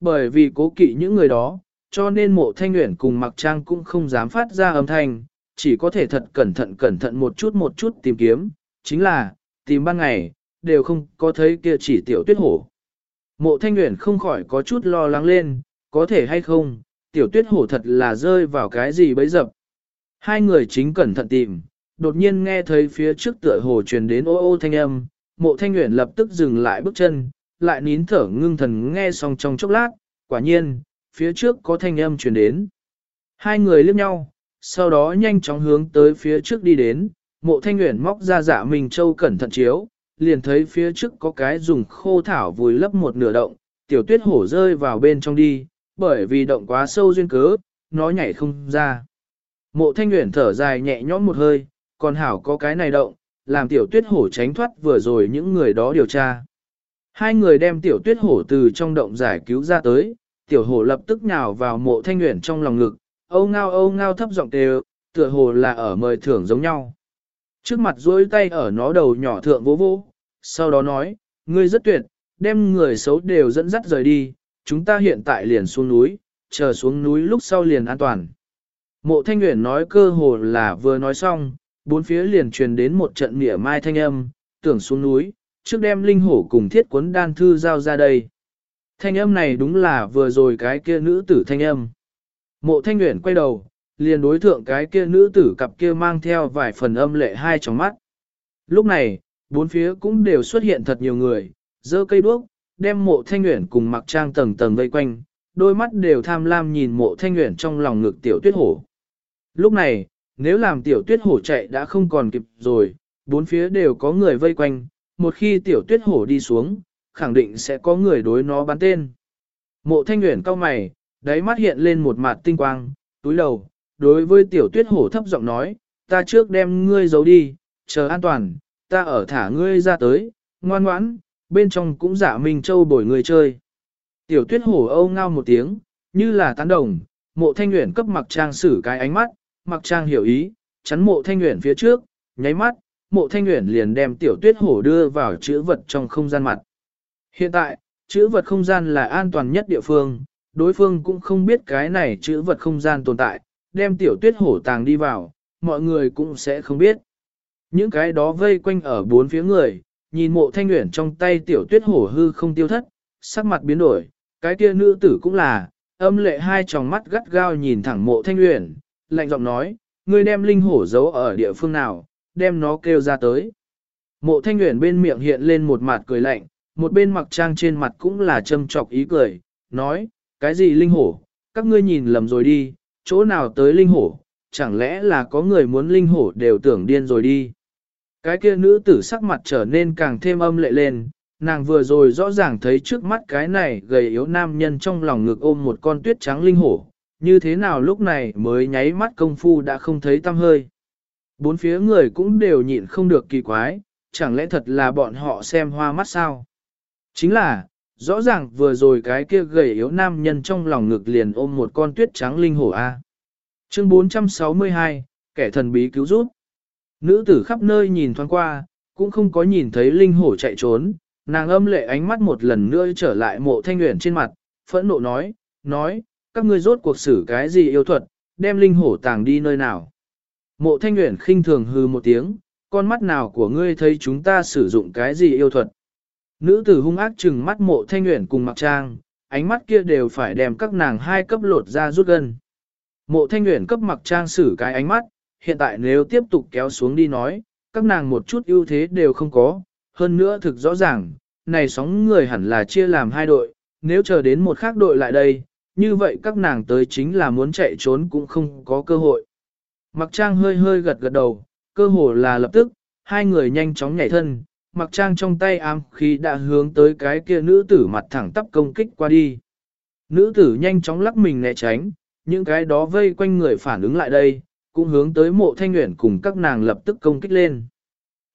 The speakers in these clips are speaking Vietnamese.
Bởi vì cố kỵ những người đó, cho nên mộ thanh nguyện cùng mặc trang cũng không dám phát ra âm thanh, chỉ có thể thật cẩn thận cẩn thận một chút một chút tìm kiếm, chính là, tìm ban ngày, đều không có thấy kia chỉ tiểu tuyết hổ. Mộ thanh nguyện không khỏi có chút lo lắng lên, có thể hay không, tiểu tuyết hổ thật là rơi vào cái gì bấy dập. Hai người chính cẩn thận tìm, đột nhiên nghe thấy phía trước tựa hồ truyền đến ô ô thanh âm, mộ thanh nguyện lập tức dừng lại bước chân, lại nín thở ngưng thần nghe xong trong chốc lát, quả nhiên, phía trước có thanh âm truyền đến. Hai người liếc nhau, sau đó nhanh chóng hướng tới phía trước đi đến, mộ thanh nguyện móc ra dạ mình châu cẩn thận chiếu, liền thấy phía trước có cái dùng khô thảo vùi lấp một nửa động, tiểu tuyết hổ rơi vào bên trong đi, bởi vì động quá sâu duyên cớ, nó nhảy không ra. Mộ thanh nguyện thở dài nhẹ nhõm một hơi, còn hảo có cái này động, làm tiểu tuyết hổ tránh thoát vừa rồi những người đó điều tra. Hai người đem tiểu tuyết hổ từ trong động giải cứu ra tới, tiểu hổ lập tức nhào vào mộ thanh nguyện trong lòng ngực, âu ngao âu ngao thấp giọng đều, tựa hồ là ở mời thưởng giống nhau. Trước mặt duỗi tay ở nó đầu nhỏ thượng vỗ vỗ, sau đó nói, ngươi rất tuyệt, đem người xấu đều dẫn dắt rời đi, chúng ta hiện tại liền xuống núi, chờ xuống núi lúc sau liền an toàn. Mộ thanh nguyện nói cơ hồ là vừa nói xong, bốn phía liền truyền đến một trận mỉa mai thanh âm, tưởng xuống núi, trước đem linh hổ cùng thiết quấn đan thư giao ra đây. Thanh âm này đúng là vừa rồi cái kia nữ tử thanh âm. Mộ thanh nguyện quay đầu, liền đối thượng cái kia nữ tử cặp kia mang theo vài phần âm lệ hai trong mắt. Lúc này, bốn phía cũng đều xuất hiện thật nhiều người, dơ cây đuốc, đem mộ thanh nguyện cùng mặc trang tầng tầng vây quanh, đôi mắt đều tham lam nhìn mộ thanh nguyện trong lòng ngực tiểu tuyết hổ. Lúc này, nếu làm tiểu tuyết hổ chạy đã không còn kịp rồi, bốn phía đều có người vây quanh, một khi tiểu tuyết hổ đi xuống, khẳng định sẽ có người đối nó bắn tên. Mộ thanh nguyện cao mày, đáy mắt hiện lên một mặt tinh quang, túi đầu, đối với tiểu tuyết hổ thấp giọng nói, ta trước đem ngươi giấu đi, chờ an toàn, ta ở thả ngươi ra tới, ngoan ngoãn, bên trong cũng giả Minh Châu bồi người chơi. Tiểu tuyết hổ âu ngao một tiếng, như là tán đồng, mộ thanh nguyện cấp mặc trang sử cái ánh mắt, mặc trang hiểu ý, chắn mộ thanh nguyện phía trước, nháy mắt, mộ thanh nguyện liền đem tiểu tuyết hổ đưa vào chữ vật trong không gian mặt. Hiện tại, chữ vật không gian là an toàn nhất địa phương, đối phương cũng không biết cái này chữ vật không gian tồn tại, đem tiểu tuyết hổ tàng đi vào, mọi người cũng sẽ không biết. Những cái đó vây quanh ở bốn phía người, nhìn mộ thanh nguyện trong tay tiểu tuyết hổ hư không tiêu thất, sắc mặt biến đổi, cái kia nữ tử cũng là, âm lệ hai tròng mắt gắt gao nhìn thẳng mộ thanh nguyện, lạnh giọng nói, ngươi đem linh hổ giấu ở địa phương nào, đem nó kêu ra tới. Mộ thanh nguyện bên miệng hiện lên một mặt cười lạnh, một bên mặc trang trên mặt cũng là châm trọc ý cười, nói, cái gì linh hổ, các ngươi nhìn lầm rồi đi, chỗ nào tới linh hổ, chẳng lẽ là có người muốn linh hổ đều tưởng điên rồi đi. Cái kia nữ tử sắc mặt trở nên càng thêm âm lệ lên, nàng vừa rồi rõ ràng thấy trước mắt cái này gầy yếu nam nhân trong lòng ngực ôm một con tuyết trắng linh hổ, như thế nào lúc này mới nháy mắt công phu đã không thấy tăm hơi. Bốn phía người cũng đều nhịn không được kỳ quái, chẳng lẽ thật là bọn họ xem hoa mắt sao? Chính là, rõ ràng vừa rồi cái kia gầy yếu nam nhân trong lòng ngực liền ôm một con tuyết trắng linh hổ A. Chương 462, kẻ thần bí cứu giúp. Nữ tử khắp nơi nhìn thoáng qua, cũng không có nhìn thấy linh hổ chạy trốn, nàng âm lệ ánh mắt một lần nữa trở lại mộ thanh nguyện trên mặt, phẫn nộ nói, nói, các ngươi rốt cuộc xử cái gì yêu thuật, đem linh hổ tàng đi nơi nào. Mộ thanh nguyện khinh thường hư một tiếng, con mắt nào của ngươi thấy chúng ta sử dụng cái gì yêu thuật. Nữ tử hung ác trừng mắt mộ thanh nguyện cùng mặc trang, ánh mắt kia đều phải đem các nàng hai cấp lột ra rút gân. Mộ thanh nguyện cấp mặc trang xử cái ánh mắt, hiện tại nếu tiếp tục kéo xuống đi nói, các nàng một chút ưu thế đều không có, hơn nữa thực rõ ràng, này sóng người hẳn là chia làm hai đội, nếu chờ đến một khác đội lại đây, như vậy các nàng tới chính là muốn chạy trốn cũng không có cơ hội. Mặc trang hơi hơi gật gật đầu, cơ hồ là lập tức, hai người nhanh chóng nhảy thân, mặc trang trong tay ám khí đã hướng tới cái kia nữ tử mặt thẳng tắp công kích qua đi. Nữ tử nhanh chóng lắc mình né tránh, những cái đó vây quanh người phản ứng lại đây, cũng hướng tới mộ thanh nguyện cùng các nàng lập tức công kích lên.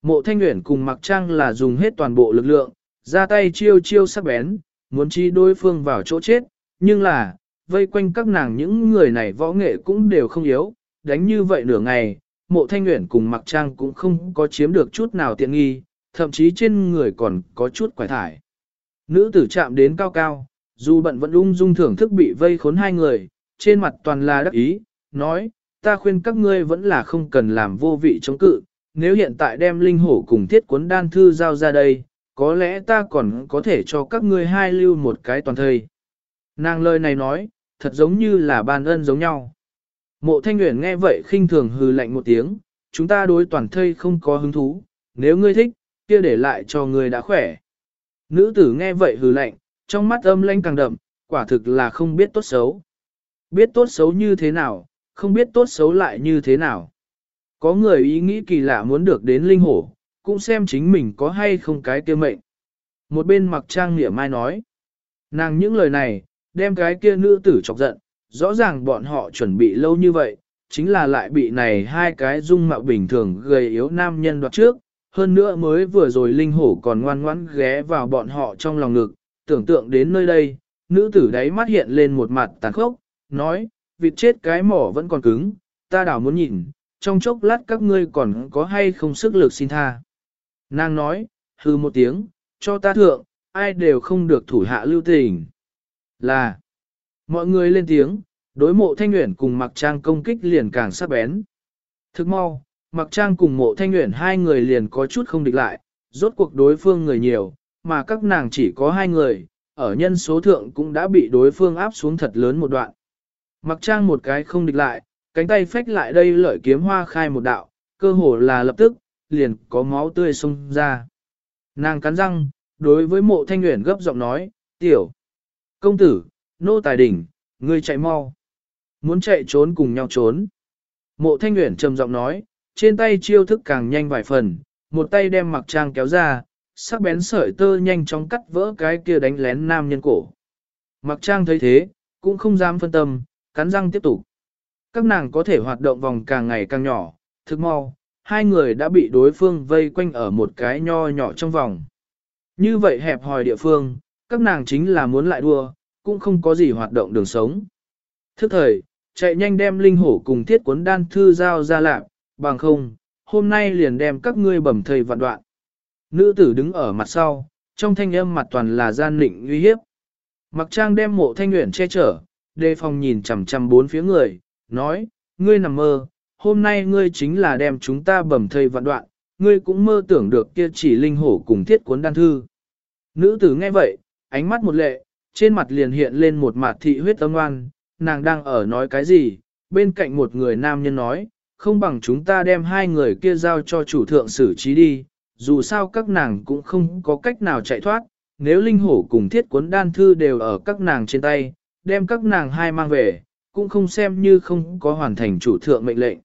Mộ thanh nguyện cùng mặc trang là dùng hết toàn bộ lực lượng, ra tay chiêu chiêu sắc bén, muốn chi đối phương vào chỗ chết, nhưng là, vây quanh các nàng những người này võ nghệ cũng đều không yếu, đánh như vậy nửa ngày, mộ thanh nguyện cùng mặc trang cũng không có chiếm được chút nào tiện nghi, thậm chí trên người còn có chút quải thải. Nữ tử chạm đến cao cao, dù bận vẫn ung dung thưởng thức bị vây khốn hai người, trên mặt toàn là đắc ý, nói, ta khuyên các ngươi vẫn là không cần làm vô vị chống cự, nếu hiện tại đem linh hổ cùng thiết cuốn đan thư giao ra đây, có lẽ ta còn có thể cho các ngươi hai lưu một cái toàn thời. Nàng lời này nói, thật giống như là ban ân giống nhau. Mộ thanh Uyển nghe vậy khinh thường hừ lạnh một tiếng, chúng ta đối toàn thây không có hứng thú, nếu ngươi thích, kia để lại cho ngươi đã khỏe. Nữ tử nghe vậy hừ lạnh, trong mắt âm lanh càng đậm, quả thực là không biết tốt xấu. Biết tốt xấu như thế nào, không biết tốt xấu lại như thế nào. Có người ý nghĩ kỳ lạ muốn được đến linh hổ, cũng xem chính mình có hay không cái kia mệnh. Một bên mặc trang nghĩa mai nói. Nàng những lời này, đem cái kia nữ tử chọc giận, rõ ràng bọn họ chuẩn bị lâu như vậy, chính là lại bị này hai cái dung mạo bình thường gầy yếu nam nhân đoạt trước, hơn nữa mới vừa rồi linh hổ còn ngoan ngoãn ghé vào bọn họ trong lòng ngực, tưởng tượng đến nơi đây, nữ tử đáy mắt hiện lên một mặt tàn khốc, nói, vịt chết cái mỏ vẫn còn cứng, ta đảo muốn nhìn, trong chốc lát các ngươi còn có hay không sức lực xin tha. Nàng nói, hư một tiếng, cho ta thượng, ai đều không được thủ hạ lưu tình. Là, mọi người lên tiếng, đối mộ thanh nguyện cùng mặc trang công kích liền càng sắc bén. Thức mau, mặc trang cùng mộ thanh nguyện hai người liền có chút không địch lại, rốt cuộc đối phương người nhiều, mà các nàng chỉ có hai người, ở nhân số thượng cũng đã bị đối phương áp xuống thật lớn một đoạn. Mặc trang một cái không địch lại, cánh tay phách lại đây lợi kiếm hoa khai một đạo, cơ hồ là lập tức, liền có máu tươi xông ra. Nàng cắn răng, đối với mộ thanh nguyện gấp giọng nói, tiểu, công tử, nô tài đỉnh, ngươi chạy mau. Muốn chạy trốn cùng nhau trốn. Mộ thanh nguyện trầm giọng nói, trên tay chiêu thức càng nhanh vài phần, một tay đem mặc trang kéo ra, sắc bén sợi tơ nhanh chóng cắt vỡ cái kia đánh lén nam nhân cổ. Mặc trang thấy thế, cũng không dám phân tâm, cắn răng tiếp tục. Các nàng có thể hoạt động vòng càng ngày càng nhỏ, thức mau, hai người đã bị đối phương vây quanh ở một cái nho nhỏ trong vòng. Như vậy hẹp hòi địa phương, các nàng chính là muốn lại đua, cũng không có gì hoạt động đường sống. Thức thời, chạy nhanh đem linh hổ cùng thiết cuốn đan thư giao ra lạc, bằng không, hôm nay liền đem các ngươi bẩm thầy vạn đoạn. Nữ tử đứng ở mặt sau, trong thanh âm mặt toàn là gian lịnh uy hiếp. Mặc trang đem mộ thanh nguyện che chở, đề phòng nhìn chằm chằm bốn phía người, nói, ngươi nằm mơ, hôm nay ngươi chính là đem chúng ta bẩm thầy vạn đoạn, ngươi cũng mơ tưởng được kia chỉ linh hổ cùng thiết cuốn đan thư. Nữ tử nghe vậy, ánh mắt một lệ, trên mặt liền hiện lên một mặt thị huyết âm ngoan. nàng đang ở nói cái gì, bên cạnh một người nam nhân nói, không bằng chúng ta đem hai người kia giao cho chủ thượng xử trí đi, dù sao các nàng cũng không có cách nào chạy thoát, nếu linh hổ cùng thiết cuốn đan thư đều ở các nàng trên tay, đem các nàng hai mang về, cũng không xem như không có hoàn thành chủ thượng mệnh lệnh.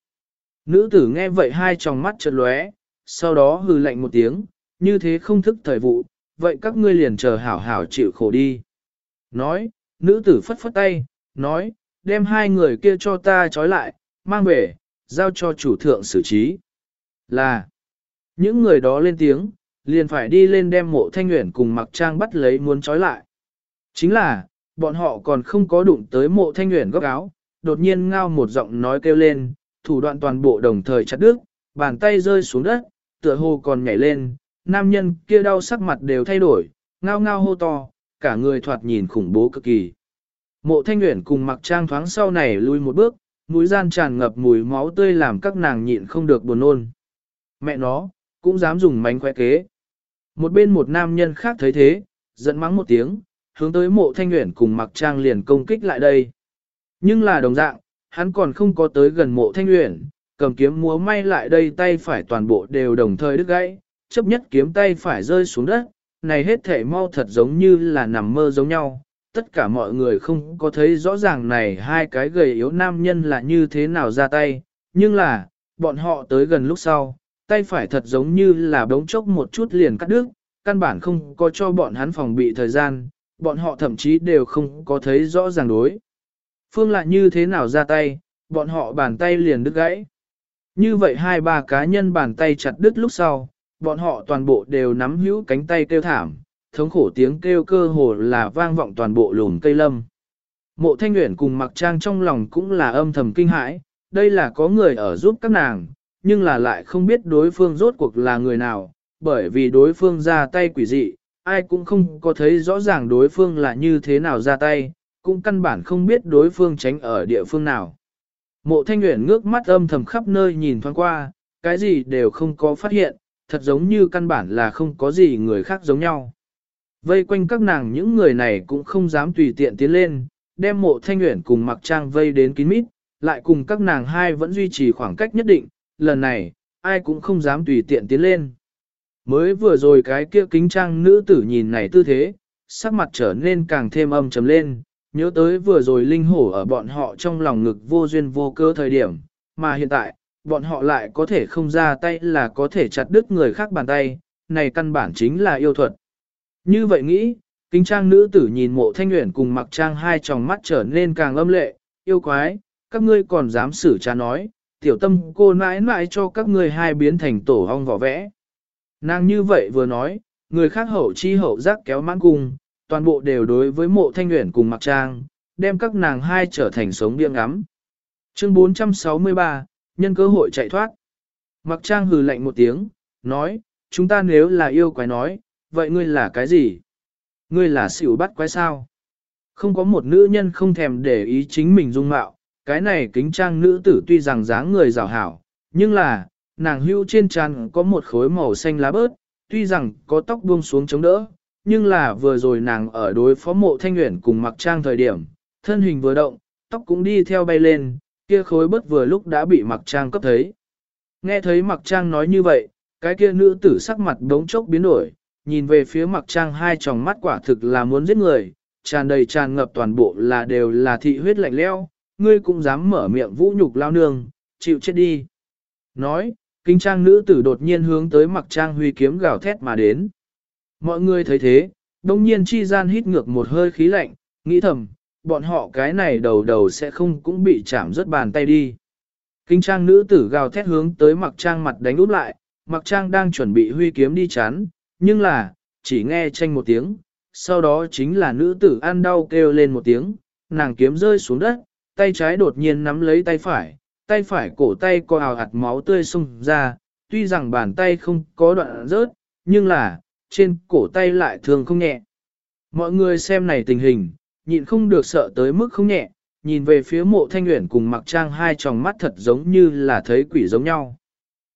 Nữ tử nghe vậy hai tròng mắt chợt lóe, sau đó hừ lạnh một tiếng, như thế không thức thời vụ, vậy các ngươi liền chờ hảo hảo chịu khổ đi. Nói, nữ tử phất phất tay, nói, đem hai người kia cho ta trói lại, mang về, giao cho chủ thượng xử trí. Là, những người đó lên tiếng, liền phải đi lên đem mộ thanh nguyện cùng mặc trang bắt lấy muốn trói lại. Chính là, bọn họ còn không có đụng tới mộ thanh nguyện góc áo, đột nhiên ngao một giọng nói kêu lên, thủ đoạn toàn bộ đồng thời chặt đứt, bàn tay rơi xuống đất, tựa hồ còn nhảy lên, nam nhân kia đau sắc mặt đều thay đổi, ngao ngao hô to, cả người thoạt nhìn khủng bố cực kỳ. Mộ thanh nguyện cùng mặc trang thoáng sau này lui một bước, mũi gian tràn ngập mùi máu tươi làm các nàng nhịn không được buồn nôn. Mẹ nó, cũng dám dùng mánh khoe kế. Một bên một nam nhân khác thấy thế, giận mắng một tiếng, hướng tới mộ thanh nguyện cùng mặc trang liền công kích lại đây. Nhưng là đồng dạng, hắn còn không có tới gần mộ thanh nguyện, cầm kiếm múa may lại đây tay phải toàn bộ đều đồng thời đứt gãy, chấp nhất kiếm tay phải rơi xuống đất, này hết thể mau thật giống như là nằm mơ giống nhau. Tất cả mọi người không có thấy rõ ràng này hai cái gầy yếu nam nhân là như thế nào ra tay, nhưng là, bọn họ tới gần lúc sau, tay phải thật giống như là bóng chốc một chút liền cắt đứt, căn bản không có cho bọn hắn phòng bị thời gian, bọn họ thậm chí đều không có thấy rõ ràng đối. Phương lại như thế nào ra tay, bọn họ bàn tay liền đứt gãy. Như vậy hai ba cá nhân bàn tay chặt đứt lúc sau, bọn họ toàn bộ đều nắm hữu cánh tay kêu thảm, thống khổ tiếng kêu cơ hồ là vang vọng toàn bộ lùm cây lâm. Mộ thanh nguyện cùng mặc trang trong lòng cũng là âm thầm kinh hãi, đây là có người ở giúp các nàng, nhưng là lại không biết đối phương rốt cuộc là người nào, bởi vì đối phương ra tay quỷ dị, ai cũng không có thấy rõ ràng đối phương là như thế nào ra tay, cũng căn bản không biết đối phương tránh ở địa phương nào. Mộ thanh nguyện ngước mắt âm thầm khắp nơi nhìn thoáng qua, cái gì đều không có phát hiện, thật giống như căn bản là không có gì người khác giống nhau. Vây quanh các nàng những người này cũng không dám tùy tiện tiến lên, đem mộ thanh nguyện cùng mặc trang vây đến kín mít, lại cùng các nàng hai vẫn duy trì khoảng cách nhất định, lần này, ai cũng không dám tùy tiện tiến lên. Mới vừa rồi cái kia kính trang nữ tử nhìn này tư thế, sắc mặt trở nên càng thêm âm trầm lên, nhớ tới vừa rồi linh hổ ở bọn họ trong lòng ngực vô duyên vô cơ thời điểm, mà hiện tại, bọn họ lại có thể không ra tay là có thể chặt đứt người khác bàn tay, này căn bản chính là yêu thuật. Như vậy nghĩ, kính trang nữ tử nhìn mộ thanh nguyện cùng mặc trang hai tròng mắt trở nên càng âm lệ, yêu quái, các ngươi còn dám xử cha nói, tiểu tâm cô mãi mãi cho các ngươi hai biến thành tổ hong vỏ vẽ. Nàng như vậy vừa nói, người khác hậu chi hậu giác kéo mãn cung, toàn bộ đều đối với mộ thanh nguyện cùng mặc trang, đem các nàng hai trở thành sống biếng ngắm. Chương 463, nhân cơ hội chạy thoát. Mặc trang hừ lạnh một tiếng, nói, chúng ta nếu là yêu quái nói, vậy ngươi là cái gì? Ngươi là xỉu bắt quái sao? Không có một nữ nhân không thèm để ý chính mình dung mạo, cái này kính trang nữ tử tuy rằng dáng người rào hảo, nhưng là, nàng hưu trên trán có một khối màu xanh lá bớt, tuy rằng có tóc buông xuống chống đỡ, nhưng là vừa rồi nàng ở đối phó mộ thanh nguyện cùng mặc trang thời điểm, thân hình vừa động, tóc cũng đi theo bay lên, kia khối bớt vừa lúc đã bị mặc trang cấp thấy. Nghe thấy mặc trang nói như vậy, cái kia nữ tử sắc mặt đống chốc biến đổi, nhìn về phía mặc trang hai tròng mắt quả thực là muốn giết người, tràn đầy tràn ngập toàn bộ là đều là thị huyết lạnh leo, ngươi cũng dám mở miệng vũ nhục lao nương, chịu chết đi. Nói, kinh trang nữ tử đột nhiên hướng tới mặc trang huy kiếm gào thét mà đến. Mọi người thấy thế, đông nhiên chi gian hít ngược một hơi khí lạnh, nghĩ thầm, bọn họ cái này đầu đầu sẽ không cũng bị chạm rớt bàn tay đi. Kinh trang nữ tử gào thét hướng tới mặc trang mặt đánh út lại, mặc trang đang chuẩn bị huy kiếm đi chán, nhưng là, chỉ nghe tranh một tiếng, sau đó chính là nữ tử ăn đau kêu lên một tiếng, nàng kiếm rơi xuống đất, tay trái đột nhiên nắm lấy tay phải, tay phải cổ tay co ào hạt máu tươi sung ra, tuy rằng bàn tay không có đoạn rớt, nhưng là, trên cổ tay lại thường không nhẹ. Mọi người xem này tình hình, nhịn không được sợ tới mức không nhẹ, nhìn về phía mộ thanh nguyện cùng mặc trang hai tròng mắt thật giống như là thấy quỷ giống nhau.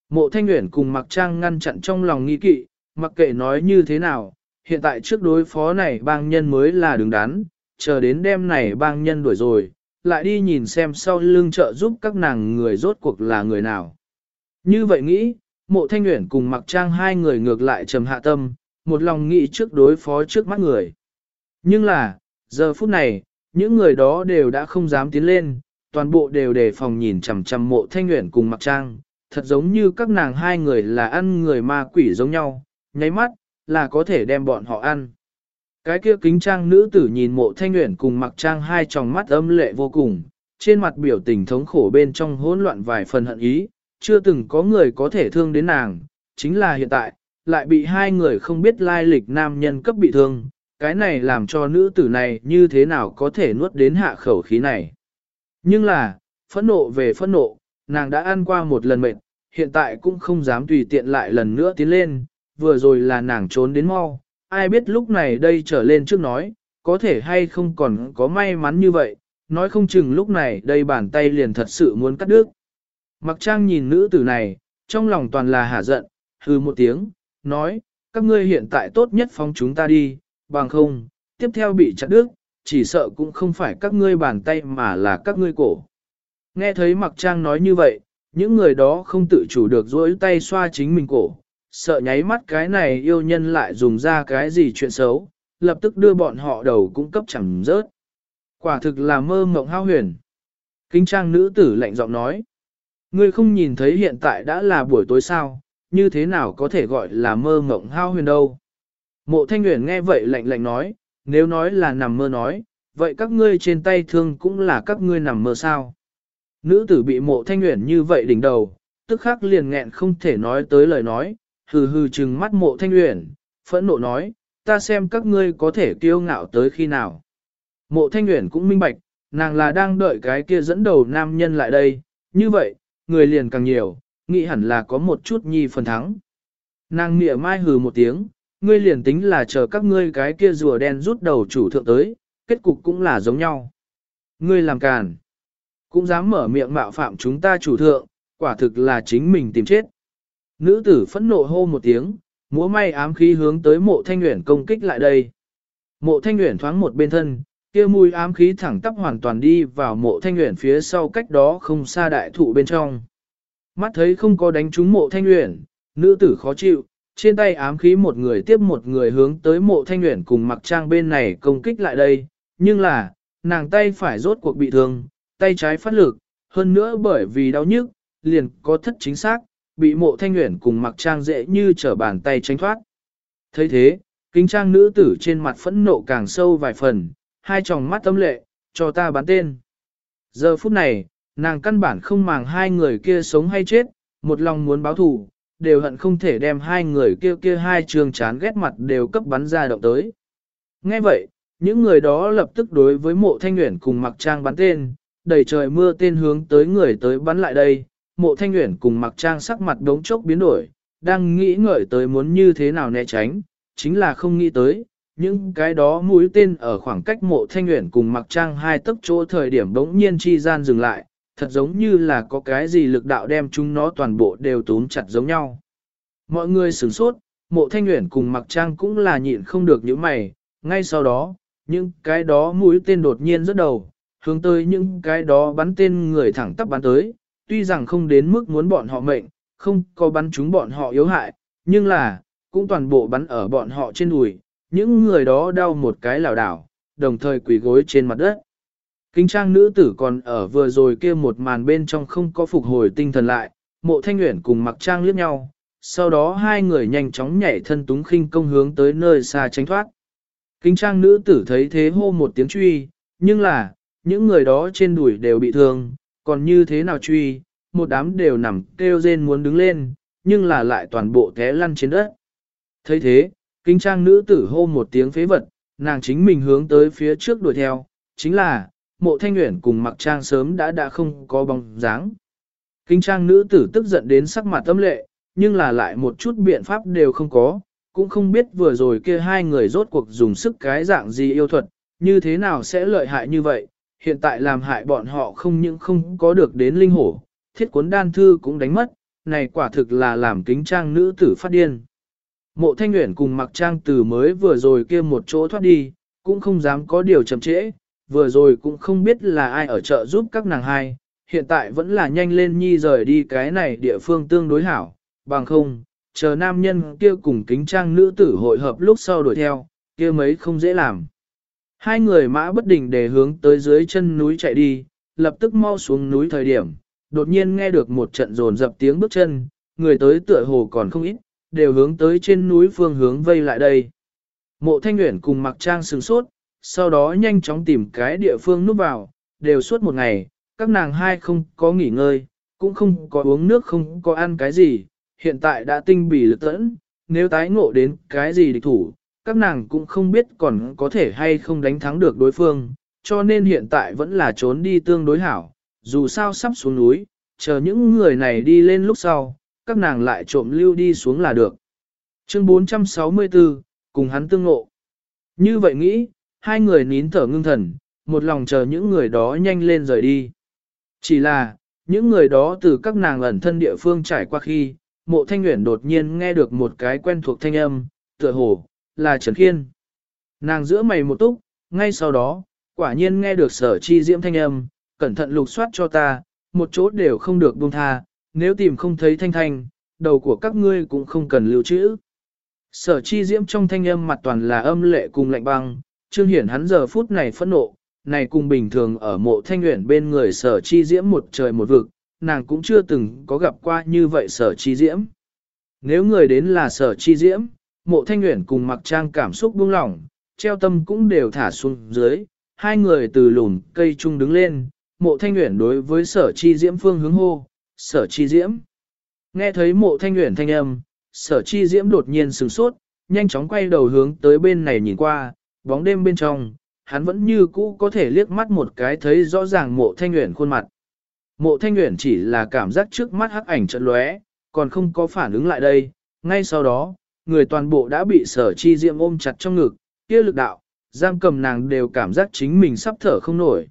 Mộ thanh nguyện cùng mặc trang ngăn chặn trong lòng nghi kỵ, mặc kệ nói như thế nào, hiện tại trước đối phó này bang nhân mới là đứng đắn, chờ đến đêm này bang nhân đuổi rồi, lại đi nhìn xem sau lưng trợ giúp các nàng người rốt cuộc là người nào. Như vậy nghĩ, mộ thanh nguyện cùng mặc trang hai người ngược lại trầm hạ tâm, một lòng nghĩ trước đối phó trước mắt người. Nhưng là, giờ phút này, những người đó đều đã không dám tiến lên, toàn bộ đều đề phòng nhìn chằm chằm mộ thanh nguyện cùng mặc trang, thật giống như các nàng hai người là ăn người ma quỷ giống nhau, nháy mắt, là có thể đem bọn họ ăn. Cái kia kính trang nữ tử nhìn mộ thanh nguyện cùng mặc trang hai tròng mắt âm lệ vô cùng, trên mặt biểu tình thống khổ bên trong hỗn loạn vài phần hận ý, chưa từng có người có thể thương đến nàng, chính là hiện tại, lại bị hai người không biết lai lịch nam nhân cấp bị thương, cái này làm cho nữ tử này như thế nào có thể nuốt đến hạ khẩu khí này. Nhưng là, phẫn nộ về phẫn nộ, nàng đã ăn qua một lần mệt, hiện tại cũng không dám tùy tiện lại lần nữa tiến lên, vừa rồi là nàng trốn đến mau, ai biết lúc này đây trở lên trước nói, có thể hay không còn có may mắn như vậy, nói không chừng lúc này đây bàn tay liền thật sự muốn cắt đứt. Mặc trang nhìn nữ tử này, trong lòng toàn là hả giận, hư một tiếng, nói, các ngươi hiện tại tốt nhất phóng chúng ta đi, bằng không, tiếp theo bị chặt đứt, chỉ sợ cũng không phải các ngươi bàn tay mà là các ngươi cổ. Nghe thấy mặc trang nói như vậy, những người đó không tự chủ được duỗi tay xoa chính mình cổ, sợ nháy mắt cái này yêu nhân lại dùng ra cái gì chuyện xấu, lập tức đưa bọn họ đầu cung cấp chẳng rớt. Quả thực là mơ mộng hao huyền. Kinh trang nữ tử lạnh giọng nói. Ngươi không nhìn thấy hiện tại đã là buổi tối sao, như thế nào có thể gọi là mơ mộng hao huyền đâu. Mộ thanh Uyển nghe vậy lạnh lạnh nói, nếu nói là nằm mơ nói, vậy các ngươi trên tay thương cũng là các ngươi nằm mơ sao. Nữ tử bị mộ thanh Uyển như vậy đỉnh đầu, tức khắc liền nghẹn không thể nói tới lời nói, hừ hừ chừng mắt mộ thanh uyển, phẫn nộ nói, ta xem các ngươi có thể kiêu ngạo tới khi nào. Mộ thanh uyển cũng minh bạch, nàng là đang đợi cái kia dẫn đầu nam nhân lại đây, như vậy, người liền càng nhiều, nghĩ hẳn là có một chút nhi phần thắng. Nàng mỉa mai hừ một tiếng, ngươi liền tính là chờ các ngươi cái kia rùa đen rút đầu chủ thượng tới, kết cục cũng là giống nhau. Ngươi làm càn, cũng dám mở miệng mạo phạm chúng ta chủ thượng, quả thực là chính mình tìm chết. Nữ tử phẫn nộ hô một tiếng, múa may ám khí hướng tới mộ thanh nguyện công kích lại đây. Mộ thanh nguyện thoáng một bên thân, kia mùi ám khí thẳng tắp hoàn toàn đi vào mộ thanh nguyện phía sau cách đó không xa đại thụ bên trong. Mắt thấy không có đánh trúng mộ thanh nguyện, nữ tử khó chịu, trên tay ám khí một người tiếp một người hướng tới mộ thanh nguyện cùng mặc trang bên này công kích lại đây, nhưng là, nàng tay phải rốt cuộc bị thương, tay trái phát lực, hơn nữa bởi vì đau nhức, liền có thất chính xác, bị mộ thanh nguyện cùng mặc trang dễ như trở bàn tay tránh thoát. thấy thế, kính trang nữ tử trên mặt phẫn nộ càng sâu vài phần, hai tròng mắt tâm lệ, cho ta bán tên. Giờ phút này, nàng căn bản không màng hai người kia sống hay chết, một lòng muốn báo thù, đều hận không thể đem hai người kia kia hai trường chán ghét mặt đều cấp bắn ra động tới. Nghe vậy, những người đó lập tức đối với mộ thanh nguyện cùng mặc trang bắn tên, đầy trời mưa tên hướng tới người tới bắn lại đây, mộ thanh nguyện cùng mặc trang sắc mặt đống chốc biến đổi, đang nghĩ ngợi tới muốn như thế nào né tránh, chính là không nghĩ tới, những cái đó mũi tên ở khoảng cách mộ thanh nguyện cùng mặc trang hai tấc chỗ thời điểm đống nhiên chi gian dừng lại, thật giống như là có cái gì lực đạo đem chúng nó toàn bộ đều túm chặt giống nhau. Mọi người sửng sốt, mộ thanh nguyện cùng mặc trang cũng là nhịn không được những mày, ngay sau đó, những cái đó mũi tên đột nhiên rất đầu, hướng tới những cái đó bắn tên người thẳng tắp bắn tới, tuy rằng không đến mức muốn bọn họ mệnh, không có bắn chúng bọn họ yếu hại, nhưng là, cũng toàn bộ bắn ở bọn họ trên đùi, những người đó đau một cái lảo đảo, đồng thời quỳ gối trên mặt đất. Kính trang nữ tử còn ở vừa rồi kia một màn bên trong không có phục hồi tinh thần lại, mộ thanh nguyện cùng mặc trang liếc nhau, sau đó hai người nhanh chóng nhảy thân túng khinh công hướng tới nơi xa tránh thoát. Kính trang nữ tử thấy thế hô một tiếng truy, nhưng là, những người đó trên đùi đều bị thương, còn như thế nào truy, một đám đều nằm kêu rên muốn đứng lên, nhưng là lại toàn bộ té lăn trên đất. thấy thế, kính trang nữ tử hô một tiếng phế vật, nàng chính mình hướng tới phía trước đuổi theo, chính là, mộ thanh nguyện cùng mặc trang sớm đã đã không có bóng dáng. kinh trang nữ tử tức giận đến sắc mặt tâm lệ, nhưng là lại một chút biện pháp đều không có, cũng không biết vừa rồi kia hai người rốt cuộc dùng sức cái dạng gì yêu thuật, như thế nào sẽ lợi hại như vậy, hiện tại làm hại bọn họ không những không có được đến linh hổ, thiết cuốn đan thư cũng đánh mất, này quả thực là làm kính trang nữ tử phát điên. Mộ thanh nguyện cùng mặc trang từ mới vừa rồi kia một chỗ thoát đi, cũng không dám có điều chậm trễ, vừa rồi cũng không biết là ai ở chợ giúp các nàng hai, hiện tại vẫn là nhanh lên nhi rời đi cái này địa phương tương đối hảo, bằng không, chờ nam nhân kia cùng kính trang nữ tử hội hợp lúc sau đuổi theo, kia mấy không dễ làm. Hai người mã bất định để hướng tới dưới chân núi chạy đi, lập tức mau xuống núi thời điểm, đột nhiên nghe được một trận rồn dập tiếng bước chân, người tới tựa hồ còn không ít, đều hướng tới trên núi phương hướng vây lại đây. Mộ thanh nguyện cùng mặc trang sừng sốt, sau đó nhanh chóng tìm cái địa phương núp vào, đều suốt một ngày, các nàng hai không có nghỉ ngơi, cũng không có uống nước không có ăn cái gì, hiện tại đã tinh bì lực tẫn, nếu tái ngộ đến cái gì địch thủ, các nàng cũng không biết còn có thể hay không đánh thắng được đối phương, cho nên hiện tại vẫn là trốn đi tương đối hảo, dù sao sắp xuống núi, chờ những người này đi lên lúc sau, các nàng lại trộm lưu đi xuống là được. Chương 464, cùng hắn tương ngộ. Như vậy nghĩ, hai người nín thở ngưng thần, một lòng chờ những người đó nhanh lên rời đi. Chỉ là, những người đó từ các nàng ẩn thân địa phương trải qua khi, mộ thanh nguyện đột nhiên nghe được một cái quen thuộc thanh âm, tựa hồ, là Trần Khiên. Nàng giữa mày một túc, ngay sau đó, quả nhiên nghe được sở chi diễm thanh âm, cẩn thận lục soát cho ta, một chỗ đều không được buông tha, nếu tìm không thấy thanh thanh, đầu của các ngươi cũng không cần lưu trữ. Sở chi diễm trong thanh âm mặt toàn là âm lệ cùng lạnh băng, trương hiển hắn giờ phút này phẫn nộ, này cùng bình thường ở mộ thanh nguyện bên người sở chi diễm một trời một vực, nàng cũng chưa từng có gặp qua như vậy sở chi diễm. Nếu người đến là sở chi diễm, mộ thanh nguyện cùng mặc trang cảm xúc buông lỏng, treo tâm cũng đều thả xuống dưới, hai người từ lùn cây chung đứng lên, mộ thanh nguyện đối với sở chi diễm phương hướng hô, sở chi diễm. Nghe thấy mộ thanh nguyện thanh âm, sở chi diễm đột nhiên sửng sốt, nhanh chóng quay đầu hướng tới bên này nhìn qua, bóng đêm bên trong, hắn vẫn như cũ có thể liếc mắt một cái thấy rõ ràng mộ thanh nguyện khuôn mặt. Mộ thanh nguyện chỉ là cảm giác trước mắt hắc ảnh trận lóe, còn không có phản ứng lại đây, ngay sau đó, người toàn bộ đã bị sở chi diễm ôm chặt trong ngực, kia lực đạo, giam cầm nàng đều cảm giác chính mình sắp thở không nổi.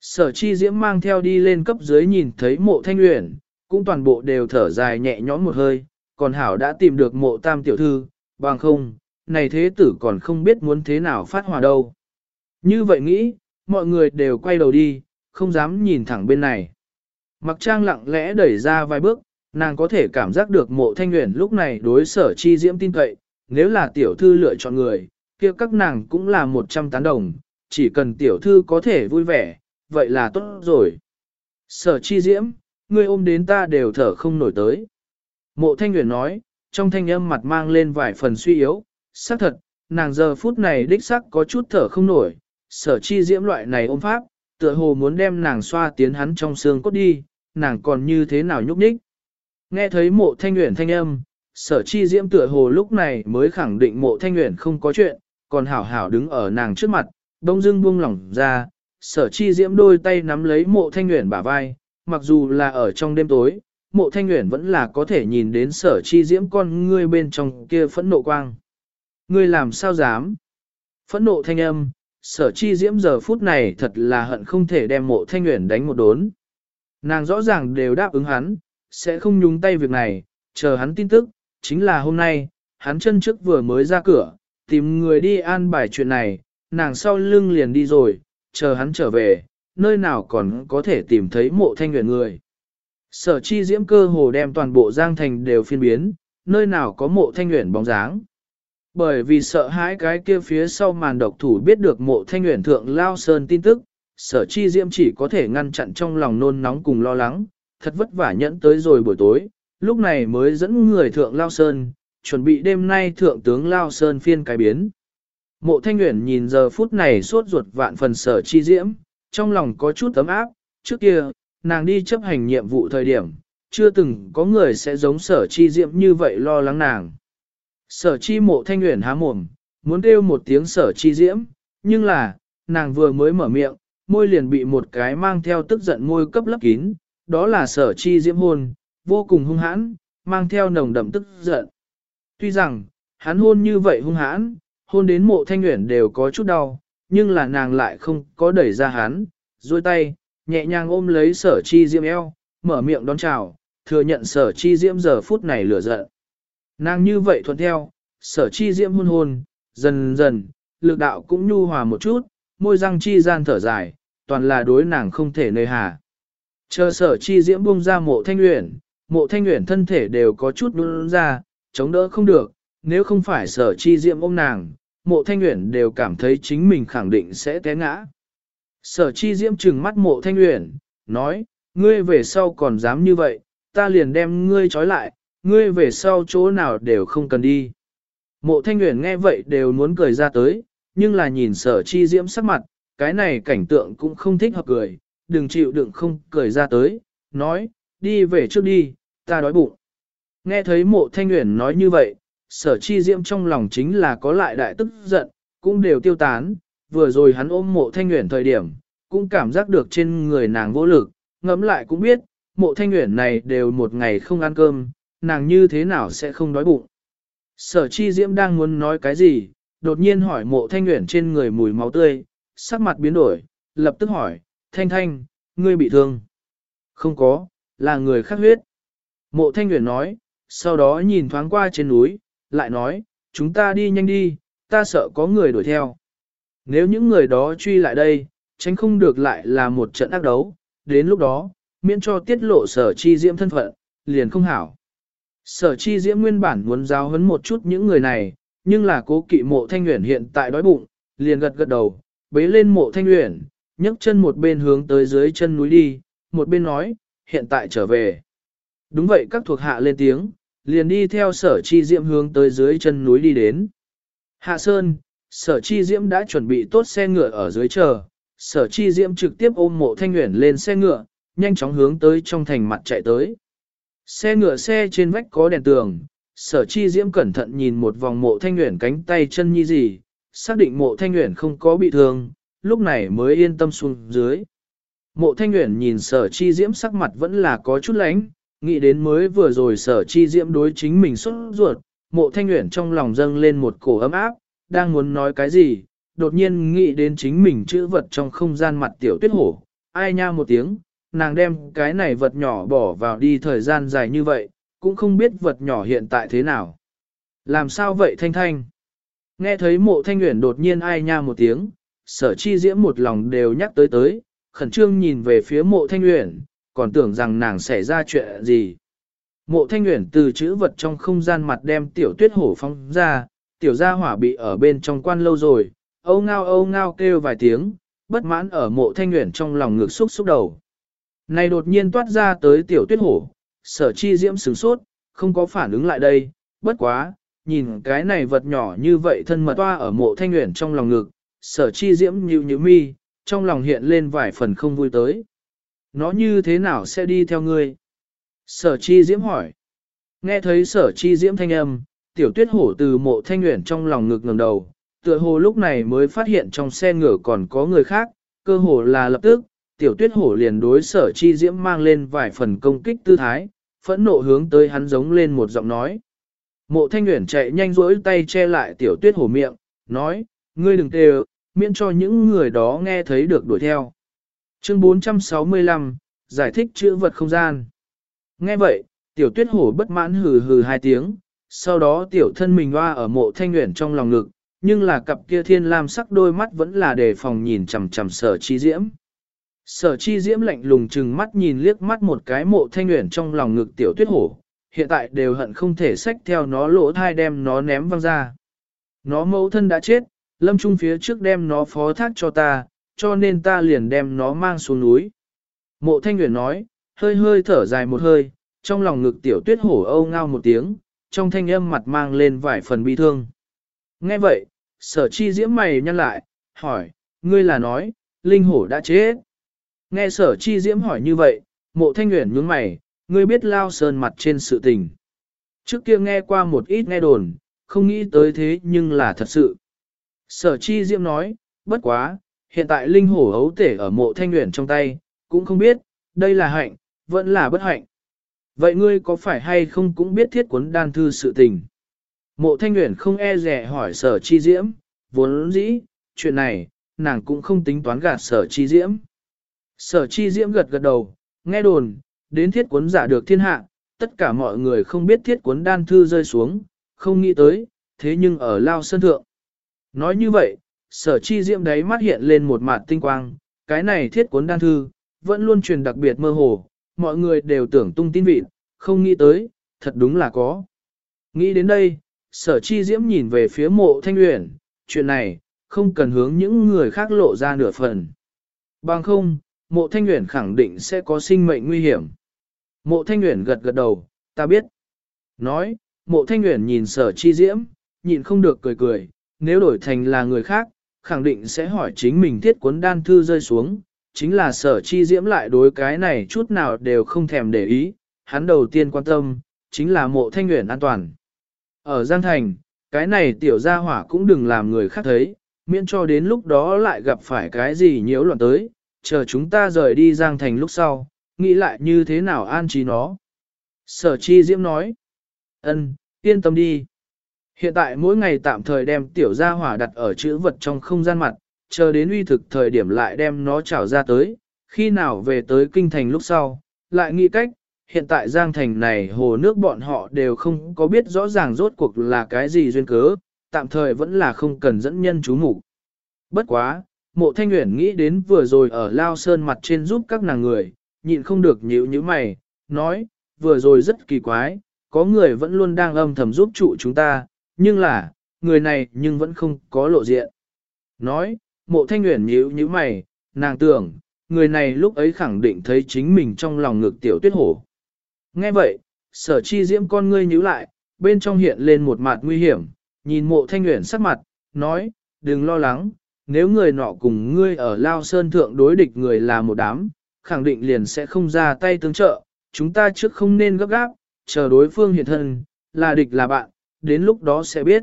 Sở chi diễm mang theo đi lên cấp dưới nhìn thấy mộ thanh uyển, cũng toàn bộ đều thở dài nhẹ nhõm một hơi, còn hảo đã tìm được mộ tam tiểu thư, bằng không, này thế tử còn không biết muốn thế nào phát hòa đâu. Như vậy nghĩ, mọi người đều quay đầu đi, không dám nhìn thẳng bên này. Mặc trang lặng lẽ đẩy ra vài bước, nàng có thể cảm giác được mộ thanh nguyện lúc này đối sở chi diễm tin cậy, nếu là tiểu thư lựa chọn người, kia các nàng cũng là một trăm tán đồng, chỉ cần tiểu thư có thể vui vẻ, vậy là tốt rồi. Sở chi diễm, ngươi ôm đến ta đều thở không nổi tới. Mộ thanh nguyện nói, trong thanh âm mặt mang lên vài phần suy yếu, xác thật, nàng giờ phút này đích sắc có chút thở không nổi, sở chi diễm loại này ôm pháp, tựa hồ muốn đem nàng xoa tiến hắn trong xương cốt đi, nàng còn như thế nào nhúc nhích. Nghe thấy mộ thanh nguyện thanh âm, sở chi diễm tựa hồ lúc này mới khẳng định mộ thanh nguyện không có chuyện, còn hảo hảo đứng ở nàng trước mặt, đông dưng buông lỏng ra, sở chi diễm đôi tay nắm lấy mộ thanh nguyện bả vai, mặc dù là ở trong đêm tối, mộ thanh nguyện vẫn là có thể nhìn đến sở chi diễm con ngươi bên trong kia phẫn nộ quang. Ngươi làm sao dám? Phẫn nộ thanh âm, sở chi diễm giờ phút này thật là hận không thể đem mộ thanh nguyện đánh một đốn. Nàng rõ ràng đều đáp ứng hắn, sẽ không nhúng tay việc này, chờ hắn tin tức, chính là hôm nay, hắn chân trước vừa mới ra cửa, tìm người đi an bài chuyện này, nàng sau lưng liền đi rồi, chờ hắn trở về, nơi nào còn có thể tìm thấy mộ thanh nguyện người. Sở chi diễm cơ hồ đem toàn bộ giang thành đều phiên biến, nơi nào có mộ thanh nguyện bóng dáng. Bởi vì sợ hãi cái kia phía sau màn độc thủ biết được mộ thanh nguyện thượng lao sơn tin tức, sở chi diễm chỉ có thể ngăn chặn trong lòng nôn nóng cùng lo lắng, thật vất vả nhẫn tới rồi buổi tối, lúc này mới dẫn người thượng lao sơn, chuẩn bị đêm nay thượng tướng lao sơn phiên cái biến. Mộ thanh nguyện nhìn giờ phút này suốt ruột vạn phần sở chi diễm, trong lòng có chút tấm áp, trước kia, nàng đi chấp hành nhiệm vụ thời điểm, chưa từng có người sẽ giống sở chi diễm như vậy lo lắng nàng. Sở chi mộ thanh nguyện há mồm, muốn kêu một tiếng sở chi diễm, nhưng là, nàng vừa mới mở miệng, môi liền bị một cái mang theo tức giận môi cấp lấp kín, đó là sở chi diễm hôn, vô cùng hung hãn, mang theo nồng đậm tức giận. Tuy rằng, hắn hôn như vậy hung hãn, hôn đến mộ thanh nguyện đều có chút đau, nhưng là nàng lại không có đẩy ra hắn, duỗi tay, nhẹ nhàng ôm lấy sở chi diễm eo, mở miệng đón chào, thừa nhận sở chi diễm giờ phút này lửa giận. Nàng như vậy thuận theo, sở chi diễm hôn hôn, dần dần, lực đạo cũng nhu hòa một chút, môi răng chi gian thở dài, toàn là đối nàng không thể nơi hà. Chờ sở chi diễm buông ra mộ thanh uyển, mộ thanh uyển thân thể đều có chút nôn ra, chống đỡ không được, nếu không phải sở chi diễm ôm nàng, mộ thanh uyển đều cảm thấy chính mình khẳng định sẽ té ngã. Sở chi diễm trừng mắt mộ thanh uyển, nói, ngươi về sau còn dám như vậy, ta liền đem ngươi trói lại, ngươi về sau chỗ nào đều không cần đi. Mộ thanh nguyện nghe vậy đều muốn cười ra tới, nhưng là nhìn sở chi diễm sắc mặt, cái này cảnh tượng cũng không thích hợp cười, đừng chịu đựng không cười ra tới, nói, đi về trước đi, ta đói bụng. Nghe thấy mộ thanh nguyện nói như vậy, sở chi diễm trong lòng chính là có lại đại tức giận, cũng đều tiêu tán, vừa rồi hắn ôm mộ thanh nguyện thời điểm, cũng cảm giác được trên người nàng vô lực, ngẫm lại cũng biết, mộ thanh nguyện này đều một ngày không ăn cơm, nàng như thế nào sẽ không đói bụng. Sở chi diễm đang muốn nói cái gì, đột nhiên hỏi mộ thanh nguyện trên người mùi máu tươi, sắc mặt biến đổi, lập tức hỏi, thanh thanh, ngươi bị thương. Không có, là người khác huyết. Mộ thanh nguyện nói, sau đó nhìn thoáng qua trên núi, lại nói, chúng ta đi nhanh đi, ta sợ có người đuổi theo. Nếu những người đó truy lại đây, tránh không được lại là một trận ác đấu, đến lúc đó, miễn cho tiết lộ sở chi diễm thân phận, liền không hảo. Sở chi diễm nguyên bản muốn giáo huấn một chút những người này, nhưng là cố kỵ mộ thanh nguyện hiện tại đói bụng, liền gật gật đầu, bế lên mộ thanh nguyện, nhấc chân một bên hướng tới dưới chân núi đi, một bên nói, hiện tại trở về. Đúng vậy các thuộc hạ lên tiếng, liền đi theo sở chi diễm hướng tới dưới chân núi đi đến. Hạ Sơn, sở chi diễm đã chuẩn bị tốt xe ngựa ở dưới chờ, sở chi diễm trực tiếp ôm mộ thanh nguyện lên xe ngựa, nhanh chóng hướng tới trong thành mặt chạy tới. Xe ngựa xe trên vách có đèn tường, sở chi diễm cẩn thận nhìn một vòng mộ thanh nguyện cánh tay chân như gì, xác định mộ thanh nguyện không có bị thương, lúc này mới yên tâm xuống dưới. Mộ thanh nguyện nhìn sở chi diễm sắc mặt vẫn là có chút lánh, nghĩ đến mới vừa rồi sở chi diễm đối chính mình xuất ruột, mộ thanh nguyện trong lòng dâng lên một cổ ấm áp, đang muốn nói cái gì, đột nhiên nghĩ đến chính mình chữ vật trong không gian mặt tiểu tuyết hổ, ai nha một tiếng, nàng đem cái này vật nhỏ bỏ vào đi thời gian dài như vậy, cũng không biết vật nhỏ hiện tại thế nào. Làm sao vậy thanh thanh? Nghe thấy mộ thanh Nguyễn đột nhiên ai nha một tiếng, sở chi diễm một lòng đều nhắc tới tới, khẩn trương nhìn về phía mộ thanh Nguyễn, còn tưởng rằng nàng xảy ra chuyện gì. Mộ thanh Nguyễn từ chữ vật trong không gian mặt đem tiểu tuyết hổ phong ra, tiểu gia hỏa bị ở bên trong quan lâu rồi, âu ngao âu ngao kêu vài tiếng, bất mãn ở mộ thanh Nguyễn trong lòng ngược xúc xúc đầu. Này đột nhiên toát ra tới tiểu tuyết hổ, sở chi diễm sửng sốt, không có phản ứng lại đây, bất quá, nhìn cái này vật nhỏ như vậy thân mật toa ở mộ thanh nguyện trong lòng ngực, sở chi diễm như như mi, trong lòng hiện lên vài phần không vui tới. Nó như thế nào sẽ đi theo ngươi? Sở chi diễm hỏi. Nghe thấy sở chi diễm thanh âm, tiểu tuyết hổ từ mộ thanh nguyện trong lòng ngực ngẩng đầu, tựa hồ lúc này mới phát hiện trong xe ngựa còn có người khác, cơ hồ là lập tức, tiểu tuyết hổ liền đối sở chi diễm mang lên vài phần công kích tư thái, phẫn nộ hướng tới hắn giống lên một giọng nói. Mộ thanh nguyện chạy nhanh rỗi tay che lại tiểu tuyết hổ miệng, nói, ngươi đừng tê miễn cho những người đó nghe thấy được đuổi theo. Chương 465, giải thích chữ vật không gian. Nghe vậy, tiểu tuyết hổ bất mãn hừ hừ hai tiếng, sau đó tiểu thân mình hoa ở mộ thanh nguyện trong lòng ngực, nhưng là cặp kia thiên lam sắc đôi mắt vẫn là đề phòng nhìn chằm chằm sở chi diễm. Sở chi diễm lạnh lùng chừng mắt nhìn liếc mắt một cái mộ thanh nguyện trong lòng ngực tiểu tuyết hổ, hiện tại đều hận không thể xách theo nó lỗ thai đem nó ném văng ra. Nó mẫu thân đã chết, lâm trung phía trước đem nó phó thác cho ta, cho nên ta liền đem nó mang xuống núi. Mộ thanh nguyện nói, hơi hơi thở dài một hơi, trong lòng ngực tiểu tuyết hổ âu ngao một tiếng, trong thanh âm mặt mang lên vài phần bi thương. Nghe vậy, sở chi diễm mày nhăn lại, hỏi, ngươi là nói, linh hổ đã chết. Nghe sở chi diễm hỏi như vậy, mộ thanh nguyện nhướng mày, ngươi biết lao sơn mặt trên sự tình. Trước kia nghe qua một ít nghe đồn, không nghĩ tới thế nhưng là thật sự. Sở chi diễm nói, bất quá, hiện tại linh hổ hấu tể ở mộ thanh nguyện trong tay, cũng không biết, đây là hạnh, vẫn là bất hạnh. Vậy ngươi có phải hay không cũng biết thiết cuốn đan thư sự tình? Mộ thanh nguyện không e rẻ hỏi sở chi diễm, vốn dĩ, chuyện này, nàng cũng không tính toán gạt sở chi diễm. Sở chi diễm gật gật đầu, nghe đồn, đến thiết cuốn giả được thiên hạ, tất cả mọi người không biết thiết cuốn đan thư rơi xuống, không nghĩ tới, thế nhưng ở lao Sơn thượng. Nói như vậy, sở chi diễm đấy mắt hiện lên một mặt tinh quang, cái này thiết cuốn đan thư, vẫn luôn truyền đặc biệt mơ hồ, mọi người đều tưởng tung tin vịt, không nghĩ tới, thật đúng là có. Nghĩ đến đây, sở chi diễm nhìn về phía mộ thanh uyển, chuyện này, không cần hướng những người khác lộ ra nửa phần. Bằng không, mộ thanh uyển khẳng định sẽ có sinh mệnh nguy hiểm. Mộ thanh uyển gật gật đầu, ta biết. Nói, mộ thanh uyển nhìn sở chi diễm, nhịn không được cười cười, nếu đổi thành là người khác, khẳng định sẽ hỏi chính mình thiết cuốn đan thư rơi xuống, chính là sở chi diễm lại đối cái này chút nào đều không thèm để ý, hắn đầu tiên quan tâm, chính là mộ thanh nguyện an toàn. Ở Giang Thành, cái này tiểu gia hỏa cũng đừng làm người khác thấy, miễn cho đến lúc đó lại gặp phải cái gì nhiễu loạn tới, chờ chúng ta rời đi Giang Thành lúc sau, nghĩ lại như thế nào an trí nó. Sở chi diễm nói, ân, yên tâm đi. Hiện tại mỗi ngày tạm thời đem tiểu gia hỏa đặt ở chữ vật trong không gian mặt, chờ đến uy thực thời điểm lại đem nó trảo ra tới, khi nào về tới kinh thành lúc sau, lại nghĩ cách, hiện tại giang thành này hồ nước bọn họ đều không có biết rõ ràng rốt cuộc là cái gì duyên cớ, tạm thời vẫn là không cần dẫn nhân chú mục Bất quá, mộ thanh uyển nghĩ đến vừa rồi ở Lao Sơn mặt trên giúp các nàng người, nhịn không được nhíu như mày, nói, vừa rồi rất kỳ quái, có người vẫn luôn đang âm thầm giúp trụ chúng ta, nhưng là, người này nhưng vẫn không có lộ diện. Nói, mộ thanh uyển nhíu như mày, nàng tưởng, người này lúc ấy khẳng định thấy chính mình trong lòng ngực tiểu tuyết hổ. Nghe vậy, sở chi diễm con ngươi nhíu lại, bên trong hiện lên một mặt nguy hiểm, nhìn mộ thanh uyển sắc mặt, nói, đừng lo lắng, nếu người nọ cùng ngươi ở Lao Sơn Thượng đối địch người là một đám, khẳng định liền sẽ không ra tay tương trợ, chúng ta trước không nên gấp gáp, chờ đối phương hiện thân, là địch là bạn, đến lúc đó sẽ biết.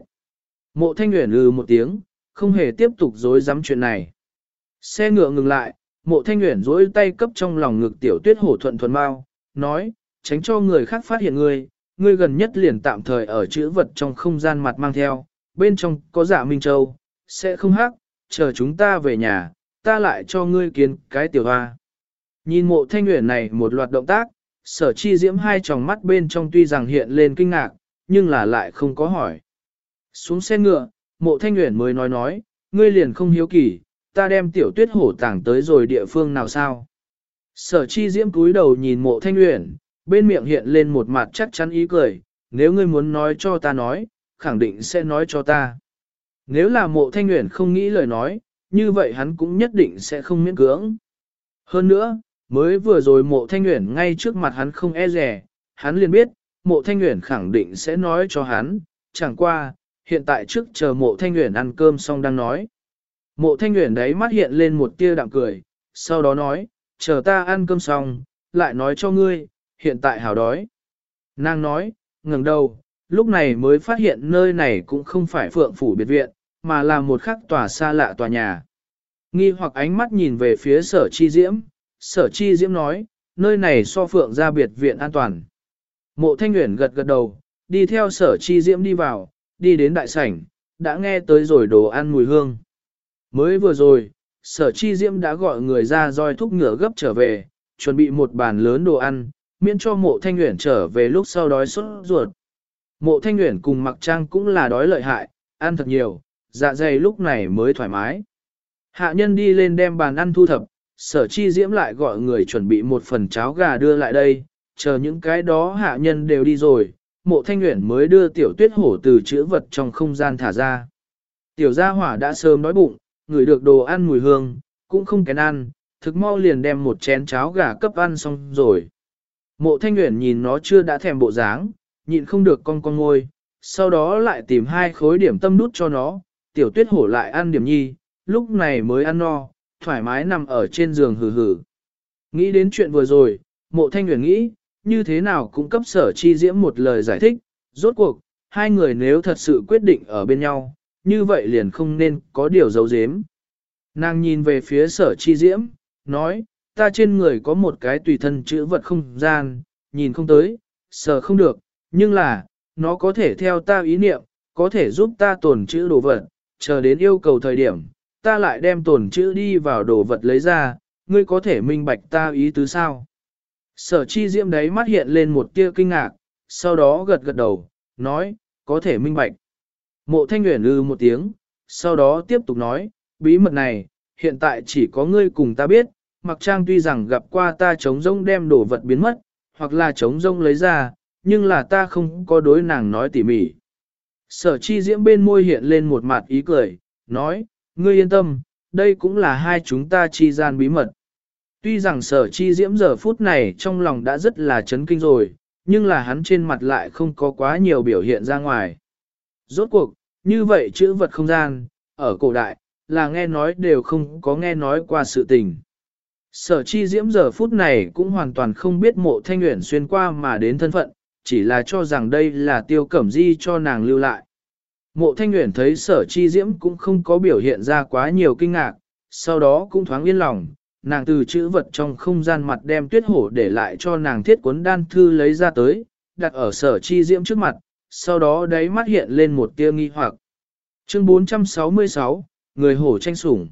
Mộ thanh Nguyễn lừ một tiếng, không hề tiếp tục dối dám chuyện này. Xe ngựa ngừng lại, mộ thanh Nguyễn dối tay cấp trong lòng ngực tiểu tuyết hổ thuận thuần mau, nói, tránh cho người khác phát hiện ngươi, ngươi gần nhất liền tạm thời ở chữ vật trong không gian mặt mang theo, bên trong có giả Minh Châu, sẽ không hắc, chờ chúng ta về nhà, ta lại cho ngươi kiến cái tiểu hoa. Nhìn mộ thanh nguyện này một loạt động tác, sở chi diễm hai tròng mắt bên trong tuy rằng hiện lên kinh ngạc, nhưng là lại không có hỏi. Xuống xe ngựa, mộ thanh nguyện mới nói nói, ngươi liền không hiếu kỳ, ta đem tiểu tuyết hổ tảng tới rồi địa phương nào sao. Sở chi diễm cúi đầu nhìn mộ thanh nguyện, bên miệng hiện lên một mặt chắc chắn ý cười, nếu ngươi muốn nói cho ta nói, khẳng định sẽ nói cho ta. Nếu là mộ thanh nguyện không nghĩ lời nói, như vậy hắn cũng nhất định sẽ không miễn cưỡng. Hơn nữa, mới vừa rồi mộ thanh nguyện ngay trước mặt hắn không e rẻ, hắn liền biết, mộ thanh nguyện khẳng định sẽ nói cho hắn, chẳng qua, hiện tại trước chờ mộ thanh nguyện ăn cơm xong đang nói. Mộ thanh nguyện đấy mắt hiện lên một tia đạm cười, sau đó nói, chờ ta ăn cơm xong, lại nói cho ngươi, hiện tại hào đói. Nàng nói, ngừng đầu, lúc này mới phát hiện nơi này cũng không phải phượng phủ biệt viện, mà là một khắc tòa xa lạ tòa nhà. Nghi hoặc ánh mắt nhìn về phía sở chi diễm, sở chi diễm nói, nơi này so phượng ra biệt viện an toàn. Mộ thanh nguyện gật gật đầu, đi theo sở chi diễm đi vào, đi đến đại sảnh, đã nghe tới rồi đồ ăn mùi hương. Mới vừa rồi, sở chi diễm đã gọi người ra roi thúc ngựa gấp trở về, chuẩn bị một bàn lớn đồ ăn, miễn cho mộ thanh nguyện trở về lúc sau đói sốt ruột. Mộ thanh nguyện cùng mặc trang cũng là đói lợi hại, ăn thật nhiều, dạ dày lúc này mới thoải mái. Hạ nhân đi lên đem bàn ăn thu thập, sở chi diễm lại gọi người chuẩn bị một phần cháo gà đưa lại đây, chờ những cái đó hạ nhân đều đi rồi, mộ thanh nguyện mới đưa tiểu tuyết hổ từ chữ vật trong không gian thả ra. Tiểu gia hỏa đã sớm đói bụng, ngửi được đồ ăn mùi hương, cũng không kén ăn, thực mau liền đem một chén cháo gà cấp ăn xong rồi. Mộ thanh nguyện nhìn nó chưa đã thèm bộ dáng, nhịn không được con con ngôi, sau đó lại tìm hai khối điểm tâm đút cho nó, tiểu tuyết hổ lại ăn điểm nhi, lúc này mới ăn no, thoải mái nằm ở trên giường hừ hừ. Nghĩ đến chuyện vừa rồi, mộ thanh nguyện nghĩ, như thế nào cũng cấp sở chi diễm một lời giải thích, rốt cuộc, hai người nếu thật sự quyết định ở bên nhau, như vậy liền không nên có điều giấu giếm. Nàng nhìn về phía sở chi diễm, nói, ta trên người có một cái tùy thân chữ vật không gian, nhìn không tới, sở không được, nhưng là, nó có thể theo ta ý niệm, có thể giúp ta tồn chữ đồ vật, chờ đến yêu cầu thời điểm, ta lại đem tổn chữ đi vào đồ vật lấy ra, ngươi có thể minh bạch ta ý tứ sao. Sở chi diễm đấy mắt hiện lên một tia kinh ngạc, sau đó gật gật đầu, nói, có thể minh bạch. Mộ thanh nguyện lư ừ một tiếng, sau đó tiếp tục nói, bí mật này, hiện tại chỉ có ngươi cùng ta biết, mặc trang tuy rằng gặp qua ta chống rông đem đồ vật biến mất, hoặc là chống rông lấy ra, nhưng là ta không có đối nàng nói tỉ mỉ. Sở chi diễm bên môi hiện lên một mặt ý cười, nói, ngươi yên tâm, đây cũng là hai chúng ta chi gian bí mật. Tuy rằng sở chi diễm giờ phút này trong lòng đã rất là chấn kinh rồi, nhưng là hắn trên mặt lại không có quá nhiều biểu hiện ra ngoài. Rốt cuộc, như vậy chữ vật không gian, ở cổ đại, là nghe nói đều không có nghe nói qua sự tình. Sở chi diễm giờ phút này cũng hoàn toàn không biết mộ thanh nguyện xuyên qua mà đến thân phận, chỉ là cho rằng đây là tiêu cẩm di cho nàng lưu lại. Mộ thanh nguyện thấy sở chi diễm cũng không có biểu hiện ra quá nhiều kinh ngạc, sau đó cũng thoáng yên lòng, nàng từ chữ vật trong không gian mặt đem tuyết hổ để lại cho nàng thiết cuốn đan thư lấy ra tới, đặt ở sở chi diễm trước mặt, sau đó đáy mắt hiện lên một tia nghi hoặc. Chương 466, Người hổ tranh sủng.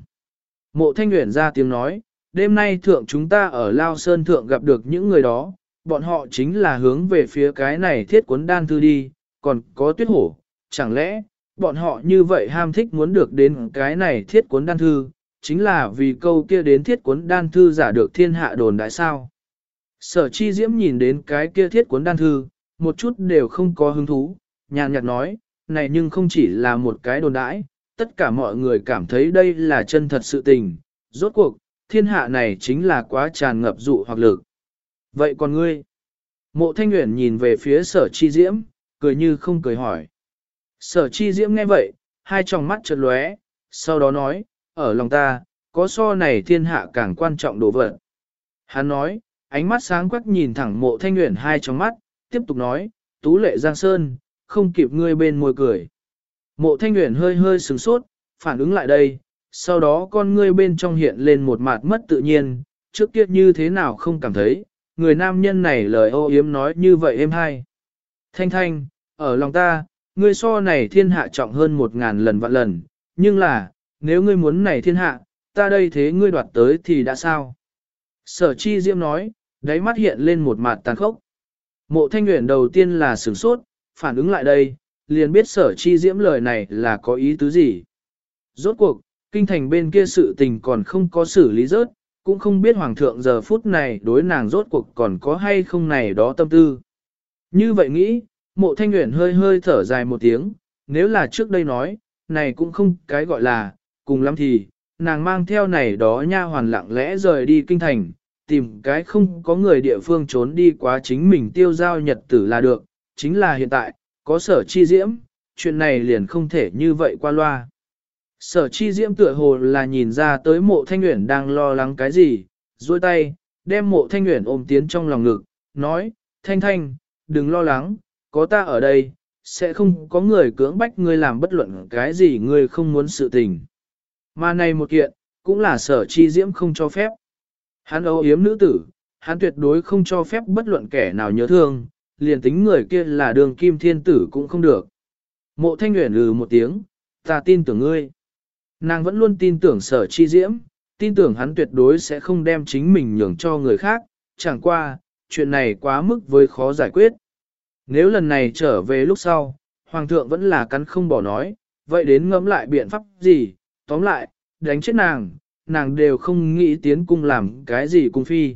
Mộ thanh nguyện ra tiếng nói, đêm nay thượng chúng ta ở Lao Sơn thượng gặp được những người đó, bọn họ chính là hướng về phía cái này thiết cuốn đan thư đi, còn có tuyết hổ, chẳng lẽ, bọn họ như vậy ham thích muốn được đến cái này thiết cuốn đan thư, chính là vì câu kia đến thiết cuốn đan thư giả được thiên hạ đồn đại sao. Sở chi diễm nhìn đến cái kia thiết cuốn đan thư, một chút đều không có hứng thú, nhàn nhạt nói, này nhưng không chỉ là một cái đồn đãi, tất cả mọi người cảm thấy đây là chân thật sự tình, rốt cuộc, thiên hạ này chính là quá tràn ngập dụ hoặc lực. Vậy còn ngươi? Mộ thanh nguyện nhìn về phía sở chi diễm, cười như không cười hỏi. Sở chi diễm nghe vậy, hai tròng mắt chợt lóe, sau đó nói, ở lòng ta, có so này thiên hạ càng quan trọng đồ vật. Hắn nói, ánh mắt sáng quắc nhìn thẳng mộ thanh nguyện hai trong mắt, tiếp tục nói, tú lệ giang sơn, không kịp ngươi bên môi cười. Mộ thanh nguyện hơi hơi sừng sốt, phản ứng lại đây, sau đó con ngươi bên trong hiện lên một mặt mất tự nhiên, trước kia như thế nào không cảm thấy, người nam nhân này lời ô yếm nói như vậy em hay. Thanh thanh, ở lòng ta, ngươi so này thiên hạ trọng hơn một ngàn lần vạn lần, nhưng là, nếu ngươi muốn này thiên hạ, ta đây thế ngươi đoạt tới thì đã sao? Sở chi diễm nói, đáy mắt hiện lên một mặt tàn khốc. Mộ thanh nguyện đầu tiên là sửng sốt, phản ứng lại đây, liền biết sở chi diễm lời này là có ý tứ gì. Rốt cuộc, kinh thành bên kia sự tình còn không có xử lý rớt, cũng không biết hoàng thượng giờ phút này đối nàng rốt cuộc còn có hay không này đó tâm tư. Như vậy nghĩ, mộ thanh nguyện hơi hơi thở dài một tiếng, nếu là trước đây nói, này cũng không cái gọi là, cùng lắm thì, nàng mang theo này đó nha hoàn lặng lẽ rời đi kinh thành, tìm cái không có người địa phương trốn đi quá chính mình tiêu giao nhật tử là được, chính là hiện tại, có sở chi diễm, chuyện này liền không thể như vậy qua loa. Sở chi diễm tựa hồ là nhìn ra tới mộ thanh nguyện đang lo lắng cái gì, duỗi tay, đem mộ thanh nguyện ôm tiến trong lòng ngực, nói, thanh thanh, đừng lo lắng, có ta ở đây, sẽ không có người cưỡng bách ngươi làm bất luận cái gì ngươi không muốn sự tình. Mà này một kiện, cũng là sở chi diễm không cho phép. Hắn âu yếm nữ tử, hắn tuyệt đối không cho phép bất luận kẻ nào nhớ thương, liền tính người kia là đường kim thiên tử cũng không được. Mộ thanh nguyện lừ một tiếng, ta tin tưởng ngươi. Nàng vẫn luôn tin tưởng sở chi diễm, tin tưởng hắn tuyệt đối sẽ không đem chính mình nhường cho người khác, chẳng qua, chuyện này quá mức với khó giải quyết. Nếu lần này trở về lúc sau, Hoàng thượng vẫn là cắn không bỏ nói, vậy đến ngẫm lại biện pháp gì, tóm lại, đánh chết nàng, nàng đều không nghĩ tiến cung làm cái gì cung phi.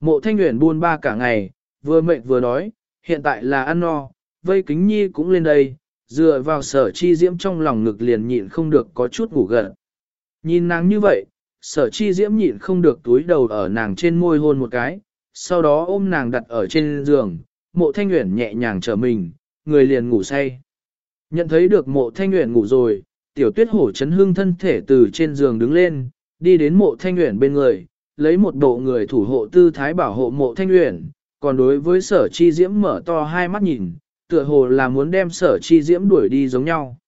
Mộ thanh nguyện buôn ba cả ngày, vừa mệt vừa đói, hiện tại là ăn no, vây kính nhi cũng lên đây, dựa vào sở chi diễm trong lòng ngực liền nhịn không được có chút ngủ gật Nhìn nàng như vậy, sở chi diễm nhịn không được túi đầu ở nàng trên môi hôn một cái, sau đó ôm nàng đặt ở trên giường, mộ thanh nguyện nhẹ nhàng trở mình, người liền ngủ say. Nhận thấy được mộ thanh nguyện ngủ rồi, tiểu tuyết hổ chấn hương thân thể từ trên giường đứng lên, đi đến mộ thanh nguyện bên người, lấy một bộ người thủ hộ tư thái bảo hộ mộ thanh nguyện, còn đối với sở chi diễm mở to hai mắt nhìn, tựa hồ là muốn đem sở chi diễm đuổi đi giống nhau.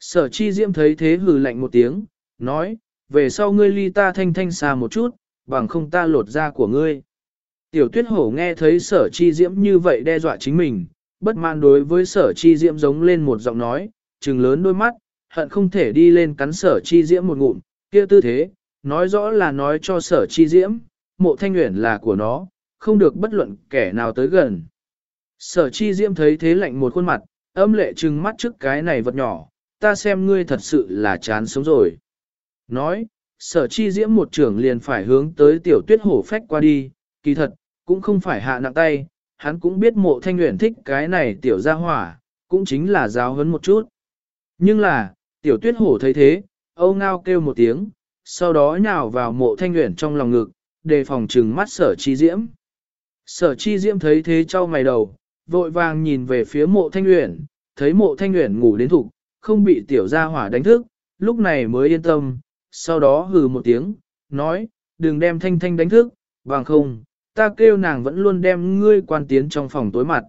Sở chi diễm thấy thế hừ lạnh một tiếng, nói, về sau ngươi ly ta thanh thanh xa một chút, bằng không ta lột da của ngươi. Tiểu tuyết hổ nghe thấy sở chi diễm như vậy đe dọa chính mình, bất mãn đối với sở chi diễm giống lên một giọng nói, trừng lớn đôi mắt, hận không thể đi lên cắn sở chi diễm một ngụm, kia tư thế, nói rõ là nói cho sở chi diễm, mộ thanh nguyện là của nó, không được bất luận kẻ nào tới gần. Sở chi diễm thấy thế lạnh một khuôn mặt, âm lệ trừng mắt trước cái này vật nhỏ, ta xem ngươi thật sự là chán sống rồi. Nói, sở chi diễm một trưởng liền phải hướng tới tiểu tuyết hổ phách qua đi, kỳ thật, cũng không phải hạ nặng tay, hắn cũng biết mộ thanh nguyện thích cái này tiểu gia hỏa, cũng chính là giáo hấn một chút. Nhưng là, tiểu tuyết hổ thấy thế, âu ngao kêu một tiếng, sau đó nhào vào mộ thanh nguyện trong lòng ngực, đề phòng trừng mắt sở chi diễm. Sở chi diễm thấy thế cho mày đầu, vội vàng nhìn về phía mộ thanh uyển, thấy mộ thanh uyển ngủ đến thục, không bị tiểu gia hỏa đánh thức, lúc này mới yên tâm, sau đó hừ một tiếng, nói, đừng đem thanh thanh đánh thức, bằng không, ta kêu nàng vẫn luôn đem ngươi quan tiến trong phòng tối mặt.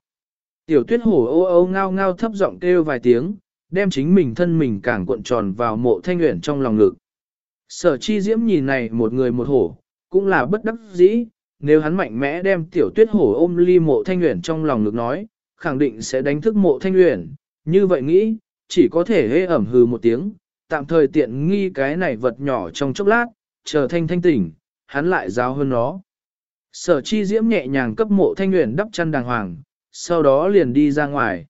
Tiểu tuyết hổ ô ô ngao ngao thấp giọng kêu vài tiếng, đem chính mình thân mình càng cuộn tròn vào mộ thanh uyển trong lòng ngực. Sở chi diễm nhìn này một người một hổ, cũng là bất đắc dĩ, nếu hắn mạnh mẽ đem tiểu tuyết hổ ôm ly mộ thanh uyển trong lòng ngực nói, khẳng định sẽ đánh thức mộ thanh uyển. như vậy nghĩ, chỉ có thể hê ẩm hừ một tiếng, tạm thời tiện nghi cái này vật nhỏ trong chốc lát, chờ thanh thanh tỉnh, hắn lại giáo hơn nó. Sở chi diễm nhẹ nhàng cấp mộ thanh nguyện đắp chăn đàng hoàng, sau đó liền đi ra ngoài.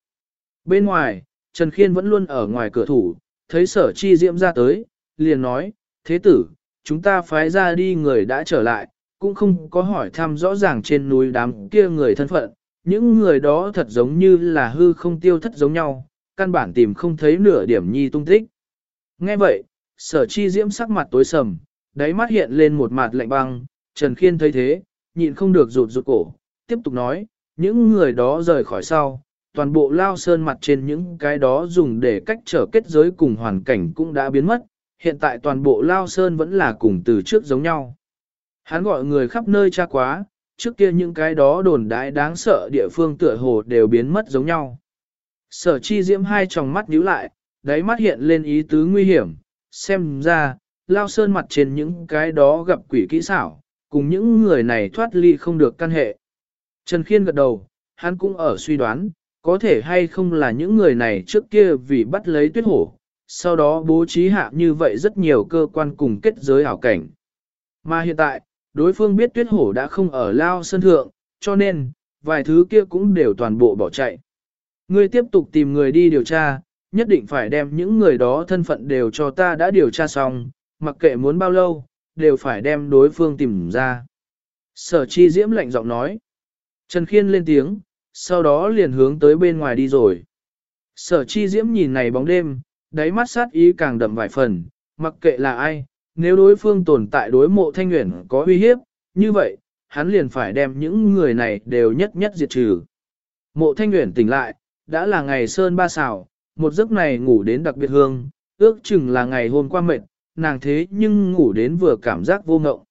Bên ngoài, Trần Khiên vẫn luôn ở ngoài cửa thủ, thấy sở chi diễm ra tới, liền nói, thế tử, chúng ta phái ra đi người đã trở lại, cũng không có hỏi thăm rõ ràng trên núi đám kia người thân phận, những người đó thật giống như là hư không tiêu thất giống nhau, căn bản tìm không thấy nửa điểm nhi tung tích. Nghe vậy, sở chi diễm sắc mặt tối sầm, đáy mắt hiện lên một mặt lạnh băng, Trần Khiên thấy thế, nhịn không được rụt rụt cổ, tiếp tục nói, những người đó rời khỏi sau, toàn bộ lao sơn mặt trên những cái đó dùng để cách trở kết giới cùng hoàn cảnh cũng đã biến mất, hiện tại toàn bộ lao sơn vẫn là cùng từ trước giống nhau. Hắn gọi người khắp nơi tra quá, trước kia những cái đó đồn đại đáng sợ địa phương tựa hồ đều biến mất giống nhau. Sở chi diễm hai tròng mắt nhíu lại, đáy mắt hiện lên ý tứ nguy hiểm, xem ra, lao sơn mặt trên những cái đó gặp quỷ kỹ xảo, cùng những người này thoát ly không được căn hệ. Trần Khiên gật đầu, hắn cũng ở suy đoán, có thể hay không là những người này trước kia vì bắt lấy tuyết hổ, sau đó bố trí hạ như vậy rất nhiều cơ quan cùng kết giới ảo cảnh. Mà hiện tại, đối phương biết tuyết hổ đã không ở Lao Sơn Thượng, cho nên, vài thứ kia cũng đều toàn bộ bỏ chạy. Ngươi tiếp tục tìm người đi điều tra, nhất định phải đem những người đó thân phận đều cho ta đã điều tra xong, mặc kệ muốn bao lâu, đều phải đem đối phương tìm ra. Sở chi diễm lạnh giọng nói. Trần Khiên lên tiếng, sau đó liền hướng tới bên ngoài đi rồi. Sở chi diễm nhìn này bóng đêm, đáy mắt sát ý càng đậm vài phần, mặc kệ là ai, nếu đối phương tồn tại đối mộ thanh nguyện có uy hiếp, như vậy, hắn liền phải đem những người này đều nhất nhất diệt trừ. Mộ thanh nguyện tỉnh lại, đã là ngày sơn ba xảo, một giấc này ngủ đến đặc biệt hương, ước chừng là ngày hôm qua mệt, nàng thế nhưng ngủ đến vừa cảm giác vô ngộng.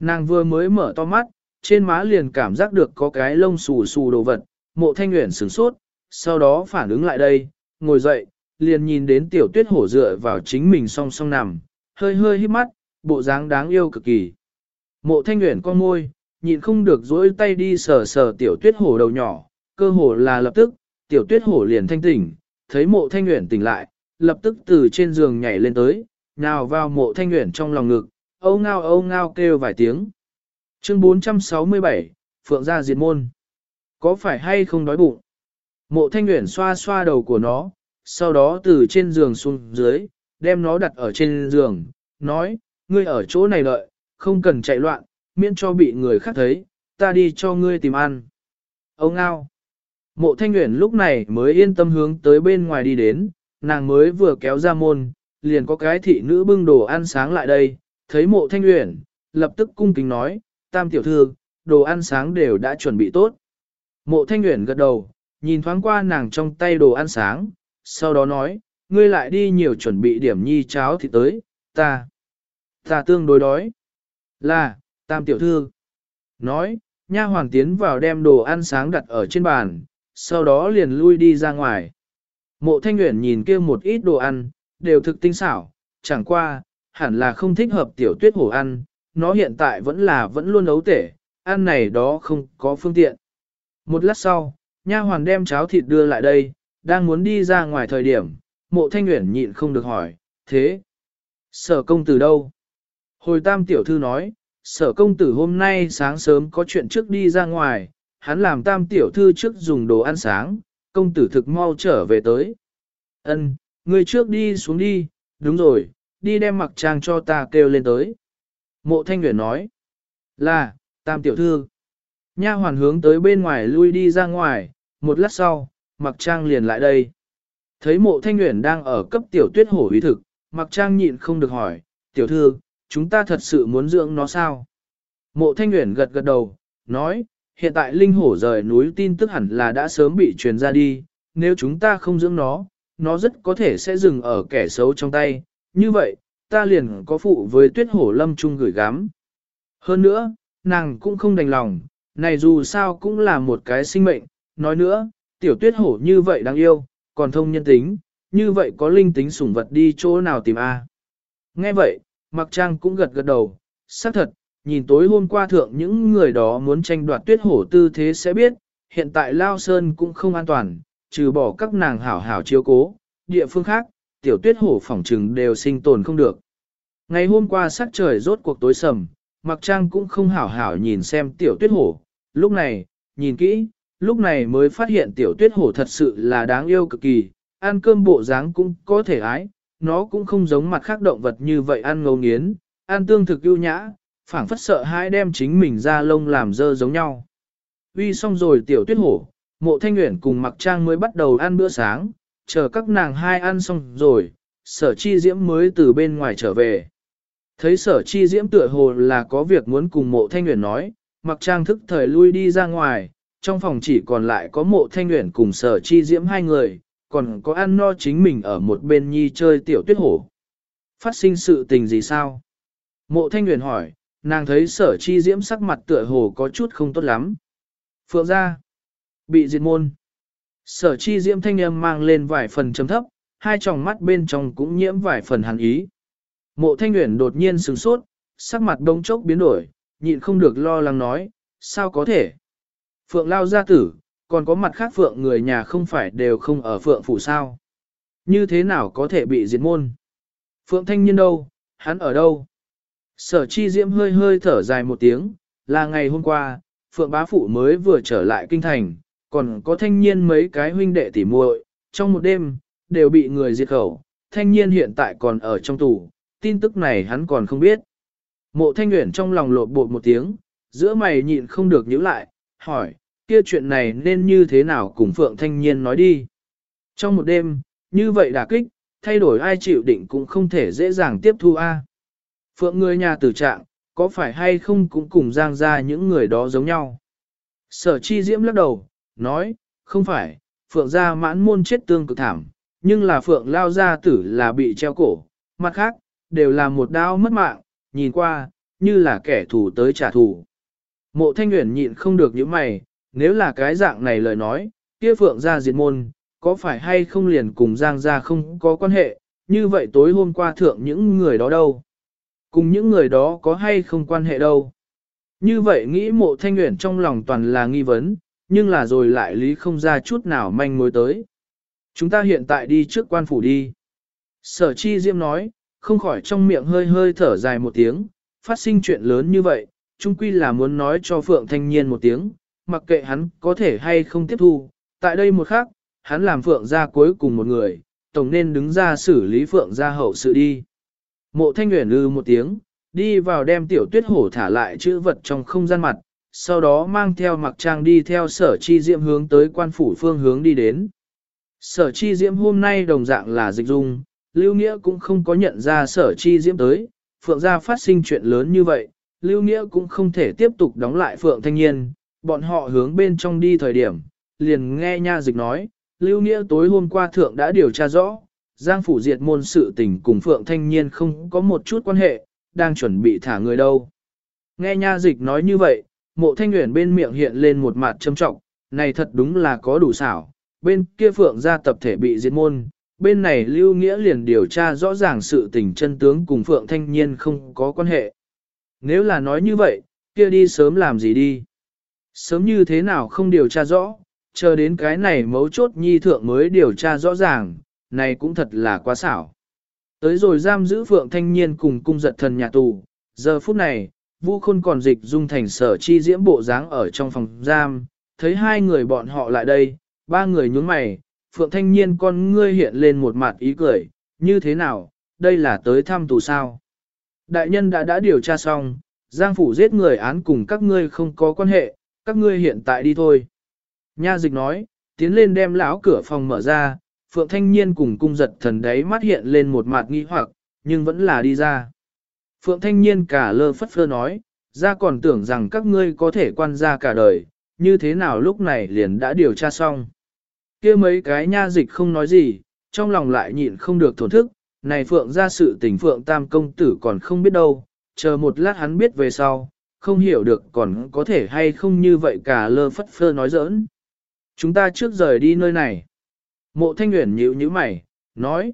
Nàng vừa mới mở to mắt, trên má liền cảm giác được có cái lông xù xù đồ vật, mộ thanh nguyện sửng sốt, sau đó phản ứng lại đây, ngồi dậy, liền nhìn đến tiểu tuyết hổ dựa vào chính mình song song nằm, hơi hơi hít mắt, bộ dáng đáng yêu cực kỳ. Mộ thanh nguyện con môi, nhịn không được dỗi tay đi sờ sờ tiểu tuyết hổ đầu nhỏ, cơ hồ là lập tức, tiểu tuyết hổ liền thanh tỉnh, thấy mộ thanh nguyện tỉnh lại, lập tức từ trên giường nhảy lên tới, nào vào mộ thanh nguyện trong lòng ngực, âu ngao âu ngao kêu vài tiếng. Chương 467, Phượng gia diệt môn. Có phải hay không đói bụng? Mộ thanh nguyện xoa xoa đầu của nó, sau đó từ trên giường xuống dưới, đem nó đặt ở trên giường, nói, ngươi ở chỗ này đợi, không cần chạy loạn, miễn cho bị người khác thấy, ta đi cho ngươi tìm ăn. Ông ao. Mộ thanh nguyện lúc này mới yên tâm hướng tới bên ngoài đi đến, nàng mới vừa kéo ra môn, liền có cái thị nữ bưng đồ ăn sáng lại đây, thấy mộ thanh nguyện, lập tức cung kính nói, tam tiểu thư, đồ ăn sáng đều đã chuẩn bị tốt. Mộ thanh nguyện gật đầu, nhìn thoáng qua nàng trong tay đồ ăn sáng, sau đó nói, ngươi lại đi nhiều chuẩn bị điểm nhi cháo thì tới, ta, ta tương đối đói. Là, tam tiểu thư. Nói, nha hoàng tiến vào đem đồ ăn sáng đặt ở trên bàn, sau đó liền lui đi ra ngoài. Mộ thanh nguyện nhìn kia một ít đồ ăn, đều thực tinh xảo, chẳng qua, hẳn là không thích hợp tiểu tuyết hổ ăn, nó hiện tại vẫn là vẫn luôn ấu tể, ăn này đó không có phương tiện. Một lát sau, nha hoàn đem cháo thịt đưa lại đây, đang muốn đi ra ngoài thời điểm, mộ thanh uyển nhịn không được hỏi, thế, sở công tử đâu? Hồi tam tiểu thư nói, sở công tử hôm nay sáng sớm có chuyện trước đi ra ngoài, hắn làm tam tiểu thư trước dùng đồ ăn sáng, công tử thực mau trở về tới. Ân, người trước đi xuống đi, đúng rồi, đi đem mặc trang cho ta kêu lên tới. Mộ thanh nguyện nói, là, tam tiểu thư. Nha hoàn hướng tới bên ngoài lui đi ra ngoài, một lát sau, mặc trang liền lại đây. Thấy mộ thanh nguyện đang ở cấp tiểu tuyết hổ ý thực, mặc trang nhịn không được hỏi, tiểu thư, chúng ta thật sự muốn dưỡng nó sao? Mộ thanh nguyện gật gật đầu, nói, hiện tại linh hổ rời núi tin tức hẳn là đã sớm bị truyền ra đi, nếu chúng ta không dưỡng nó, nó rất có thể sẽ dừng ở kẻ xấu trong tay, như vậy, ta liền có phụ với tuyết hổ lâm trung gửi gắm. Hơn nữa, nàng cũng không đành lòng, này dù sao cũng là một cái sinh mệnh, nói nữa, tiểu tuyết hổ như vậy đáng yêu, còn thông nhân tính, như vậy có linh tính sủng vật đi chỗ nào tìm a? Nghe vậy, Mặc Trang cũng gật gật đầu, xác thật, nhìn tối hôm qua thượng những người đó muốn tranh đoạt tuyết hổ tư thế sẽ biết, hiện tại Lao Sơn cũng không an toàn, trừ bỏ các nàng hảo hảo chiếu cố, địa phương khác, tiểu tuyết hổ phỏng trừng đều sinh tồn không được. Ngày hôm qua sắc trời rốt cuộc tối sầm, Mặc Trang cũng không hảo hảo nhìn xem tiểu tuyết hổ, lúc này, nhìn kỹ, lúc này mới phát hiện tiểu tuyết hổ thật sự là đáng yêu cực kỳ, ăn cơm bộ dáng cũng có thể ái, nó cũng không giống mặt khác động vật như vậy ăn ngấu nghiến, ăn tương thực ưu nhã, phảng phất sợ hãi đem chính mình ra lông làm dơ giống nhau. Uy xong rồi tiểu tuyết hổ, mộ thanh nguyện cùng mặc trang mới bắt đầu ăn bữa sáng, chờ các nàng hai ăn xong rồi, sở chi diễm mới từ bên ngoài trở về. Thấy sở chi diễm tựa hồ là có việc muốn cùng mộ thanh nguyện nói, mặc trang thức thời lui đi ra ngoài, trong phòng chỉ còn lại có mộ thanh nguyện cùng sở chi diễm hai người, còn có ăn no chính mình ở một bên nhi chơi tiểu tuyết hổ. Phát sinh sự tình gì sao? Mộ thanh nguyện hỏi, nàng thấy sở chi diễm sắc mặt tựa hồ có chút không tốt lắm. Phượng ra, bị diệt môn. Sở chi diễm thanh âm mang lên vài phần chấm thấp, hai tròng mắt bên trong cũng nhiễm vài phần hàn ý. Mộ thanh nguyện đột nhiên sửng sốt, sắc mặt đông chốc biến đổi, nhịn không được lo lắng nói, sao có thể? Phượng lao gia tử, còn có mặt khác Phượng người nhà không phải đều không ở Phượng phủ sao. Như thế nào có thể bị diệt môn? Phượng thanh niên đâu, hắn ở đâu? Sở chi diễm hơi hơi thở dài một tiếng, là ngày hôm qua, Phượng bá phụ mới vừa trở lại kinh thành, còn có thanh niên mấy cái huynh đệ tỉ muội, trong một đêm, đều bị người diệt khẩu, thanh niên hiện tại còn ở trong tù, tin tức này hắn còn không biết. Mộ thanh nguyện trong lòng lột bột một tiếng, giữa mày nhịn không được nhíu lại, hỏi, kia chuyện này nên như thế nào cùng Phượng thanh nhiên nói đi. Trong một đêm, như vậy đả kích, thay đổi ai chịu định cũng không thể dễ dàng tiếp thu a. Phượng người nhà tử trạng, có phải hay không cũng cùng giang ra những người đó giống nhau. Sở chi diễm lắc đầu, nói, không phải, Phượng gia mãn môn chết tương cực thảm, nhưng là Phượng lao gia tử là bị treo cổ, mặt khác, đều là một đao mất mạng, nhìn qua, như là kẻ thù tới trả thù. Mộ thanh nguyện nhịn không được những mày, nếu là cái dạng này lời nói, kia Phượng ra diệt môn, có phải hay không liền cùng Giang gia không có quan hệ, như vậy tối hôm qua thượng những người đó đâu? Cùng những người đó có hay không quan hệ đâu? Như vậy nghĩ mộ thanh nguyện trong lòng toàn là nghi vấn, nhưng là rồi lại lý không ra chút nào manh mối tới. Chúng ta hiện tại đi trước quan phủ đi. Sở chi diêm nói, không khỏi trong miệng hơi hơi thở dài một tiếng, phát sinh chuyện lớn như vậy, chung quy là muốn nói cho Phượng Thanh Nhiên một tiếng, mặc kệ hắn có thể hay không tiếp thu. Tại đây một khắc, hắn làm Phượng gia cuối cùng một người, tổng nên đứng ra xử lý Phượng gia hậu sự đi. Mộ Thanh Nguyễn lư một tiếng, đi vào đem tiểu tuyết hổ thả lại chữ vật trong không gian mặt, sau đó mang theo mặc trang đi theo sở chi diễm hướng tới quan phủ phương hướng đi đến. Sở chi diễm hôm nay đồng dạng là dịch dung, Lưu Nghĩa cũng không có nhận ra sở chi diễm tới, Phượng gia phát sinh chuyện lớn như vậy, Lưu Nghĩa cũng không thể tiếp tục đóng lại Phượng Thanh Nhiên, bọn họ hướng bên trong đi thời điểm, liền nghe nha dịch nói, Lưu Nghĩa tối hôm qua thượng đã điều tra rõ, Giang phủ diệt môn sự tình cùng Phượng Thanh Nhiên không có một chút quan hệ, đang chuẩn bị thả người đâu. Nghe nha dịch nói như vậy, mộ thanh nguyện bên miệng hiện lên một mặt châm trọng, này thật đúng là có đủ xảo, bên kia Phượng gia tập thể bị diệt môn, bên này Lưu Nghĩa liền điều tra rõ ràng sự tình chân tướng cùng Phượng Thanh Nhiên không có quan hệ. Nếu là nói như vậy, kia đi sớm làm gì đi? Sớm như thế nào không điều tra rõ, chờ đến cái này mấu chốt nhi thượng mới điều tra rõ ràng, này cũng thật là quá xảo. Tới rồi giam giữ Phượng Thanh niên cùng cung giật thần nhà tù, giờ phút này, Vu Khôn còn dịch dung thành sở chi diễm bộ dáng ở trong phòng giam, thấy hai người bọn họ lại đây, ba người nhướng mày, Phượng Thanh niên con ngươi hiện lên một mặt ý cười, như thế nào, đây là tới thăm tù sao. Đại nhân đã đã điều tra xong, Giang Phủ giết người án cùng các ngươi không có quan hệ, các ngươi hiện tại đi thôi. Nha dịch nói, tiến lên đem lão cửa phòng mở ra, Phượng Thanh Nhiên cùng cung giật thần đấy mắt hiện lên một mặt nghi hoặc, nhưng vẫn là đi ra. Phượng Thanh Nhiên cả lơ phất phơ nói, ra còn tưởng rằng các ngươi có thể quan ra cả đời, như thế nào lúc này liền đã điều tra xong kia mấy cái nha dịch không nói gì, trong lòng lại nhịn không được thổn thức, này Phượng ra sự tình Phượng Tam công tử còn không biết đâu, chờ một lát hắn biết về sau, không hiểu được còn có thể hay không như vậy cả lơ phất phơ nói giỡn. Chúng ta trước rời đi nơi này. Mộ Thanh Nguyễn nhíu nhíu mày, nói.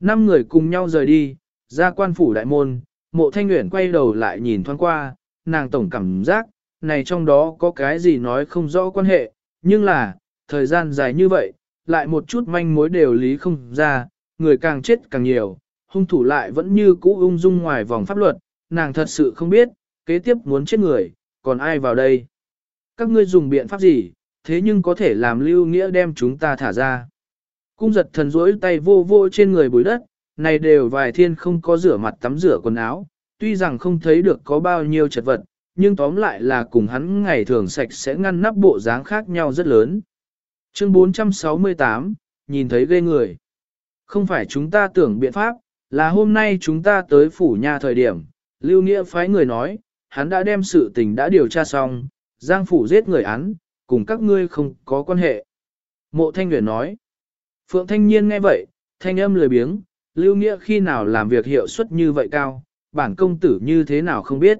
Năm người cùng nhau rời đi, ra quan phủ đại môn, mộ Thanh Nguyễn quay đầu lại nhìn thoáng qua, nàng tổng cảm giác, này trong đó có cái gì nói không rõ quan hệ, nhưng là, thời gian dài như vậy, lại một chút manh mối đều lý không ra, người càng chết càng nhiều, hung thủ lại vẫn như cũ ung dung ngoài vòng pháp luật, nàng thật sự không biết, kế tiếp muốn chết người, còn ai vào đây. Các ngươi dùng biện pháp gì, thế nhưng có thể làm lưu nghĩa đem chúng ta thả ra. Cung giật thần rỗi tay vô vô trên người bùi đất, này đều vài thiên không có rửa mặt tắm rửa quần áo, tuy rằng không thấy được có bao nhiêu chật vật, nhưng tóm lại là cùng hắn ngày thường sạch sẽ ngăn nắp bộ dáng khác nhau rất lớn. Chương 468, nhìn thấy ghê người. Không phải chúng ta tưởng biện pháp, là hôm nay chúng ta tới phủ nhà thời điểm, Lưu Nghĩa phái người nói, hắn đã đem sự tình đã điều tra xong, Giang phủ giết người án, cùng các ngươi không có quan hệ. Mộ Thanh Nguyễn nói, Phượng Thanh Nhiên nghe vậy, thanh âm lười biếng, Lưu Nghĩa khi nào làm việc hiệu suất như vậy cao, bản công tử như thế nào không biết.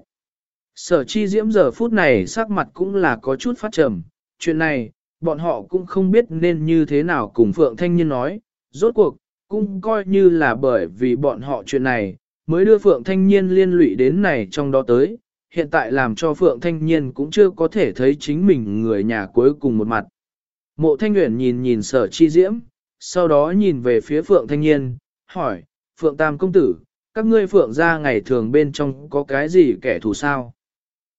Sở chi diễm giờ phút này sắc mặt cũng là có chút phát trầm, chuyện này, bọn họ cũng không biết nên như thế nào cùng Phượng Thanh Nhiên nói, rốt cuộc, cũng coi như là bởi vì bọn họ chuyện này, mới đưa Phượng Thanh Nhiên liên lụy đến này trong đó tới, hiện tại làm cho Phượng Thanh Nhiên cũng chưa có thể thấy chính mình người nhà cuối cùng một mặt. Mộ thanh nguyễn nhìn nhìn sở chi diễm, sau đó nhìn về phía phượng thanh niên, hỏi, phượng tam công tử, các ngươi phượng ra ngày thường bên trong có cái gì kẻ thù sao?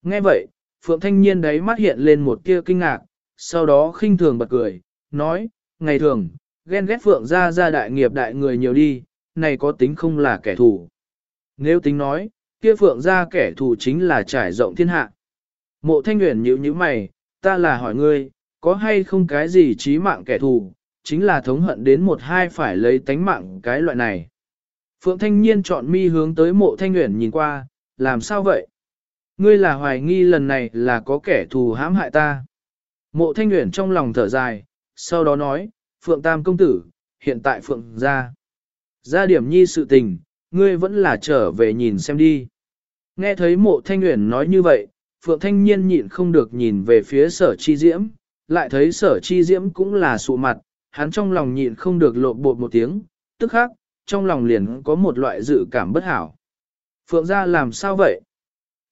Nghe vậy, phượng thanh niên đấy mắt hiện lên một tia kinh ngạc, sau đó khinh thường bật cười, nói, ngày thường, ghen ghét phượng ra ra đại nghiệp đại người nhiều đi, này có tính không là kẻ thù. Nếu tính nói, kia phượng ra kẻ thù chính là trải rộng thiên hạ. Mộ thanh nguyện nhíu như mày, ta là hỏi ngươi, có hay không cái gì trí mạng kẻ thù, chính là thống hận đến một hai phải lấy tánh mạng cái loại này. Phượng thanh niên chọn mi hướng tới mộ thanh nguyện nhìn qua, làm sao vậy? Ngươi là hoài nghi lần này là có kẻ thù hãm hại ta. Mộ thanh nguyện trong lòng thở dài, sau đó nói, Phượng Tam công tử, hiện tại Phượng ra. Ra điểm nhi sự tình, ngươi vẫn là trở về nhìn xem đi. Nghe thấy mộ thanh nguyện nói như vậy, Phượng Thanh Nhiên nhịn không được nhìn về phía sở chi diễm, lại thấy sở chi diễm cũng là sụ mặt, hắn trong lòng nhịn không được lộ bột một tiếng, tức khác, trong lòng liền có một loại dự cảm bất hảo. Phượng ra làm sao vậy?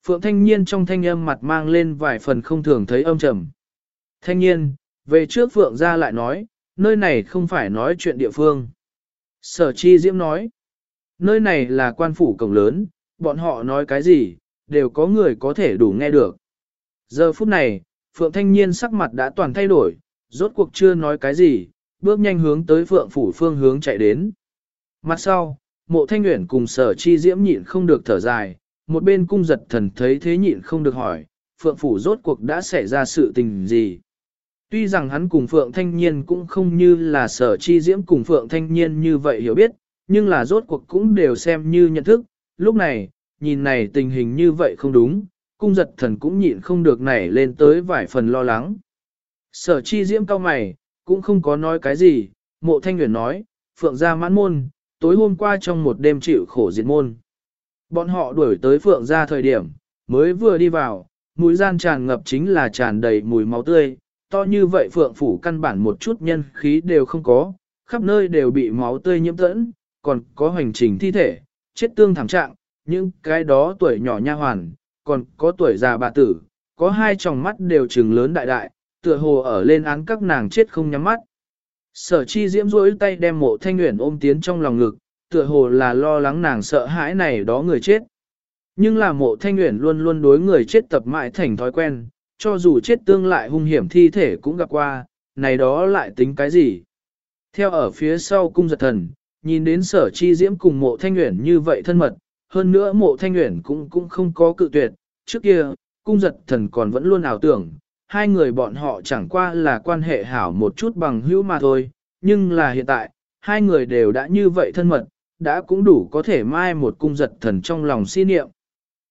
Phượng Thanh Nhiên trong thanh âm mặt mang lên vài phần không thường thấy âm trầm. Thanh Nhiên, về trước Phượng ra lại nói, nơi này không phải nói chuyện địa phương. Sở chi diễm nói, nơi này là quan phủ cổng lớn, bọn họ nói cái gì, đều có người có thể đủ nghe được. Giờ phút này, Phượng Thanh Nhiên sắc mặt đã toàn thay đổi, rốt cuộc chưa nói cái gì, bước nhanh hướng tới Phượng Phủ phương hướng chạy đến. Mặt sau, mộ thanh nguyện cùng sở chi diễm nhịn không được thở dài, một bên cung giật thần thấy thế nhịn không được hỏi, Phượng Phủ rốt cuộc đã xảy ra sự tình gì. Tuy rằng hắn cùng Phượng Thanh Nhiên cũng không như là sở chi diễm cùng Phượng Thanh Nhiên như vậy hiểu biết, nhưng là rốt cuộc cũng đều xem như nhận thức, lúc này, nhìn này tình hình như vậy không đúng, cung giật thần cũng nhịn không được nảy lên tới vài phần lo lắng. Sở chi diễm cao mày, cũng không có nói cái gì, mộ thanh nguyện nói, phượng gia mãn môn, tối hôm qua trong một đêm chịu khổ diệt môn. Bọn họ đuổi tới phượng gia thời điểm, mới vừa đi vào, mũi gian tràn ngập chính là tràn đầy mùi máu tươi, to như vậy phượng phủ căn bản một chút nhân khí đều không có, khắp nơi đều bị máu tươi nhiễm tẫn, còn có hành trình thi thể, chết tương thảm trạng, những cái đó tuổi nhỏ nha hoàn, còn có tuổi già bà tử, có hai tròng mắt đều trừng lớn đại đại, tựa hồ ở lên án các nàng chết không nhắm mắt. Sở chi diễm rỗi tay đem mộ thanh nguyện ôm tiến trong lòng ngực, tựa hồ là lo lắng nàng sợ hãi này đó người chết. Nhưng là mộ thanh nguyện luôn luôn đối người chết tập mãi thành thói quen, cho dù chết tương lại hung hiểm thi thể cũng gặp qua, này đó lại tính cái gì. Theo ở phía sau cung giật thần, nhìn đến sở chi diễm cùng mộ thanh uyển như vậy thân mật, hơn nữa mộ thanh uyển cũng cũng không có cự tuyệt, trước kia, cung giật thần còn vẫn luôn ảo tưởng, hai người bọn họ chẳng qua là quan hệ hảo một chút bằng hữu mà thôi, nhưng là hiện tại, hai người đều đã như vậy thân mật, đã cũng đủ có thể mai một cung giật thần trong lòng si niệm.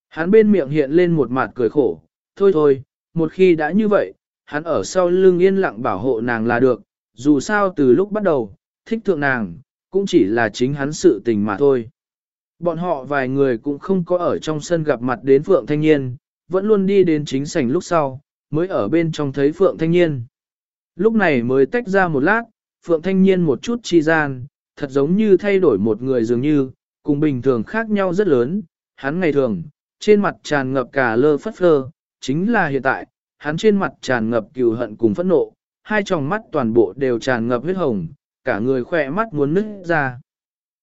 Hắn bên miệng hiện lên một mặt cười khổ, thôi thôi, một khi đã như vậy, hắn ở sau lưng yên lặng bảo hộ nàng là được, dù sao từ lúc bắt đầu, thích thượng nàng, cũng chỉ là chính hắn sự tình mà thôi. Bọn họ vài người cũng không có ở trong sân gặp mặt đến Phượng Thanh Nhiên, vẫn luôn đi đến chính sảnh lúc sau, mới ở bên trong thấy Phượng Thanh Nhiên. Lúc này mới tách ra một lát, Phượng Thanh Nhiên một chút chi gian, thật giống như thay đổi một người dường như, cùng bình thường khác nhau rất lớn, hắn ngày thường, trên mặt tràn ngập cả lơ phất phơ, chính là hiện tại, hắn trên mặt tràn ngập cừu hận cùng phẫn nộ, hai tròng mắt toàn bộ đều tràn ngập huyết hồng, cả người khỏe mắt muốn nứt ra.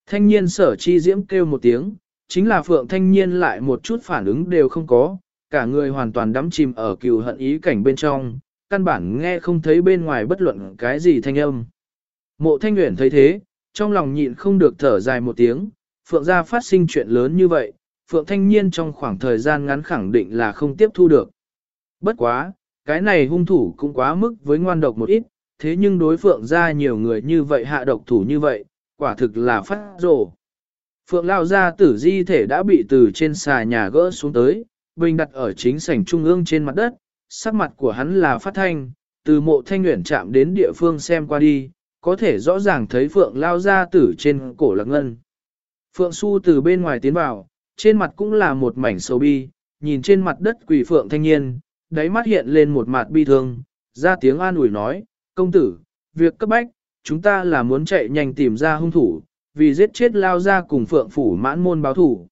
Thanh niên sở chi diễm kêu một tiếng, chính là phượng thanh niên lại một chút phản ứng đều không có, cả người hoàn toàn đắm chìm ở cừu hận ý cảnh bên trong, căn bản nghe không thấy bên ngoài bất luận cái gì thanh âm. Mộ thanh nguyện thấy thế, trong lòng nhịn không được thở dài một tiếng, phượng gia phát sinh chuyện lớn như vậy, phượng thanh niên trong khoảng thời gian ngắn khẳng định là không tiếp thu được. Bất quá, cái này hung thủ cũng quá mức với ngoan độc một ít, thế nhưng đối phượng ra nhiều người như vậy hạ độc thủ như vậy, quả thực là phát rồ. Phượng lao ra tử di thể đã bị từ trên xà nhà gỡ xuống tới, bình đặt ở chính sảnh trung ương trên mặt đất, sắc mặt của hắn là phát thanh, từ mộ thanh nguyện chạm đến địa phương xem qua đi, có thể rõ ràng thấy Phượng lao ra tử trên cổ lạc ngân. Phượng su từ bên ngoài tiến vào, trên mặt cũng là một mảnh sầu bi, nhìn trên mặt đất quỷ Phượng thanh niên, đáy mắt hiện lên một mặt bi thương, ra tiếng an ủi nói, công tử, việc cấp bách, chúng ta là muốn chạy nhanh tìm ra hung thủ, vì giết chết lao ra cùng Phượng Phủ mãn môn báo thủ.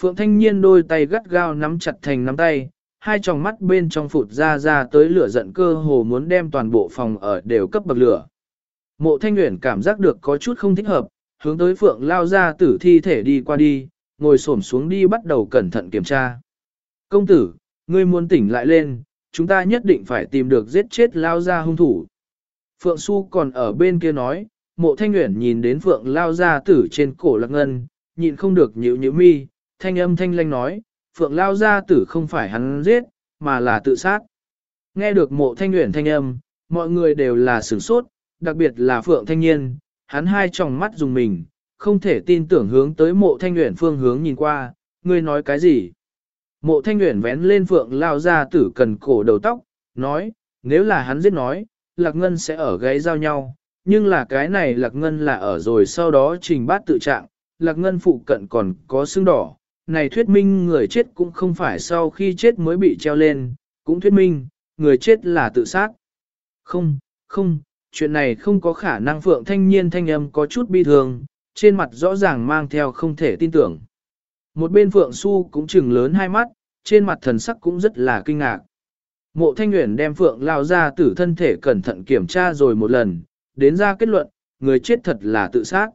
Phượng Thanh Nhiên đôi tay gắt gao nắm chặt thành nắm tay, hai tròng mắt bên trong phụt ra ra tới lửa giận cơ hồ muốn đem toàn bộ phòng ở đều cấp bậc lửa. Mộ thanh nguyện cảm giác được có chút không thích hợp, hướng tới phượng lao ra tử thi thể đi qua đi, ngồi xổm xuống đi bắt đầu cẩn thận kiểm tra. Công tử, ngươi muốn tỉnh lại lên, chúng ta nhất định phải tìm được giết chết lao ra hung thủ. Phượng Xu còn ở bên kia nói, mộ thanh nguyện nhìn đến Phượng lao gia tử trên cổ lạc ngân, nhịn không được nhíu nhíu mi, thanh âm thanh lanh nói, Phượng lao gia tử không phải hắn giết, mà là tự sát. Nghe được mộ thanh nguyện thanh âm, mọi người đều là sửng sốt, đặc biệt là Phượng thanh niên, hắn hai tròng mắt dùng mình, không thể tin tưởng hướng tới mộ thanh nguyện phương hướng nhìn qua, ngươi nói cái gì? Mộ thanh nguyện vén lên Phượng lao gia tử cần cổ đầu tóc, nói, nếu là hắn giết nói, Lạc Ngân sẽ ở gáy giao nhau, nhưng là cái này Lạc Ngân là ở rồi sau đó trình bát tự trạng, Lạc Ngân phụ cận còn có xương đỏ, này thuyết minh người chết cũng không phải sau khi chết mới bị treo lên, cũng thuyết minh, người chết là tự sát. Không, không, chuyện này không có khả năng Phượng Thanh Nhiên thanh âm có chút bi thường, trên mặt rõ ràng mang theo không thể tin tưởng. Một bên Phượng Xu cũng chừng lớn hai mắt, trên mặt thần sắc cũng rất là kinh ngạc. Mộ Thanh Nguyễn đem Phượng lao ra tử thân thể cẩn thận kiểm tra rồi một lần, đến ra kết luận, người chết thật là tự sát.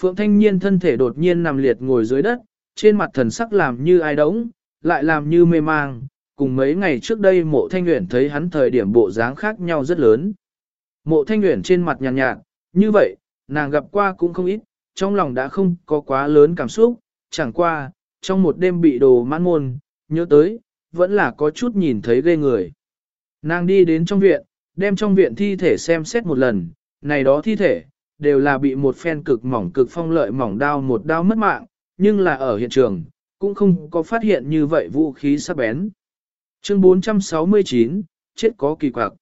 Phượng Thanh Nhiên thân thể đột nhiên nằm liệt ngồi dưới đất, trên mặt thần sắc làm như ai đống, lại làm như mê mang, cùng mấy ngày trước đây mộ Thanh Nguyễn thấy hắn thời điểm bộ dáng khác nhau rất lớn. Mộ Thanh Nguyễn trên mặt nhàn nhạt, nhạt, như vậy, nàng gặp qua cũng không ít, trong lòng đã không có quá lớn cảm xúc, chẳng qua, trong một đêm bị đồ mãn môn, nhớ tới, vẫn là có chút nhìn thấy ghê người. Nàng đi đến trong viện, đem trong viện thi thể xem xét một lần, này đó thi thể, đều là bị một phen cực mỏng cực phong lợi mỏng đao một đao mất mạng, nhưng là ở hiện trường, cũng không có phát hiện như vậy vũ khí sắc bén. Chương 469, chết có kỳ quặc.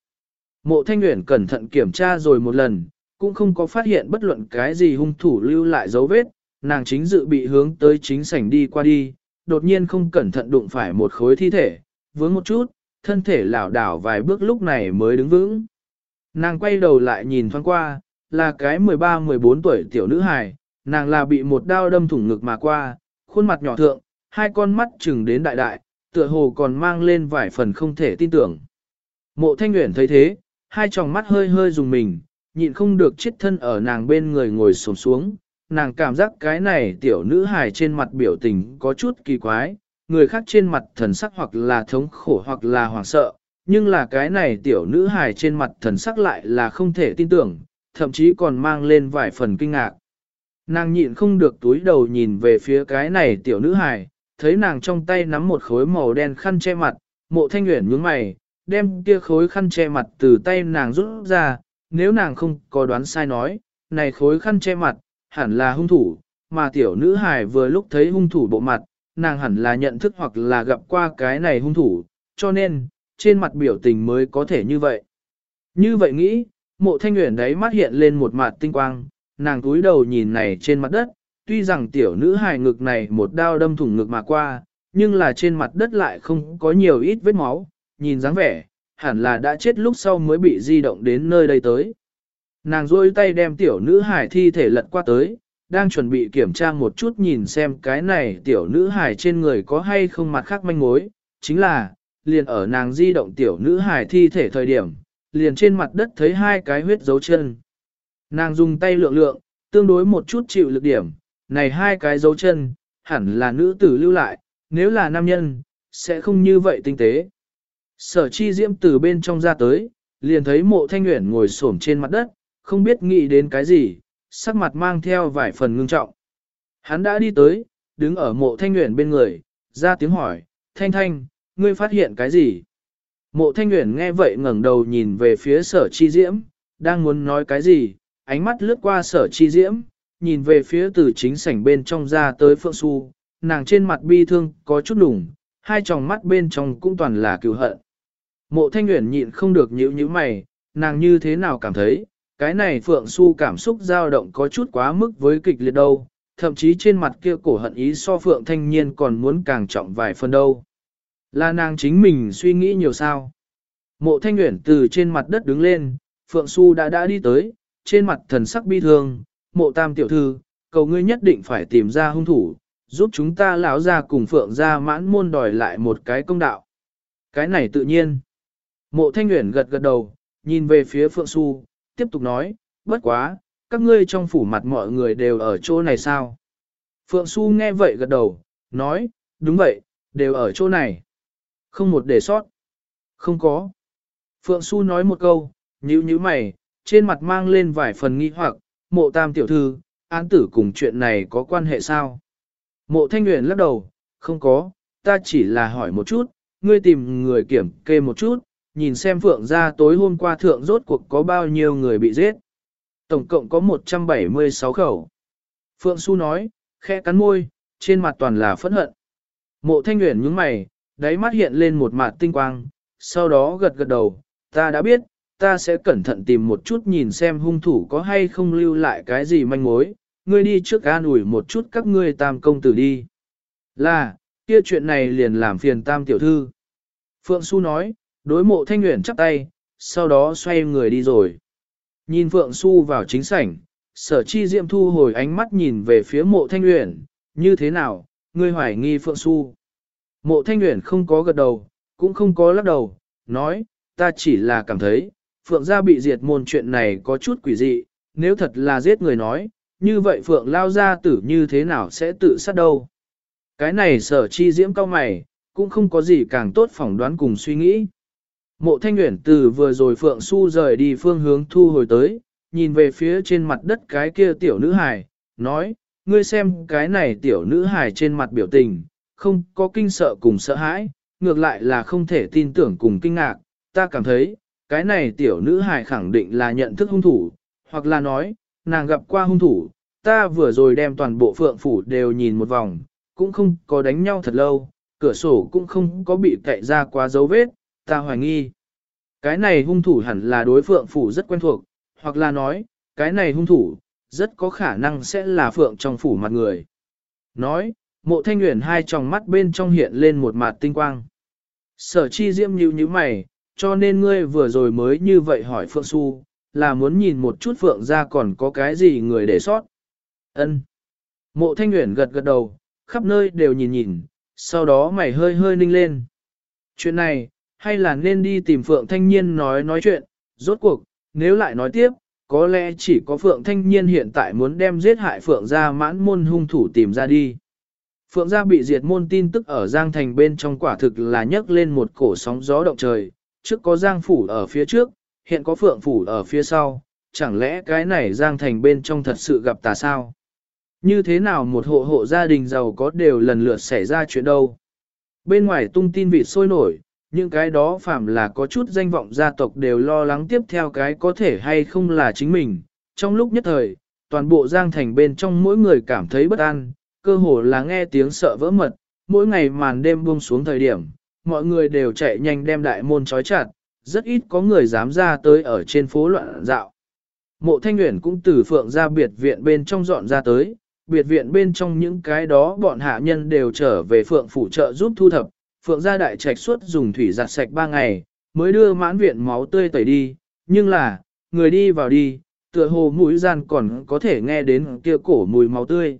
Mộ Thanh Nguyễn cẩn thận kiểm tra rồi một lần, cũng không có phát hiện bất luận cái gì hung thủ lưu lại dấu vết, nàng chính dự bị hướng tới chính sảnh đi qua đi, đột nhiên không cẩn thận đụng phải một khối thi thể, vướng một chút, thân thể lảo đảo vài bước lúc này mới đứng vững. Nàng quay đầu lại nhìn thoáng qua, là cái 13-14 tuổi tiểu nữ hài, nàng là bị một đao đâm thủng ngực mà qua, khuôn mặt nhỏ thượng, hai con mắt chừng đến đại đại, tựa hồ còn mang lên vài phần không thể tin tưởng. Mộ thanh nguyện thấy thế, hai tròng mắt hơi hơi dùng mình, nhịn không được chết thân ở nàng bên người ngồi xổm xuống, nàng cảm giác cái này tiểu nữ hài trên mặt biểu tình có chút kỳ quái, người khác trên mặt thần sắc hoặc là thống khổ hoặc là hoảng sợ, nhưng là cái này tiểu nữ hài trên mặt thần sắc lại là không thể tin tưởng, thậm chí còn mang lên vài phần kinh ngạc. Nàng nhịn không được túi đầu nhìn về phía cái này tiểu nữ hài, thấy nàng trong tay nắm một khối màu đen khăn che mặt, mộ thanh nguyện nhướng mày, đem kia khối khăn che mặt từ tay nàng rút ra, nếu nàng không có đoán sai nói, này khối khăn che mặt, hẳn là hung thủ, mà tiểu nữ hài vừa lúc thấy hung thủ bộ mặt, nàng hẳn là nhận thức hoặc là gặp qua cái này hung thủ, cho nên, trên mặt biểu tình mới có thể như vậy. Như vậy nghĩ, mộ thanh nguyện đấy mắt hiện lên một mặt tinh quang, nàng túi đầu nhìn này trên mặt đất, tuy rằng tiểu nữ hài ngực này một đao đâm thủng ngực mà qua, nhưng là trên mặt đất lại không có nhiều ít vết máu, nhìn dáng vẻ, hẳn là đã chết lúc sau mới bị di động đến nơi đây tới. Nàng rôi tay đem tiểu nữ hải thi thể lật qua tới, đang chuẩn bị kiểm tra một chút nhìn xem cái này tiểu nữ hải trên người có hay không mặt khác manh mối, chính là, liền ở nàng di động tiểu nữ hải thi thể thời điểm, liền trên mặt đất thấy hai cái huyết dấu chân. Nàng dùng tay lượng lượng, tương đối một chút chịu lực điểm, này hai cái dấu chân, hẳn là nữ tử lưu lại, nếu là nam nhân, sẽ không như vậy tinh tế. Sở chi diễm từ bên trong ra tới, liền thấy mộ thanh nguyện ngồi xổm trên mặt đất, không biết nghĩ đến cái gì, sắc mặt mang theo vài phần ngưng trọng. Hắn đã đi tới, đứng ở mộ thanh nguyện bên người, ra tiếng hỏi, thanh thanh, ngươi phát hiện cái gì? Mộ thanh nguyện nghe vậy ngẩng đầu nhìn về phía sở chi diễm, đang muốn nói cái gì, ánh mắt lướt qua sở chi diễm, nhìn về phía từ chính sảnh bên trong ra tới phượng su, nàng trên mặt bi thương có chút đủng, hai tròng mắt bên trong cũng toàn là cựu hận. Mộ thanh nguyện nhịn không được nhíu nhíu mày, nàng như thế nào cảm thấy, cái này Phượng Xu cảm xúc dao động có chút quá mức với kịch liệt đâu, thậm chí trên mặt kia cổ hận ý so Phượng Thanh niên còn muốn càng trọng vài phần đâu. Là nàng chính mình suy nghĩ nhiều sao. Mộ Thanh Nguyễn từ trên mặt đất đứng lên, Phượng Xu đã đã đi tới, trên mặt thần sắc bi thương, mộ tam tiểu thư, cầu ngươi nhất định phải tìm ra hung thủ, giúp chúng ta lão ra cùng Phượng ra mãn môn đòi lại một cái công đạo. Cái này tự nhiên. Mộ thanh nguyện gật gật đầu, nhìn về phía Phượng Xu, tiếp tục nói, bất quá, các ngươi trong phủ mặt mọi người đều ở chỗ này sao? Phượng Xu nghe vậy gật đầu, nói, đúng vậy, đều ở chỗ này. Không một đề sót. Không có. Phượng Xu nói một câu, nhíu nhíu mày, trên mặt mang lên vài phần nghi hoặc, mộ tam tiểu thư, án tử cùng chuyện này có quan hệ sao? Mộ thanh nguyện lắc đầu, không có, ta chỉ là hỏi một chút, ngươi tìm người kiểm kê một chút, nhìn xem Phượng ra tối hôm qua thượng rốt cuộc có bao nhiêu người bị giết. Tổng cộng có 176 khẩu. Phượng Xu nói, khẽ cắn môi, trên mặt toàn là phẫn hận. Mộ thanh nguyện nhướng mày, đáy mắt hiện lên một mặt tinh quang, sau đó gật gật đầu, ta đã biết, ta sẽ cẩn thận tìm một chút nhìn xem hung thủ có hay không lưu lại cái gì manh mối, ngươi đi trước an ủi một chút các ngươi tam công tử đi. Là, kia chuyện này liền làm phiền tam tiểu thư. Phượng Xu nói, đối mộ thanh nguyện chắp tay, sau đó xoay người đi rồi. Nhìn Phượng Xu vào chính sảnh, sở chi diệm thu hồi ánh mắt nhìn về phía mộ thanh nguyện, như thế nào, ngươi hoài nghi Phượng Xu. Mộ thanh nguyện không có gật đầu, cũng không có lắc đầu, nói, ta chỉ là cảm thấy, Phượng gia bị diệt môn chuyện này có chút quỷ dị, nếu thật là giết người nói, như vậy Phượng lao gia tử như thế nào sẽ tự sát đâu. Cái này sở chi diễm cao mày, cũng không có gì càng tốt phỏng đoán cùng suy nghĩ. Mộ thanh nguyện từ vừa rồi Phượng Xu rời đi phương hướng thu hồi tới, nhìn về phía trên mặt đất cái kia tiểu nữ hài, nói, ngươi xem cái này tiểu nữ hài trên mặt biểu tình, không có kinh sợ cùng sợ hãi, ngược lại là không thể tin tưởng cùng kinh ngạc, ta cảm thấy, cái này tiểu nữ hài khẳng định là nhận thức hung thủ, hoặc là nói, nàng gặp qua hung thủ, ta vừa rồi đem toàn bộ phượng phủ đều nhìn một vòng, cũng không có đánh nhau thật lâu, cửa sổ cũng không có bị cậy ra quá dấu vết, ta hoài nghi. Cái này hung thủ hẳn là đối phượng phủ rất quen thuộc, hoặc là nói, cái này hung thủ, rất có khả năng sẽ là phượng trong phủ mặt người. Nói, mộ thanh nguyện hai tròng mắt bên trong hiện lên một mặt tinh quang. Sở chi diễm nhíu như mày, cho nên ngươi vừa rồi mới như vậy hỏi Phượng su là muốn nhìn một chút Phượng ra còn có cái gì người để sót. Ân. Mộ thanh nguyện gật gật đầu, khắp nơi đều nhìn nhìn, sau đó mày hơi hơi ninh lên. Chuyện này, hay là nên đi tìm Phượng Thanh Nhiên nói nói chuyện, rốt cuộc, nếu lại nói tiếp, có lẽ chỉ có Phượng Thanh Nhiên hiện tại muốn đem giết hại Phượng gia mãn môn hung thủ tìm ra đi. Phượng gia bị diệt môn tin tức ở Giang Thành bên trong quả thực là nhấc lên một cổ sóng gió động trời, trước có Giang Phủ ở phía trước, hiện có Phượng Phủ ở phía sau, chẳng lẽ cái này Giang Thành bên trong thật sự gặp tà sao? Như thế nào một hộ hộ gia đình giàu có đều lần lượt xảy ra chuyện đâu? Bên ngoài tung tin vịt sôi nổi, những cái đó phạm là có chút danh vọng gia tộc đều lo lắng tiếp theo cái có thể hay không là chính mình. Trong lúc nhất thời, toàn bộ Giang Thành bên trong mỗi người cảm thấy bất an, cơ hồ là nghe tiếng sợ vỡ mật, mỗi ngày màn đêm buông xuống thời điểm, mọi người đều chạy nhanh đem đại môn trói chặt, rất ít có người dám ra tới ở trên phố loạn dạo. Mộ Thanh Nguyễn cũng từ phượng ra biệt viện bên trong dọn ra tới, biệt viện bên trong những cái đó bọn hạ nhân đều trở về phượng phủ trợ giúp thu thập, phượng gia đại trạch suốt dùng thủy giặt sạch ba ngày, mới đưa mãn viện máu tươi tẩy đi, nhưng là, người đi vào đi, tựa hồ mũi gian còn có thể nghe đến kia cổ mùi máu tươi.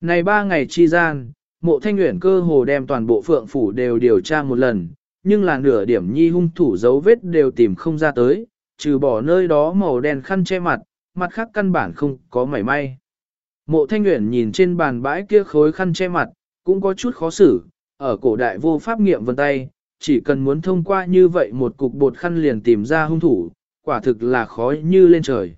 Này ba ngày chi gian, mộ thanh nguyện cơ hồ đem toàn bộ phượng phủ đều điều tra một lần, nhưng là nửa điểm nhi hung thủ dấu vết đều tìm không ra tới, trừ bỏ nơi đó màu đen khăn che mặt, mặt khác căn bản không có mảy may. Mộ thanh nguyện nhìn trên bàn bãi kia khối khăn che mặt, cũng có chút khó xử, ở cổ đại vô pháp nghiệm vân tay, chỉ cần muốn thông qua như vậy một cục bột khăn liền tìm ra hung thủ, quả thực là khó như lên trời.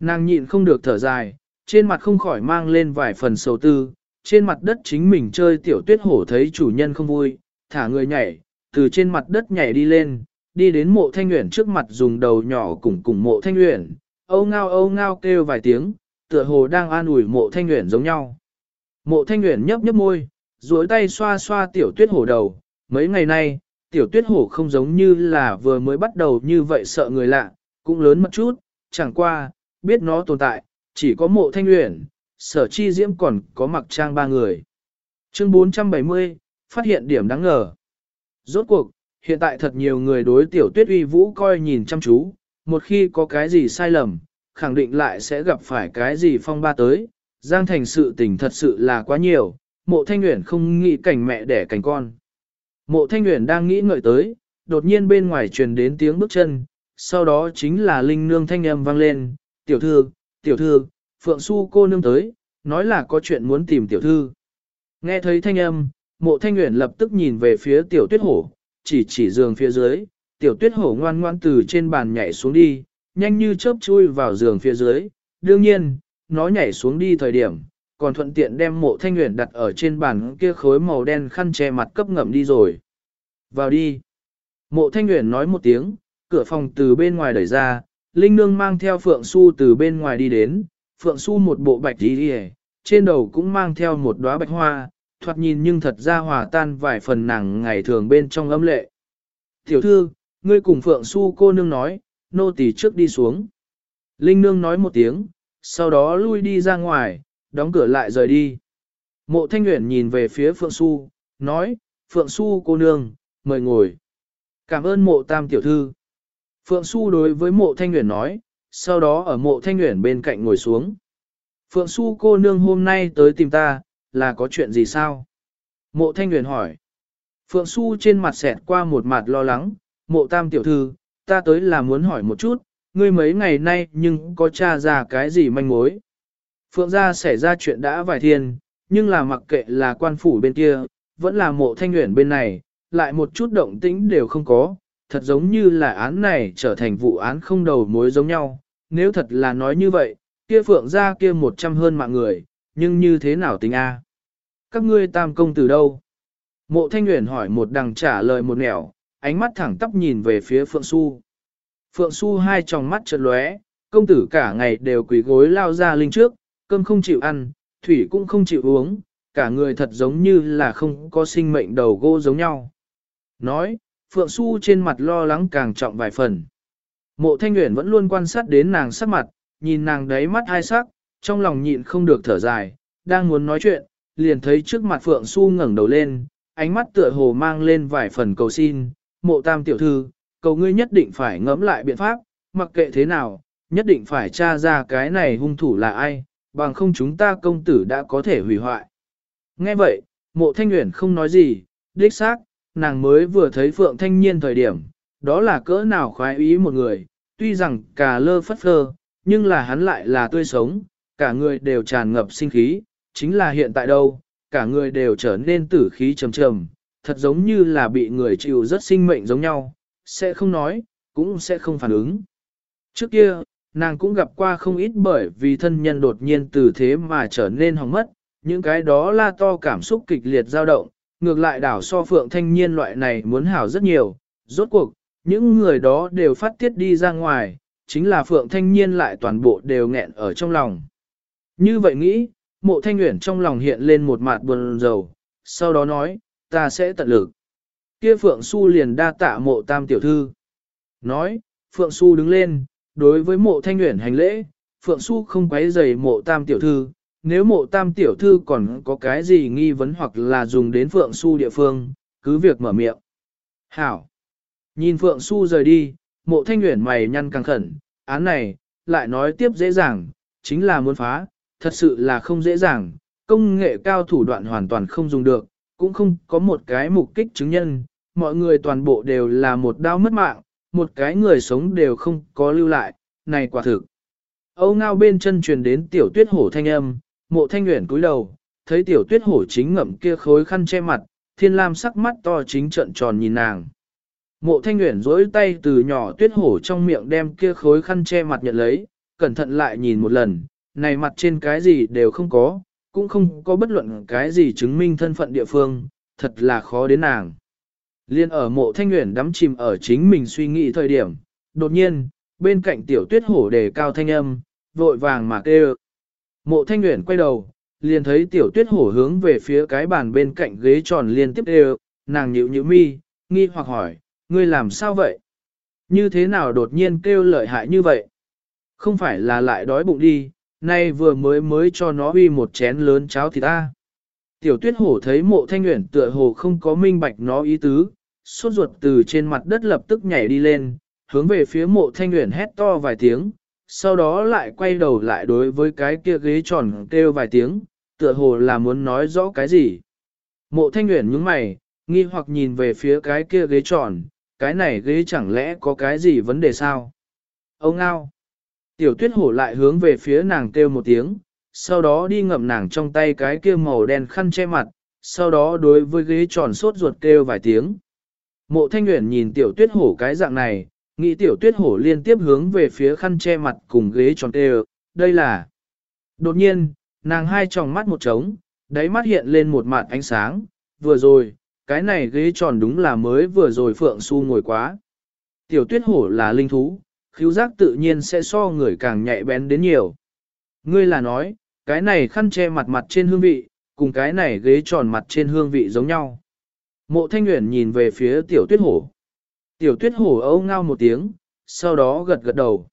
Nàng nhịn không được thở dài, trên mặt không khỏi mang lên vài phần sầu tư, trên mặt đất chính mình chơi tiểu tuyết hổ thấy chủ nhân không vui, thả người nhảy, từ trên mặt đất nhảy đi lên, đi đến mộ thanh nguyện trước mặt dùng đầu nhỏ cùng cùng mộ thanh nguyện, âu ngao âu ngao kêu vài tiếng, tựa hồ đang an ủi mộ thanh nguyện giống nhau. Mộ thanh nguyện nhấp nhấp môi, duỗi tay xoa xoa tiểu tuyết hổ đầu, mấy ngày nay, tiểu tuyết hổ không giống như là vừa mới bắt đầu như vậy sợ người lạ, cũng lớn một chút, chẳng qua, biết nó tồn tại, chỉ có mộ thanh luyện sở chi diễm còn có mặc trang ba người. Chương 470, phát hiện điểm đáng ngờ. Rốt cuộc, hiện tại thật nhiều người đối tiểu tuyết uy vũ coi nhìn chăm chú, một khi có cái gì sai lầm, khẳng định lại sẽ gặp phải cái gì phong ba tới. Giang thành sự tình thật sự là quá nhiều, mộ thanh nguyện không nghĩ cảnh mẹ đẻ cảnh con. Mộ thanh nguyện đang nghĩ ngợi tới, đột nhiên bên ngoài truyền đến tiếng bước chân, sau đó chính là linh nương thanh âm vang lên, tiểu thư, tiểu thư, phượng su cô nương tới, nói là có chuyện muốn tìm tiểu thư. Nghe thấy thanh âm, mộ thanh nguyện lập tức nhìn về phía tiểu tuyết hổ, chỉ chỉ giường phía dưới, tiểu tuyết hổ ngoan ngoan từ trên bàn nhảy xuống đi, nhanh như chớp chui vào giường phía dưới, đương nhiên, nó nhảy xuống đi thời điểm, còn thuận tiện đem mộ thanh nguyện đặt ở trên bàn kia khối màu đen khăn che mặt cấp ngậm đi rồi. Vào đi. Mộ thanh nguyện nói một tiếng, cửa phòng từ bên ngoài đẩy ra, Linh Nương mang theo Phượng Su từ bên ngoài đi đến, Phượng Su một bộ bạch đi đi trên đầu cũng mang theo một đóa bạch hoa, thoạt nhìn nhưng thật ra hòa tan vài phần nàng ngày thường bên trong âm lệ. Tiểu thư, ngươi cùng Phượng Su cô nương nói, nô tỳ trước đi xuống. Linh Nương nói một tiếng, sau đó lui đi ra ngoài, đóng cửa lại rời đi. Mộ Thanh Nguyễn nhìn về phía Phượng Su, nói, Phượng Su cô nương, mời ngồi. Cảm ơn mộ tam tiểu thư. Phượng Xu đối với mộ thanh nguyện nói, sau đó ở mộ thanh nguyện bên cạnh ngồi xuống. Phượng Xu cô nương hôm nay tới tìm ta, là có chuyện gì sao? Mộ thanh nguyện hỏi. Phượng Xu trên mặt xẹt qua một mặt lo lắng, mộ tam tiểu thư, ta tới là muốn hỏi một chút, ngươi mấy ngày nay nhưng có tra ra cái gì manh mối? Phượng gia xảy ra chuyện đã vài thiên, nhưng là mặc kệ là quan phủ bên kia, vẫn là mộ thanh nguyện bên này, lại một chút động tĩnh đều không có, thật giống như là án này trở thành vụ án không đầu mối giống nhau. Nếu thật là nói như vậy, kia phượng ra kia một trăm hơn mạng người, nhưng như thế nào tính A? Các ngươi tam công từ đâu? Mộ thanh nguyện hỏi một đằng trả lời một nẻo, ánh mắt thẳng tắp nhìn về phía phượng su. Phượng su hai tròng mắt chợt lóe, công tử cả ngày đều quỳ gối lao ra linh trước, cơm không chịu ăn, thủy cũng không chịu uống, cả người thật giống như là không có sinh mệnh đầu gỗ giống nhau. Nói, Phượng Xu trên mặt lo lắng càng trọng vài phần. Mộ Thanh uyển vẫn luôn quan sát đến nàng sắc mặt, nhìn nàng đấy mắt hai sắc, trong lòng nhịn không được thở dài, đang muốn nói chuyện, liền thấy trước mặt Phượng Xu ngẩng đầu lên, ánh mắt tựa hồ mang lên vài phần cầu xin, mộ tam tiểu thư, cầu ngươi nhất định phải ngẫm lại biện pháp, mặc kệ thế nào, nhất định phải tra ra cái này hung thủ là ai, bằng không chúng ta công tử đã có thể hủy hoại. Nghe vậy, mộ thanh nguyện không nói gì, đích xác, nàng mới vừa thấy Phượng Thanh Nhiên thời điểm, đó là cỡ nào khoái ý một người, tuy rằng cả lơ phất phơ, nhưng là hắn lại là tươi sống, cả người đều tràn ngập sinh khí, chính là hiện tại đâu, cả người đều trở nên tử khí trầm trầm, thật giống như là bị người chịu rất sinh mệnh giống nhau, sẽ không nói, cũng sẽ không phản ứng. Trước kia, nàng cũng gặp qua không ít bởi vì thân nhân đột nhiên từ thế mà trở nên hỏng mất, những cái đó la to cảm xúc kịch liệt dao động, ngược lại đảo so phượng thanh niên loại này muốn hảo rất nhiều, rốt cuộc, những người đó đều phát tiết đi ra ngoài, chính là phượng thanh niên lại toàn bộ đều nghẹn ở trong lòng. Như vậy nghĩ, mộ thanh nguyện trong lòng hiện lên một mặt buồn rầu, sau đó nói, ta sẽ tận lực. Kia phượng su liền đa tạ mộ tam tiểu thư. Nói, phượng su đứng lên, đối với mộ thanh nguyện hành lễ, phượng su không quấy rầy mộ tam tiểu thư, nếu mộ tam tiểu thư còn có cái gì nghi vấn hoặc là dùng đến Phượng Su địa phương, cứ việc mở miệng. Hảo! Nhìn Phượng Su rời đi, mộ thanh nguyện mày nhăn căng khẩn, án này, lại nói tiếp dễ dàng, chính là muốn phá, thật sự là không dễ dàng, công nghệ cao thủ đoạn hoàn toàn không dùng được, cũng không có một cái mục kích chứng nhân, mọi người toàn bộ đều là một đau mất mạng, một cái người sống đều không có lưu lại, này quả thực. Âu ngao bên chân truyền đến tiểu tuyết hổ thanh âm, Mộ thanh nguyện cúi đầu, thấy tiểu tuyết hổ chính ngậm kia khối khăn che mặt, thiên lam sắc mắt to chính trận tròn nhìn nàng. Mộ thanh nguyện dối tay từ nhỏ tuyết hổ trong miệng đem kia khối khăn che mặt nhận lấy, cẩn thận lại nhìn một lần, này mặt trên cái gì đều không có, cũng không có bất luận cái gì chứng minh thân phận địa phương, thật là khó đến nàng. Liên ở mộ thanh nguyện đắm chìm ở chính mình suy nghĩ thời điểm, đột nhiên, bên cạnh tiểu tuyết hổ đề cao thanh âm, vội vàng mà kêu. Mộ thanh nguyện quay đầu, liền thấy tiểu tuyết hổ hướng về phía cái bàn bên cạnh ghế tròn liên tiếp đều, nàng nhịu nhịu mi, nghi hoặc hỏi, ngươi làm sao vậy? Như thế nào đột nhiên kêu lợi hại như vậy? Không phải là lại đói bụng đi, nay vừa mới mới cho nó uy một chén lớn cháo thì ta. Tiểu tuyết hổ thấy mộ thanh nguyện tựa hồ không có minh bạch nó ý tứ, suốt ruột từ trên mặt đất lập tức nhảy đi lên, hướng về phía mộ thanh nguyện hét to vài tiếng, sau đó lại quay đầu lại đối với cái kia ghế tròn kêu vài tiếng, tựa hồ là muốn nói rõ cái gì. Mộ thanh nguyện nhướng mày, Nghi hoặc nhìn về phía cái kia ghế tròn, cái này ghế chẳng lẽ có cái gì vấn đề sao? Ông ngao. Tiểu tuyết hổ lại hướng về phía nàng kêu một tiếng, sau đó đi ngậm nàng trong tay cái kia màu đen khăn che mặt, sau đó đối với ghế tròn sốt ruột kêu vài tiếng. Mộ thanh nguyện nhìn tiểu tuyết hổ cái dạng này, nghĩ tiểu tuyết hổ liên tiếp hướng về phía khăn che mặt cùng ghế tròn kêu, đây là. Đột nhiên, nàng hai tròng mắt một trống, đáy mắt hiện lên một mạt ánh sáng, vừa rồi, cái này ghế tròn đúng là mới vừa rồi Phượng Xu ngồi quá. Tiểu tuyết hổ là linh thú, khiếu giác tự nhiên sẽ so người càng nhạy bén đến nhiều. Ngươi là nói, cái này khăn che mặt mặt trên hương vị, cùng cái này ghế tròn mặt trên hương vị giống nhau. Mộ thanh nguyện nhìn về phía tiểu tuyết hổ. Tiểu tuyết hổ âu ngao một tiếng, sau đó gật gật đầu.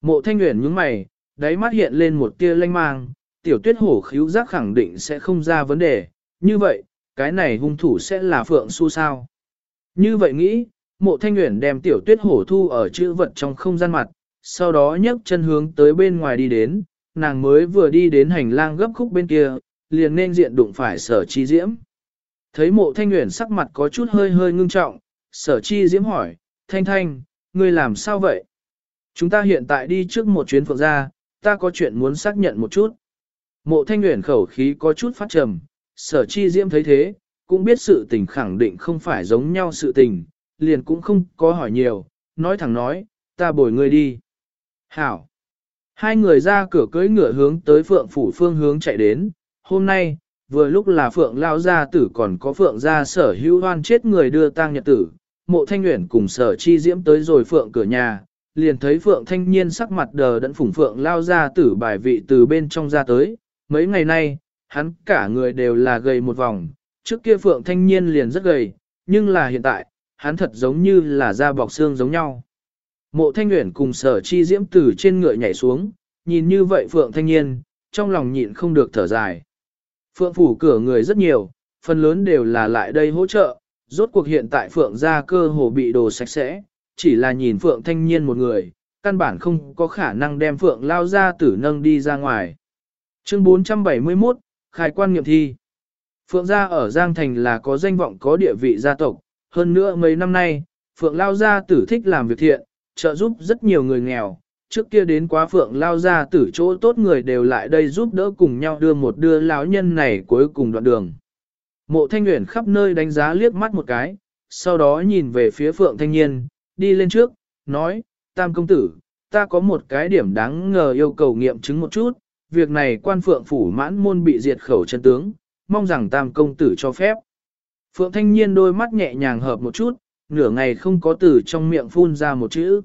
Mộ thanh nguyện nhướng mày, đáy mắt hiện lên một tia lanh mang, tiểu tuyết hổ khíu giác khẳng định sẽ không ra vấn đề, như vậy, cái này hung thủ sẽ là Phượng Su sao. Như vậy nghĩ, mộ thanh nguyện đem tiểu tuyết hổ thu ở chữ vật trong không gian mặt, sau đó nhấc chân hướng tới bên ngoài đi đến, nàng mới vừa đi đến hành lang gấp khúc bên kia, liền nên diện đụng phải sở chi diễm. Thấy mộ thanh nguyện sắc mặt có chút hơi hơi ngưng trọng, sở chi diễm hỏi, thanh thanh, ngươi làm sao vậy? Chúng ta hiện tại đi trước một chuyến phượng ra, ta có chuyện muốn xác nhận một chút. Mộ thanh nguyện khẩu khí có chút phát trầm, sở chi diễm thấy thế, cũng biết sự tình khẳng định không phải giống nhau sự tình, liền cũng không có hỏi nhiều, nói thẳng nói, ta bồi ngươi đi. Hảo! Hai người ra cửa cưỡi ngựa hướng tới phượng phủ phương hướng chạy đến, hôm nay, vừa lúc là phượng lao gia tử còn có phượng gia sở hữu hoan chết người đưa tang nhật tử, mộ thanh nguyện cùng sở chi diễm tới rồi phượng cửa nhà, liền thấy phượng thanh niên sắc mặt đờ đẫn phủng phượng lao gia tử bài vị từ bên trong ra tới, mấy ngày nay, hắn cả người đều là gầy một vòng, trước kia phượng thanh niên liền rất gầy, nhưng là hiện tại, hắn thật giống như là da bọc xương giống nhau. Mộ thanh nguyện cùng sở chi diễm từ trên ngựa nhảy xuống, nhìn như vậy phượng thanh niên, trong lòng nhịn không được thở dài. Phượng phủ cửa người rất nhiều, phần lớn đều là lại đây hỗ trợ, rốt cuộc hiện tại Phượng gia cơ hồ bị đồ sạch sẽ, chỉ là nhìn Phượng thanh niên một người, căn bản không có khả năng đem Phượng lao ra tử nâng đi ra ngoài. Chương 471, Khai quan nghiệm thi Phượng gia ở Giang Thành là có danh vọng có địa vị gia tộc, hơn nữa mấy năm nay, Phượng lao gia tử thích làm việc thiện, trợ giúp rất nhiều người nghèo, trước kia đến quá phượng lao ra tử chỗ tốt người đều lại đây giúp đỡ cùng nhau đưa một đưa lão nhân này cuối cùng đoạn đường. Mộ thanh nguyện khắp nơi đánh giá liếc mắt một cái, sau đó nhìn về phía phượng thanh niên, đi lên trước, nói, tam công tử, ta có một cái điểm đáng ngờ yêu cầu nghiệm chứng một chút, việc này quan phượng phủ mãn môn bị diệt khẩu chân tướng, mong rằng tam công tử cho phép. Phượng thanh niên đôi mắt nhẹ nhàng hợp một chút, nửa ngày không có từ trong miệng phun ra một chữ.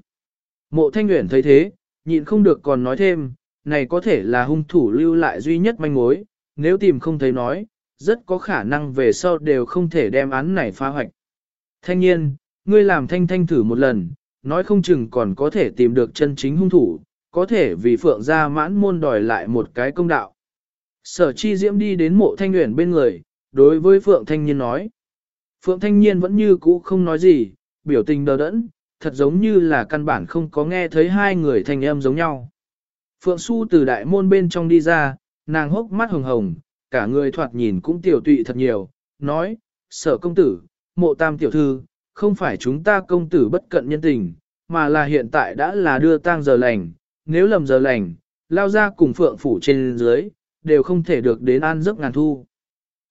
Mộ thanh nguyện thấy thế, nhịn không được còn nói thêm, này có thể là hung thủ lưu lại duy nhất manh mối, nếu tìm không thấy nói, rất có khả năng về sau đều không thể đem án này phá hoạch. Thanh nhiên, ngươi làm thanh thanh thử một lần, nói không chừng còn có thể tìm được chân chính hung thủ, có thể vì phượng gia mãn môn đòi lại một cái công đạo. Sở chi diễm đi đến mộ thanh nguyện bên người, đối với phượng thanh nhiên nói. Phượng thanh nhiên vẫn như cũ không nói gì, biểu tình đờ đẫn, thật giống như là căn bản không có nghe thấy hai người thanh âm giống nhau. Phượng Xu từ đại môn bên trong đi ra, nàng hốc mắt hồng hồng, cả người thoạt nhìn cũng tiểu tụy thật nhiều, nói, sở công tử, mộ tam tiểu thư, không phải chúng ta công tử bất cận nhân tình, mà là hiện tại đã là đưa tang giờ lành, nếu lầm giờ lành, lao ra cùng phượng phủ trên dưới, đều không thể được đến an giấc ngàn thu.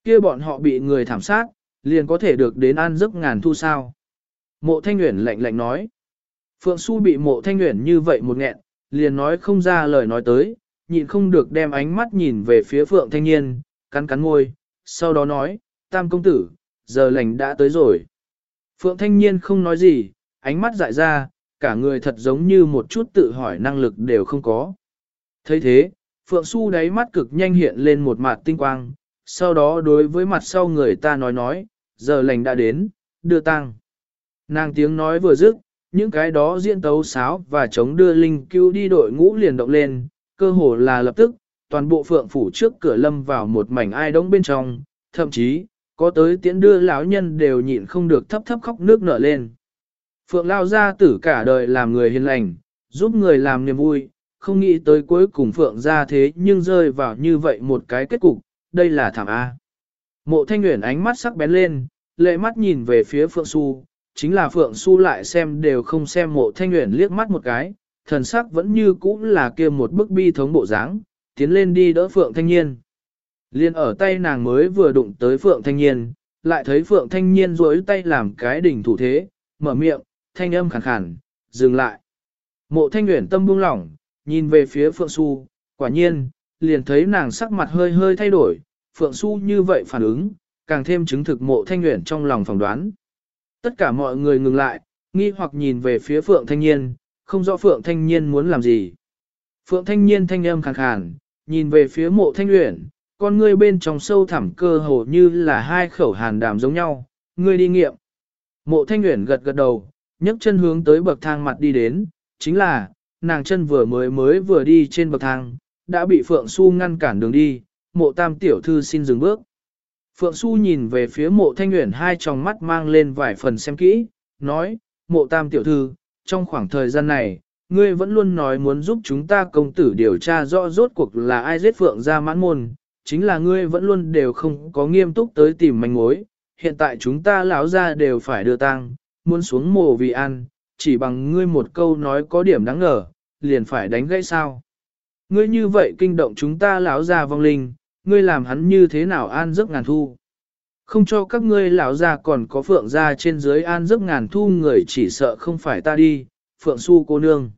kia bọn họ bị người thảm sát, liền có thể được đến an giấc ngàn thu sao? Mộ thanh nguyện lạnh lạnh nói. Phượng Xu bị mộ thanh nguyện như vậy một nghẹn, liền nói không ra lời nói tới, nhịn không được đem ánh mắt nhìn về phía Phượng Thanh Niên, cắn cắn ngôi, sau đó nói, Tam công tử, giờ lành đã tới rồi. Phượng Thanh Niên không nói gì, ánh mắt dại ra, cả người thật giống như một chút tự hỏi năng lực đều không có. thấy thế, Phượng Xu đáy mắt cực nhanh hiện lên một mặt tinh quang, sau đó đối với mặt sau người ta nói nói, giờ lành đã đến, đưa tang. Nàng tiếng nói vừa dứt, những cái đó diễn tấu sáo và chống đưa linh cứu đi đội ngũ liền động lên, cơ hồ là lập tức, toàn bộ phượng phủ trước cửa lâm vào một mảnh ai đống bên trong, thậm chí, có tới tiễn đưa lão nhân đều nhịn không được thấp thấp khóc nước nở lên. Phượng lao ra tử cả đời làm người hiền lành, giúp người làm niềm vui, không nghĩ tới cuối cùng Phượng ra thế nhưng rơi vào như vậy một cái kết cục, đây là thảm A. Mộ thanh nguyện ánh mắt sắc bén lên, lệ mắt nhìn về phía Phượng Xu, chính là Phượng Xu lại xem đều không xem mộ thanh nguyện liếc mắt một cái, thần sắc vẫn như cũ là kia một bức bi thống bộ dáng, tiến lên đi đỡ Phượng Thanh Nhiên. Liên ở tay nàng mới vừa đụng tới Phượng Thanh Nhiên, lại thấy Phượng Thanh Nhiên duỗi tay làm cái đỉnh thủ thế, mở miệng, thanh âm khàn khàn, dừng lại. Mộ Thanh Uyển tâm buông lỏng, nhìn về phía Phượng Xu, quả nhiên, liền thấy nàng sắc mặt hơi hơi thay đổi, Phượng Xu như vậy phản ứng, càng thêm chứng thực Mộ Thanh nguyện trong lòng phỏng đoán. Tất cả mọi người ngừng lại, nghi hoặc nhìn về phía Phượng Thanh Nhiên, không rõ Phượng Thanh Nhiên muốn làm gì. Phượng Thanh Nhiên thanh âm khàn khàn, nhìn về phía Mộ Thanh nguyện, con ngươi bên trong sâu thẳm cơ hồ như là hai khẩu hàn đàm giống nhau, ngươi đi nghiệm. Mộ thanh nguyện gật gật đầu, nhấc chân hướng tới bậc thang mặt đi đến, chính là, nàng chân vừa mới mới vừa đi trên bậc thang, đã bị Phượng Xu ngăn cản đường đi, mộ tam tiểu thư xin dừng bước. Phượng Xu nhìn về phía mộ thanh nguyện hai tròng mắt mang lên vài phần xem kỹ, nói, mộ tam tiểu thư, trong khoảng thời gian này, ngươi vẫn luôn nói muốn giúp chúng ta công tử điều tra rõ rốt cuộc là ai giết Phượng ra mãn môn, chính là ngươi vẫn luôn đều không có nghiêm túc tới tìm manh mối, hiện tại chúng ta lão ra đều phải đưa tang, muốn xuống mồ vì ăn, chỉ bằng ngươi một câu nói có điểm đáng ngờ, liền phải đánh gãy sao. Ngươi như vậy kinh động chúng ta lão ra vong linh, ngươi làm hắn như thế nào an giấc ngàn thu. Không cho các ngươi lão ra còn có phượng ra trên dưới an giấc ngàn thu người chỉ sợ không phải ta đi, phượng su cô nương.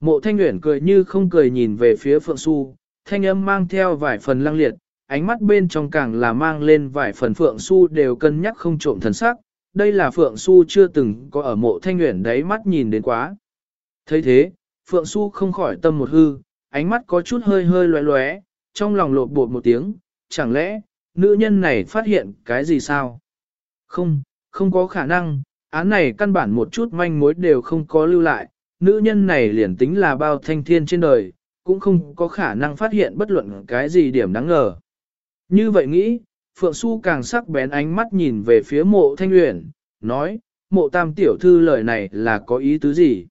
Mộ thanh nguyện cười như không cười nhìn về phía phượng su, thanh âm mang theo vài phần lăng liệt, ánh mắt bên trong càng là mang lên vài phần Phượng Su đều cân nhắc không trộm thần sắc, đây là Phượng Su chưa từng có ở mộ thanh nguyện đấy mắt nhìn đến quá. thấy thế, Phượng Su không khỏi tâm một hư, ánh mắt có chút hơi hơi loé loé, trong lòng lột bột một tiếng, chẳng lẽ, nữ nhân này phát hiện cái gì sao? Không, không có khả năng, án này căn bản một chút manh mối đều không có lưu lại, nữ nhân này liền tính là bao thanh thiên trên đời, cũng không có khả năng phát hiện bất luận cái gì điểm đáng ngờ. Như vậy nghĩ, Phượng Xu càng sắc bén ánh mắt nhìn về phía mộ thanh luyện, nói, mộ tam tiểu thư lời này là có ý tứ gì?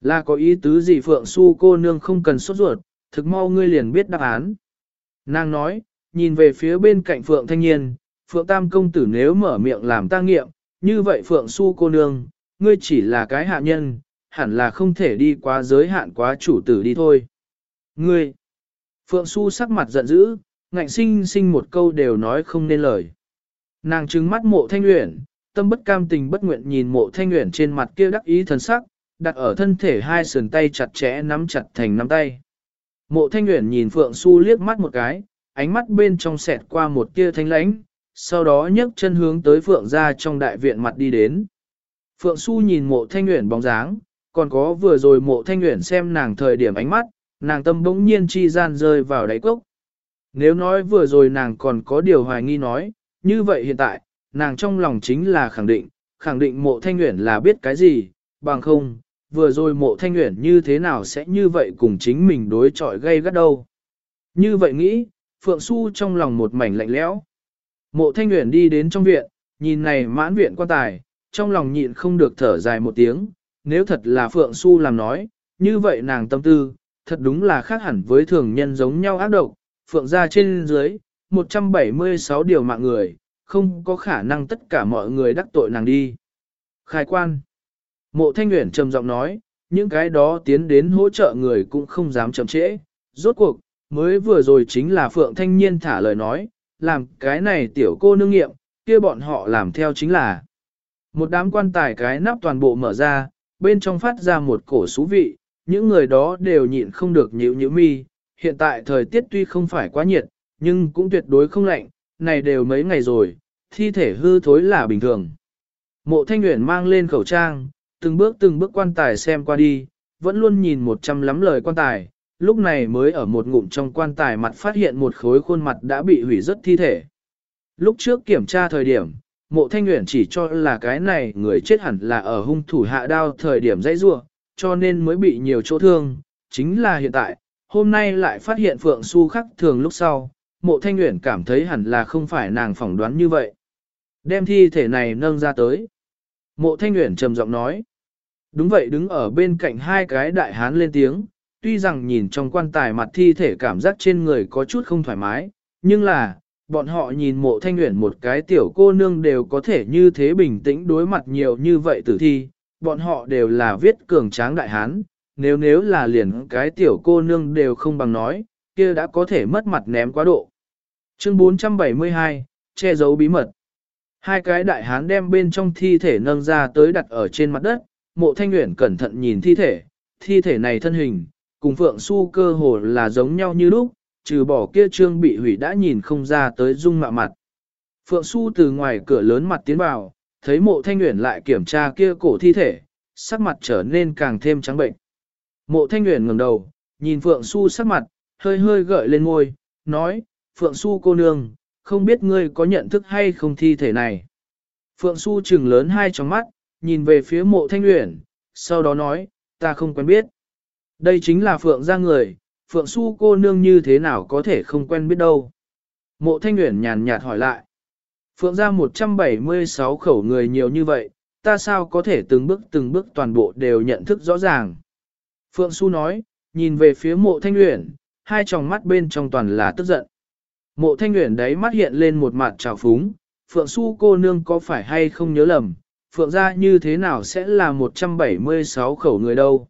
Là có ý tứ gì Phượng Xu cô nương không cần sốt ruột, thực mau ngươi liền biết đáp án. Nàng nói, nhìn về phía bên cạnh Phượng Thanh Niên, Phượng Tam công tử nếu mở miệng làm ta nghiệm, như vậy Phượng Xu cô nương, ngươi chỉ là cái hạ nhân, hẳn là không thể đi quá giới hạn quá chủ tử đi thôi. Ngươi! Phượng Xu sắc mặt giận dữ, ngạnh sinh sinh một câu đều nói không nên lời. Nàng trừng mắt mộ thanh uyển, tâm bất cam tình bất nguyện nhìn mộ thanh uyển trên mặt kia đắc ý thần sắc, đặt ở thân thể hai sườn tay chặt chẽ nắm chặt thành nắm tay. Mộ thanh uyển nhìn Phượng Xu liếc mắt một cái, ánh mắt bên trong xẹt qua một tia thanh lãnh, sau đó nhấc chân hướng tới Phượng ra trong đại viện mặt đi đến. Phượng Xu nhìn mộ thanh uyển bóng dáng, còn có vừa rồi mộ thanh uyển xem nàng thời điểm ánh mắt, nàng tâm bỗng nhiên chi gian rơi vào đáy cốc. Nếu nói vừa rồi nàng còn có điều hoài nghi nói, như vậy hiện tại, nàng trong lòng chính là khẳng định, khẳng định mộ thanh Uyển là biết cái gì, bằng không, vừa rồi mộ thanh nguyện như thế nào sẽ như vậy cùng chính mình đối chọi gây gắt đâu. Như vậy nghĩ, Phượng Xu trong lòng một mảnh lạnh lẽo. Mộ thanh nguyện đi đến trong viện, nhìn này mãn viện quan tài, trong lòng nhịn không được thở dài một tiếng, nếu thật là Phượng Xu làm nói, như vậy nàng tâm tư, thật đúng là khác hẳn với thường nhân giống nhau ác độc, phượng ra trên dưới, 176 điều mạng người, không có khả năng tất cả mọi người đắc tội nàng đi. Khai quan. Mộ Thanh Nguyễn trầm giọng nói, những cái đó tiến đến hỗ trợ người cũng không dám chậm trễ. Rốt cuộc, mới vừa rồi chính là Phượng Thanh Nhiên thả lời nói, làm cái này tiểu cô nương nghiệm, kia bọn họ làm theo chính là. Một đám quan tài cái nắp toàn bộ mở ra, bên trong phát ra một cổ xú vị, những người đó đều nhịn không được nhíu nhíu mi, hiện tại thời tiết tuy không phải quá nhiệt, nhưng cũng tuyệt đối không lạnh, này đều mấy ngày rồi, thi thể hư thối là bình thường. Mộ thanh nguyện mang lên khẩu trang, từng bước từng bước quan tài xem qua đi, vẫn luôn nhìn một trăm lắm lời quan tài, lúc này mới ở một ngụm trong quan tài mặt phát hiện một khối khuôn mặt đã bị hủy rất thi thể. Lúc trước kiểm tra thời điểm, mộ thanh nguyện chỉ cho là cái này người chết hẳn là ở hung thủ hạ đao thời điểm dãy rua, cho nên mới bị nhiều chỗ thương, chính là hiện tại, hôm nay lại phát hiện Phượng Xu khắc thường lúc sau, mộ thanh nguyện cảm thấy hẳn là không phải nàng phỏng đoán như vậy. Đem thi thể này nâng ra tới. Mộ thanh nguyện trầm giọng nói. Đúng vậy đứng ở bên cạnh hai cái đại hán lên tiếng, tuy rằng nhìn trong quan tài mặt thi thể cảm giác trên người có chút không thoải mái, nhưng là, bọn họ nhìn mộ thanh nguyện một cái tiểu cô nương đều có thể như thế bình tĩnh đối mặt nhiều như vậy tử thi, bọn họ đều là viết cường tráng đại hán, nếu nếu là liền cái tiểu cô nương đều không bằng nói, kia đã có thể mất mặt ném quá độ. Chương 472, che giấu bí mật. Hai cái đại hán đem bên trong thi thể nâng ra tới đặt ở trên mặt đất, mộ thanh nguyện cẩn thận nhìn thi thể, thi thể này thân hình, cùng phượng su cơ hồ là giống nhau như lúc, trừ bỏ kia trương bị hủy đã nhìn không ra tới dung mạ mặt. Phượng su từ ngoài cửa lớn mặt tiến vào, thấy mộ thanh nguyện lại kiểm tra kia cổ thi thể, sắc mặt trở nên càng thêm trắng bệnh. Mộ thanh nguyện ngẩng đầu, nhìn Phượng su sắc mặt, hơi hơi gợi lên môi, nói, Phượng su cô nương, không biết ngươi có nhận thức hay không thi thể này. Phượng su trừng lớn hai trong mắt, nhìn về phía mộ thanh uyển, sau đó nói, ta không quen biết. Đây chính là Phượng ra người, Phượng Su cô nương như thế nào có thể không quen biết đâu. Mộ Thanh uyển nhàn nhạt hỏi lại. Phượng ra 176 khẩu người nhiều như vậy, ta sao có thể từng bước từng bước toàn bộ đều nhận thức rõ ràng. Phượng Su nói, nhìn về phía mộ Thanh uyển, hai tròng mắt bên trong toàn là tức giận. Mộ Thanh uyển đấy mắt hiện lên một mặt trào phúng, Phượng Su cô nương có phải hay không nhớ lầm, Phượng gia như thế nào sẽ là 176 khẩu người đâu.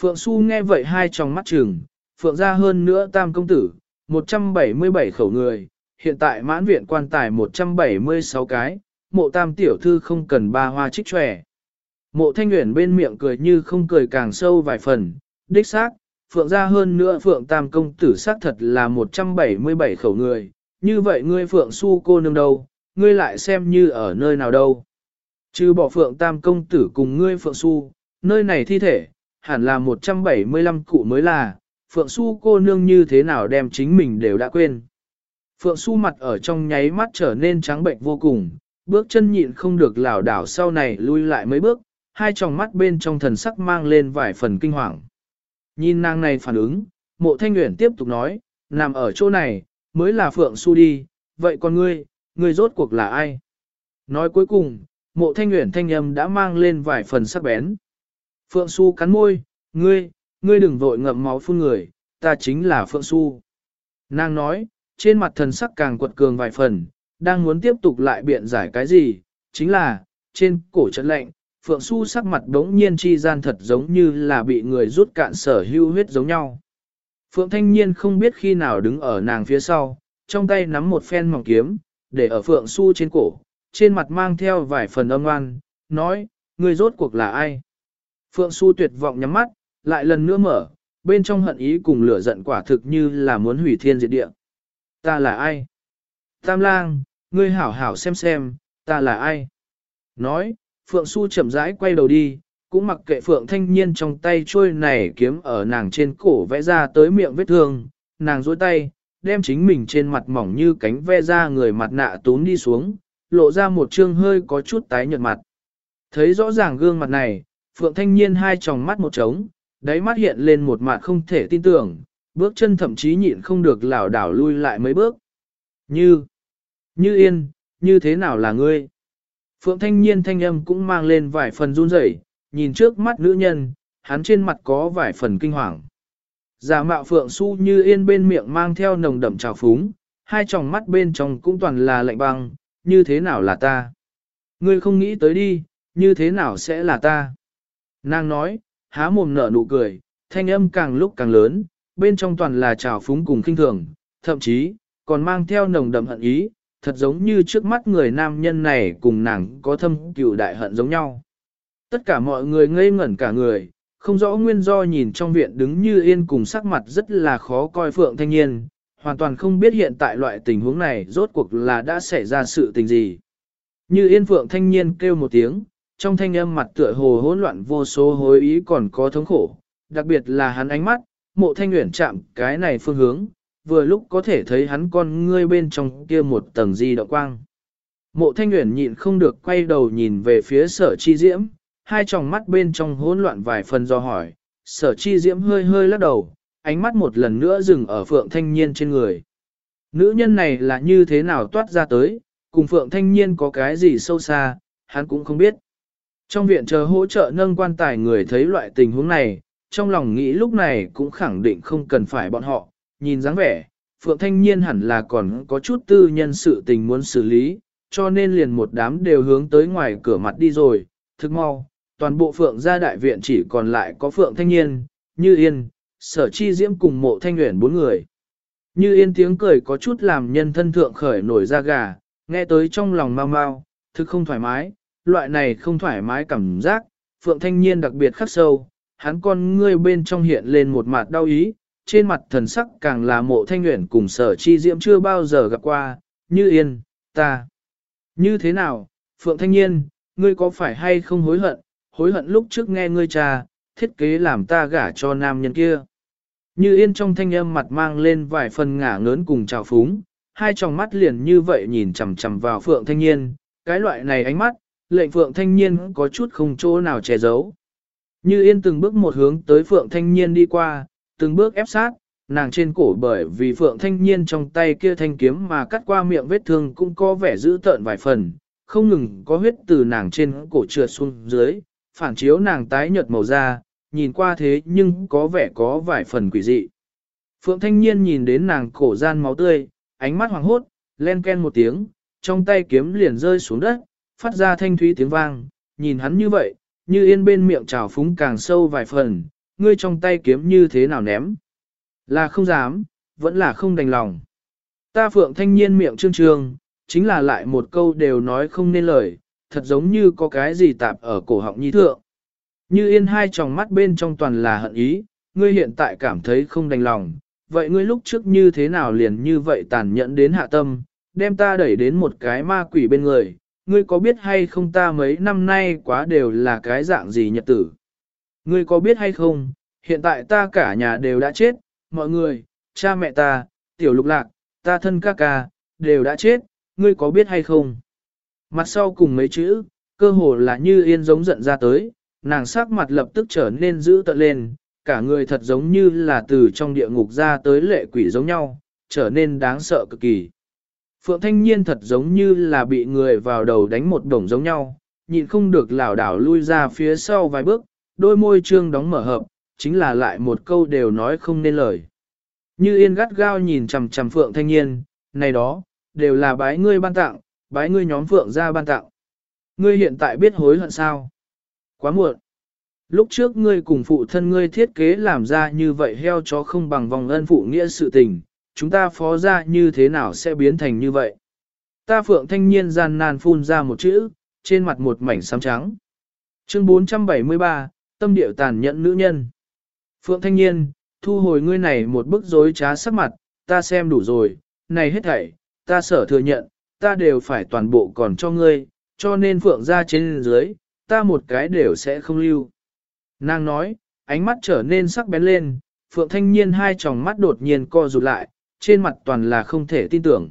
Phượng Xu nghe vậy hai tròng mắt trừng, Phượng gia hơn nữa tam công tử, 177 khẩu người, hiện tại mãn viện quan tài 176 cái, mộ tam tiểu thư không cần ba hoa trích tròe. Mộ thanh nguyện bên miệng cười như không cười càng sâu vài phần, đích xác, Phượng gia hơn nữa Phượng tam công tử xác thật là 177 khẩu người, như vậy ngươi Phượng su cô nương đâu, ngươi lại xem như ở nơi nào đâu. Chứ bỏ Phượng tam công tử cùng ngươi Phượng su, nơi này thi thể, hẳn là 175 cụ mới là, Phượng Xu cô nương như thế nào đem chính mình đều đã quên. Phượng Xu mặt ở trong nháy mắt trở nên trắng bệnh vô cùng, bước chân nhịn không được lảo đảo sau này lui lại mấy bước, hai tròng mắt bên trong thần sắc mang lên vài phần kinh hoàng. Nhìn nàng này phản ứng, mộ thanh nguyện tiếp tục nói, nằm ở chỗ này, mới là Phượng Xu đi, vậy còn ngươi, ngươi rốt cuộc là ai? Nói cuối cùng, mộ thanh nguyện thanh âm đã mang lên vài phần sắc bén. Phượng Xu cắn môi, ngươi, ngươi đừng vội ngậm máu phun người, ta chính là Phượng Xu. Nàng nói, trên mặt thần sắc càng quật cường vài phần, đang muốn tiếp tục lại biện giải cái gì, chính là, trên cổ trận lạnh, Phượng Xu sắc mặt đống nhiên chi gian thật giống như là bị người rút cạn sở hưu huyết giống nhau. Phượng Thanh Nhiên không biết khi nào đứng ở nàng phía sau, trong tay nắm một phen mỏng kiếm, để ở Phượng Xu trên cổ, trên mặt mang theo vài phần âm oan, nói, ngươi rốt cuộc là ai? Phượng Xu tuyệt vọng nhắm mắt, lại lần nữa mở, bên trong hận ý cùng lửa giận quả thực như là muốn hủy thiên diệt địa. Ta là ai? Tam lang, ngươi hảo hảo xem xem, ta là ai? Nói, Phượng Xu chậm rãi quay đầu đi, cũng mặc kệ Phượng Thanh niên trong tay trôi này kiếm ở nàng trên cổ vẽ ra tới miệng vết thương, nàng dối tay, đem chính mình trên mặt mỏng như cánh ve ra người mặt nạ tún đi xuống, lộ ra một trương hơi có chút tái nhợt mặt. Thấy rõ ràng gương mặt này, Phượng Thanh Nhiên hai tròng mắt một trống, đáy mắt hiện lên một mặt không thể tin tưởng, bước chân thậm chí nhịn không được lảo đảo lui lại mấy bước. Như, như yên, như thế nào là ngươi? Phượng Thanh Nhiên thanh âm cũng mang lên vài phần run rẩy, nhìn trước mắt nữ nhân, hắn trên mặt có vài phần kinh hoàng. Giả mạo Phượng Su như yên bên miệng mang theo nồng đậm trào phúng, hai tròng mắt bên trong cũng toàn là lạnh băng, như thế nào là ta? Ngươi không nghĩ tới đi, như thế nào sẽ là ta? Nàng nói, há mồm nở nụ cười, thanh âm càng lúc càng lớn, bên trong toàn là trào phúng cùng kinh thường, thậm chí, còn mang theo nồng đậm hận ý, thật giống như trước mắt người nam nhân này cùng nàng có thâm cựu đại hận giống nhau. Tất cả mọi người ngây ngẩn cả người, không rõ nguyên do nhìn trong viện đứng như yên cùng sắc mặt rất là khó coi phượng thanh niên, hoàn toàn không biết hiện tại loại tình huống này rốt cuộc là đã xảy ra sự tình gì. Như yên phượng thanh niên kêu một tiếng, trong thanh âm mặt tựa hồ hỗn loạn vô số hối ý còn có thống khổ, đặc biệt là hắn ánh mắt, mộ thanh nguyện chạm cái này phương hướng, vừa lúc có thể thấy hắn con ngươi bên trong kia một tầng di động quang. Mộ thanh nguyện nhịn không được quay đầu nhìn về phía sở chi diễm, hai tròng mắt bên trong hỗn loạn vài phần do hỏi, sở chi diễm hơi hơi lắc đầu, ánh mắt một lần nữa dừng ở phượng thanh niên trên người. Nữ nhân này là như thế nào toát ra tới, cùng phượng thanh niên có cái gì sâu xa, hắn cũng không biết. Trong viện chờ hỗ trợ nâng quan tài người thấy loại tình huống này, trong lòng nghĩ lúc này cũng khẳng định không cần phải bọn họ, nhìn dáng vẻ, Phượng Thanh Nhiên hẳn là còn có chút tư nhân sự tình muốn xử lý, cho nên liền một đám đều hướng tới ngoài cửa mặt đi rồi, thức mau, toàn bộ Phượng gia đại viện chỉ còn lại có Phượng Thanh Nhiên, Như Yên, Sở Chi Diễm cùng mộ Thanh uyển bốn người. Như Yên tiếng cười có chút làm nhân thân thượng khởi nổi da gà, nghe tới trong lòng mau mau, thực không thoải mái, loại này không thoải mái cảm giác, Phượng Thanh niên đặc biệt khắc sâu, hắn con ngươi bên trong hiện lên một mặt đau ý, trên mặt thần sắc càng là mộ thanh nguyện cùng sở chi diễm chưa bao giờ gặp qua, như yên, ta. Như thế nào, Phượng Thanh niên ngươi có phải hay không hối hận, hối hận lúc trước nghe ngươi cha, thiết kế làm ta gả cho nam nhân kia. Như yên trong thanh âm mặt mang lên vài phần ngả ngớn cùng trào phúng, hai tròng mắt liền như vậy nhìn chằm chằm vào Phượng Thanh Niên. cái loại này ánh mắt, lệnh Phượng Thanh Niên có chút không chỗ nào che giấu. Như yên từng bước một hướng tới Phượng Thanh Niên đi qua, từng bước ép sát, nàng trên cổ bởi vì Phượng Thanh Niên trong tay kia thanh kiếm mà cắt qua miệng vết thương cũng có vẻ dữ tợn vài phần, không ngừng có huyết từ nàng trên cổ trượt xuống dưới, phản chiếu nàng tái nhợt màu da, nhìn qua thế nhưng có vẻ có vài phần quỷ dị. Phượng Thanh niên nhìn đến nàng cổ gian máu tươi, ánh mắt hoàng hốt, len ken một tiếng, trong tay kiếm liền rơi xuống đất, phát ra thanh thúy tiếng vang, nhìn hắn như vậy, như yên bên miệng trào phúng càng sâu vài phần, ngươi trong tay kiếm như thế nào ném. Là không dám, vẫn là không đành lòng. Ta phượng thanh niên miệng trương trương, chính là lại một câu đều nói không nên lời, thật giống như có cái gì tạp ở cổ họng nhi thượng. Như yên hai tròng mắt bên trong toàn là hận ý, ngươi hiện tại cảm thấy không đành lòng, vậy ngươi lúc trước như thế nào liền như vậy tàn nhẫn đến hạ tâm, đem ta đẩy đến một cái ma quỷ bên người, ngươi có biết hay không ta mấy năm nay quá đều là cái dạng gì nhật tử. Ngươi có biết hay không, hiện tại ta cả nhà đều đã chết, mọi người, cha mẹ ta, tiểu lục lạc, ta thân ca ca, đều đã chết, ngươi có biết hay không? Mặt sau cùng mấy chữ, cơ hồ là như yên giống giận ra tới, nàng sắc mặt lập tức trở nên dữ tợn lên, cả người thật giống như là từ trong địa ngục ra tới lệ quỷ giống nhau, trở nên đáng sợ cực kỳ. Phượng Thanh Nhiên thật giống như là bị người vào đầu đánh một đồng giống nhau, nhịn không được lảo đảo lui ra phía sau vài bước, đôi môi trương đóng mở hợp, chính là lại một câu đều nói không nên lời. Như yên gắt gao nhìn chằm chằm Phượng Thanh Nhiên, này đó, đều là bái ngươi ban tặng, bái ngươi nhóm Phượng ra ban tặng. Ngươi hiện tại biết hối hận sao? Quá muộn. Lúc trước ngươi cùng phụ thân ngươi thiết kế làm ra như vậy heo chó không bằng vòng ân phụ nghĩa sự tình, chúng ta phó ra như thế nào sẽ biến thành như vậy? Ta Phượng Thanh Nhiên gian nan phun ra một chữ, trên mặt một mảnh xám trắng. Chương 473, tâm điệu tàn nhẫn nữ nhân. Phượng Thanh Nhiên, thu hồi ngươi này một bức rối trá sắc mặt, ta xem đủ rồi, này hết thảy, ta sở thừa nhận, ta đều phải toàn bộ còn cho ngươi, cho nên Phượng ra trên dưới, ta một cái đều sẽ không lưu. Nàng nói, ánh mắt trở nên sắc bén lên, Phượng Thanh Nhiên hai tròng mắt đột nhiên co rụt lại, trên mặt toàn là không thể tin tưởng.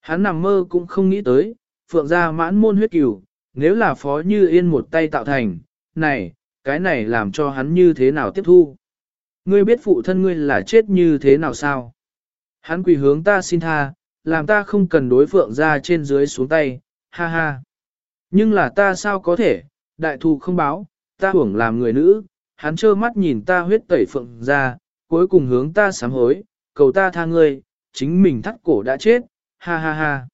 Hắn nằm mơ cũng không nghĩ tới, Phượng ra mãn môn huyết cửu, nếu là phó như yên một tay tạo thành, này, cái này làm cho hắn như thế nào tiếp thu. Ngươi biết phụ thân ngươi là chết như thế nào sao? Hắn quỳ hướng ta xin tha, làm ta không cần đối phượng ra trên dưới xuống tay, ha ha. Nhưng là ta sao có thể, đại thù không báo, ta hưởng làm người nữ, hắn trơ mắt nhìn ta huyết tẩy phượng ra, cuối cùng hướng ta sám hối, cầu ta tha ngươi, chính mình thắt cổ đã chết, ha ha ha.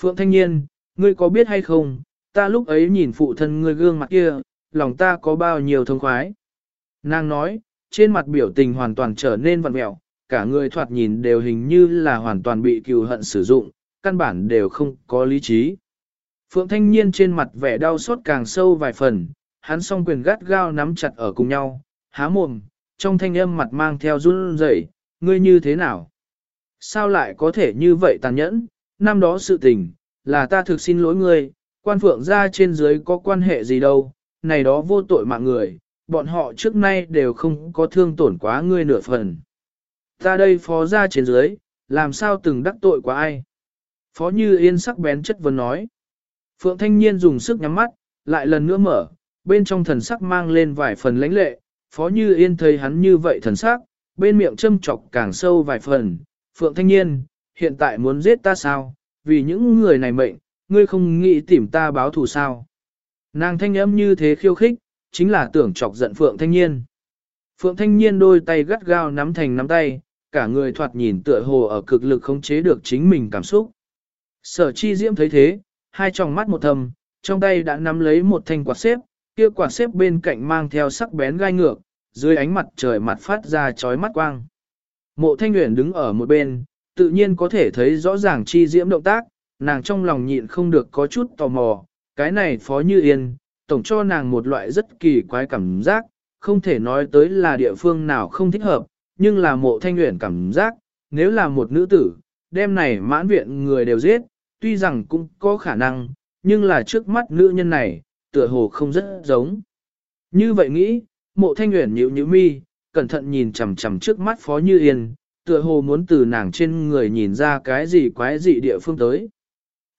Phượng thanh niên, ngươi có biết hay không, ta lúc ấy nhìn phụ thân ngươi gương mặt kia, lòng ta có bao nhiêu thông khoái. Nàng nói, trên mặt biểu tình hoàn toàn trở nên vặn mẹo, cả người thoạt nhìn đều hình như là hoàn toàn bị cừu hận sử dụng, căn bản đều không có lý trí. Phượng thanh niên trên mặt vẻ đau xót càng sâu vài phần, hắn song quyền gắt gao nắm chặt ở cùng nhau, há mồm, trong thanh âm mặt mang theo run rẩy, ngươi như thế nào? Sao lại có thể như vậy tàn nhẫn? Năm đó sự tình, là ta thực xin lỗi ngươi, quan phượng ra trên dưới có quan hệ gì đâu, này đó vô tội mạng người, bọn họ trước nay đều không có thương tổn quá ngươi nửa phần. Ta đây phó ra trên dưới, làm sao từng đắc tội quá ai? Phó Như Yên sắc bén chất vấn nói. Phượng Thanh Niên dùng sức nhắm mắt, lại lần nữa mở, bên trong thần sắc mang lên vài phần lãnh lệ. Phó Như Yên thấy hắn như vậy thần sắc, bên miệng châm chọc càng sâu vài phần. Phượng Thanh Niên, hiện tại muốn giết ta sao? Vì những người này mệnh, ngươi không nghĩ tìm ta báo thù sao? Nàng thanh âm như thế khiêu khích, chính là tưởng chọc giận Phượng Thanh Nhiên. Phượng Thanh Nhiên đôi tay gắt gao nắm thành nắm tay, cả người thoạt nhìn tựa hồ ở cực lực khống chế được chính mình cảm xúc. Sở chi diễm thấy thế, hai tròng mắt một thầm, trong tay đã nắm lấy một thanh quạt xếp, kia quạt xếp bên cạnh mang theo sắc bén gai ngược, dưới ánh mặt trời mặt phát ra chói mắt quang. Mộ thanh nguyện đứng ở một bên, tự nhiên có thể thấy rõ ràng chi diễm động tác, nàng trong lòng nhịn không được có chút tò mò, cái này phó như yên, tổng cho nàng một loại rất kỳ quái cảm giác, không thể nói tới là địa phương nào không thích hợp, nhưng là mộ thanh nguyện cảm giác, nếu là một nữ tử, đêm này mãn viện người đều giết, tuy rằng cũng có khả năng, nhưng là trước mắt nữ nhân này, tựa hồ không rất giống. Như vậy nghĩ, mộ thanh nguyện nhịu nhịu mi, cẩn thận nhìn chằm chằm trước mắt phó như yên, tựa hồ muốn từ nàng trên người nhìn ra cái gì quái dị địa phương tới.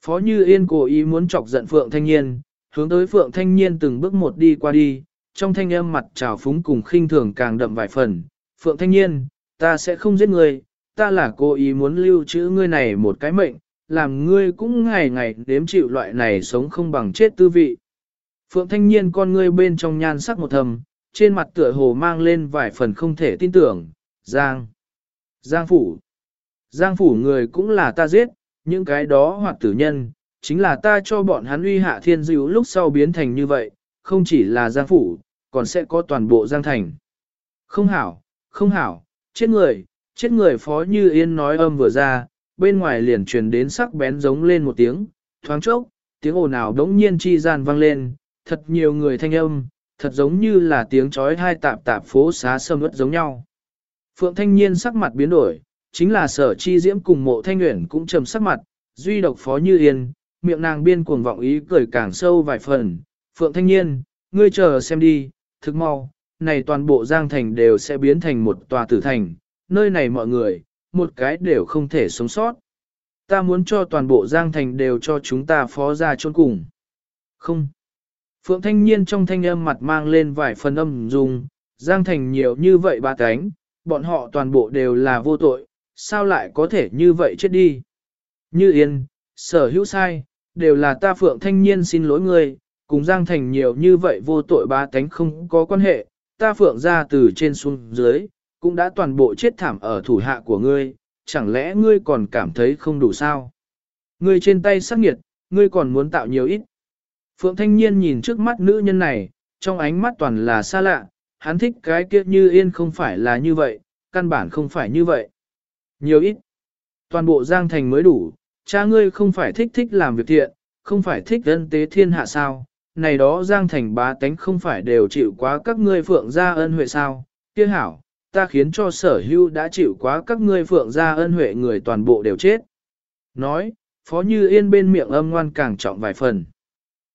Phó Như Yên cố ý muốn chọc giận Phượng Thanh Nhiên, hướng tới Phượng Thanh Nhiên từng bước một đi qua đi, trong thanh âm mặt trào phúng cùng khinh thường càng đậm vài phần. Phượng Thanh Nhiên, ta sẽ không giết ngươi, ta là cố ý muốn lưu trữ ngươi này một cái mệnh, làm ngươi cũng ngày ngày đếm chịu loại này sống không bằng chết tư vị. Phượng Thanh Nhiên con ngươi bên trong nhan sắc một thầm, trên mặt tựa hồ mang lên vài phần không thể tin tưởng, Giang. Giang Phủ. Giang Phủ người cũng là ta giết, những cái đó hoặc tử nhân, chính là ta cho bọn hắn uy hạ thiên dữ lúc sau biến thành như vậy, không chỉ là Giang Phủ, còn sẽ có toàn bộ Giang Thành. Không hảo, không hảo, chết người, chết người phó như yên nói âm vừa ra, bên ngoài liền truyền đến sắc bén giống lên một tiếng, thoáng chốc, tiếng ồn ào đống nhiên chi gian vang lên, thật nhiều người thanh âm, thật giống như là tiếng chói hai tạp tạp phố xá sâm ướt giống nhau. Phượng Thanh Nhiên sắc mặt biến đổi, chính là sở chi diễm cùng mộ thanh nguyện cũng trầm sắc mặt, duy độc phó như yên, miệng nàng biên cuồng vọng ý cười càng sâu vài phần. Phượng Thanh Nhiên, ngươi chờ xem đi, thực mau, này toàn bộ Giang Thành đều sẽ biến thành một tòa tử thành, nơi này mọi người, một cái đều không thể sống sót. Ta muốn cho toàn bộ Giang Thành đều cho chúng ta phó ra chôn cùng. Không. Phượng Thanh Nhiên trong thanh âm mặt mang lên vài phần âm dùng, Giang Thành nhiều như vậy ba cánh, bọn họ toàn bộ đều là vô tội, sao lại có thể như vậy chết đi. Như yên, sở hữu sai, đều là ta Phượng Thanh Nhiên xin lỗi ngươi, cùng Giang Thành nhiều như vậy vô tội ba cánh không có quan hệ, ta Phượng ra từ trên xuống dưới, cũng đã toàn bộ chết thảm ở thủ hạ của ngươi, chẳng lẽ ngươi còn cảm thấy không đủ sao? Ngươi trên tay sắc nghiệt, ngươi còn muốn tạo nhiều ít. Phượng Thanh Nhiên nhìn trước mắt nữ nhân này, trong ánh mắt toàn là xa lạ, hắn thích cái kia như yên không phải là như vậy, căn bản không phải như vậy. Nhiều ít. Toàn bộ Giang Thành mới đủ, cha ngươi không phải thích thích làm việc thiện, không phải thích ân tế thiên hạ sao, này đó Giang Thành bá tánh không phải đều chịu quá các ngươi phượng gia ân huệ sao, kia hảo, ta khiến cho sở hưu đã chịu quá các ngươi phượng gia ân huệ người toàn bộ đều chết. Nói, Phó Như Yên bên miệng âm ngoan càng trọng vài phần.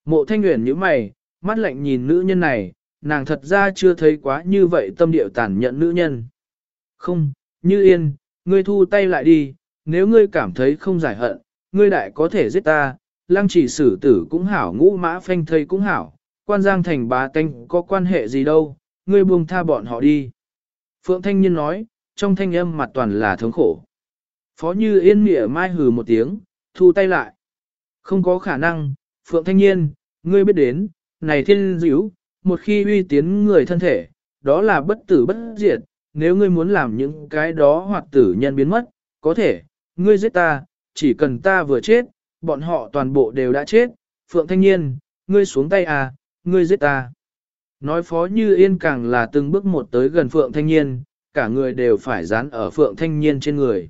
Mộ thanh nguyện như mày, mắt lạnh nhìn nữ nhân này, nàng thật ra chưa thấy quá như vậy tâm điệu tàn nhẫn nữ nhân. Không, Như Yên, ngươi thu tay lại đi, nếu ngươi cảm thấy không giải hận, ngươi đại có thể giết ta, lăng chỉ xử tử cũng hảo ngũ mã phanh thây cũng hảo, quan giang thành bá tanh có quan hệ gì đâu, ngươi buông tha bọn họ đi. Phượng Thanh Nhiên nói, trong thanh âm mặt toàn là thống khổ. Phó Như Yên mỉa mai hừ một tiếng, thu tay lại. Không có khả năng, Phượng Thanh Nhiên, ngươi biết đến, này thiên dữ, một khi uy tiến người thân thể, đó là bất tử bất diệt, nếu ngươi muốn làm những cái đó hoặc tử nhân biến mất, có thể, ngươi giết ta, chỉ cần ta vừa chết, bọn họ toàn bộ đều đã chết, Phượng Thanh Nhiên, ngươi xuống tay à, ngươi giết ta. Nói phó như yên càng là từng bước một tới gần Phượng Thanh Nhiên, cả người đều phải dán ở Phượng Thanh Nhiên trên người.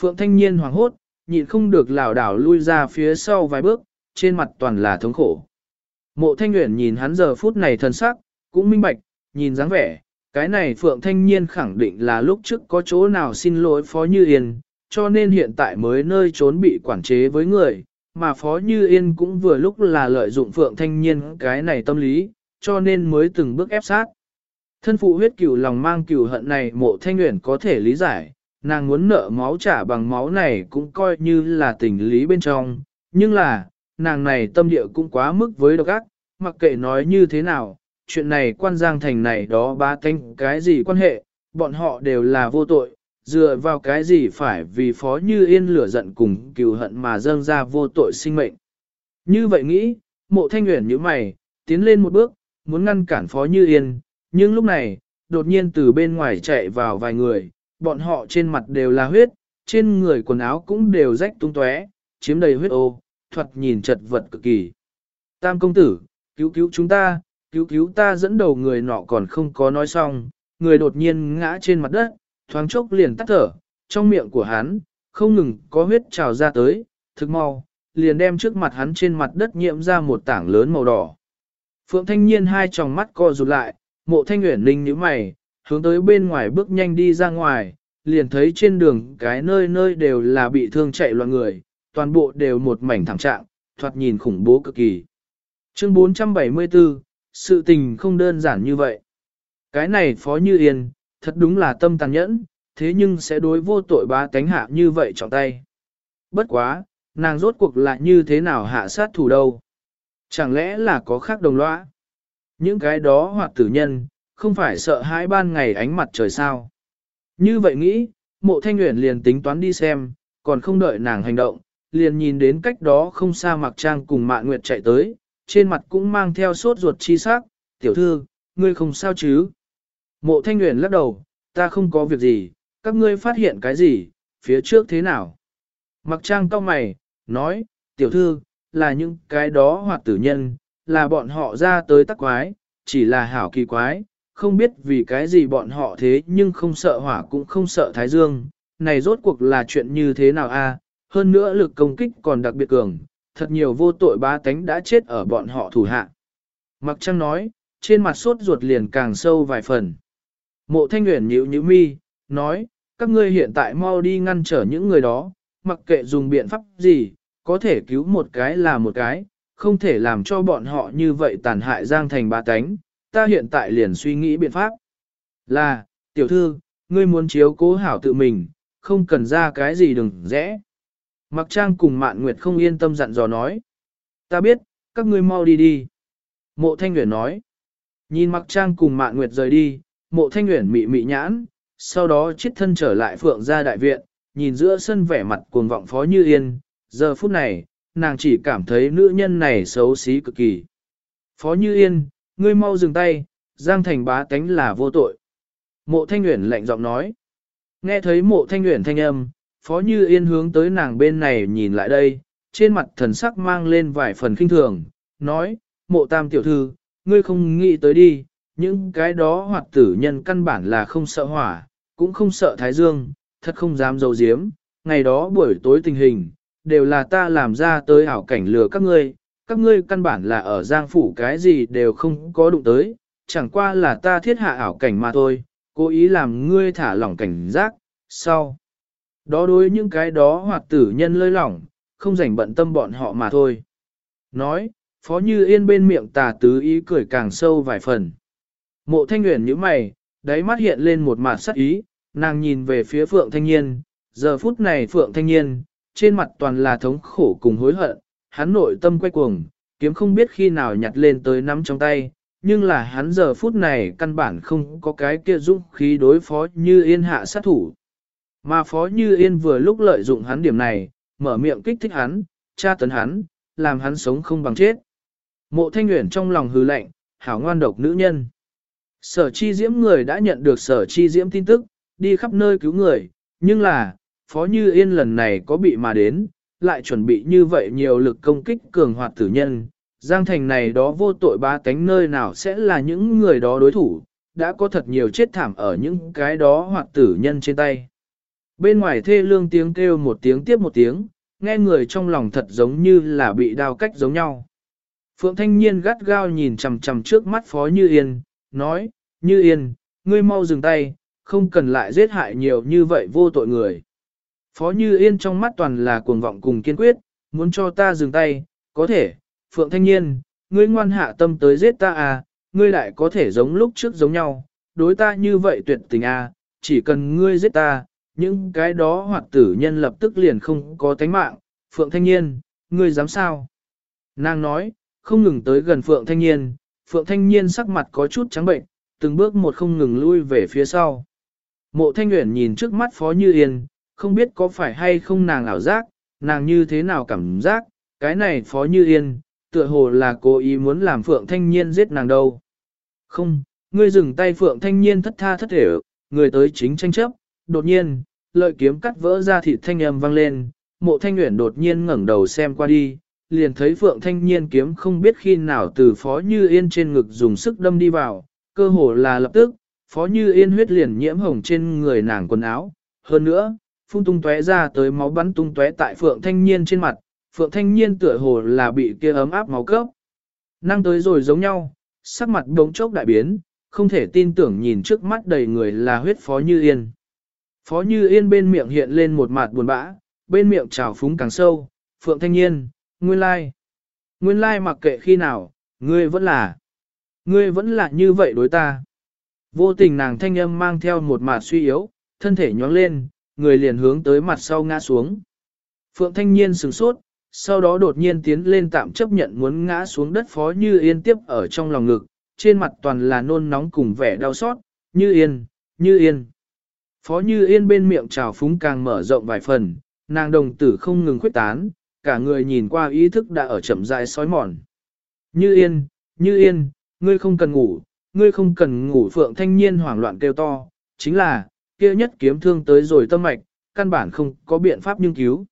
Phượng Thanh Nhiên hoảng hốt, nhịn không được lảo đảo lui ra phía sau vài bước, trên mặt toàn là thống khổ. Mộ Thanh Nguyễn nhìn hắn giờ phút này thân sắc, cũng minh bạch, nhìn dáng vẻ, cái này Phượng Thanh Nhiên khẳng định là lúc trước có chỗ nào xin lỗi Phó Như Yên, cho nên hiện tại mới nơi trốn bị quản chế với người, mà Phó Như Yên cũng vừa lúc là lợi dụng Phượng Thanh Nhiên cái này tâm lý, cho nên mới từng bước ép sát. Thân phụ huyết cửu lòng mang cửu hận này mộ Thanh nguyện có thể lý giải, nàng muốn nợ máu trả bằng máu này cũng coi như là tình lý bên trong, nhưng là, nàng này tâm địa cũng quá mức với độc ác, mặc kệ nói như thế nào, chuyện này quan giang thành này đó ba thanh cái gì quan hệ, bọn họ đều là vô tội, dựa vào cái gì phải vì phó như yên lửa giận cùng cừu hận mà dâng ra vô tội sinh mệnh. Như vậy nghĩ, mộ thanh nguyện như mày, tiến lên một bước, muốn ngăn cản phó như yên, nhưng lúc này, đột nhiên từ bên ngoài chạy vào vài người, bọn họ trên mặt đều là huyết, trên người quần áo cũng đều rách tung tóe, chiếm đầy huyết ô, thoạt nhìn chật vật cực kỳ. Tam công tử, cứu cứu chúng ta, cứu cứu ta dẫn đầu người nọ còn không có nói xong, người đột nhiên ngã trên mặt đất, thoáng chốc liền tắt thở, trong miệng của hắn, không ngừng có huyết trào ra tới, thực mau, liền đem trước mặt hắn trên mặt đất nhiễm ra một tảng lớn màu đỏ. Phượng thanh Nhiên hai tròng mắt co rụt lại, mộ thanh nguyện ninh nhíu mày, hướng tới bên ngoài bước nhanh đi ra ngoài, liền thấy trên đường cái nơi nơi đều là bị thương chạy loạn người, toàn bộ đều một mảnh thảm trạng, thoạt nhìn khủng bố cực kỳ. Chương 474, sự tình không đơn giản như vậy. Cái này Phó Như Yên, thật đúng là tâm tàn nhẫn, thế nhưng sẽ đối vô tội bá tánh hạ như vậy trọng tay. Bất quá, nàng rốt cuộc lại như thế nào hạ sát thủ đâu? Chẳng lẽ là có khác đồng lõa? Những cái đó hoặc tử nhân, không phải sợ hãi ban ngày ánh mặt trời sao? Như vậy nghĩ, mộ thanh nguyện liền tính toán đi xem, còn không đợi nàng hành động, liền nhìn đến cách đó không xa mặc trang cùng mạn nguyệt chạy tới, trên mặt cũng mang theo sốt ruột chi sắc, tiểu thư, ngươi không sao chứ? Mộ thanh nguyện lắc đầu, ta không có việc gì, các ngươi phát hiện cái gì, phía trước thế nào? Mặc trang cao mày, nói, tiểu thư, là những cái đó hoặc tử nhân, là bọn họ ra tới tắc quái, chỉ là hảo kỳ quái, không biết vì cái gì bọn họ thế nhưng không sợ hỏa cũng không sợ thái dương, này rốt cuộc là chuyện như thế nào a? hơn nữa lực công kích còn đặc biệt cường, thật nhiều vô tội ba tánh đã chết ở bọn họ thủ hạ. Mặc trăng nói, trên mặt sốt ruột liền càng sâu vài phần. Mộ thanh nguyện nhíu nhíu mi, nói, các ngươi hiện tại mau đi ngăn trở những người đó, mặc kệ dùng biện pháp gì, có thể cứu một cái là một cái, không thể làm cho bọn họ như vậy tàn hại giang thành ba tánh, ta hiện tại liền suy nghĩ biện pháp. Là, tiểu thư, ngươi muốn chiếu cố hảo tự mình, không cần ra cái gì đừng rẽ. Mặc trang cùng mạn nguyệt không yên tâm dặn dò nói. Ta biết, các ngươi mau đi đi. Mộ thanh nguyện nói. Nhìn mặc trang cùng mạn nguyệt rời đi, mộ thanh nguyện mị mị nhãn, sau đó chiết thân trở lại phượng ra đại viện, nhìn giữa sân vẻ mặt cuồng vọng phó như yên, giờ phút này, nàng chỉ cảm thấy nữ nhân này xấu xí cực kỳ. Phó như yên, ngươi mau dừng tay, Giang Thành bá tánh là vô tội. Mộ Thanh Uyển lạnh giọng nói. Nghe thấy mộ Thanh Uyển thanh âm, Phó Như Yên hướng tới nàng bên này nhìn lại đây, trên mặt thần sắc mang lên vài phần kinh thường, nói, mộ tam tiểu thư, ngươi không nghĩ tới đi, những cái đó hoặc tử nhân căn bản là không sợ hỏa, cũng không sợ thái dương, thật không dám dấu diếm, ngày đó buổi tối tình hình, đều là ta làm ra tới ảo cảnh lừa các ngươi, các ngươi căn bản là ở giang phủ cái gì đều không có đụng tới, chẳng qua là ta thiết hạ ảo cảnh mà thôi, cố ý làm ngươi thả lỏng cảnh giác, sau. Đó đối những cái đó hoặc tử nhân lơi lỏng, không rảnh bận tâm bọn họ mà thôi. Nói, Phó Như Yên bên miệng tà tứ ý cười càng sâu vài phần. Mộ thanh nguyện như mày, đáy mắt hiện lên một mặt sắc ý, nàng nhìn về phía Phượng Thanh Nhiên, giờ phút này Phượng Thanh Nhiên, trên mặt toàn là thống khổ cùng hối hận, hắn nội tâm quay cuồng, kiếm không biết khi nào nhặt lên tới nắm trong tay, nhưng là hắn giờ phút này căn bản không có cái kia dũng khí đối phó như yên hạ sát thủ. Mà phó như yên vừa lúc lợi dụng hắn điểm này, mở miệng kích thích hắn, tra tấn hắn, làm hắn sống không bằng chết. Mộ thanh nguyện trong lòng hư lạnh, hảo ngoan độc nữ nhân. Sở chi diễm người đã nhận được sở chi diễm tin tức, đi khắp nơi cứu người, nhưng là, phó như yên lần này có bị mà đến, lại chuẩn bị như vậy nhiều lực công kích cường hoạt tử nhân. Giang thành này đó vô tội ba cánh nơi nào sẽ là những người đó đối thủ, đã có thật nhiều chết thảm ở những cái đó hoạt tử nhân trên tay. Bên ngoài thê lương tiếng kêu một tiếng tiếp một tiếng, nghe người trong lòng thật giống như là bị đao cách giống nhau. Phượng Thanh Nhiên gắt gao nhìn chằm chằm trước mắt Phó Như Yên, nói, Như Yên, ngươi mau dừng tay, không cần lại giết hại nhiều như vậy vô tội người. Phó Như Yên trong mắt toàn là cuồng vọng cùng kiên quyết, muốn cho ta dừng tay, có thể, Phượng Thanh Nhiên, ngươi ngoan hạ tâm tới giết ta à, ngươi lại có thể giống lúc trước giống nhau, đối ta như vậy tuyệt tình à, chỉ cần ngươi giết ta, những cái đó hoặc tử nhân lập tức liền không có tánh mạng, Phượng Thanh Nhiên, ngươi dám sao? Nàng nói, không ngừng tới gần Phượng Thanh Nhiên, Phượng Thanh Nhiên sắc mặt có chút trắng bệnh, từng bước một không ngừng lui về phía sau. Mộ Thanh Nguyễn nhìn trước mắt Phó Như Yên, không biết có phải hay không nàng ảo giác, nàng như thế nào cảm giác, cái này Phó Như Yên, tựa hồ là cố ý muốn làm Phượng Thanh Nhiên giết nàng đâu. Không, ngươi dừng tay Phượng Thanh Nhiên thất tha thất thể, người tới chính tranh chấp, đột nhiên, lợi kiếm cắt vỡ ra thịt thanh âm vang lên, mộ thanh nguyện đột nhiên ngẩng đầu xem qua đi, liền thấy Phượng Thanh Nhiên kiếm không biết khi nào từ Phó Như Yên trên ngực dùng sức đâm đi vào, cơ hồ là lập tức, Phó Như Yên huyết liền nhiễm hồng trên người nàng quần áo, hơn nữa, phun tung tóe ra tới máu bắn tung tóe tại Phượng Thanh Nhiên trên mặt, Phượng Thanh Nhiên tựa hồ là bị kia ấm áp máu cấp. Năng tới rồi giống nhau, sắc mặt đống chốc đại biến, không thể tin tưởng nhìn trước mắt đầy người là huyết Phó Như Yên. Phó Như Yên bên miệng hiện lên một mặt buồn bã, bên miệng trào phúng càng sâu, Phượng Thanh Nhiên, nguyên lai. Nguyên lai mặc kệ khi nào, ngươi vẫn là. Ngươi vẫn là như vậy đối ta. Vô tình nàng thanh âm mang theo một mặt suy yếu, thân thể nhóng lên, người liền hướng tới mặt sau ngã xuống. Phượng Thanh Nhiên sừng sốt, sau đó đột nhiên tiến lên tạm chấp nhận muốn ngã xuống đất phó như yên tiếp ở trong lòng ngực, trên mặt toàn là nôn nóng cùng vẻ đau xót, như yên, như yên. Phó như yên bên miệng trào phúng càng mở rộng vài phần, nàng đồng tử không ngừng khuyết tán, cả người nhìn qua ý thức đã ở chậm rãi sói mòn. Như yên, như yên, ngươi không cần ngủ, ngươi không cần ngủ phượng thanh niên hoảng loạn kêu to, chính là, kia nhất kiếm thương tới rồi tâm mạch, căn bản không có biện pháp nhưng cứu.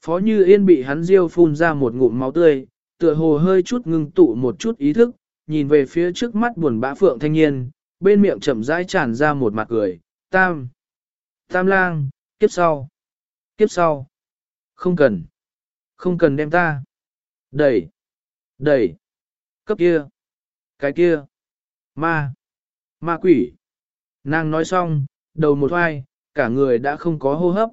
Phó Như Yên bị hắn riêu phun ra một ngụm máu tươi, tựa hồ hơi chút ngưng tụ một chút ý thức, nhìn về phía trước mắt buồn bã phượng thanh niên, bên miệng chậm rãi tràn ra một mặt cười, tam, tam lang, kiếp sau, kiếp sau, không cần, không cần đem ta, đẩy, đẩy, cấp kia, cái kia, ma, ma quỷ. Nàng nói xong, đầu một hoai, cả người đã không có hô hấp.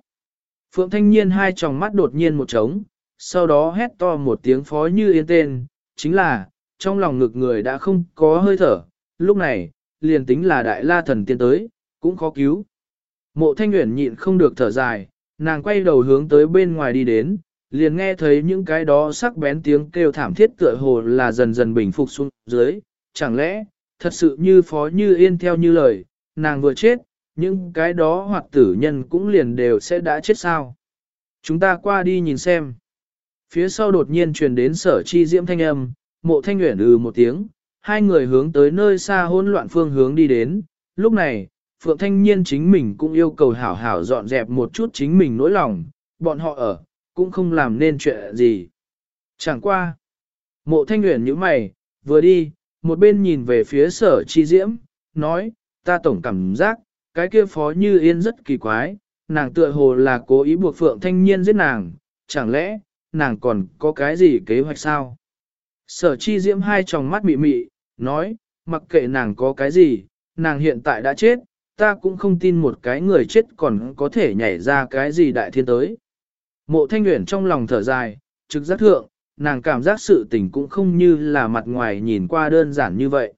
Phượng thanh niên hai tròng mắt đột nhiên một trống, sau đó hét to một tiếng phó như yên tên, chính là, trong lòng ngực người đã không có hơi thở, lúc này, liền tính là đại la thần tiên tới, cũng khó cứu. Mộ thanh Nguyễn nhịn không được thở dài, nàng quay đầu hướng tới bên ngoài đi đến, liền nghe thấy những cái đó sắc bén tiếng kêu thảm thiết tựa hồ là dần dần bình phục xuống dưới, chẳng lẽ, thật sự như phó như yên theo như lời, nàng vừa chết, những cái đó hoặc tử nhân cũng liền đều sẽ đã chết sao. Chúng ta qua đi nhìn xem. Phía sau đột nhiên truyền đến sở chi diễm thanh âm, mộ thanh nguyện ừ một tiếng, hai người hướng tới nơi xa hỗn loạn phương hướng đi đến. Lúc này, Phượng Thanh Nhiên chính mình cũng yêu cầu hảo hảo dọn dẹp một chút chính mình nỗi lòng, bọn họ ở, cũng không làm nên chuyện gì. Chẳng qua. Mộ Thanh Nguyễn như mày, vừa đi, một bên nhìn về phía sở chi diễm, nói, ta tổng cảm giác, cái kia phó như yên rất kỳ quái, nàng tựa hồ là cố ý buộc Phượng Thanh Nhiên giết nàng, chẳng lẽ, nàng còn có cái gì kế hoạch sao? Sở chi diễm hai tròng mắt mị mị, nói, mặc kệ nàng có cái gì, nàng hiện tại đã chết, ta cũng không tin một cái người chết còn có thể nhảy ra cái gì đại thiên tới. Mộ thanh nguyện trong lòng thở dài, trực giác thượng, nàng cảm giác sự tình cũng không như là mặt ngoài nhìn qua đơn giản như vậy.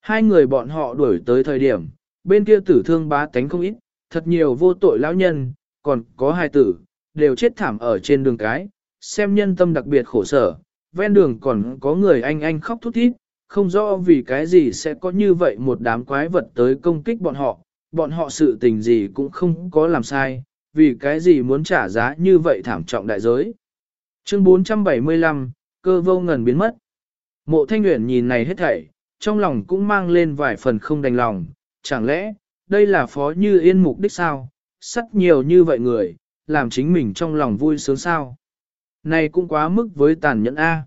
Hai người bọn họ đuổi tới thời điểm, bên kia tử thương bá tánh không ít, thật nhiều vô tội lão nhân, còn có hai tử, đều chết thảm ở trên đường cái, xem nhân tâm đặc biệt khổ sở, ven đường còn có người anh anh khóc thút thít, không rõ vì cái gì sẽ có như vậy một đám quái vật tới công kích bọn họ, bọn họ sự tình gì cũng không có làm sai, vì cái gì muốn trả giá như vậy thảm trọng đại giới. Chương 475, cơ vô ngần biến mất. Mộ thanh nguyễn nhìn này hết thảy, trong lòng cũng mang lên vài phần không đành lòng, chẳng lẽ, đây là phó như yên mục đích sao, sắt nhiều như vậy người, làm chính mình trong lòng vui sướng sao. Này cũng quá mức với tàn nhẫn A.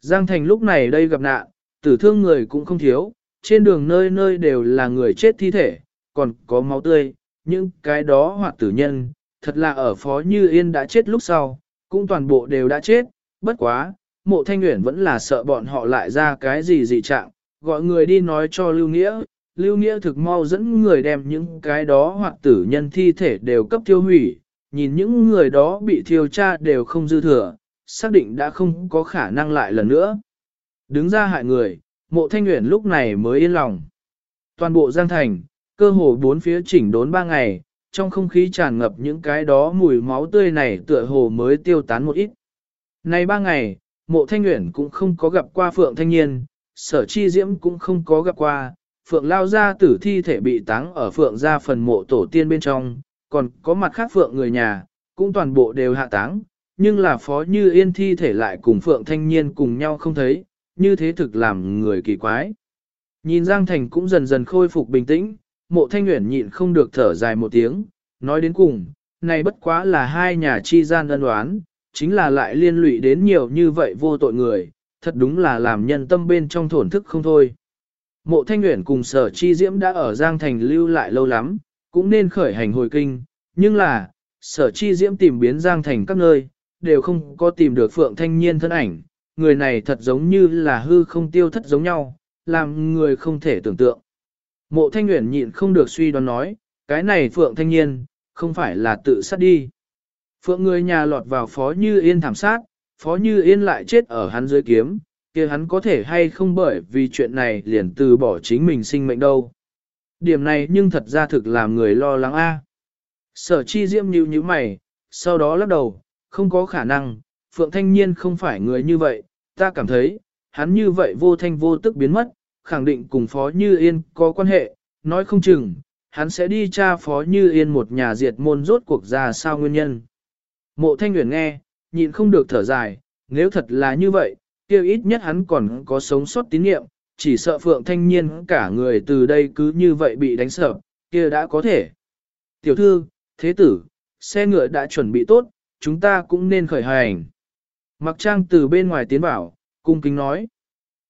Giang Thành lúc này đây gặp nạn, tử thương người cũng không thiếu, trên đường nơi nơi đều là người chết thi thể, còn có máu tươi, những cái đó hoặc tử nhân, thật là ở phó như yên đã chết lúc sau, cũng toàn bộ đều đã chết, bất quá, mộ thanh nguyện vẫn là sợ bọn họ lại ra cái gì dị trạng, gọi người đi nói cho Lưu Nghĩa, Lưu Nghĩa thực mau dẫn người đem những cái đó hoặc tử nhân thi thể đều cấp tiêu hủy, nhìn những người đó bị thiêu tra đều không dư thừa, xác định đã không có khả năng lại lần nữa. Đứng ra hại người, mộ thanh nguyện lúc này mới yên lòng. Toàn bộ Giang Thành, cơ hồ bốn phía chỉnh đốn ba ngày, trong không khí tràn ngập những cái đó mùi máu tươi này tựa hồ mới tiêu tán một ít. Nay ba ngày, mộ thanh nguyện cũng không có gặp qua Phượng Thanh Niên, sở chi diễm cũng không có gặp qua, Phượng lao ra tử thi thể bị táng ở Phượng ra phần mộ tổ tiên bên trong, còn có mặt khác Phượng người nhà, cũng toàn bộ đều hạ táng, nhưng là phó như yên thi thể lại cùng Phượng Thanh Niên cùng nhau không thấy, như thế thực làm người kỳ quái. Nhìn Giang Thành cũng dần dần khôi phục bình tĩnh, mộ thanh nguyện nhịn không được thở dài một tiếng, nói đến cùng, này bất quá là hai nhà chi gian ân đoán, chính là lại liên lụy đến nhiều như vậy vô tội người, thật đúng là làm nhân tâm bên trong thổn thức không thôi. Mộ thanh nguyện cùng sở chi diễm đã ở Giang Thành lưu lại lâu lắm, cũng nên khởi hành hồi kinh, nhưng là, sở chi diễm tìm biến Giang Thành các nơi, đều không có tìm được Phượng Thanh Nhiên thân ảnh, người này thật giống như là hư không tiêu thất giống nhau, làm người không thể tưởng tượng. Mộ Thanh nguyện nhịn không được suy đoán nói, cái này Phượng Thanh Nhiên, không phải là tự sát đi. Phượng người nhà lọt vào Phó Như Yên thảm sát, Phó Như Yên lại chết ở hắn dưới kiếm, kia hắn có thể hay không bởi vì chuyện này liền từ bỏ chính mình sinh mệnh đâu. Điểm này nhưng thật ra thực làm người lo lắng a. Sở chi diễm nhíu như mày, sau đó lắc đầu, không có khả năng, Phượng Thanh Nhiên không phải người như vậy, ta cảm thấy, hắn như vậy vô thanh vô tức biến mất, khẳng định cùng Phó Như Yên có quan hệ, nói không chừng, hắn sẽ đi tra Phó Như Yên một nhà diệt môn rốt cuộc ra sao nguyên nhân. Mộ Thanh Nguyễn nghe, nhịn không được thở dài, nếu thật là như vậy, kia ít nhất hắn còn có sống sót tín nhiệm, chỉ sợ Phượng Thanh Nhiên cả người từ đây cứ như vậy bị đánh sợ, kia đã có thể. Tiểu thư, thế tử, xe ngựa đã chuẩn bị tốt, chúng ta cũng nên khởi hành. Mặc trang từ bên ngoài tiến vào, cung kính nói.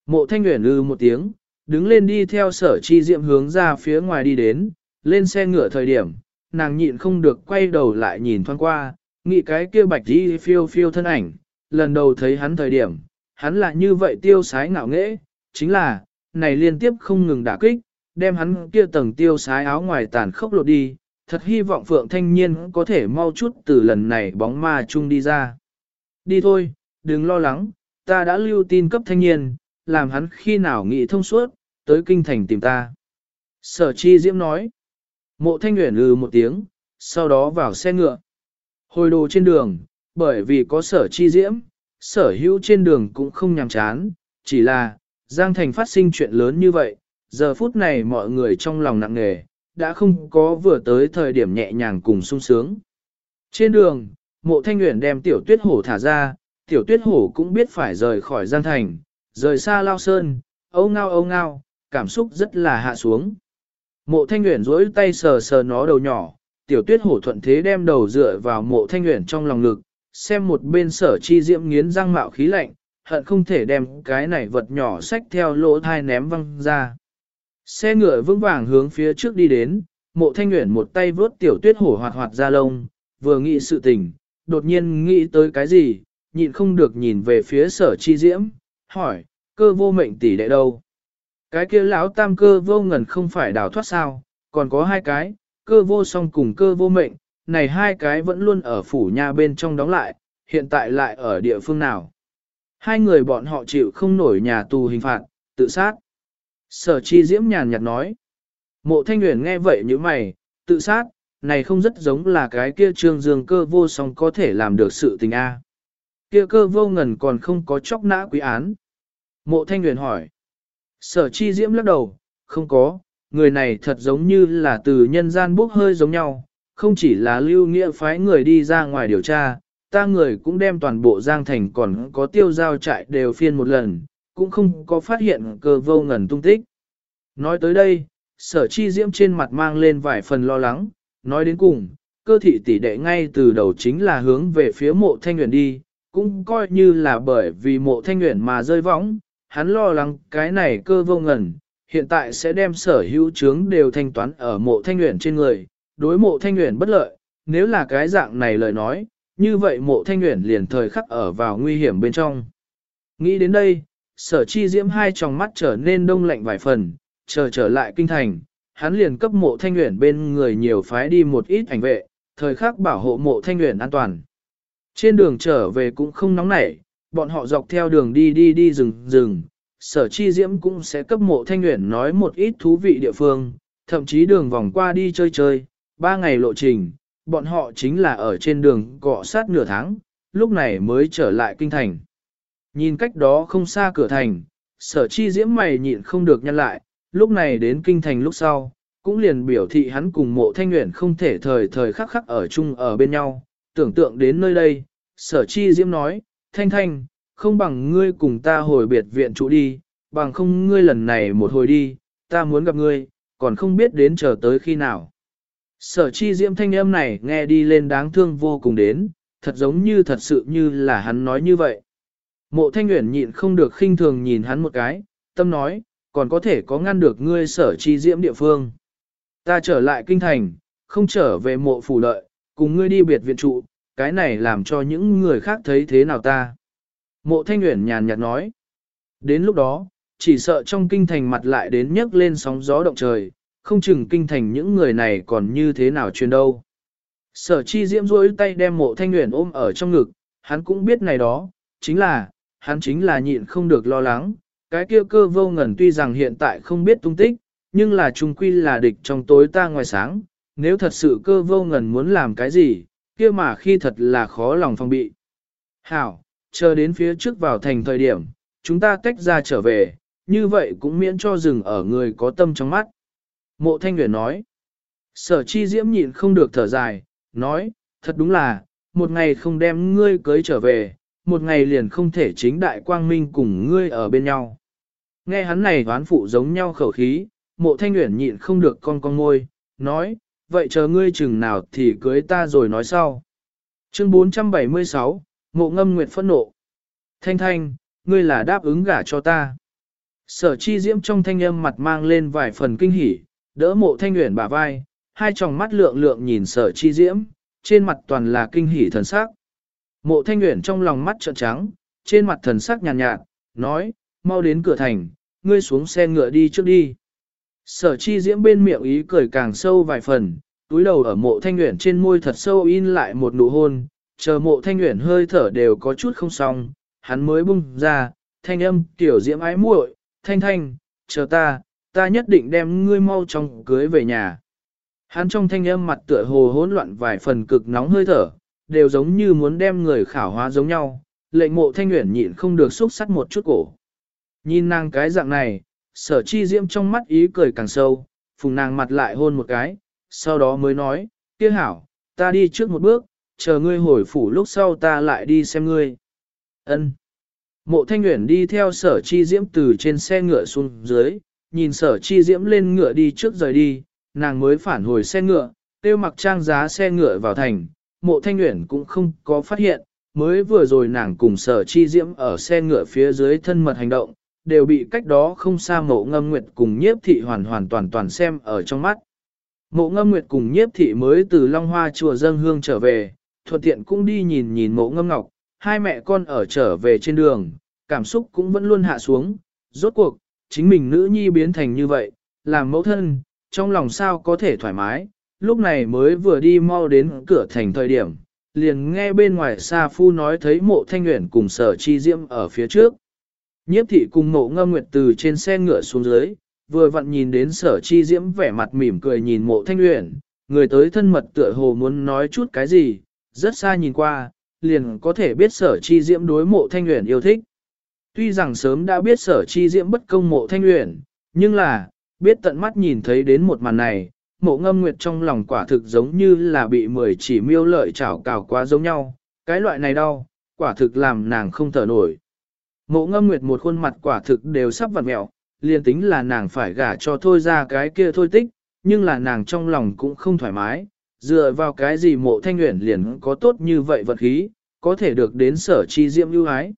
Mộ thanh nguyện ư ừ một tiếng, đứng lên đi theo sở chi diệm hướng ra phía ngoài đi đến, lên xe ngựa thời điểm, nàng nhịn không được quay đầu lại nhìn thoáng qua, nghĩ cái kia bạch đi phiêu phiêu thân ảnh, lần đầu thấy hắn thời điểm, hắn là như vậy tiêu sái ngạo nghễ, chính là, này liên tiếp không ngừng đả kích, đem hắn kia tầng tiêu sái áo ngoài tàn khốc lột đi, thật hy vọng Phượng Thanh Nhiên có thể mau chút từ lần này bóng ma chung đi ra. Đi thôi, đừng lo lắng, ta đã lưu tin cấp Thanh Nhiên, làm hắn khi nào nghị thông suốt, tới kinh thành tìm ta. Sở chi diễm nói. Mộ Thanh Nguyễn lừ một tiếng, sau đó vào xe ngựa. Hồi đồ trên đường, bởi vì có sở chi diễm, sở hữu trên đường cũng không nhàm chán, chỉ là, Giang Thành phát sinh chuyện lớn như vậy, giờ phút này mọi người trong lòng nặng nề, đã không có vừa tới thời điểm nhẹ nhàng cùng sung sướng. Trên đường, mộ thanh nguyện đem tiểu tuyết hổ thả ra, tiểu tuyết hổ cũng biết phải rời khỏi Giang Thành, rời xa Lao Sơn, âu ngao âu ngao, cảm xúc rất là hạ xuống. Mộ thanh nguyện duỗi tay sờ sờ nó đầu nhỏ, tiểu tuyết hổ thuận thế đem đầu dựa vào mộ thanh nguyện trong lòng ngực, xem một bên sở chi diễm nghiến răng mạo khí lạnh, hận không thể đem cái này vật nhỏ xách theo lỗ thai ném văng ra. Xe ngựa vững vàng hướng phía trước đi đến, mộ thanh nguyện một tay vớt tiểu tuyết hổ hoạt hoạt ra lông, vừa nghĩ sự tình, đột nhiên nghĩ tới cái gì, nhịn không được nhìn về phía sở chi diễm, hỏi, cơ vô mệnh tỷ đệ đâu? Cái kia lão tam cơ vô ngần không phải đào thoát sao, còn có hai cái, cơ vô song cùng cơ vô mệnh, này hai cái vẫn luôn ở phủ nhà bên trong đóng lại, hiện tại lại ở địa phương nào? Hai người bọn họ chịu không nổi nhà tù hình phạt, tự sát. Sở chi diễm nhàn nhạt nói. Mộ thanh nguyện nghe vậy như mày, tự sát, này không rất giống là cái kia trương dương cơ vô song có thể làm được sự tình A. Kia cơ vô ngần còn không có chóc nã quý án. Mộ thanh nguyện hỏi. Sở chi diễm lắc đầu, không có, người này thật giống như là từ nhân gian bốc hơi giống nhau, không chỉ là lưu nghĩa phái người đi ra ngoài điều tra, ta người cũng đem toàn bộ giang thành còn có tiêu giao trại đều phiên một lần, cũng không có phát hiện cơ vô ngần tung tích. Nói tới đây, sở chi diễm trên mặt mang lên vài phần lo lắng, nói đến cùng, cơ thị tỷ đệ ngay từ đầu chính là hướng về phía mộ thanh nguyện đi, cũng coi như là bởi vì mộ thanh nguyện mà rơi võng, hắn lo lắng cái này cơ vô ngần, hiện tại sẽ đem sở hữu trướng đều thanh toán ở mộ thanh nguyện trên người, đối mộ thanh nguyện bất lợi, nếu là cái dạng này lời nói, như vậy mộ thanh nguyện liền thời khắc ở vào nguy hiểm bên trong. Nghĩ đến đây, sở chi diễm hai tròng mắt trở nên đông lạnh vài phần, chờ trở lại kinh thành, hắn liền cấp mộ thanh nguyện bên người nhiều phái đi một ít ảnh vệ, thời khắc bảo hộ mộ thanh nguyện an toàn. Trên đường trở về cũng không nóng nảy, bọn họ dọc theo đường đi đi đi rừng rừng, sở chi diễm cũng sẽ cấp mộ thanh nguyện nói một ít thú vị địa phương, thậm chí đường vòng qua đi chơi chơi, ba ngày lộ trình, bọn họ chính là ở trên đường cọ sát nửa tháng, lúc này mới trở lại kinh thành. Nhìn cách đó không xa cửa thành, sở chi diễm mày nhịn không được nhăn lại, lúc này đến kinh thành lúc sau, cũng liền biểu thị hắn cùng mộ thanh nguyện không thể thời thời khắc khắc ở chung ở bên nhau, tưởng tượng đến nơi đây, sở chi diễm nói, thanh thanh, không bằng ngươi cùng ta hồi biệt viện trụ đi, bằng không ngươi lần này một hồi đi, ta muốn gặp ngươi, còn không biết đến chờ tới khi nào. Sở chi diễm thanh âm này nghe đi lên đáng thương vô cùng đến, thật giống như thật sự như là hắn nói như vậy. Mộ thanh nguyện nhịn không được khinh thường nhìn hắn một cái, tâm nói, còn có thể có ngăn được ngươi sở chi diễm địa phương. Ta trở lại kinh thành, không trở về mộ phủ lợi, cùng ngươi đi biệt viện trụ, cái này làm cho những người khác thấy thế nào ta. Mộ thanh nguyện nhàn nhạt nói. Đến lúc đó, chỉ sợ trong kinh thành mặt lại đến nhấc lên sóng gió động trời, không chừng kinh thành những người này còn như thế nào truyền đâu. Sở chi diễm rỗi tay đem mộ thanh nguyện ôm ở trong ngực, hắn cũng biết này đó, chính là, hắn chính là nhịn không được lo lắng, cái kia cơ vô ngẩn tuy rằng hiện tại không biết tung tích, nhưng là trung quy là địch trong tối ta ngoài sáng, nếu thật sự cơ vô ngẩn muốn làm cái gì, kia mà khi thật là khó lòng phong bị. Hảo, chờ đến phía trước vào thành thời điểm, chúng ta tách ra trở về, như vậy cũng miễn cho dừng ở người có tâm trong mắt. Mộ Thanh Nguyễn nói, sở chi diễm nhịn không được thở dài, nói, thật đúng là, một ngày không đem ngươi cưới trở về, một ngày liền không thể chính đại quang minh cùng ngươi ở bên nhau. Nghe hắn này hoán phụ giống nhau khẩu khí, mộ thanh nguyện nhịn không được con con ngôi, nói, vậy chờ ngươi chừng nào thì cưới ta rồi nói sau. Chương 476, Mộ Ngâm Nguyệt phẫn nộ. Thanh thanh, ngươi là đáp ứng gả cho ta. Sở chi diễm trong thanh âm mặt mang lên vài phần kinh hỉ, đỡ mộ thanh nguyện bả vai, hai tròng mắt lượng lượng nhìn sở chi diễm, trên mặt toàn là kinh hỉ thần sắc. Mộ thanh nguyện trong lòng mắt trợn trắng, trên mặt thần sắc nhàn nhạt, nhạt, nói, mau đến cửa thành, ngươi xuống xe ngựa đi trước đi. Sở chi diễm bên miệng ý cười càng sâu vài phần, túi đầu ở mộ thanh nguyện trên môi thật sâu in lại một nụ hôn, chờ mộ thanh nguyện hơi thở đều có chút không xong, hắn mới bung ra, thanh âm tiểu diễm ái muội, thanh thanh, chờ ta, ta nhất định đem ngươi mau trong cưới về nhà. Hắn trong thanh âm mặt tựa hồ hỗn loạn vài phần cực nóng hơi thở, đều giống như muốn đem người khảo hóa giống nhau, lệnh mộ thanh nguyện nhịn không được xúc sắt một chút cổ. Nhìn nàng cái dạng này, sở chi diễm trong mắt ý cười càng sâu, phùng nàng mặt lại hôn một cái, sau đó mới nói, kia hảo, ta đi trước một bước, chờ ngươi hồi phủ lúc sau ta lại đi xem ngươi. Ân. Mộ thanh nguyện đi theo sở chi diễm từ trên xe ngựa xuống dưới, nhìn sở chi diễm lên ngựa đi trước rời đi, nàng mới phản hồi xe ngựa, tiêu mặc trang giá xe ngựa vào thành, mộ thanh nguyện cũng không có phát hiện, mới vừa rồi nàng cùng sở chi diễm ở xe ngựa phía dưới thân mật hành động, đều bị cách đó không xa mộ ngâm nguyệt cùng nhiếp thị hoàn hoàn toàn toàn xem ở trong mắt. Mộ ngâm nguyệt cùng nhiếp thị mới từ Long Hoa chùa dân hương trở về, thuận tiện cũng đi nhìn nhìn mộ ngâm ngọc, hai mẹ con ở trở về trên đường, cảm xúc cũng vẫn luôn hạ xuống, rốt cuộc, chính mình nữ nhi biến thành như vậy, làm mẫu thân, trong lòng sao có thể thoải mái, lúc này mới vừa đi mau đến cửa thành thời điểm, liền nghe bên ngoài xa phu nói thấy mộ thanh nguyện cùng sở chi diễm ở phía trước. Nhiếp thị cùng mộ ngâm nguyệt từ trên xe ngựa xuống dưới, vừa vặn nhìn đến sở chi diễm vẻ mặt mỉm cười nhìn mộ thanh nguyện, người tới thân mật tựa hồ muốn nói chút cái gì, rất xa nhìn qua, liền có thể biết sở chi diễm đối mộ thanh nguyện yêu thích. Tuy rằng sớm đã biết sở chi diễm bất công mộ thanh luyện, nhưng là, biết tận mắt nhìn thấy đến một màn này, mộ ngâm nguyệt trong lòng quả thực giống như là bị mười chỉ miêu lợi chảo cào quá giống nhau, cái loại này đau, quả thực làm nàng không thở nổi. Mộ ngâm nguyệt một khuôn mặt quả thực đều sắp vặt mẹo, liền tính là nàng phải gả cho thôi ra cái kia thôi tích, nhưng là nàng trong lòng cũng không thoải mái, dựa vào cái gì mộ thanh nguyện liền có tốt như vậy vật khí, có thể được đến sở chi diễm ưu ái.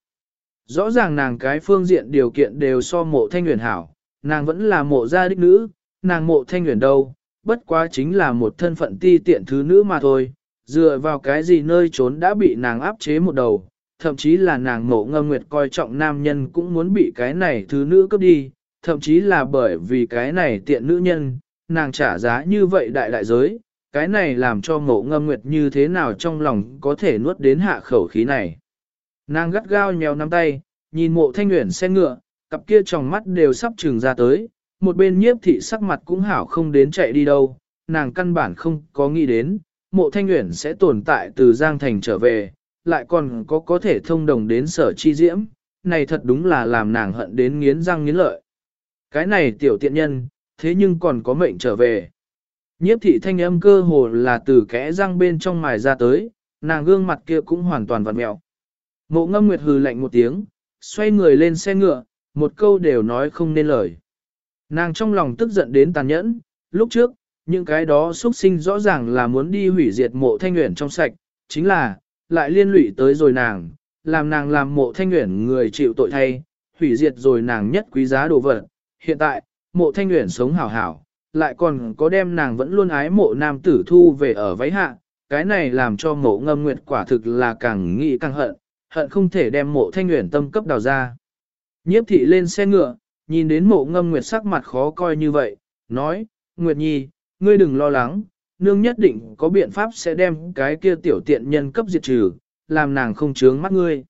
Rõ ràng nàng cái phương diện điều kiện đều so mộ thanh nguyện hảo, nàng vẫn là mộ gia đích nữ, nàng mộ thanh nguyện đâu, bất quá chính là một thân phận ti tiện thứ nữ mà thôi, dựa vào cái gì nơi trốn đã bị nàng áp chế một đầu, thậm chí là nàng mộ ngâm nguyệt coi trọng nam nhân cũng muốn bị cái này thứ nữ cướp đi, thậm chí là bởi vì cái này tiện nữ nhân, nàng trả giá như vậy đại đại giới, cái này làm cho mộ ngâm nguyệt như thế nào trong lòng có thể nuốt đến hạ khẩu khí này. Nàng gắt gao nhéo nắm tay, nhìn mộ thanh nguyện xe ngựa, cặp kia tròng mắt đều sắp trừng ra tới, một bên nhiếp thị sắc mặt cũng hảo không đến chạy đi đâu, nàng căn bản không có nghĩ đến, mộ thanh nguyện sẽ tồn tại từ Giang Thành trở về, lại còn có có thể thông đồng đến sở chi diễm, này thật đúng là làm nàng hận đến nghiến răng nghiến lợi. Cái này tiểu tiện nhân, thế nhưng còn có mệnh trở về. Nhiếp thị thanh âm cơ hồ là từ kẽ răng bên trong mài ra tới, nàng gương mặt kia cũng hoàn toàn vặn mẹo. Mộ ngâm nguyệt hừ lạnh một tiếng, xoay người lên xe ngựa, một câu đều nói không nên lời. Nàng trong lòng tức giận đến tàn nhẫn, lúc trước, những cái đó xuất sinh rõ ràng là muốn đi hủy diệt mộ thanh nguyện trong sạch, chính là, lại liên lụy tới rồi nàng, làm nàng làm mộ thanh nguyện người chịu tội thay, hủy diệt rồi nàng nhất quý giá đồ vật. Hiện tại, mộ thanh nguyện sống hảo hảo, lại còn có đem nàng vẫn luôn ái mộ nam tử thu về ở váy hạ, cái này làm cho mộ ngâm nguyệt quả thực là càng nghĩ càng hận, hận không thể đem mộ thanh nguyện tâm cấp đào ra. Nhiếp thị lên xe ngựa, nhìn đến mộ ngâm nguyệt sắc mặt khó coi như vậy, nói, Nguyệt Nhi, ngươi đừng lo lắng, nương nhất định có biện pháp sẽ đem cái kia tiểu tiện nhân cấp diệt trừ, làm nàng không chướng mắt ngươi.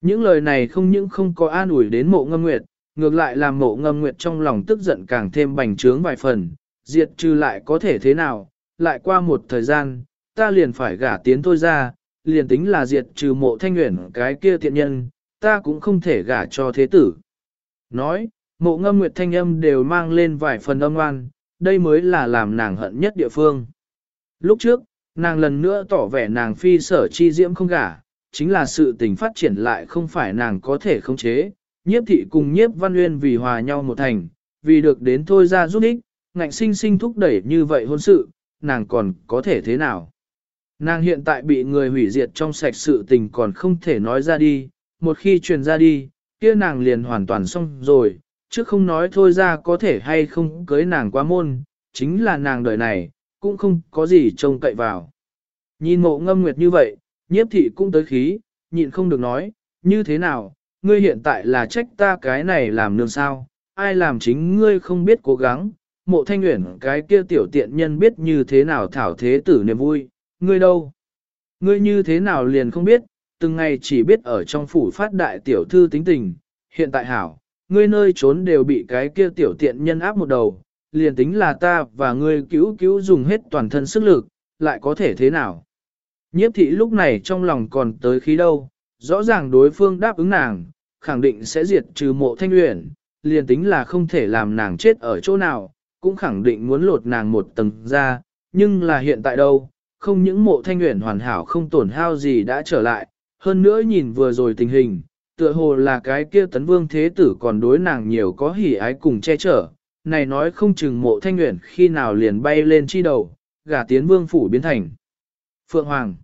Những lời này không những không có an ủi đến mộ ngâm nguyệt, ngược lại làm mộ ngâm nguyệt trong lòng tức giận càng thêm bành trướng vài phần, diệt trừ lại có thể thế nào, lại qua một thời gian, ta liền phải gả tiến thôi ra, liền tính là diệt trừ mộ thanh nguyện cái kia tiện nhân, ta cũng không thể gả cho thế tử. Nói, mộ ngâm nguyệt thanh âm đều mang lên vài phần âm oan, đây mới là làm nàng hận nhất địa phương. Lúc trước, nàng lần nữa tỏ vẻ nàng phi sở chi diễm không gả, chính là sự tình phát triển lại không phải nàng có thể khống chế. Nhiếp thị cùng nhiếp văn uyên vì hòa nhau một thành, vì được đến thôi ra giúp ích, ngạnh sinh sinh thúc đẩy như vậy hôn sự, nàng còn có thể thế nào? Nàng hiện tại bị người hủy diệt trong sạch sự tình còn không thể nói ra đi, một khi truyền ra đi, kia nàng liền hoàn toàn xong rồi, chứ không nói thôi ra có thể hay không cưới nàng quá môn, chính là nàng đời này, cũng không có gì trông cậy vào. Nhìn mộ ngâm nguyệt như vậy, nhiếp thị cũng tới khí, nhịn không được nói, như thế nào, ngươi hiện tại là trách ta cái này làm nương sao, ai làm chính ngươi không biết cố gắng, mộ thanh nguyện cái kia tiểu tiện nhân biết như thế nào thảo thế tử niềm vui, ngươi đâu? Ngươi như thế nào liền không biết, từng ngày chỉ biết ở trong phủ phát đại tiểu thư tính tình, hiện tại hảo, ngươi nơi trốn đều bị cái kia tiểu tiện nhân áp một đầu, liền tính là ta và ngươi cứu cứu dùng hết toàn thân sức lực, lại có thể thế nào? Nhiếp thị lúc này trong lòng còn tới khí đâu, rõ ràng đối phương đáp ứng nàng, khẳng định sẽ diệt trừ mộ thanh luyện, liền tính là không thể làm nàng chết ở chỗ nào, cũng khẳng định muốn lột nàng một tầng ra, nhưng là hiện tại đâu, không những mộ thanh nguyện hoàn hảo không tổn hao gì đã trở lại, hơn nữa nhìn vừa rồi tình hình, tựa hồ là cái kia tấn vương thế tử còn đối nàng nhiều có hỉ ái cùng che chở, này nói không chừng mộ thanh nguyện khi nào liền bay lên chi đầu, gả tiến vương phủ biến thành. Phượng Hoàng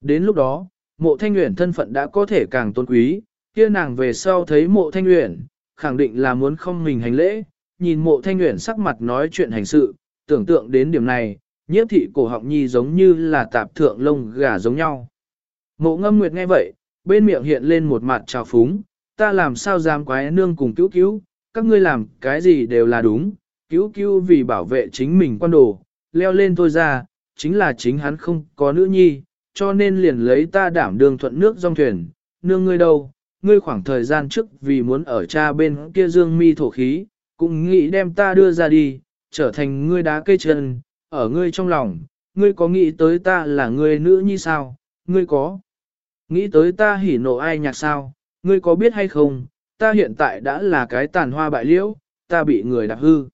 Đến lúc đó, mộ thanh nguyện thân phận đã có thể càng tôn quý, kia nàng về sau thấy mộ thanh nguyện, khẳng định là muốn không mình hành lễ, nhìn mộ thanh nguyện sắc mặt nói chuyện hành sự, tưởng tượng đến điểm này, nhiếp thị cổ họng nhi giống như là tạp thượng lông gà giống nhau. Mộ ngâm nguyệt nghe vậy, bên miệng hiện lên một mặt trào phúng, ta làm sao dám quái nương cùng cứu cứu, các ngươi làm cái gì đều là đúng, cứu cứu vì bảo vệ chính mình quan đồ, leo lên thôi ra, chính là chính hắn không có nữ nhi, cho nên liền lấy ta đảm đường thuận nước dòng thuyền, nương ngươi đâu, ngươi khoảng thời gian trước vì muốn ở cha bên kia dương mi thổ khí, cũng nghĩ đem ta đưa ra đi, trở thành ngươi đá cây chân, ở ngươi trong lòng, ngươi có nghĩ tới ta là ngươi nữ nhi sao, ngươi có nghĩ tới ta hỉ nộ ai nhạc sao, ngươi có biết hay không, ta hiện tại đã là cái tàn hoa bại liễu, ta bị người đạp hư.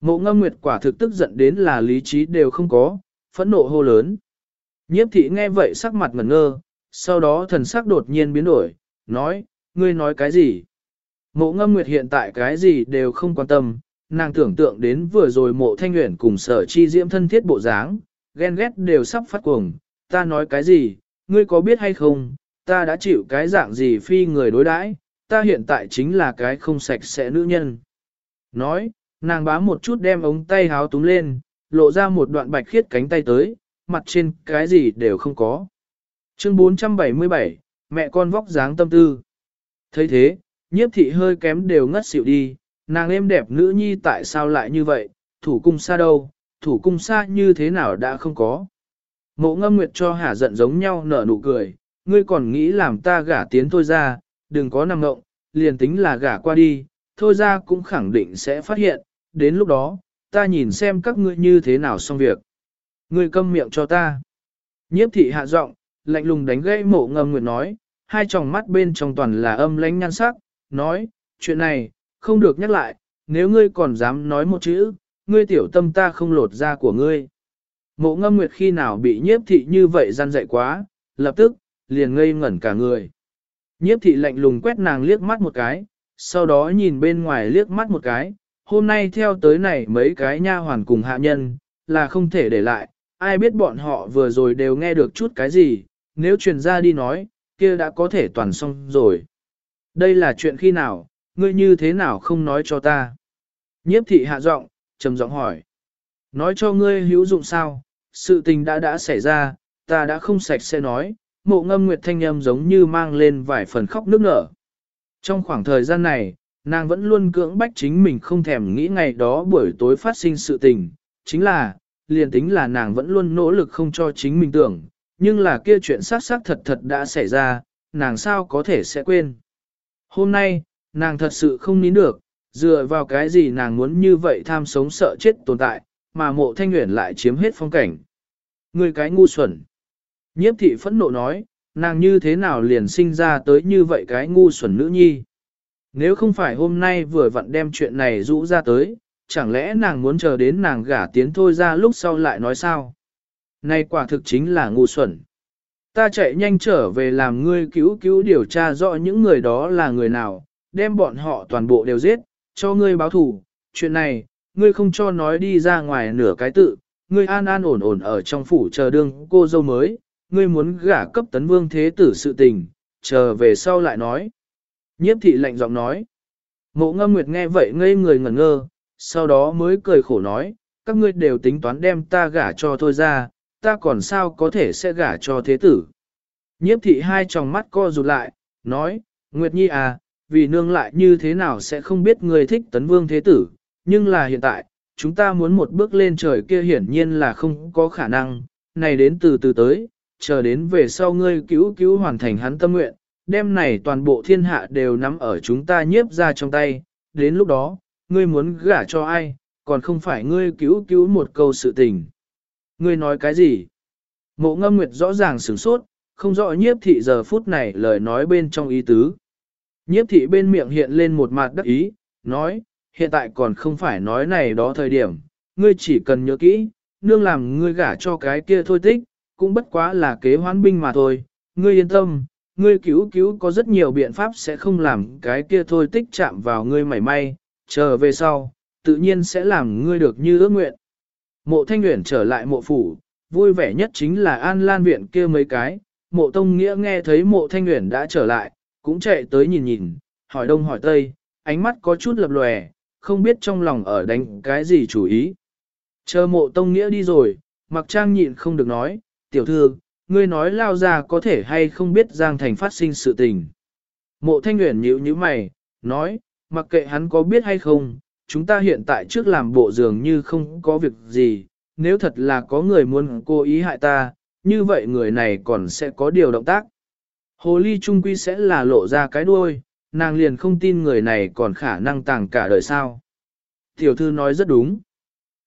Mộ ngâm nguyệt quả thực tức giận đến là lý trí đều không có, phẫn nộ hô lớn. Nhiếp thị nghe vậy sắc mặt ngẩn ngơ, sau đó thần sắc đột nhiên biến đổi, nói, ngươi nói cái gì? Mộ ngâm nguyệt hiện tại cái gì đều không quan tâm, nàng tưởng tượng đến vừa rồi mộ thanh nguyện cùng sở chi diễm thân thiết bộ dáng, ghen ghét đều sắp phát cuồng, ta nói cái gì, ngươi có biết hay không, ta đã chịu cái dạng gì phi người đối đãi, ta hiện tại chính là cái không sạch sẽ nữ nhân. Nói, nàng bám một chút đem ống tay háo túng lên, lộ ra một đoạn bạch khiết cánh tay tới, mặt trên cái gì đều không có. Chương 477, mẹ con vóc dáng tâm tư. thấy thế, nhiếp thị hơi kém đều ngất xỉu đi, nàng êm đẹp nữ nhi tại sao lại như vậy, thủ cung xa đâu, thủ cung xa như thế nào đã không có. Mộ ngâm nguyệt cho hà giận giống nhau nở nụ cười, ngươi còn nghĩ làm ta gả tiến thôi ra, đừng có nằm ngộng, liền tính là gả qua đi, thôi ra cũng khẳng định sẽ phát hiện, đến lúc đó, ta nhìn xem các ngươi như thế nào xong việc. Ngươi câm miệng cho ta. Nhiếp thị hạ giọng, lạnh lùng đánh gãy mộ ngâm nguyệt nói, hai tròng mắt bên trong toàn là âm lãnh nhan sắc, nói, chuyện này, không được nhắc lại, nếu ngươi còn dám nói một chữ, ngươi tiểu tâm ta không lột da của ngươi. Mộ ngâm nguyệt khi nào bị nhiếp thị như vậy gian dạy quá, lập tức, liền ngây ngẩn cả người. Nhiếp thị lạnh lùng quét nàng liếc mắt một cái, sau đó nhìn bên ngoài liếc mắt một cái, hôm nay theo tới này mấy cái nha hoàn cùng hạ nhân, là không thể để lại, ai biết bọn họ vừa rồi đều nghe được chút cái gì, nếu truyền ra đi nói, kia đã có thể toàn xong rồi. Đây là chuyện khi nào, ngươi như thế nào không nói cho ta? Nhiếp thị hạ giọng, trầm giọng hỏi. Nói cho ngươi hữu dụng sao, sự tình đã đã xảy ra, ta đã không sạch sẽ nói, mộ ngâm nguyệt thanh âm giống như mang lên vài phần khóc nước nở. Trong khoảng thời gian này, nàng vẫn luôn cưỡng bách chính mình không thèm nghĩ ngày đó buổi tối phát sinh sự tình, chính là, liền tính là nàng vẫn luôn nỗ lực không cho chính mình tưởng, nhưng là kia chuyện xác xác thật thật đã xảy ra, nàng sao có thể sẽ quên. Hôm nay, nàng thật sự không nín được, dựa vào cái gì nàng muốn như vậy tham sống sợ chết tồn tại, mà mộ thanh nguyện lại chiếm hết phong cảnh. Người cái ngu xuẩn. Nhiếp thị phẫn nộ nói, nàng như thế nào liền sinh ra tới như vậy cái ngu xuẩn nữ nhi. Nếu không phải hôm nay vừa vặn đem chuyện này rũ ra tới, chẳng lẽ nàng muốn chờ đến nàng gả tiến thôi ra lúc sau lại nói sao? Này quả thực chính là ngu xuẩn. Ta chạy nhanh trở về làm ngươi cứu cứu điều tra rõ những người đó là người nào, đem bọn họ toàn bộ đều giết, cho ngươi báo thủ. Chuyện này, ngươi không cho nói đi ra ngoài nửa cái tự, ngươi an an ổn ổn ở trong phủ chờ đương cô dâu mới, ngươi muốn gả cấp tấn vương thế tử sự tình, chờ về sau lại nói. Nhiếp thị lạnh giọng nói. Mộ ngâm nguyệt nghe vậy ngây người ngẩn ngơ, sau đó mới cười khổ nói, các ngươi đều tính toán đem ta gả cho thôi ra, ta còn sao có thể sẽ gả cho thế tử. Nhiếp thị hai tròng mắt co rụt lại, nói, Nguyệt Nhi à, vì nương lại như thế nào sẽ không biết người thích tấn vương thế tử, nhưng là hiện tại, chúng ta muốn một bước lên trời kia hiển nhiên là không có khả năng, này đến từ từ tới, chờ đến về sau ngươi cứu cứu hoàn thành hắn tâm nguyện, đêm này toàn bộ thiên hạ đều nắm ở chúng ta nhiếp ra trong tay, đến lúc đó, ngươi muốn gả cho ai, còn không phải ngươi cứu cứu một câu sự tình. Ngươi nói cái gì? Mộ ngâm nguyệt rõ ràng sửng sốt, không rõ nhiếp thị giờ phút này lời nói bên trong ý tứ. Nhiếp thị bên miệng hiện lên một mặt đắc ý, nói, hiện tại còn không phải nói này đó thời điểm, ngươi chỉ cần nhớ kỹ, nương làm ngươi gả cho cái kia thôi tích, cũng bất quá là kế hoán binh mà thôi, ngươi yên tâm, ngươi cứu cứu có rất nhiều biện pháp sẽ không làm cái kia thôi tích chạm vào ngươi mảy may, chờ về sau, tự nhiên sẽ làm ngươi được như ước nguyện. Mộ thanh Uyển trở lại mộ phủ, vui vẻ nhất chính là an lan viện kia mấy cái, mộ tông nghĩa nghe thấy mộ thanh Uyển đã trở lại, cũng chạy tới nhìn nhìn, hỏi đông hỏi tây, ánh mắt có chút lập lòe, không biết trong lòng ở đánh cái gì chủ ý. Chờ mộ tông nghĩa đi rồi, mặc trang nhịn không được nói, tiểu thư, ngươi nói lao ra có thể hay không biết Giang Thành phát sinh sự tình. Mộ thanh nguyện nhíu như mày, nói, mặc kệ hắn có biết hay không, chúng ta hiện tại trước làm bộ dường như không có việc gì, nếu thật là có người muốn cố ý hại ta, như vậy người này còn sẽ có điều động tác. Hồ ly trung quy sẽ là lộ ra cái đuôi, nàng liền không tin người này còn khả năng tàng cả đời sao. Tiểu thư nói rất đúng.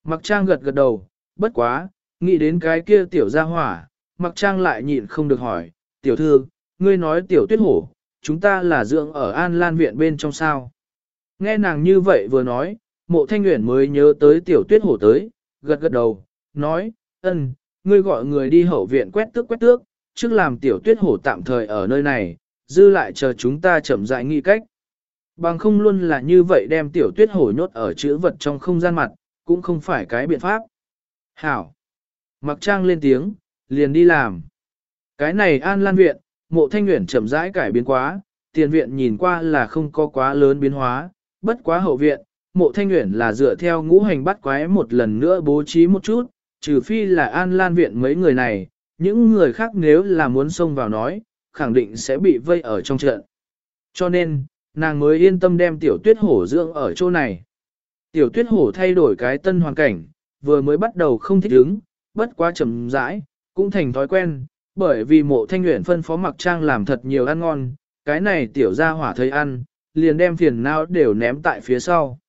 Mặc trang gật gật đầu, bất quá, nghĩ đến cái kia tiểu gia hỏa, mặc trang lại nhịn không được hỏi, tiểu thư, ngươi nói tiểu tuyết hổ, chúng ta là dưỡng ở An Lan viện bên trong sao. Nghe nàng như vậy vừa nói, mộ thanh nguyện mới nhớ tới tiểu tuyết hổ tới, gật gật đầu, nói, ân, ngươi gọi người đi hậu viện quét tước quét tước, trước làm tiểu tuyết hổ tạm thời ở nơi này, dư lại chờ chúng ta chậm rãi nghĩ cách. Bằng không luôn là như vậy đem tiểu tuyết hổ nhốt ở chữ vật trong không gian mặt, cũng không phải cái biện pháp. Hảo! Mặc trang lên tiếng, liền đi làm. Cái này an lan viện, mộ thanh nguyện chậm rãi cải biến quá, tiền viện nhìn qua là không có quá lớn biến hóa, bất quá hậu viện, mộ thanh nguyện là dựa theo ngũ hành bắt quái một lần nữa bố trí một chút, trừ phi là an lan viện mấy người này, những người khác nếu là muốn xông vào nói, khẳng định sẽ bị vây ở trong trận. Cho nên, nàng mới yên tâm đem tiểu tuyết hổ dưỡng ở chỗ này. Tiểu tuyết hổ thay đổi cái tân hoàn cảnh, vừa mới bắt đầu không thích ứng, bất quá chậm rãi, cũng thành thói quen, bởi vì mộ thanh nguyện phân phó mặc trang làm thật nhiều ăn ngon, cái này tiểu ra hỏa thấy ăn, liền đem phiền não đều ném tại phía sau.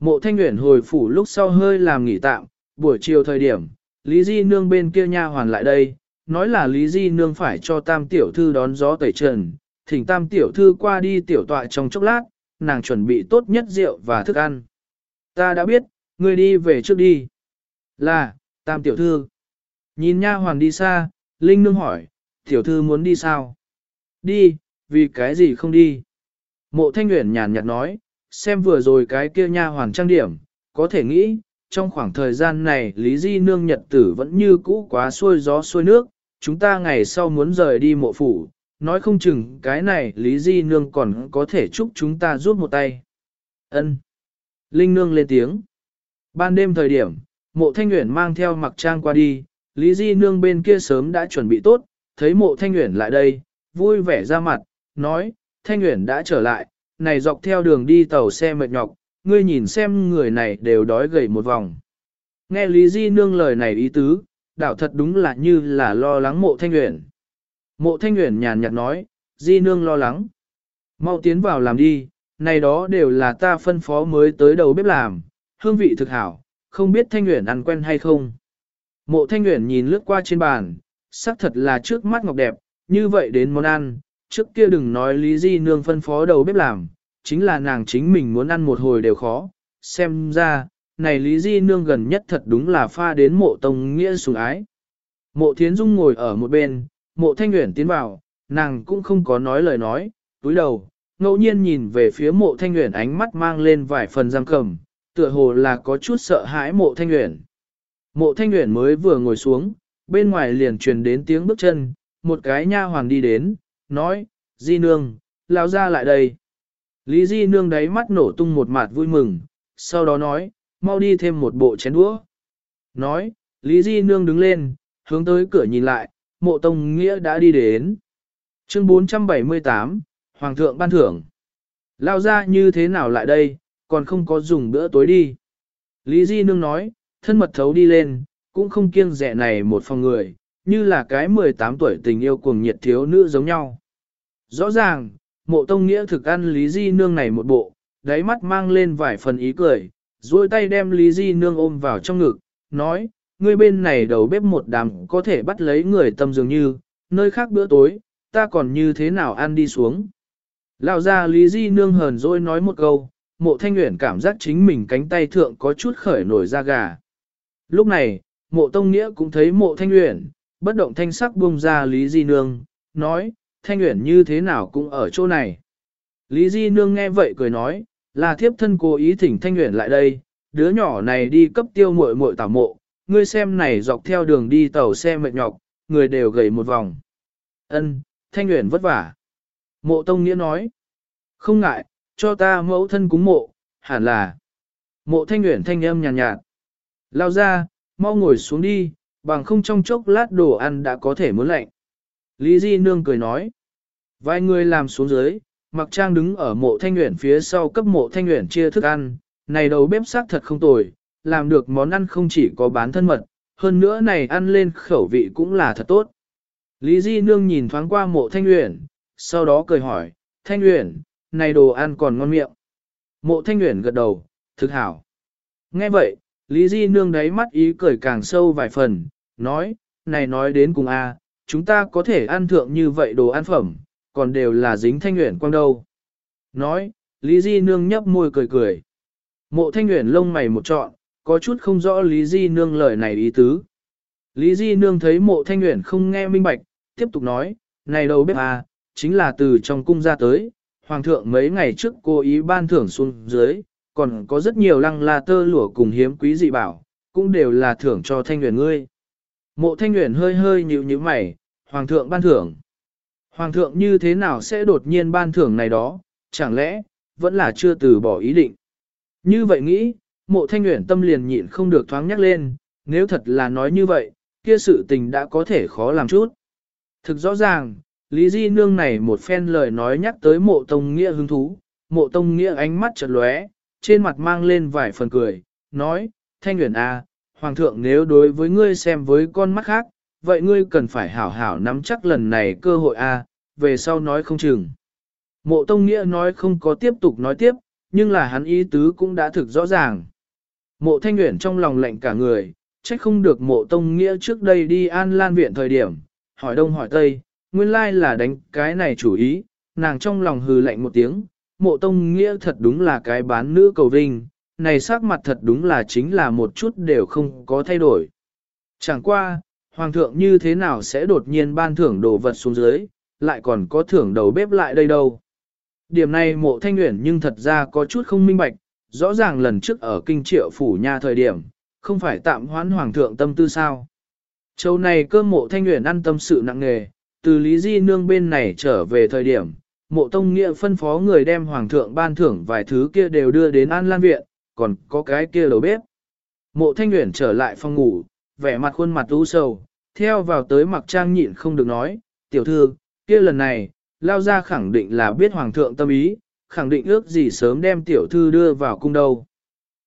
Mộ thanh nguyện hồi phủ lúc sau hơi làm nghỉ tạm, buổi chiều thời điểm, Lý Di Nương bên kia nha hoàn lại đây, nói là Lý Di Nương phải cho tam tiểu thư đón gió tẩy trần, thỉnh tam tiểu thư qua đi tiểu tọa trong chốc lát, nàng chuẩn bị tốt nhất rượu và thức ăn. Ta đã biết, ngươi đi về trước đi. Là, tam tiểu thư. Nhìn nha hoàn đi xa, Linh Nương hỏi, tiểu thư muốn đi sao? Đi, vì cái gì không đi? Mộ Thanh Nguyễn nhàn nhạt nói, xem vừa rồi cái kia nha hoàn trang điểm, có thể nghĩ, trong khoảng thời gian này Lý Di Nương nhật tử vẫn như cũ quá xuôi gió xuôi nước, chúng ta ngày sau muốn rời đi mộ phủ, nói không chừng cái này Lý Di Nương còn có thể chúc chúng ta giúp một tay. Ân. Linh Nương lên tiếng. Ban đêm thời điểm, mộ thanh nguyện mang theo mặc trang qua đi, Lý Di Nương bên kia sớm đã chuẩn bị tốt, thấy mộ thanh nguyện lại đây, vui vẻ ra mặt, nói, thanh nguyện đã trở lại, này dọc theo đường đi tàu xe mệt nhọc, ngươi nhìn xem người này đều đói gầy một vòng. Nghe Lý Di Nương lời này ý tứ, đạo thật đúng là như là lo lắng mộ thanh nguyện. Mộ thanh nguyện nhàn nhạt nói, Di Nương lo lắng. Mau tiến vào làm đi, này đó đều là ta phân phó mới tới đầu bếp làm, hương vị thực hảo, không biết thanh nguyện ăn quen hay không. Mộ thanh nguyện nhìn lướt qua trên bàn, xác thật là trước mắt ngọc đẹp, như vậy đến món ăn, trước kia đừng nói Lý Di Nương phân phó đầu bếp làm, chính là nàng chính mình muốn ăn một hồi đều khó, xem ra, này Lý Di Nương gần nhất thật đúng là pha đến mộ tông nghĩa sủng ái. Mộ Thiến Dung ngồi ở một bên, mộ thanh uyển tiến vào, nàng cũng không có nói lời nói, túi đầu, ngẫu nhiên nhìn về phía mộ thanh uyển ánh mắt mang lên vài phần giam cầm, tựa hồ là có chút sợ hãi mộ thanh uyển. Mộ thanh uyển mới vừa ngồi xuống, bên ngoài liền truyền đến tiếng bước chân, một cái nha hoàng đi đến, nói, Di Nương, lao ra lại đây. Lý Di Nương đáy mắt nổ tung một mặt vui mừng, sau đó nói, mau đi thêm một bộ chén đũa. Nói, Lý Di Nương đứng lên, hướng tới cửa nhìn lại, mộ tông nghĩa đã đi đến. Chương 478, Hoàng thượng ban thưởng. Lao ra như thế nào lại đây, còn không có dùng bữa tối đi. Lý Di Nương nói, thân mật thấu đi lên, cũng không kiêng rẻ này một phòng người, như là cái 18 tuổi tình yêu cuồng nhiệt thiếu nữ giống nhau. Rõ ràng, mộ tông nghĩa thực ăn Lý Di Nương này một bộ, đáy mắt mang lên vài phần ý cười, duỗi tay đem Lý Di Nương ôm vào trong ngực, nói, ngươi bên này đầu bếp một đám có thể bắt lấy người tâm dường như, nơi khác bữa tối, ta còn như thế nào ăn đi xuống. Lão ra Lý Di Nương hờn dỗi nói một câu, mộ thanh nguyện cảm giác chính mình cánh tay thượng có chút khởi nổi da gà. Lúc này, mộ tông nghĩa cũng thấy mộ thanh nguyện, bất động thanh sắc buông ra Lý Di Nương, nói, thanh uyển như thế nào cũng ở chỗ này. Lý Di Nương nghe vậy cười nói, là thiếp thân cố ý thỉnh thanh uyển lại đây, đứa nhỏ này đi cấp tiêu muội muội tảo mộ, ngươi xem này dọc theo đường đi tàu xe mệt nhọc, người đều gầy một vòng. Ân, thanh uyển vất vả. Mộ Tông Nghĩa nói, không ngại, cho ta mẫu thân cúng mộ, hẳn là. Mộ thanh uyển thanh âm nhàn nhạt, nhạt. Lao ra, mau ngồi xuống đi, bằng không trong chốc lát đồ ăn đã có thể muốn lạnh. Lý Di Nương cười nói. Vài người làm xuống dưới, mặc trang đứng ở mộ thanh nguyện phía sau cấp mộ thanh nguyện chia thức ăn, này đầu bếp xác thật không tồi, làm được món ăn không chỉ có bán thân mật, hơn nữa này ăn lên khẩu vị cũng là thật tốt. Lý Di Nương nhìn thoáng qua mộ thanh nguyện, sau đó cười hỏi, thanh nguyện, này đồ ăn còn ngon miệng. Mộ thanh nguyện gật đầu, thực hảo. Nghe vậy, Lý Di Nương đáy mắt ý cười càng sâu vài phần, nói, này nói đến cùng a, chúng ta có thể ăn thượng như vậy đồ ăn phẩm, còn đều là dính thanh nguyện quang đâu. Nói, Lý Di Nương nhấp môi cười cười. Mộ thanh nguyện lông mày một trọn, có chút không rõ Lý Di Nương lời này ý tứ. Lý Di Nương thấy mộ thanh nguyện không nghe minh bạch, tiếp tục nói, này đầu bếp à, chính là từ trong cung ra tới, Hoàng thượng mấy ngày trước cố ý ban thưởng xuống dưới, còn có rất nhiều lăng la tơ lụa cùng hiếm quý dị bảo, cũng đều là thưởng cho thanh nguyện ngươi. Mộ thanh nguyện hơi hơi nhịu như mày, Hoàng thượng ban thưởng. Hoàng thượng như thế nào sẽ đột nhiên ban thưởng này đó, chẳng lẽ, vẫn là chưa từ bỏ ý định. Như vậy nghĩ, mộ thanh nguyện tâm liền nhịn không được thoáng nhắc lên, nếu thật là nói như vậy, kia sự tình đã có thể khó làm chút. Thực rõ ràng, Lý Di Nương này một phen lời nói nhắc tới mộ tông nghĩa hứng thú, mộ tông nghĩa ánh mắt chợt lóe, trên mặt mang lên vài phần cười, nói, thanh nguyện à, hoàng thượng nếu đối với ngươi xem với con mắt khác, vậy ngươi cần phải hảo hảo nắm chắc lần này cơ hội a, về sau nói không chừng. Mộ tông nghĩa nói không có tiếp tục nói tiếp, nhưng là hắn ý tứ cũng đã thực rõ ràng. Mộ thanh Nguyễn trong lòng lạnh cả người, trách không được mộ tông nghĩa trước đây đi an lan viện thời điểm, hỏi đông hỏi tây, nguyên lai là đánh cái này chủ ý, nàng trong lòng hừ lạnh một tiếng, mộ tông nghĩa thật đúng là cái bán nữ cầu vinh, này sắc mặt thật đúng là chính là một chút đều không có thay đổi. Chẳng qua, hoàng thượng như thế nào sẽ đột nhiên ban thưởng đồ vật xuống dưới, lại còn có thưởng đầu bếp lại đây đâu. Điểm này mộ thanh nguyện nhưng thật ra có chút không minh bạch, rõ ràng lần trước ở kinh triệu phủ nhà thời điểm, không phải tạm hoãn hoàng thượng tâm tư sao. Châu này cơ mộ thanh nguyện ăn tâm sự nặng nề, từ Lý Di Nương bên này trở về thời điểm, mộ tông nghĩa phân phó người đem hoàng thượng ban thưởng vài thứ kia đều đưa đến An Lan Viện, còn có cái kia đầu bếp. Mộ thanh nguyện trở lại phòng ngủ, vẻ mặt khuôn mặt u sầu, theo vào tới mặc trang nhịn không được nói, tiểu thư, kia lần này, lao ra khẳng định là biết hoàng thượng tâm ý, khẳng định ước gì sớm đem tiểu thư đưa vào cung đâu.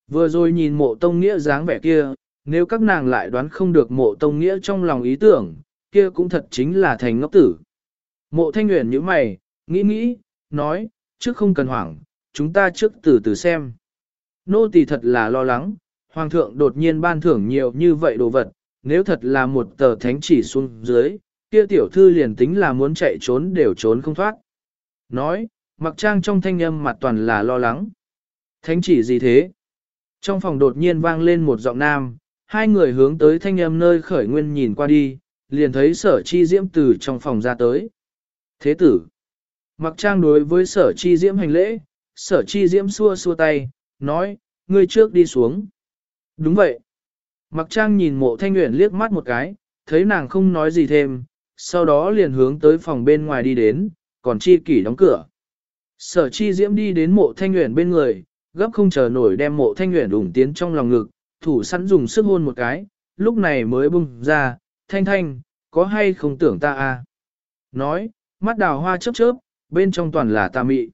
Vừa rồi nhìn mộ tông nghĩa dáng vẻ kia, nếu các nàng lại đoán không được mộ tông nghĩa trong lòng ý tưởng, kia cũng thật chính là thành ngốc tử. Mộ thanh nguyện như mày, nghĩ nghĩ, nói, trước không cần hoảng, chúng ta trước từ từ xem. Nô tỳ thật là lo lắng, hoàng thượng đột nhiên ban thưởng nhiều như vậy đồ vật, nếu thật là một tờ thánh chỉ xuống dưới, kia tiểu thư liền tính là muốn chạy trốn đều trốn không thoát. Nói, mặc trang trong thanh âm mặt toàn là lo lắng. Thánh chỉ gì thế? Trong phòng đột nhiên vang lên một giọng nam, hai người hướng tới thanh âm nơi khởi nguyên nhìn qua đi, liền thấy sở chi diễm từ trong phòng ra tới. Thế tử, mặc trang đối với sở chi diễm hành lễ, sở chi diễm xua xua tay, nói, ngươi trước đi xuống. Đúng vậy. Mặc trang nhìn mộ thanh nguyện liếc mắt một cái, thấy nàng không nói gì thêm, sau đó liền hướng tới phòng bên ngoài đi đến, còn chi kỷ đóng cửa. Sở chi diễm đi đến mộ thanh nguyện bên người, gấp không chờ nổi đem mộ thanh nguyện đủng tiến trong lòng ngực, thủ sẵn dùng sức hôn một cái, lúc này mới bung ra, thanh thanh, có hay không tưởng ta à? Nói, mắt đào hoa chớp chớp, bên trong toàn là ta mị.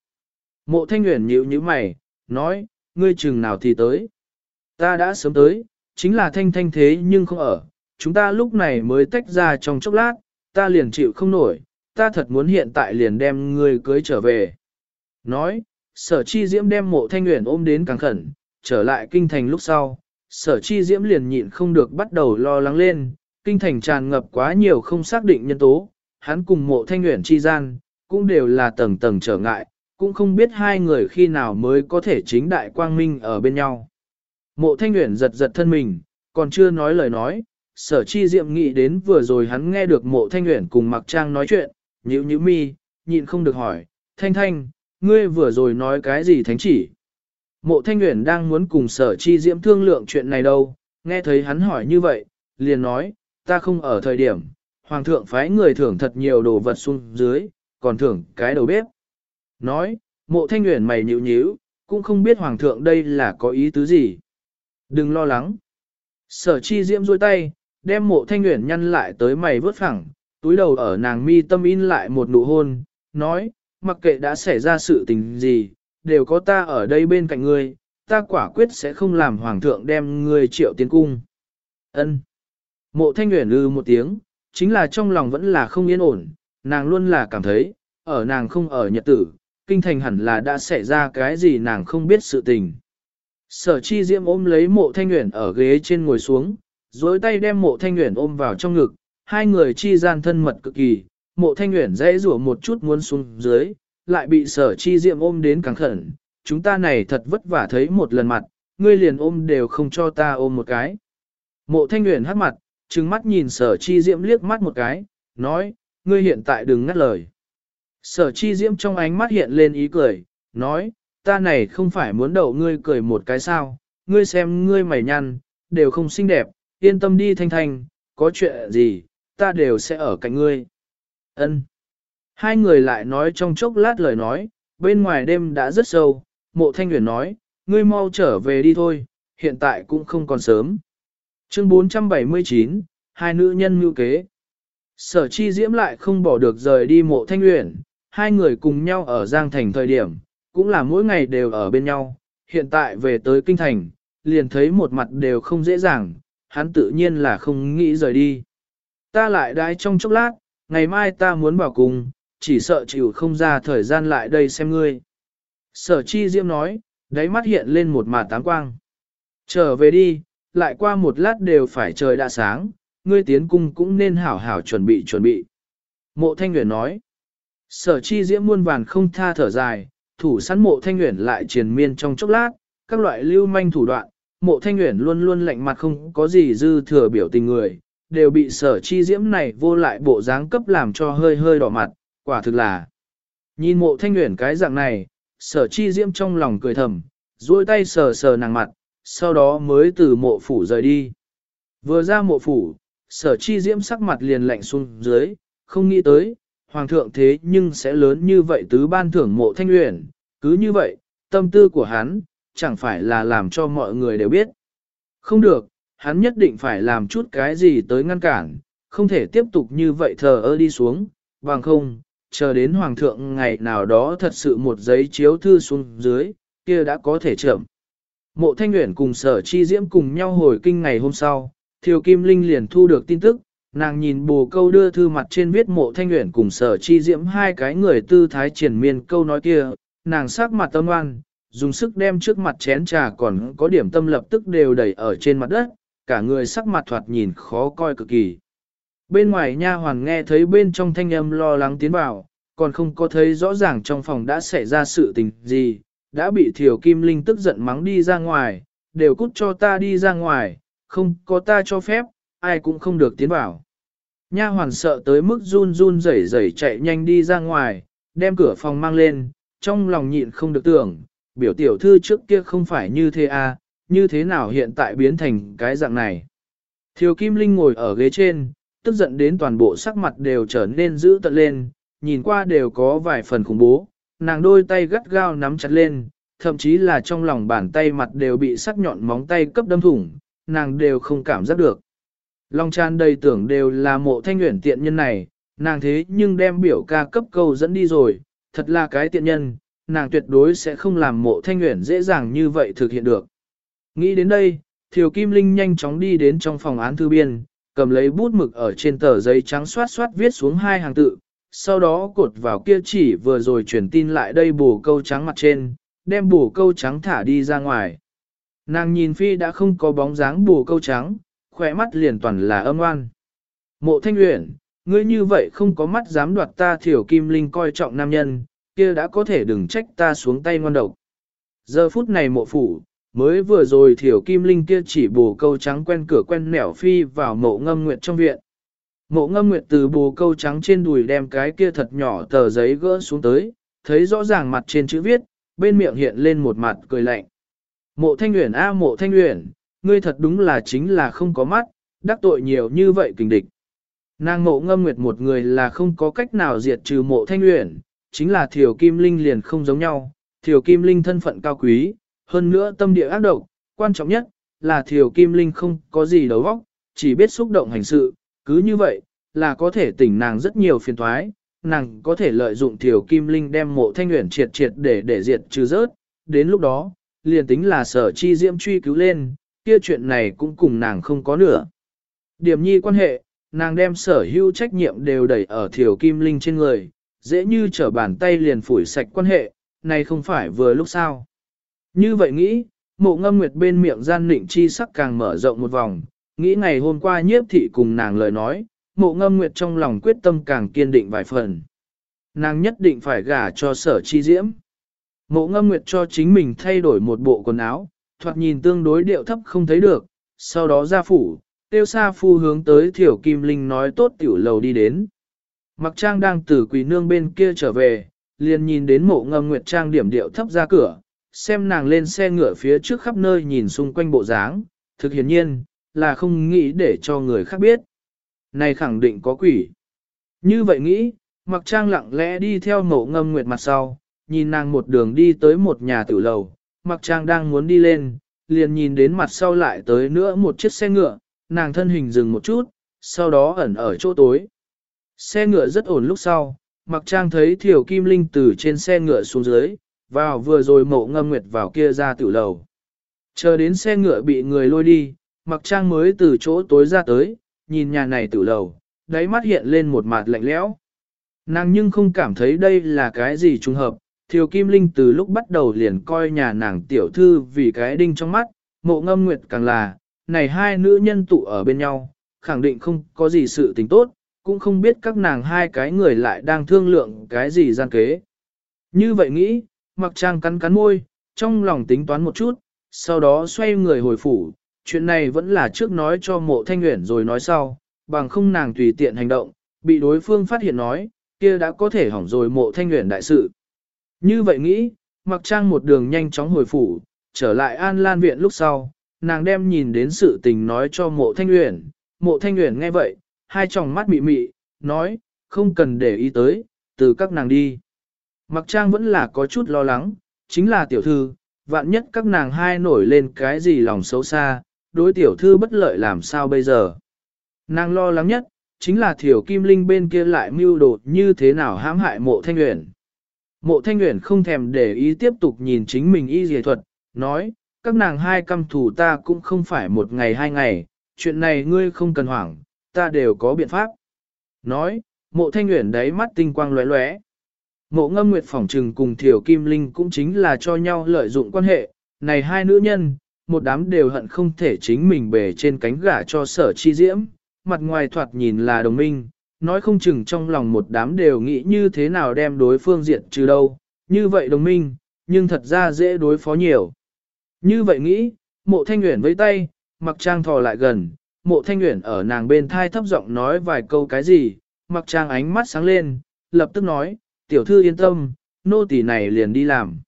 Mộ thanh nguyện nhíu như mày, nói, ngươi chừng nào thì tới. Ta đã sớm tới, chính là thanh thanh thế nhưng không ở, chúng ta lúc này mới tách ra trong chốc lát, ta liền chịu không nổi, ta thật muốn hiện tại liền đem ngươi cưới trở về. Nói, sở chi diễm đem mộ thanh nguyện ôm đến càng khẩn, trở lại kinh thành lúc sau, sở chi diễm liền nhịn không được bắt đầu lo lắng lên, kinh thành tràn ngập quá nhiều không xác định nhân tố, hắn cùng mộ thanh nguyện chi gian, cũng đều là tầng tầng trở ngại, cũng không biết hai người khi nào mới có thể chính đại quang minh ở bên nhau. Mộ thanh nguyện giật giật thân mình, còn chưa nói lời nói, sở chi diệm nghĩ đến vừa rồi hắn nghe được mộ thanh nguyện cùng mặc trang nói chuyện, nhữ nhữ mi, nhịn không được hỏi, thanh thanh, ngươi vừa rồi nói cái gì thánh chỉ? Mộ thanh nguyện đang muốn cùng sở chi diễm thương lượng chuyện này đâu, nghe thấy hắn hỏi như vậy, liền nói, ta không ở thời điểm, hoàng thượng phái người thưởng thật nhiều đồ vật xuống dưới, còn thưởng cái đầu bếp. Nói, mộ thanh nguyện mày nhịu nhíu, cũng không biết hoàng thượng đây là có ý tứ gì. Đừng lo lắng. Sở chi diễm duỗi tay, đem mộ thanh nguyện nhăn lại tới mày vớt phẳng, túi đầu ở nàng mi tâm in lại một nụ hôn, nói, mặc kệ đã xảy ra sự tình gì, đều có ta ở đây bên cạnh ngươi, ta quả quyết sẽ không làm hoàng thượng đem ngươi triệu tiến cung. Ân. Mộ thanh nguyện ư một tiếng, chính là trong lòng vẫn là không yên ổn, nàng luôn là cảm thấy, ở nàng không ở nhật tử, kinh thành hẳn là đã xảy ra cái gì nàng không biết sự tình. Sở chi diễm ôm lấy mộ thanh nguyện ở ghế trên ngồi xuống, dối tay đem mộ thanh nguyện ôm vào trong ngực, hai người chi gian thân mật cực kỳ, mộ thanh nguyện dễ rủa một chút muốn xuống dưới, lại bị sở chi diễm ôm đến càng khẩn, chúng ta này thật vất vả thấy một lần mặt, ngươi liền ôm đều không cho ta ôm một cái. Mộ thanh nguyện hắt mặt, trừng mắt nhìn sở chi diễm liếc mắt một cái, nói, ngươi hiện tại đừng ngắt lời. Sở chi diễm trong ánh mắt hiện lên ý cười, nói, ta này không phải muốn đậu ngươi cười một cái sao, ngươi xem ngươi mày nhăn, đều không xinh đẹp, yên tâm đi thanh thanh, có chuyện gì, ta đều sẽ ở cạnh ngươi. Ân. Hai người lại nói trong chốc lát lời nói, bên ngoài đêm đã rất sâu, mộ thanh Uyển nói, ngươi mau trở về đi thôi, hiện tại cũng không còn sớm. Chương 479, hai nữ nhân mưu kế. Sở chi diễm lại không bỏ được rời đi mộ thanh Uyển, hai người cùng nhau ở Giang Thành thời điểm, cũng là mỗi ngày đều ở bên nhau, hiện tại về tới Kinh Thành, liền thấy một mặt đều không dễ dàng, hắn tự nhiên là không nghĩ rời đi. Ta lại đái trong chốc lát, ngày mai ta muốn bảo cùng, chỉ sợ chịu không ra thời gian lại đây xem ngươi. Sở chi diễm nói, đáy mắt hiện lên một mạt táng quang. Trở về đi, lại qua một lát đều phải trời đã sáng, ngươi tiến cung cũng nên hảo hảo chuẩn bị chuẩn bị. Mộ thanh nguyện nói, sở chi diễm muôn vàn không tha thở dài, thủ sẵn mộ thanh nguyện lại triền miên trong chốc lát, các loại lưu manh thủ đoạn, mộ thanh nguyện luôn luôn lạnh mặt không có gì dư thừa biểu tình người, đều bị sở chi diễm này vô lại bộ dáng cấp làm cho hơi hơi đỏ mặt, quả thực là Nhìn mộ thanh nguyện cái dạng này, sở chi diễm trong lòng cười thầm, duỗi tay sờ sờ nàng mặt, sau đó mới từ mộ phủ rời đi. Vừa ra mộ phủ, sở chi diễm sắc mặt liền lạnh xuống dưới, không nghĩ tới, hoàng thượng thế nhưng sẽ lớn như vậy tứ ban thưởng mộ thanh luyện, cứ như vậy, tâm tư của hắn, chẳng phải là làm cho mọi người đều biết. Không được, hắn nhất định phải làm chút cái gì tới ngăn cản, không thể tiếp tục như vậy thờ ơ đi xuống, bằng không, chờ đến hoàng thượng ngày nào đó thật sự một giấy chiếu thư xuống dưới, kia đã có thể chậm. Mộ Thanh Uyển cùng sở chi diễm cùng nhau hồi kinh ngày hôm sau, Thiều Kim Linh liền thu được tin tức, nàng nhìn bồ câu đưa thư mặt trên viết mộ Thanh uyển cùng sở chi diễm hai cái người tư thái triển miên câu nói kia, nàng sắc mặt tâm oan, dùng sức đem trước mặt chén trà còn có điểm tâm lập tức đều đẩy ở trên mặt đất, cả người sắc mặt thoạt nhìn khó coi cực kỳ. Bên ngoài nha hoàn nghe thấy bên trong thanh âm lo lắng tiến vào, còn không có thấy rõ ràng trong phòng đã xảy ra sự tình gì, đã bị Thiều Kim Linh tức giận mắng đi ra ngoài, đều cút cho ta đi ra ngoài, không có ta cho phép, ai cũng không được tiến vào. Nha hoàn sợ tới mức run run rẩy rẩy chạy nhanh đi ra ngoài, đem cửa phòng mang lên, trong lòng nhịn không được tưởng, biểu tiểu thư trước kia không phải như thế à, như thế nào hiện tại biến thành cái dạng này. Thiều Kim Linh ngồi ở ghế trên, tức giận đến toàn bộ sắc mặt đều trở nên dữ tận lên, nhìn qua đều có vài phần khủng bố, nàng đôi tay gắt gao nắm chặt lên, thậm chí là trong lòng bàn tay mặt đều bị sắc nhọn móng tay cấp đâm thủng, nàng đều không cảm giác được. Long tràn đầy tưởng đều là mộ thanh nguyện tiện nhân này, nàng thế nhưng đem biểu ca cấp câu dẫn đi rồi, thật là cái tiện nhân, nàng tuyệt đối sẽ không làm mộ thanh nguyện dễ dàng như vậy thực hiện được. Nghĩ đến đây, Thiều Kim Linh nhanh chóng đi đến trong phòng án thư biên, cầm lấy bút mực ở trên tờ giấy trắng xoát xoát viết xuống hai hàng tự, sau đó cột vào kia chỉ vừa rồi truyền tin lại đây bổ câu trắng mặt trên, đem bổ câu trắng thả đi ra ngoài. Nàng nhìn phi đã không có bóng dáng bổ câu trắng, khỏe mắt liền toàn là âm oan. Mộ thanh luyện, ngươi như vậy không có mắt dám đoạt ta thiểu kim linh coi trọng nam nhân, kia đã có thể đừng trách ta xuống tay ngon độc. Giờ phút này mộ phủ, mới vừa rồi thiểu kim linh kia chỉ bù câu trắng quen cửa quen nẻo phi vào mộ ngâm nguyệt trong viện. Mộ ngâm nguyệt từ bồ câu trắng trên đùi đem cái kia thật nhỏ tờ giấy gỡ xuống tới, thấy rõ ràng mặt trên chữ viết, bên miệng hiện lên một mặt cười lạnh. Mộ thanh uyển a mộ thanh uyển, ngươi thật đúng là chính là không có mắt, đắc tội nhiều như vậy kình địch. Nàng ngộ ngâm nguyệt một người là không có cách nào diệt trừ mộ thanh luyện, chính là thiểu kim linh liền không giống nhau, thiểu kim linh thân phận cao quý, hơn nữa tâm địa ác độc, quan trọng nhất là thiểu kim linh không có gì đầu óc, chỉ biết xúc động hành sự, cứ như vậy, là có thể tỉnh nàng rất nhiều phiền thoái, nàng có thể lợi dụng thiểu kim linh đem mộ thanh nguyện triệt triệt để để diệt trừ rớt, đến lúc đó, liền tính là sở chi diễm truy cứu lên, kia chuyện này cũng cùng nàng không có nữa. Điểm nhi quan hệ, nàng đem sở hữu trách nhiệm đều đẩy ở thiểu kim linh trên người, dễ như trở bàn tay liền phủi sạch quan hệ, này không phải vừa lúc sao. Như vậy nghĩ, mộ ngâm nguyệt bên miệng gian nịnh chi sắc càng mở rộng một vòng, Nghĩ ngày hôm qua nhiếp thị cùng nàng lời nói, mộ ngâm nguyệt trong lòng quyết tâm càng kiên định vài phần. Nàng nhất định phải gả cho sở chi diễm. Mộ ngâm nguyệt cho chính mình thay đổi một bộ quần áo, thoạt nhìn tương đối điệu thấp không thấy được, sau đó ra phủ, tiêu sa phu hướng tới thiểu kim linh nói tốt tiểu lầu đi đến. Mặc trang đang từ quỳ nương bên kia trở về, liền nhìn đến mộ ngâm nguyệt trang điểm điệu thấp ra cửa, xem nàng lên xe ngựa phía trước khắp nơi nhìn xung quanh bộ dáng, thực hiển nhiên, là không nghĩ để cho người khác biết. Này khẳng định có quỷ. Như vậy nghĩ, mặc trang lặng lẽ đi theo mộ ngâm nguyệt mặt sau, nhìn nàng một đường đi tới một nhà tử lầu, mặc trang đang muốn đi lên, liền nhìn đến mặt sau lại tới nữa một chiếc xe ngựa, nàng thân hình dừng một chút, sau đó ẩn ở chỗ tối. Xe ngựa rất ổn lúc sau, mặc trang thấy thiểu kim linh từ trên xe ngựa xuống dưới, vào vừa rồi mộ ngâm nguyệt vào kia ra tử lầu. Chờ đến xe ngựa bị người lôi đi, mặc trang mới từ chỗ tối ra tới, nhìn nhà này tử lầu, đáy mắt hiện lên một mặt lạnh lẽo. Nàng nhưng không cảm thấy đây là cái gì trùng hợp, Thiều Kim Linh từ lúc bắt đầu liền coi nhà nàng tiểu thư vì cái đinh trong mắt, mộ ngâm nguyệt càng là, này hai nữ nhân tụ ở bên nhau, khẳng định không có gì sự tình tốt, cũng không biết các nàng hai cái người lại đang thương lượng cái gì gian kế. Như vậy nghĩ, mặc trang cắn cắn môi, trong lòng tính toán một chút, sau đó xoay người hồi phủ, chuyện này vẫn là trước nói cho mộ thanh nguyện rồi nói sau, bằng không nàng tùy tiện hành động, bị đối phương phát hiện nói, kia đã có thể hỏng rồi mộ thanh nguyện đại sự. Như vậy nghĩ, mặc trang một đường nhanh chóng hồi phủ, trở lại an lan viện lúc sau, nàng đem nhìn đến sự tình nói cho mộ thanh uyển Mộ thanh uyển nghe vậy, hai tròng mắt mị mị, nói, không cần để ý tới, từ các nàng đi. Mặc trang vẫn là có chút lo lắng, chính là tiểu thư, vạn nhất các nàng hai nổi lên cái gì lòng xấu xa, đối tiểu thư bất lợi làm sao bây giờ. Nàng lo lắng nhất, chính là thiểu kim linh bên kia lại mưu đồ như thế nào hãm hại mộ thanh uyển Mộ thanh nguyện không thèm để ý tiếp tục nhìn chính mình y dề thuật, nói, các nàng hai căm thù ta cũng không phải một ngày hai ngày, chuyện này ngươi không cần hoảng, ta đều có biện pháp. Nói, mộ thanh nguyện đáy mắt tinh quang lóe lóe. Mộ ngâm nguyệt phỏng trừng cùng thiểu kim linh cũng chính là cho nhau lợi dụng quan hệ, này hai nữ nhân, một đám đều hận không thể chính mình bề trên cánh gả cho sở chi diễm, mặt ngoài thoạt nhìn là đồng minh, nói không chừng trong lòng một đám đều nghĩ như thế nào đem đối phương diện trừ đâu, như vậy đồng minh, nhưng thật ra dễ đối phó nhiều. Như vậy nghĩ, mộ thanh nguyện với tay, mặc trang thò lại gần, mộ thanh nguyện ở nàng bên thai thấp giọng nói vài câu cái gì, mặc trang ánh mắt sáng lên, lập tức nói, tiểu thư yên tâm, nô tỳ này liền đi làm.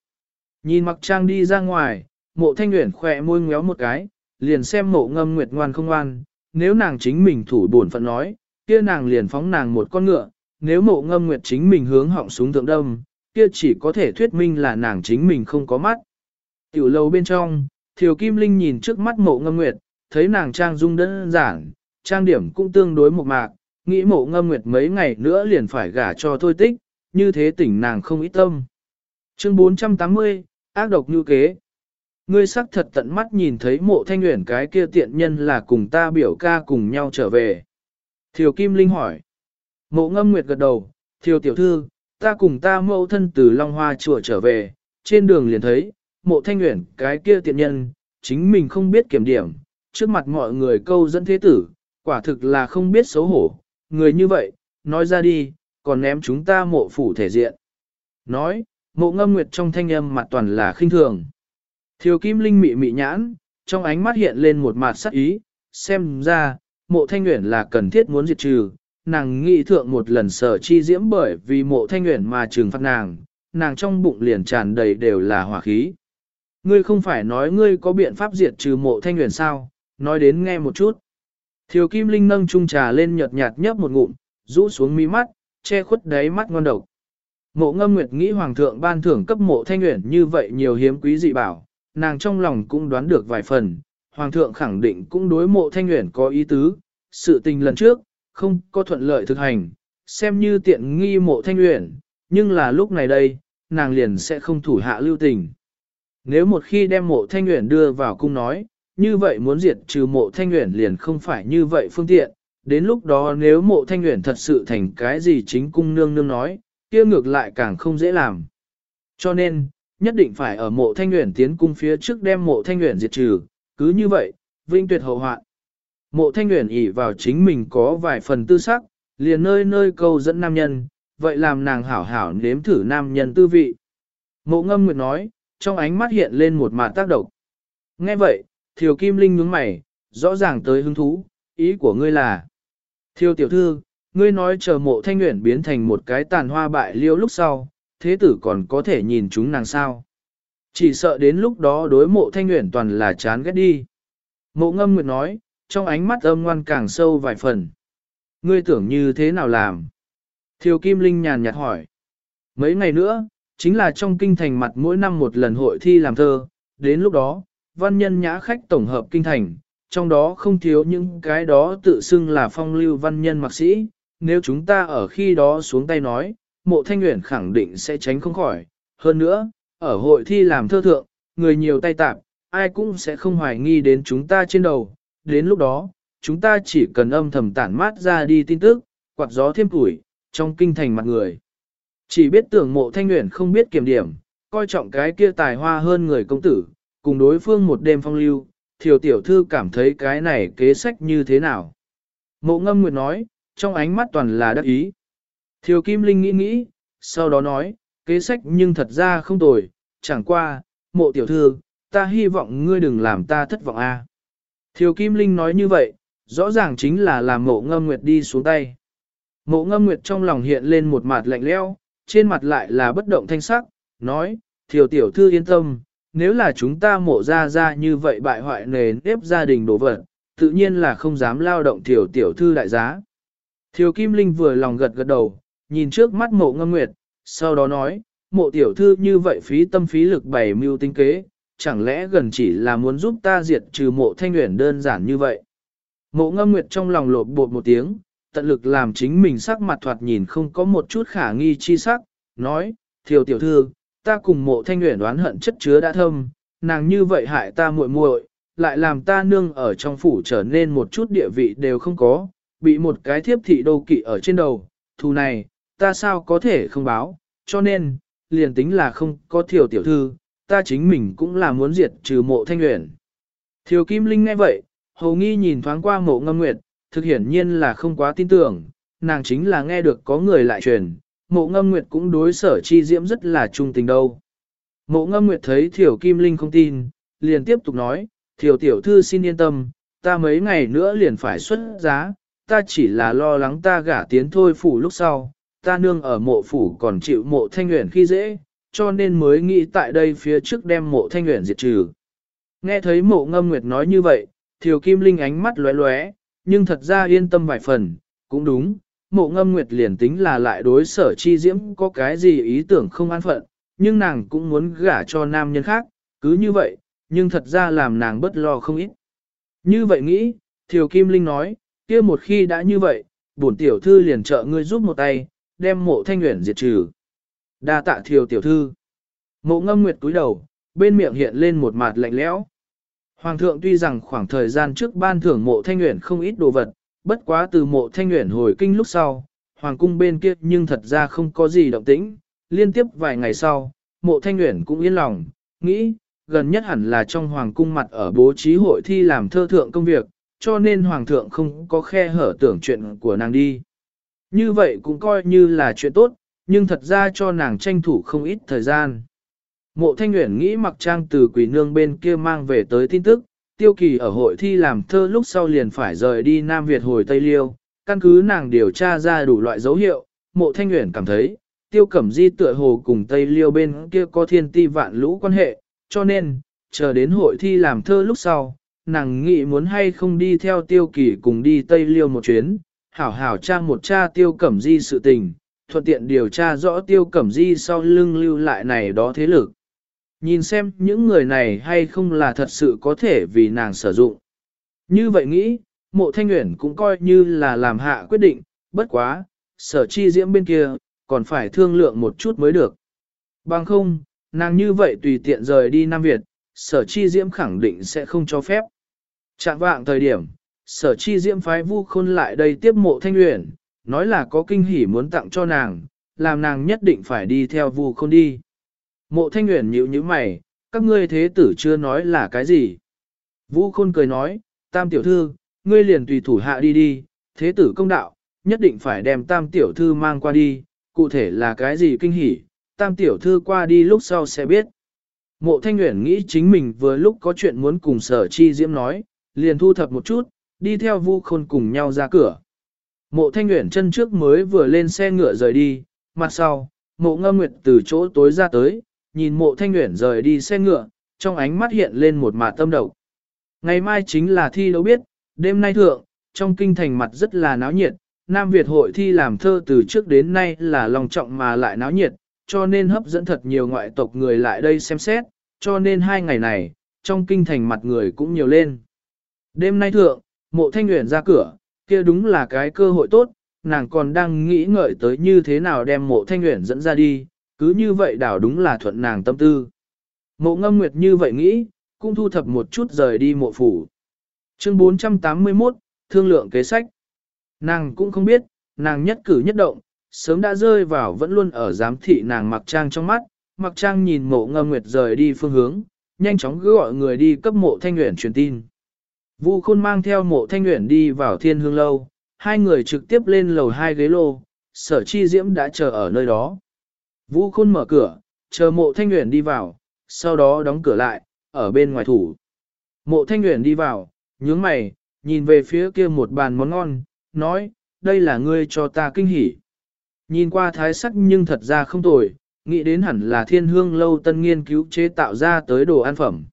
Nhìn mặc trang đi ra ngoài, mộ thanh nguyện khỏe môi ngéo một cái, liền xem mộ ngâm nguyệt ngoan không ngoan, nếu nàng chính mình thủ buồn phận nói, kia nàng liền phóng nàng một con ngựa, nếu mộ ngâm nguyệt chính mình hướng họng súng thượng đâm, kia chỉ có thể thuyết minh là nàng chính mình không có mắt. Tiểu lâu bên trong, Thiều Kim Linh nhìn trước mắt mộ ngâm nguyệt, thấy nàng trang dung đơn giản, trang điểm cũng tương đối mộc mạc, nghĩ mộ ngâm nguyệt mấy ngày nữa liền phải gả cho thôi tích, như thế tỉnh nàng không ít tâm. Chương 480, ác độc như kế. Ngươi sắc thật tận mắt nhìn thấy mộ thanh nguyện cái kia tiện nhân là cùng ta biểu ca cùng nhau trở về. Thiều Kim Linh hỏi. Mộ ngâm nguyệt gật đầu, Thiều tiểu thư, ta cùng ta mẫu thân từ Long Hoa chùa trở về, trên đường liền thấy, mộ thanh nguyện cái kia tiện nhân, chính mình không biết kiểm điểm, trước mặt mọi người câu dẫn thế tử, quả thực là không biết xấu hổ, người như vậy, nói ra đi, còn ném chúng ta mộ phủ thể diện. Nói, mộ ngâm nguyệt trong thanh âm mặt toàn là khinh thường. Thiều kim linh mị mị nhãn, trong ánh mắt hiện lên một mặt sắc ý, xem ra, mộ thanh nguyện là cần thiết muốn diệt trừ, nàng nghĩ thượng một lần sở chi diễm bởi vì mộ thanh nguyện mà trừng phạt nàng, nàng trong bụng liền tràn đầy đều là hỏa khí. Ngươi không phải nói ngươi có biện pháp diệt trừ mộ thanh nguyện sao, nói đến nghe một chút. Thiều kim linh nâng chung trà lên nhợt nhạt nhấp một ngụm, rũ xuống mi mắt, che khuất đáy mắt ngon độc. Mộ ngâm nguyệt nghĩ hoàng thượng ban thưởng cấp mộ thanh nguyện như vậy nhiều hiếm quý dị bảo, nàng trong lòng cũng đoán được vài phần, hoàng thượng khẳng định cũng đối mộ thanh nguyện có ý tứ, sự tình lần trước, không có thuận lợi thực hành, xem như tiện nghi mộ thanh nguyện, nhưng là lúc này đây, nàng liền sẽ không thủ hạ lưu tình. Nếu một khi đem mộ thanh nguyện đưa vào cung nói, như vậy muốn diệt trừ mộ thanh nguyện liền không phải như vậy phương tiện, đến lúc đó nếu mộ thanh nguyện thật sự thành cái gì chính cung nương nương nói, kia ngược lại càng không dễ làm. Cho nên, nhất định phải ở mộ thanh nguyện tiến cung phía trước đem mộ thanh nguyện diệt trừ, cứ như vậy, vinh tuyệt hậu hoạn. Mộ thanh nguyện ỉ vào chính mình có vài phần tư sắc, liền nơi nơi câu dẫn nam nhân, vậy làm nàng hảo hảo nếm thử nam nhân tư vị. Mộ ngâm nguyệt nói, trong ánh mắt hiện lên một mạt tác độc. Nghe vậy, Thiều Kim Linh nhướng mày, rõ ràng tới hứng thú, ý của ngươi là. Thiều tiểu thư, ngươi nói chờ mộ thanh nguyện biến thành một cái tàn hoa bại liêu lúc sau, thế tử còn có thể nhìn chúng nàng sao. Chỉ sợ đến lúc đó đối mộ thanh nguyện toàn là chán ghét đi. Mộ ngâm nguyệt nói, trong ánh mắt âm ngoan càng sâu vài phần. Ngươi tưởng như thế nào làm? Thiều Kim Linh nhàn nhạt hỏi. Mấy ngày nữa, chính là trong kinh thành mặt mỗi năm một lần hội thi làm thơ, đến lúc đó, văn nhân nhã khách tổng hợp kinh thành, trong đó không thiếu những cái đó tự xưng là phong lưu văn nhân mạc sĩ, nếu chúng ta ở khi đó xuống tay nói, mộ thanh nguyện khẳng định sẽ tránh không khỏi. Hơn nữa, ở hội thi làm thơ thượng, người nhiều tay tạp, ai cũng sẽ không hoài nghi đến chúng ta trên đầu. Đến lúc đó, chúng ta chỉ cần âm thầm tản mát ra đi tin tức, quạt gió thêm củi, trong kinh thành mặt người. Chỉ biết tưởng mộ thanh nguyện không biết kiểm điểm, coi trọng cái kia tài hoa hơn người công tử, cùng đối phương một đêm phong lưu, thiều tiểu thư cảm thấy cái này kế sách như thế nào. Mộ ngâm nguyệt nói, trong ánh mắt toàn là đắc ý. Thiều Kim Linh nghĩ nghĩ, sau đó nói, kế sách nhưng thật ra không tồi, chẳng qua, mộ tiểu thư, ta hy vọng ngươi đừng làm ta thất vọng a. À. Thiều Kim Linh nói như vậy, rõ ràng chính là làm mộ ngâm nguyệt đi xuống tay. Mộ ngâm nguyệt trong lòng hiện lên một mặt lạnh leo, trên mặt lại là bất động thanh sắc, nói, thiều tiểu thư yên tâm, nếu là chúng ta mộ ra ra như vậy bại hoại nề nếp gia đình đổ vật, tự nhiên là không dám lao động thiều tiểu thư đại giá. Thiều Kim Linh vừa lòng gật gật đầu, nhìn trước mắt mộ ngâm nguyệt, sau đó nói, mộ tiểu thư như vậy phí tâm phí lực bày mưu tinh kế, chẳng lẽ gần chỉ là muốn giúp ta diệt trừ mộ thanh nguyện đơn giản như vậy. Mộ ngâm nguyệt trong lòng lột bột một tiếng, tận lực làm chính mình sắc mặt thoạt nhìn không có một chút khả nghi chi sắc, nói, thiều tiểu thư, ta cùng mộ thanh nguyện đoán hận chất chứa đã thâm, nàng như vậy hại ta muội muội, lại làm ta nương ở trong phủ trở nên một chút địa vị đều không có, bị một cái thiếp thị đô kỵ ở trên đầu, thù này, ta sao có thể không báo, cho nên, liền tính là không có thiểu tiểu thư, ta chính mình cũng là muốn diệt trừ mộ thanh nguyện. Thiều Kim Linh nghe vậy, hầu nghi nhìn thoáng qua mộ ngâm nguyệt, thực hiển nhiên là không quá tin tưởng, nàng chính là nghe được có người lại truyền, mộ ngâm nguyệt cũng đối sở chi diễm rất là trung tình đâu. Mộ ngâm nguyệt thấy Thiều Kim Linh không tin, liền tiếp tục nói, Thiều tiểu thư xin yên tâm, ta mấy ngày nữa liền phải xuất giá, ta chỉ là lo lắng ta gả tiến thôi phủ lúc sau, ta nương ở mộ phủ còn chịu mộ thanh nguyện khi dễ, cho nên mới nghĩ tại đây phía trước đem mộ thanh nguyện diệt trừ. Nghe thấy mộ ngâm nguyệt nói như vậy, thiều kim linh ánh mắt lóe lóe, nhưng thật ra yên tâm vài phần, cũng đúng, mộ ngâm nguyệt liền tính là lại đối sở chi diễm có cái gì ý tưởng không an phận, nhưng nàng cũng muốn gả cho nam nhân khác, cứ như vậy, nhưng thật ra làm nàng bất lo không ít. Như vậy nghĩ, thiều kim linh nói, kia một khi đã như vậy, bổn tiểu thư liền trợ ngươi giúp một tay, đem mộ thanh nguyện diệt trừ. Đa tạ thiều tiểu thư. Mộ ngâm nguyệt cúi đầu, bên miệng hiện lên một mặt lạnh lẽo. Hoàng thượng tuy rằng khoảng thời gian trước ban thưởng mộ thanh nguyện không ít đồ vật, bất quá từ mộ thanh nguyện hồi kinh lúc sau, hoàng cung bên kia nhưng thật ra không có gì động tĩnh, liên tiếp vài ngày sau, mộ thanh nguyện cũng yên lòng, nghĩ, gần nhất hẳn là trong hoàng cung mặt ở bố trí hội thi làm thơ thượng công việc, cho nên hoàng thượng không có khe hở tưởng chuyện của nàng đi. Như vậy cũng coi như là chuyện tốt, nhưng thật ra cho nàng tranh thủ không ít thời gian. Mộ Thanh Nguyễn nghĩ mặc trang từ quỷ nương bên kia mang về tới tin tức, tiêu kỳ ở hội thi làm thơ lúc sau liền phải rời đi Nam Việt hồi Tây Liêu, căn cứ nàng điều tra ra đủ loại dấu hiệu, mộ Thanh Nguyễn cảm thấy, tiêu cẩm di tựa hồ cùng Tây Liêu bên kia có thiên ti vạn lũ quan hệ, cho nên, chờ đến hội thi làm thơ lúc sau, nàng nghĩ muốn hay không đi theo tiêu kỳ cùng đi Tây Liêu một chuyến, hảo hảo tra một tra tiêu cẩm di sự tình, thuận tiện điều tra rõ tiêu cẩm di sau lưng lưu lại này đó thế lực. Nhìn xem những người này hay không là thật sự có thể vì nàng sử dụng. Như vậy nghĩ, mộ thanh nguyện cũng coi như là làm hạ quyết định, bất quá, sở chi diễm bên kia, còn phải thương lượng một chút mới được. Bằng không, nàng như vậy tùy tiện rời đi Nam Việt, sở chi diễm khẳng định sẽ không cho phép. Trạng vạng thời điểm, sở chi diễm phái vu khôn lại đây tiếp mộ thanh luyện, nói là có kinh hỉ muốn tặng cho nàng, làm nàng nhất định phải đi theo vu khôn đi. Mộ thanh luyện nhíu như mày, các ngươi thế tử chưa nói là cái gì. Vu khôn cười nói, tam tiểu thư, ngươi liền tùy thủ hạ đi đi, thế tử công đạo, nhất định phải đem tam tiểu thư mang qua đi, cụ thể là cái gì kinh hỉ, tam tiểu thư qua đi lúc sau sẽ biết. Mộ thanh nguyện nghĩ chính mình vừa lúc có chuyện muốn cùng sở chi diễm nói, liền thu thập một chút, đi theo vu khôn cùng nhau ra cửa. Mộ thanh Uyển chân trước mới vừa lên xe ngựa rời đi, mặt sau, mộ ngâm nguyệt từ chỗ tối ra tới, nhìn mộ thanh Uyển rời đi xe ngựa, trong ánh mắt hiện lên một mạt tâm độc. Ngày mai chính là thi đấu biết, đêm nay thượng, trong kinh thành mặt rất là náo nhiệt, Nam Việt hội thi làm thơ từ trước đến nay là lòng trọng mà lại náo nhiệt, cho nên hấp dẫn thật nhiều ngoại tộc người lại đây xem xét, cho nên hai ngày này, trong kinh thành mặt người cũng nhiều lên. Đêm nay thượng, mộ thanh nguyện ra cửa, kia đúng là cái cơ hội tốt, nàng còn đang nghĩ ngợi tới như thế nào đem mộ thanh nguyện dẫn ra đi, cứ như vậy đảo đúng là thuận nàng tâm tư. Mộ ngâm nguyệt như vậy nghĩ, cũng thu thập một chút rời đi mộ phủ. Chương 481, Thương lượng kế sách. Nàng cũng không biết, nàng nhất cử nhất động, sớm đã rơi vào vẫn luôn ở giám thị nàng mặc trang trong mắt, mặc trang nhìn mộ ngâm nguyệt rời đi phương hướng, nhanh chóng gọi người đi cấp mộ thanh nguyện truyền tin. Vu Khôn mang theo mộ thanh nguyện đi vào thiên hương lâu, hai người trực tiếp lên lầu hai ghế lô, sở chi diễm đã chờ ở nơi đó. Vu Khôn mở cửa, chờ mộ thanh nguyện đi vào, sau đó đóng cửa lại, ở bên ngoài thủ. Mộ thanh nguyện đi vào, nhướng mày, nhìn về phía kia một bàn món ngon, nói, đây là ngươi cho ta kinh hỉ. Nhìn qua thái sắc nhưng thật ra không tồi, nghĩ đến hẳn là thiên hương lâu tân nghiên cứu chế tạo ra tới đồ ăn phẩm.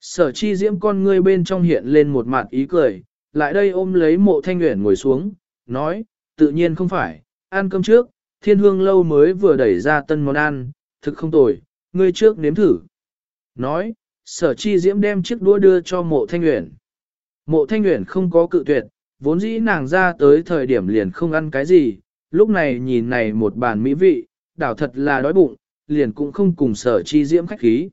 Sở chi diễm con ngươi bên trong hiện lên một mặt ý cười, lại đây ôm lấy mộ thanh nguyện ngồi xuống, nói, tự nhiên không phải, ăn cơm trước, thiên hương lâu mới vừa đẩy ra tân món ăn, thực không tồi, ngươi trước nếm thử. Nói, sở chi diễm đem chiếc đũa đưa cho mộ thanh nguyện. Mộ thanh nguyện không có cự tuyệt, vốn dĩ nàng ra tới thời điểm liền không ăn cái gì, lúc này nhìn này một bàn mỹ vị, đảo thật là đói bụng, liền cũng không cùng sở chi diễm khách khí.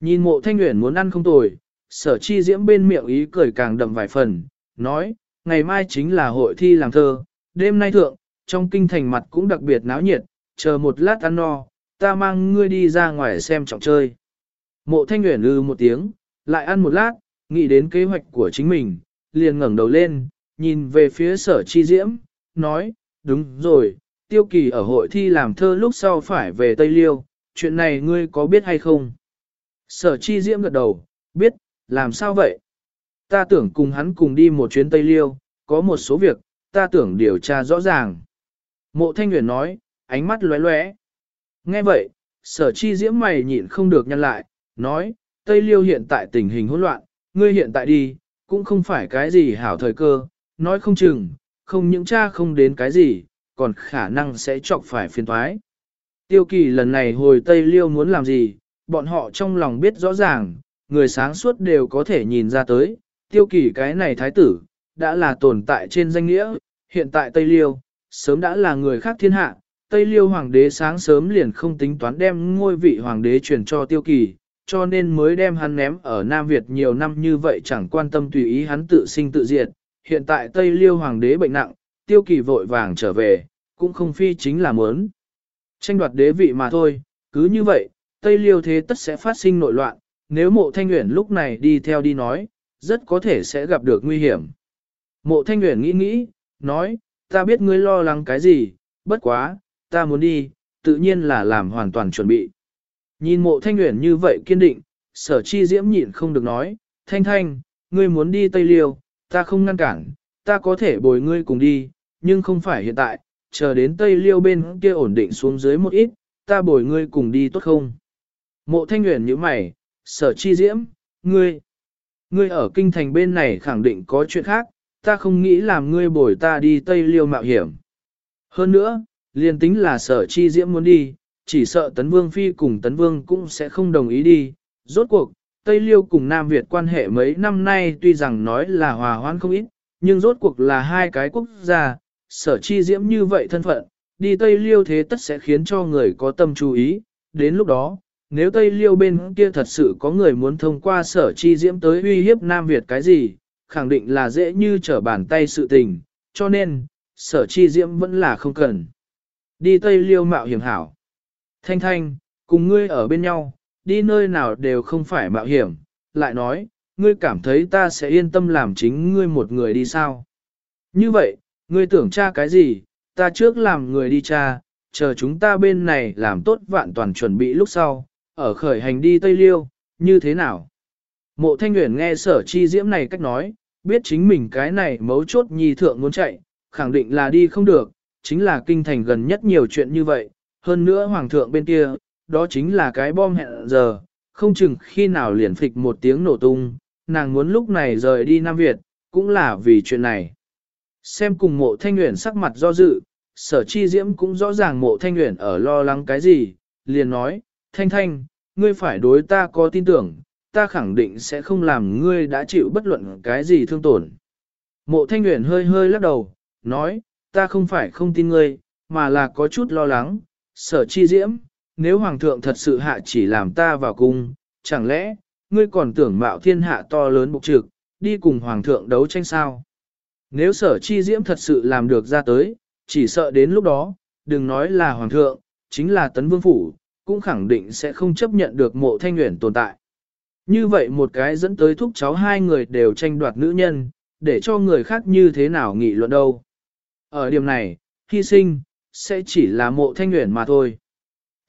Nhìn mộ thanh nguyện muốn ăn không tồi, sở chi diễm bên miệng ý cười càng đậm vài phần, nói, ngày mai chính là hội thi làm thơ, đêm nay thượng, trong kinh thành mặt cũng đặc biệt náo nhiệt, chờ một lát ăn no, ta mang ngươi đi ra ngoài xem trọng chơi. Mộ thanh nguyện ư một tiếng, lại ăn một lát, nghĩ đến kế hoạch của chính mình, liền ngẩng đầu lên, nhìn về phía sở chi diễm, nói, đúng rồi, tiêu kỳ ở hội thi làm thơ lúc sau phải về Tây Liêu, chuyện này ngươi có biết hay không? Sở chi diễm gật đầu, biết, làm sao vậy? Ta tưởng cùng hắn cùng đi một chuyến Tây Liêu, có một số việc, ta tưởng điều tra rõ ràng. Mộ thanh nguyện nói, ánh mắt lóe lóe. Nghe vậy, sở chi diễm mày nhịn không được nhăn lại, nói, Tây Liêu hiện tại tình hình hỗn loạn, ngươi hiện tại đi, cũng không phải cái gì hảo thời cơ, nói không chừng, không những cha không đến cái gì, còn khả năng sẽ chọc phải phiền thoái. Tiêu kỳ lần này hồi Tây Liêu muốn làm gì, bọn họ trong lòng biết rõ ràng, người sáng suốt đều có thể nhìn ra tới, tiêu kỳ cái này thái tử, đã là tồn tại trên danh nghĩa, hiện tại Tây Liêu, sớm đã là người khác thiên hạ, Tây Liêu hoàng đế sáng sớm liền không tính toán đem ngôi vị hoàng đế truyền cho tiêu kỳ, cho nên mới đem hắn ném ở Nam Việt nhiều năm như vậy chẳng quan tâm tùy ý hắn tự sinh tự diệt. Hiện tại Tây Liêu hoàng đế bệnh nặng, tiêu kỳ vội vàng trở về, cũng không phi chính là muốn. Tranh đoạt đế vị mà thôi, cứ như vậy, Tây Liêu thế tất sẽ phát sinh nội loạn, nếu mộ thanh nguyện lúc này đi theo đi nói, rất có thể sẽ gặp được nguy hiểm. Mộ thanh nguyện nghĩ nghĩ, nói, ta biết ngươi lo lắng cái gì, bất quá, ta muốn đi, tự nhiên là làm hoàn toàn chuẩn bị. Nhìn mộ thanh nguyện như vậy kiên định, sở chi diễm nhịn không được nói, thanh thanh, ngươi muốn đi Tây Liêu, ta không ngăn cản, ta có thể bồi ngươi cùng đi, nhưng không phải hiện tại, chờ đến Tây Liêu bên kia ổn định xuống dưới một ít, ta bồi ngươi cùng đi tốt không? Mộ thanh nguyện như mày, sở chi diễm, ngươi, ngươi ở kinh thành bên này khẳng định có chuyện khác, ta không nghĩ làm ngươi bồi ta đi Tây Liêu mạo hiểm. Hơn nữa, liền tính là sở chi diễm muốn đi, chỉ sợ Tấn Vương Phi cùng Tấn Vương cũng sẽ không đồng ý đi. Rốt cuộc, Tây Liêu cùng Nam Việt quan hệ mấy năm nay tuy rằng nói là hòa hoãn không ít, nhưng rốt cuộc là hai cái quốc gia, sở chi diễm như vậy thân phận, đi Tây Liêu thế tất sẽ khiến cho người có tâm chú ý, đến lúc đó, nếu Tây Liêu bên kia thật sự có người muốn thông qua sở chi diễm tới uy hiếp Nam Việt cái gì, khẳng định là dễ như trở bàn tay sự tình, cho nên, sở chi diễm vẫn là không cần. Đi Tây Liêu mạo hiểm hảo. Thanh thanh, cùng ngươi ở bên nhau, đi nơi nào đều không phải mạo hiểm, lại nói, ngươi cảm thấy ta sẽ yên tâm làm chính ngươi một người đi sao. Như vậy, ngươi tưởng tra cái gì, ta trước làm người đi tra, chờ chúng ta bên này làm tốt vạn toàn chuẩn bị lúc sau, ở khởi hành đi Tây Liêu, như thế nào? Mộ Thanh Nguyễn nghe sở chi diễm này cách nói, biết chính mình cái này mấu chốt nhi thượng muốn chạy, khẳng định là đi không được, chính là kinh thành gần nhất nhiều chuyện như vậy, hơn nữa hoàng thượng bên kia, đó chính là cái bom hẹn giờ, không chừng khi nào liền phịch một tiếng nổ tung, nàng muốn lúc này rời đi Nam Việt, cũng là vì chuyện này. Xem cùng mộ thanh nguyện sắc mặt do dự, sở chi diễm cũng rõ ràng mộ thanh nguyện ở lo lắng cái gì, liền nói, thanh thanh, ngươi phải đối ta có tin tưởng, ta khẳng định sẽ không làm ngươi đã chịu bất luận cái gì thương tổn. Mộ thanh Nguyễn hơi hơi lắc đầu, nói, ta không phải không tin ngươi, mà là có chút lo lắng, sở chi diễm, nếu hoàng thượng thật sự hạ chỉ làm ta vào cung, chẳng lẽ, ngươi còn tưởng mạo thiên hạ to lớn bục trực, đi cùng hoàng thượng đấu tranh sao? Nếu sở chi diễm thật sự làm được ra tới, chỉ sợ đến lúc đó, đừng nói là hoàng thượng, chính là tấn vương phủ, cũng khẳng định sẽ không chấp nhận được mộ thanh nguyện tồn tại. Như vậy một cái dẫn tới thúc cháu hai người đều tranh đoạt nữ nhân, để cho người khác như thế nào nghị luận đâu. Ở điểm này, hy sinh, sẽ chỉ là mộ thanh nguyện mà thôi.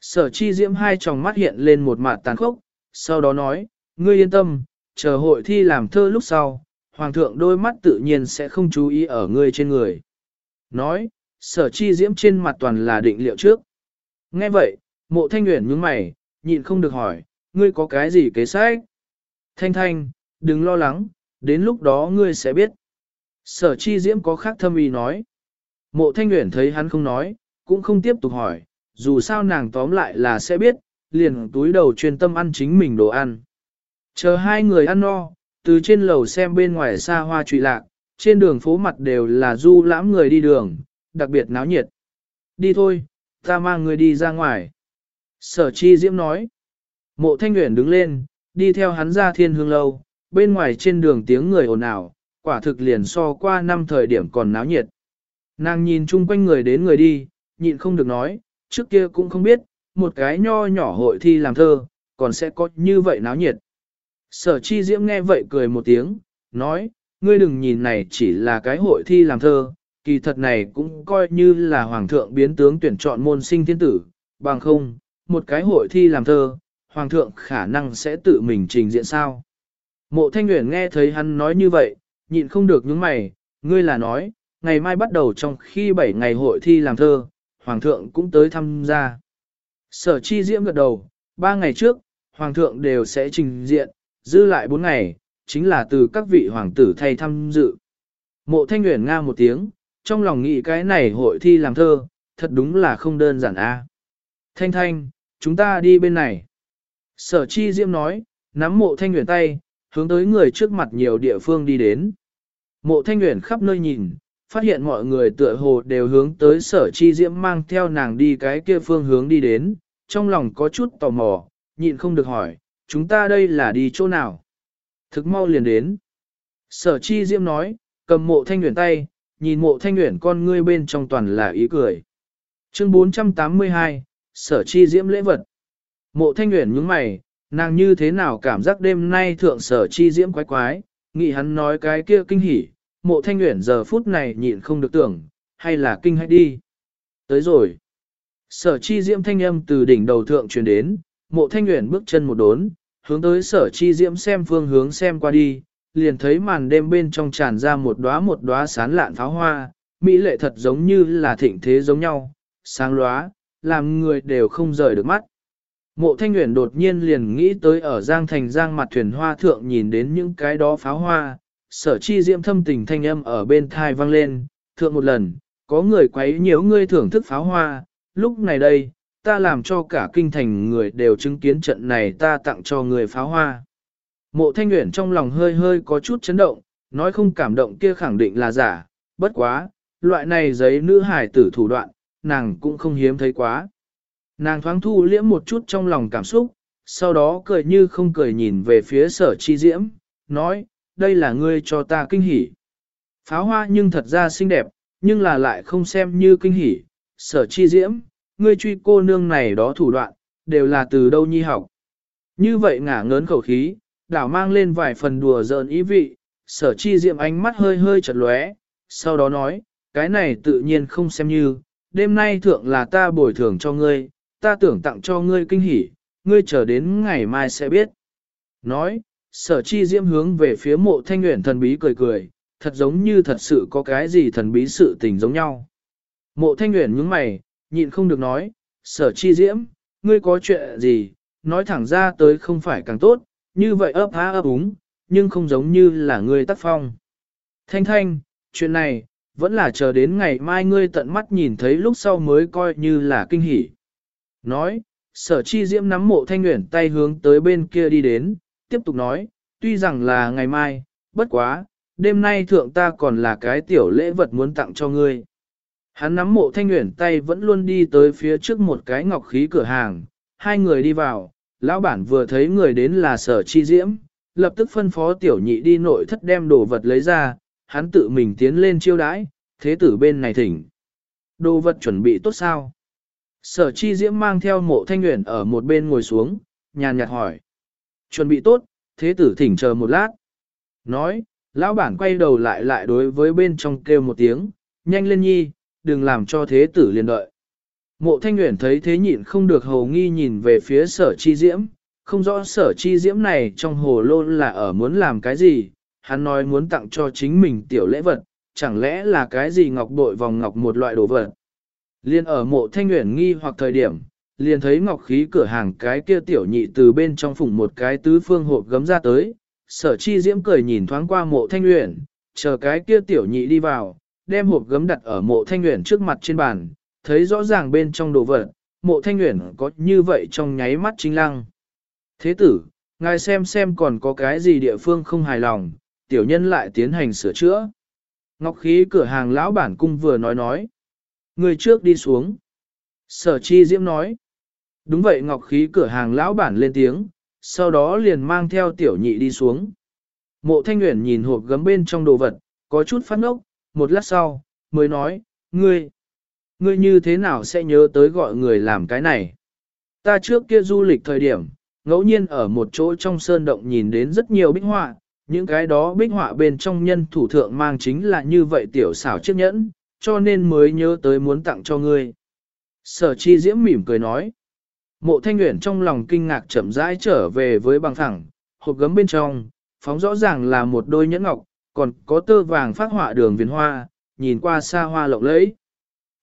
Sở chi diễm hai tròng mắt hiện lên một mặt tàn khốc, sau đó nói, ngươi yên tâm, chờ hội thi làm thơ lúc sau, hoàng thượng đôi mắt tự nhiên sẽ không chú ý ở ngươi trên người. Nói, sở chi diễm trên mặt toàn là định liệu trước. Nghe vậy, mộ thanh nguyện nhướng mày, nhịn không được hỏi, ngươi có cái gì kế sách? Thanh thanh, đừng lo lắng, đến lúc đó ngươi sẽ biết. Sở chi diễm có khác thâm ý nói. Mộ thanh nguyện thấy hắn không nói, cũng không tiếp tục hỏi, dù sao nàng tóm lại là sẽ biết, liền túi đầu chuyên tâm ăn chính mình đồ ăn. Chờ hai người ăn no, từ trên lầu xem bên ngoài xa hoa trụy lạc, trên đường phố mặt đều là du lãm người đi đường, đặc biệt náo nhiệt. Đi thôi, ta mang người đi ra ngoài. Sở chi diễm nói. Mộ thanh nguyện đứng lên, đi theo hắn ra thiên hương lâu, bên ngoài trên đường tiếng người ồn ào, quả thực liền so qua năm thời điểm còn náo nhiệt. Nàng nhìn chung quanh người đến người đi, nhịn không được nói, trước kia cũng không biết, một cái nho nhỏ hội thi làm thơ, còn sẽ có như vậy náo nhiệt. Sở chi diễm nghe vậy cười một tiếng, nói, ngươi đừng nhìn này chỉ là cái hội thi làm thơ, kỳ thật này cũng coi như là hoàng thượng biến tướng tuyển chọn môn sinh thiên tử, bằng không, một cái hội thi làm thơ, hoàng thượng khả năng sẽ tự mình trình diện sao. Mộ thanh nguyện nghe thấy hắn nói như vậy, nhịn không được những mày, ngươi là nói, ngày mai bắt đầu trong khi 7 ngày hội thi làm thơ, hoàng thượng cũng tới tham gia. Sở chi diễm gật đầu, 3 ngày trước, hoàng thượng đều sẽ trình diện, dư lại 4 ngày, chính là từ các vị hoàng tử thay tham dự. Mộ thanh nguyện nga một tiếng, trong lòng nghĩ cái này hội thi làm thơ, thật đúng là không đơn giản a. Thanh thanh, chúng ta đi bên này. Sở chi diễm nói, nắm mộ thanh nguyện tay, hướng tới người trước mặt nhiều địa phương đi đến. Mộ thanh nguyện khắp nơi nhìn, phát hiện mọi người tựa hồ đều hướng tới sở chi diễm mang theo nàng đi cái kia phương hướng đi đến, trong lòng có chút tò mò, nhịn không được hỏi, chúng ta đây là đi chỗ nào? Thực mau liền đến. Sở chi diễm nói, cầm mộ thanh nguyện tay, nhìn mộ thanh nguyện con ngươi bên trong toàn là ý cười. Chương 482, sở chi diễm lễ vật. Mộ thanh nguyện nhướng mày, nàng như thế nào cảm giác đêm nay thượng sở chi diễm quái quái, nghĩ hắn nói cái kia kinh hỉ, mộ thanh nguyện giờ phút này nhịn không được tưởng, hay là kinh hãi đi. Tới rồi. Sở chi diễm thanh âm từ đỉnh đầu thượng truyền đến, mộ thanh nguyện bước chân một đốn, hướng tới sở chi diễm xem phương hướng xem qua đi, liền thấy màn đêm bên trong tràn ra một đóa một đóa sán lạn pháo hoa, mỹ lệ thật giống như là thịnh thế giống nhau, sáng lóa, làm người đều không rời được mắt. Mộ thanh Uyển đột nhiên liền nghĩ tới ở Giang Thành Giang mặt thuyền hoa thượng nhìn đến những cái đó pháo hoa, sở chi diễm thâm tình thanh âm ở bên thai vang lên, thượng một lần, có người quấy nhiễu ngươi thưởng thức pháo hoa, lúc này đây, ta làm cho cả kinh thành người đều chứng kiến trận này ta tặng cho người pháo hoa. Mộ thanh Uyển trong lòng hơi hơi có chút chấn động, nói không cảm động kia khẳng định là giả, bất quá, loại này giấy nữ hải tử thủ đoạn, nàng cũng không hiếm thấy quá. Nàng thoáng thu liễm một chút trong lòng cảm xúc, sau đó cười như không cười nhìn về phía sở chi diễm, nói, đây là ngươi cho ta kinh hỉ. Pháo hoa nhưng thật ra xinh đẹp, nhưng là lại không xem như kinh hỉ, sở chi diễm, ngươi truy cô nương này đó thủ đoạn, đều là từ đâu nhi học. Như vậy ngả ngớn khẩu khí, đảo mang lên vài phần đùa giỡn ý vị, sở chi diệm ánh mắt hơi hơi chật lóe, sau đó nói, cái này tự nhiên không xem như, đêm nay thượng là ta bồi thường cho ngươi, ta tưởng tặng cho ngươi kinh hỉ, ngươi chờ đến ngày mai sẽ biết. Nói, sở chi diễm hướng về phía mộ thanh nguyện thần bí cười cười, thật giống như thật sự có cái gì thần bí sự tình giống nhau. Mộ thanh nguyện nhướng mày, nhịn không được nói, sở chi diễm, ngươi có chuyện gì, nói thẳng ra tới không phải càng tốt, như vậy ấp há ấp úng, nhưng không giống như là ngươi tác phong. Thanh thanh, chuyện này, vẫn là chờ đến ngày mai ngươi tận mắt nhìn thấy lúc sau mới coi như là kinh hỉ. Nói, sở chi diễm nắm mộ thanh nguyện tay hướng tới bên kia đi đến, tiếp tục nói, tuy rằng là ngày mai, bất quá, đêm nay thượng ta còn là cái tiểu lễ vật muốn tặng cho ngươi. Hắn nắm mộ thanh nguyện tay vẫn luôn đi tới phía trước một cái ngọc khí cửa hàng, hai người đi vào, lão bản vừa thấy người đến là sở chi diễm, lập tức phân phó tiểu nhị đi nội thất đem đồ vật lấy ra, hắn tự mình tiến lên chiêu đãi, thế tử bên này thỉnh. Đồ vật chuẩn bị tốt sao? Sở chi diễm mang theo mộ thanh nguyện ở một bên ngồi xuống, nhàn nhạt hỏi. Chuẩn bị tốt, thế tử thỉnh chờ một lát. Nói, lão bản quay đầu lại lại đối với bên trong kêu một tiếng, nhanh lên nhi, đừng làm cho thế tử liền đợi. Mộ thanh nguyện thấy thế nhịn không được hầu nghi nhìn về phía sở chi diễm, không rõ sở chi diễm này trong hồ lô là ở muốn làm cái gì, hắn nói muốn tặng cho chính mình tiểu lễ vật, chẳng lẽ là cái gì ngọc bội vòng ngọc một loại đồ vật. Liên ở mộ thanh nguyện nghi hoặc thời điểm, liền thấy ngọc khí cửa hàng cái kia tiểu nhị từ bên trong phủng một cái tứ phương hộp gấm ra tới, sở chi diễm cười nhìn thoáng qua mộ thanh nguyện, chờ cái kia tiểu nhị đi vào, đem hộp gấm đặt ở mộ thanh nguyện trước mặt trên bàn, thấy rõ ràng bên trong đồ vật, mộ thanh nguyện có như vậy trong nháy mắt chính lăng. Thế tử, ngài xem xem còn có cái gì địa phương không hài lòng, tiểu nhân lại tiến hành sửa chữa. Ngọc khí cửa hàng lão bản cung vừa nói nói. Người trước đi xuống. Sở chi diễm nói. Đúng vậy ngọc khí cửa hàng lão bản lên tiếng, sau đó liền mang theo tiểu nhị đi xuống. Mộ thanh nguyện nhìn hộp gấm bên trong đồ vật, có chút phát ngốc, một lát sau, mới nói, ngươi, ngươi như thế nào sẽ nhớ tới gọi người làm cái này? Ta trước kia du lịch thời điểm, ngẫu nhiên ở một chỗ trong sơn động nhìn đến rất nhiều bích họa, những cái đó bích họa bên trong nhân thủ thượng mang chính là như vậy tiểu xảo chiếc nhẫn, cho nên mới nhớ tới muốn tặng cho ngươi. Sở chi diễm mỉm cười nói. Mộ thanh nguyện trong lòng kinh ngạc chậm rãi trở về với bằng thẳng, hộp gấm bên trong, phóng rõ ràng là một đôi nhẫn ngọc, còn có tơ vàng phát họa đường viền hoa, nhìn qua xa hoa lộng lẫy.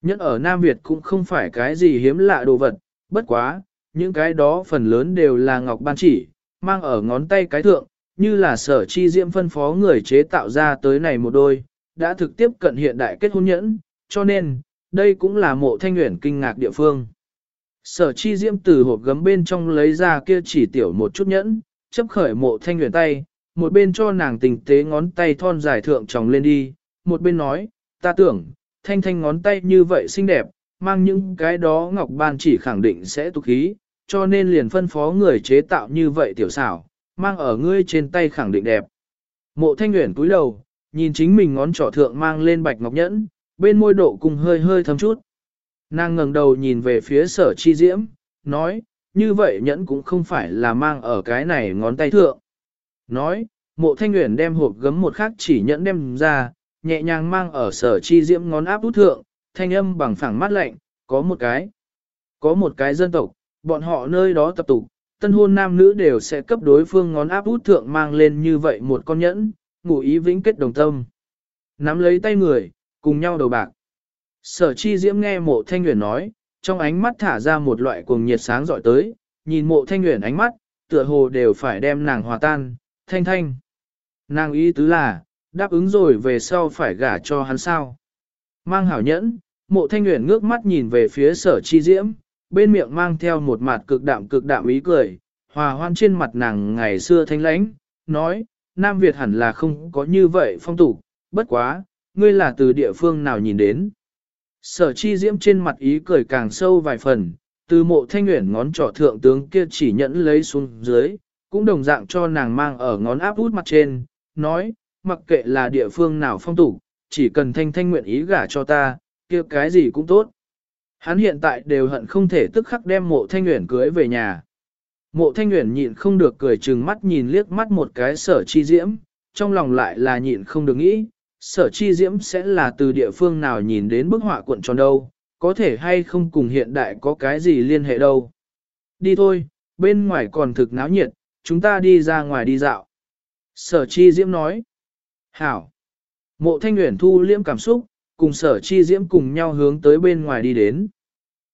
Nhẫn ở Nam Việt cũng không phải cái gì hiếm lạ đồ vật, bất quá, những cái đó phần lớn đều là ngọc ban chỉ, mang ở ngón tay cái thượng, như là sở chi diễm phân phó người chế tạo ra tới này một đôi, đã thực tiếp cận hiện đại kết hôn nhẫn, cho nên, đây cũng là mộ thanh nguyện kinh ngạc địa phương. Sở chi diễm từ hộp gấm bên trong lấy ra kia chỉ tiểu một chút nhẫn, chấp khởi mộ thanh nguyện tay, một bên cho nàng tình tế ngón tay thon dài thượng tròng lên đi, một bên nói, ta tưởng, thanh thanh ngón tay như vậy xinh đẹp, mang những cái đó ngọc ban chỉ khẳng định sẽ tục khí, cho nên liền phân phó người chế tạo như vậy tiểu xảo, mang ở ngươi trên tay khẳng định đẹp. Mộ thanh nguyện cúi đầu, nhìn chính mình ngón trỏ thượng mang lên bạch ngọc nhẫn, bên môi độ cùng hơi hơi thấm chút. Nàng ngẩng đầu nhìn về phía sở chi diễm, nói, như vậy nhẫn cũng không phải là mang ở cái này ngón tay thượng. Nói, mộ thanh nguyện đem hộp gấm một khắc chỉ nhẫn đem ra, nhẹ nhàng mang ở sở chi diễm ngón áp út thượng, thanh âm bằng phẳng mắt lạnh, có một cái. Có một cái dân tộc, bọn họ nơi đó tập tục, tân hôn nam nữ đều sẽ cấp đối phương ngón áp út thượng mang lên như vậy một con nhẫn, ngụ ý vĩnh kết đồng tâm. Nắm lấy tay người, cùng nhau đầu bạc. Sở chi diễm nghe mộ thanh nguyện nói, trong ánh mắt thả ra một loại cuồng nhiệt sáng dọi tới, nhìn mộ thanh nguyện ánh mắt, tựa hồ đều phải đem nàng hòa tan, thanh thanh. Nàng ý tứ là, đáp ứng rồi về sau phải gả cho hắn sao. Mang hảo nhẫn, mộ thanh nguyện ngước mắt nhìn về phía sở chi diễm, bên miệng mang theo một mặt cực đạm cực đạm ý cười, hòa hoan trên mặt nàng ngày xưa thanh lãnh, nói, Nam Việt hẳn là không có như vậy phong tục, bất quá, ngươi là từ địa phương nào nhìn đến. Sở chi diễm trên mặt ý cười càng sâu vài phần, từ mộ thanh nguyện ngón trỏ thượng tướng kia chỉ nhẫn lấy xuống dưới, cũng đồng dạng cho nàng mang ở ngón áp út mặt trên, nói, mặc kệ là địa phương nào phong tục, chỉ cần thanh thanh nguyện ý gả cho ta, kia cái gì cũng tốt. Hắn hiện tại đều hận không thể tức khắc đem mộ thanh nguyện cưới về nhà. Mộ thanh nguyện nhịn không được cười chừng mắt nhìn liếc mắt một cái sở chi diễm, trong lòng lại là nhịn không được nghĩ, sở chi diễm sẽ là từ địa phương nào nhìn đến bức họa cuộn tròn đâu, có thể hay không cùng hiện đại có cái gì liên hệ đâu. Đi thôi, bên ngoài còn thực náo nhiệt, chúng ta đi ra ngoài đi dạo. Sở chi diễm nói. Hảo. Mộ thanh nguyện thu liễm cảm xúc, cùng sở chi diễm cùng nhau hướng tới bên ngoài đi đến.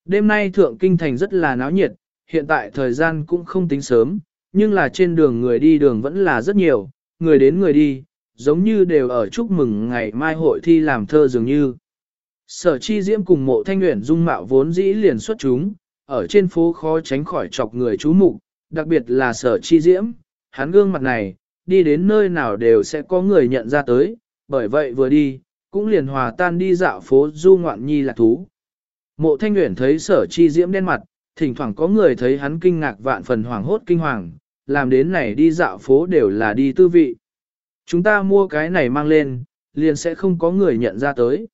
Đêm nay thượng kinh thành rất là náo nhiệt, hiện tại thời gian cũng không tính sớm, nhưng là trên đường người đi đường vẫn là rất nhiều, người đến người đi, giống như đều ở chúc mừng ngày mai hội thi làm thơ dường như. Sở chi diễm cùng mộ thanh nguyện dung mạo vốn dĩ liền xuất chúng, ở trên phố khó tránh khỏi chọc người chú mục đặc biệt là sở chi diễm, hắn gương mặt này, đi đến nơi nào đều sẽ có người nhận ra tới, bởi vậy vừa đi, cũng liền hòa tan đi dạo phố du ngoạn nhi lạc thú. Mộ thanh nguyện thấy sở chi diễm đen mặt, thỉnh thoảng có người thấy hắn kinh ngạc vạn phần hoảng hốt kinh hoàng, làm đến này đi dạo phố đều là đi tư vị. Chúng ta mua cái này mang lên, liền sẽ không có người nhận ra tới.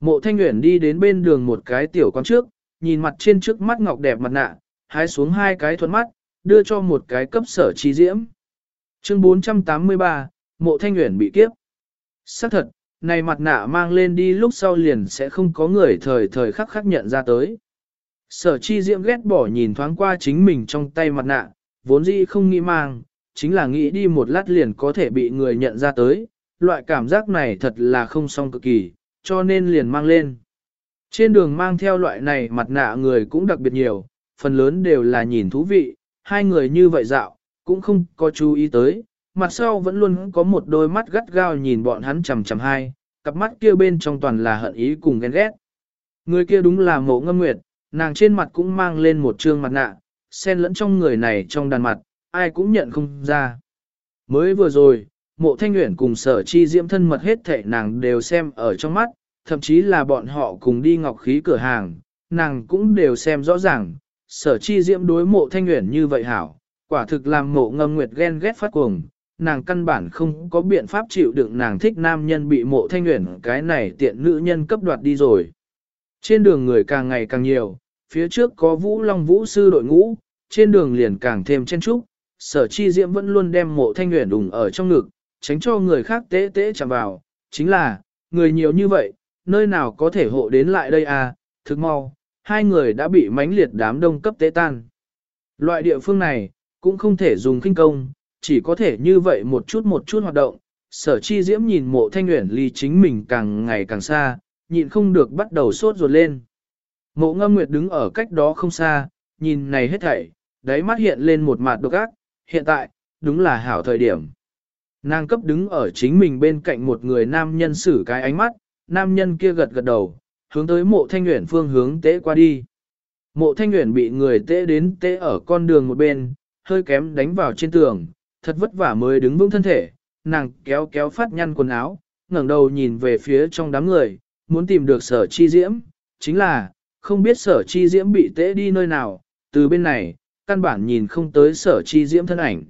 Mộ thanh nguyện đi đến bên đường một cái tiểu quán trước, nhìn mặt trên trước mắt ngọc đẹp mặt nạ, hái xuống hai cái thuẫn mắt, đưa cho một cái cấp sở chi diễm. Chương 483, mộ thanh nguyện bị kiếp. Xác thật, này mặt nạ mang lên đi lúc sau liền sẽ không có người thời thời khắc khắc nhận ra tới. Sở chi diễm ghét bỏ nhìn thoáng qua chính mình trong tay mặt nạ, vốn dĩ không nghĩ mang, chính là nghĩ đi một lát liền có thể bị người nhận ra tới, loại cảm giác này thật là không xong cực kỳ, cho nên liền mang lên. Trên đường mang theo loại này mặt nạ người cũng đặc biệt nhiều, phần lớn đều là nhìn thú vị, hai người như vậy dạo, cũng không có chú ý tới, mặt sau vẫn luôn có một đôi mắt gắt gao nhìn bọn hắn chằm chằm hai, cặp mắt kia bên trong toàn là hận ý cùng ghen ghét. Người kia đúng là mộ ngâm nguyệt, nàng trên mặt cũng mang lên một trương mặt nạ, xen lẫn trong người này trong đàn mặt, ai cũng nhận không ra. Mới vừa rồi, mộ thanh nguyện cùng sở chi diễm thân mật hết thể nàng đều xem ở trong mắt, thậm chí là bọn họ cùng đi ngọc khí cửa hàng, nàng cũng đều xem rõ ràng, sở chi diễm đối mộ thanh nguyện như vậy hảo, quả thực làm mộ ngâm nguyệt ghen ghét phát cuồng, nàng căn bản không có biện pháp chịu đựng nàng thích nam nhân bị mộ thanh nguyện cái này tiện nữ nhân cấp đoạt đi rồi. Trên đường người càng ngày càng nhiều, phía trước có vũ long vũ sư đội ngũ, trên đường liền càng thêm chen trúc, sở chi diễm vẫn luôn đem mộ thanh nguyện đùng ở trong ngực, tránh cho người khác tế tế chạm vào, chính là, người nhiều như vậy, nơi nào có thể hộ đến lại đây à, thực mau, hai người đã bị mãnh liệt đám đông cấp tế tan. Loại địa phương này, cũng không thể dùng kinh công, chỉ có thể như vậy một chút một chút hoạt động. Sở chi diễm nhìn mộ thanh nguyện ly chính mình càng ngày càng xa, nhịn không được bắt đầu sốt ruột lên. Mộ ngâm nguyệt đứng ở cách đó không xa, nhìn này hết thảy, đáy mắt hiện lên một mặt độc ác, hiện tại, đúng là hảo thời điểm. Nàng cấp đứng ở chính mình bên cạnh một người nam nhân xử cái ánh mắt, nam nhân kia gật gật đầu, hướng tới mộ thanh nguyện phương hướng tế qua đi. Mộ thanh nguyện bị người tế đến tế ở con đường một bên, hơi kém đánh vào trên tường, thật vất vả mới đứng vững thân thể, nàng kéo kéo phát nhăn quần áo, ngẩng đầu nhìn về phía trong đám người, muốn tìm được sở chi diễm, chính là, không biết sở chi diễm bị tễ đi nơi nào, từ bên này, căn bản nhìn không tới sở chi diễm thân ảnh.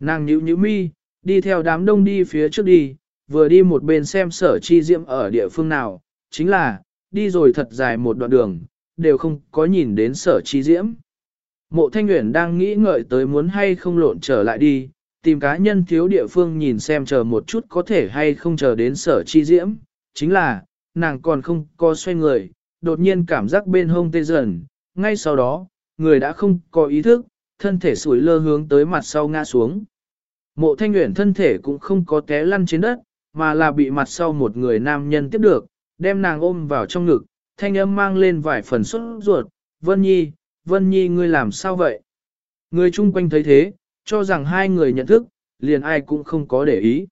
Nàng nhíu nhíu mi, đi theo đám đông đi phía trước đi, vừa đi một bên xem sở chi diễm ở địa phương nào, chính là, đi rồi thật dài một đoạn đường, đều không có nhìn đến sở chi diễm. Mộ thanh nguyễn đang nghĩ ngợi tới muốn hay không lộn trở lại đi, tìm cá nhân thiếu địa phương nhìn xem chờ một chút có thể hay không chờ đến sở chi diễm, chính là, nàng còn không có xoay người, đột nhiên cảm giác bên hông tê dần, ngay sau đó, người đã không có ý thức, thân thể sủi lơ hướng tới mặt sau ngã xuống. Mộ thanh nguyện thân thể cũng không có té lăn trên đất, mà là bị mặt sau một người nam nhân tiếp được, đem nàng ôm vào trong ngực, thanh âm mang lên vài phần xuất ruột, Vân Nhi, Vân Nhi ngươi làm sao vậy? Người chung quanh thấy thế, cho rằng hai người nhận thức, liền ai cũng không có để ý.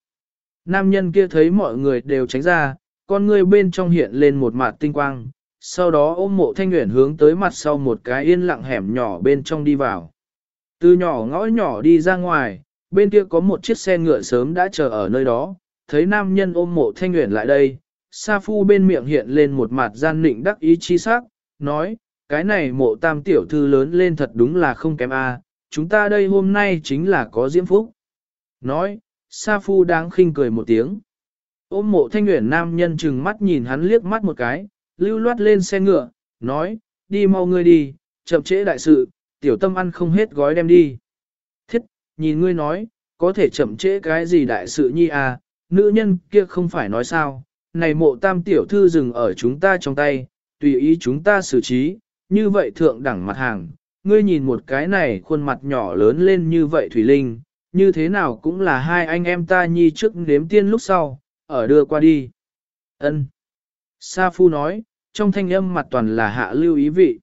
Nam nhân kia thấy mọi người đều tránh ra, con người bên trong hiện lên một mặt tinh quang, sau đó ôm mộ thanh nguyện hướng tới mặt sau một cái yên lặng hẻm nhỏ bên trong đi vào. Từ nhỏ ngõ nhỏ đi ra ngoài, bên kia có một chiếc xe ngựa sớm đã chờ ở nơi đó, thấy nam nhân ôm mộ thanh nguyện lại đây, Sa Phu bên miệng hiện lên một mặt gian nịnh đắc ý chi sắc, nói, cái này mộ tam tiểu thư lớn lên thật đúng là không kém a, chúng ta đây hôm nay chính là có diễm phúc. Nói, Sa Phu đáng khinh cười một tiếng. Ôm mộ thanh nguyện nam nhân chừng mắt nhìn hắn liếc mắt một cái, lưu loát lên xe ngựa, nói, đi mau ngươi đi, chậm trễ đại sự, tiểu tâm ăn không hết gói đem đi. Thiết, nhìn ngươi nói, có thể chậm trễ cái gì đại sự nhi à, nữ nhân kia không phải nói sao, này mộ tam tiểu thư dừng ở chúng ta trong tay, tùy ý chúng ta xử trí, như vậy thượng đẳng mặt hàng, ngươi nhìn một cái này khuôn mặt nhỏ lớn lên như vậy Thủy Linh, như thế nào cũng là hai anh em ta nhi trước đếm tiên lúc sau, ở đưa qua đi. ân Sa Phu nói, trong thanh âm mặt toàn là hạ lưu ý vị.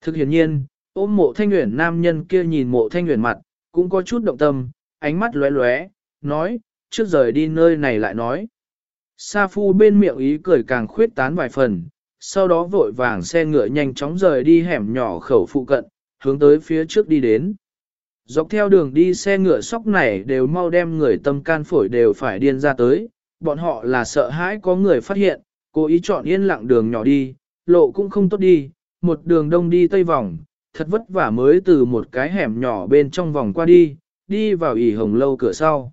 Thực hiện nhiên, ôm mộ thanh nguyện nam nhân kia nhìn mộ thanh nguyện mặt, cũng có chút động tâm, ánh mắt lóe lóe, nói, trước rời đi nơi này lại nói. Sa Phu bên miệng ý cười càng khuyết tán vài phần, sau đó vội vàng xe ngựa nhanh chóng rời đi hẻm nhỏ khẩu phụ cận, hướng tới phía trước đi đến. Dọc theo đường đi xe ngựa sóc này đều mau đem người tâm can phổi đều phải điên ra tới, bọn họ là sợ hãi có người phát hiện, cố ý chọn yên lặng đường nhỏ đi, lộ cũng không tốt đi, một đường đông đi tây vòng, thật vất vả mới từ một cái hẻm nhỏ bên trong vòng qua đi, đi vào ỉ hồng lâu cửa sau.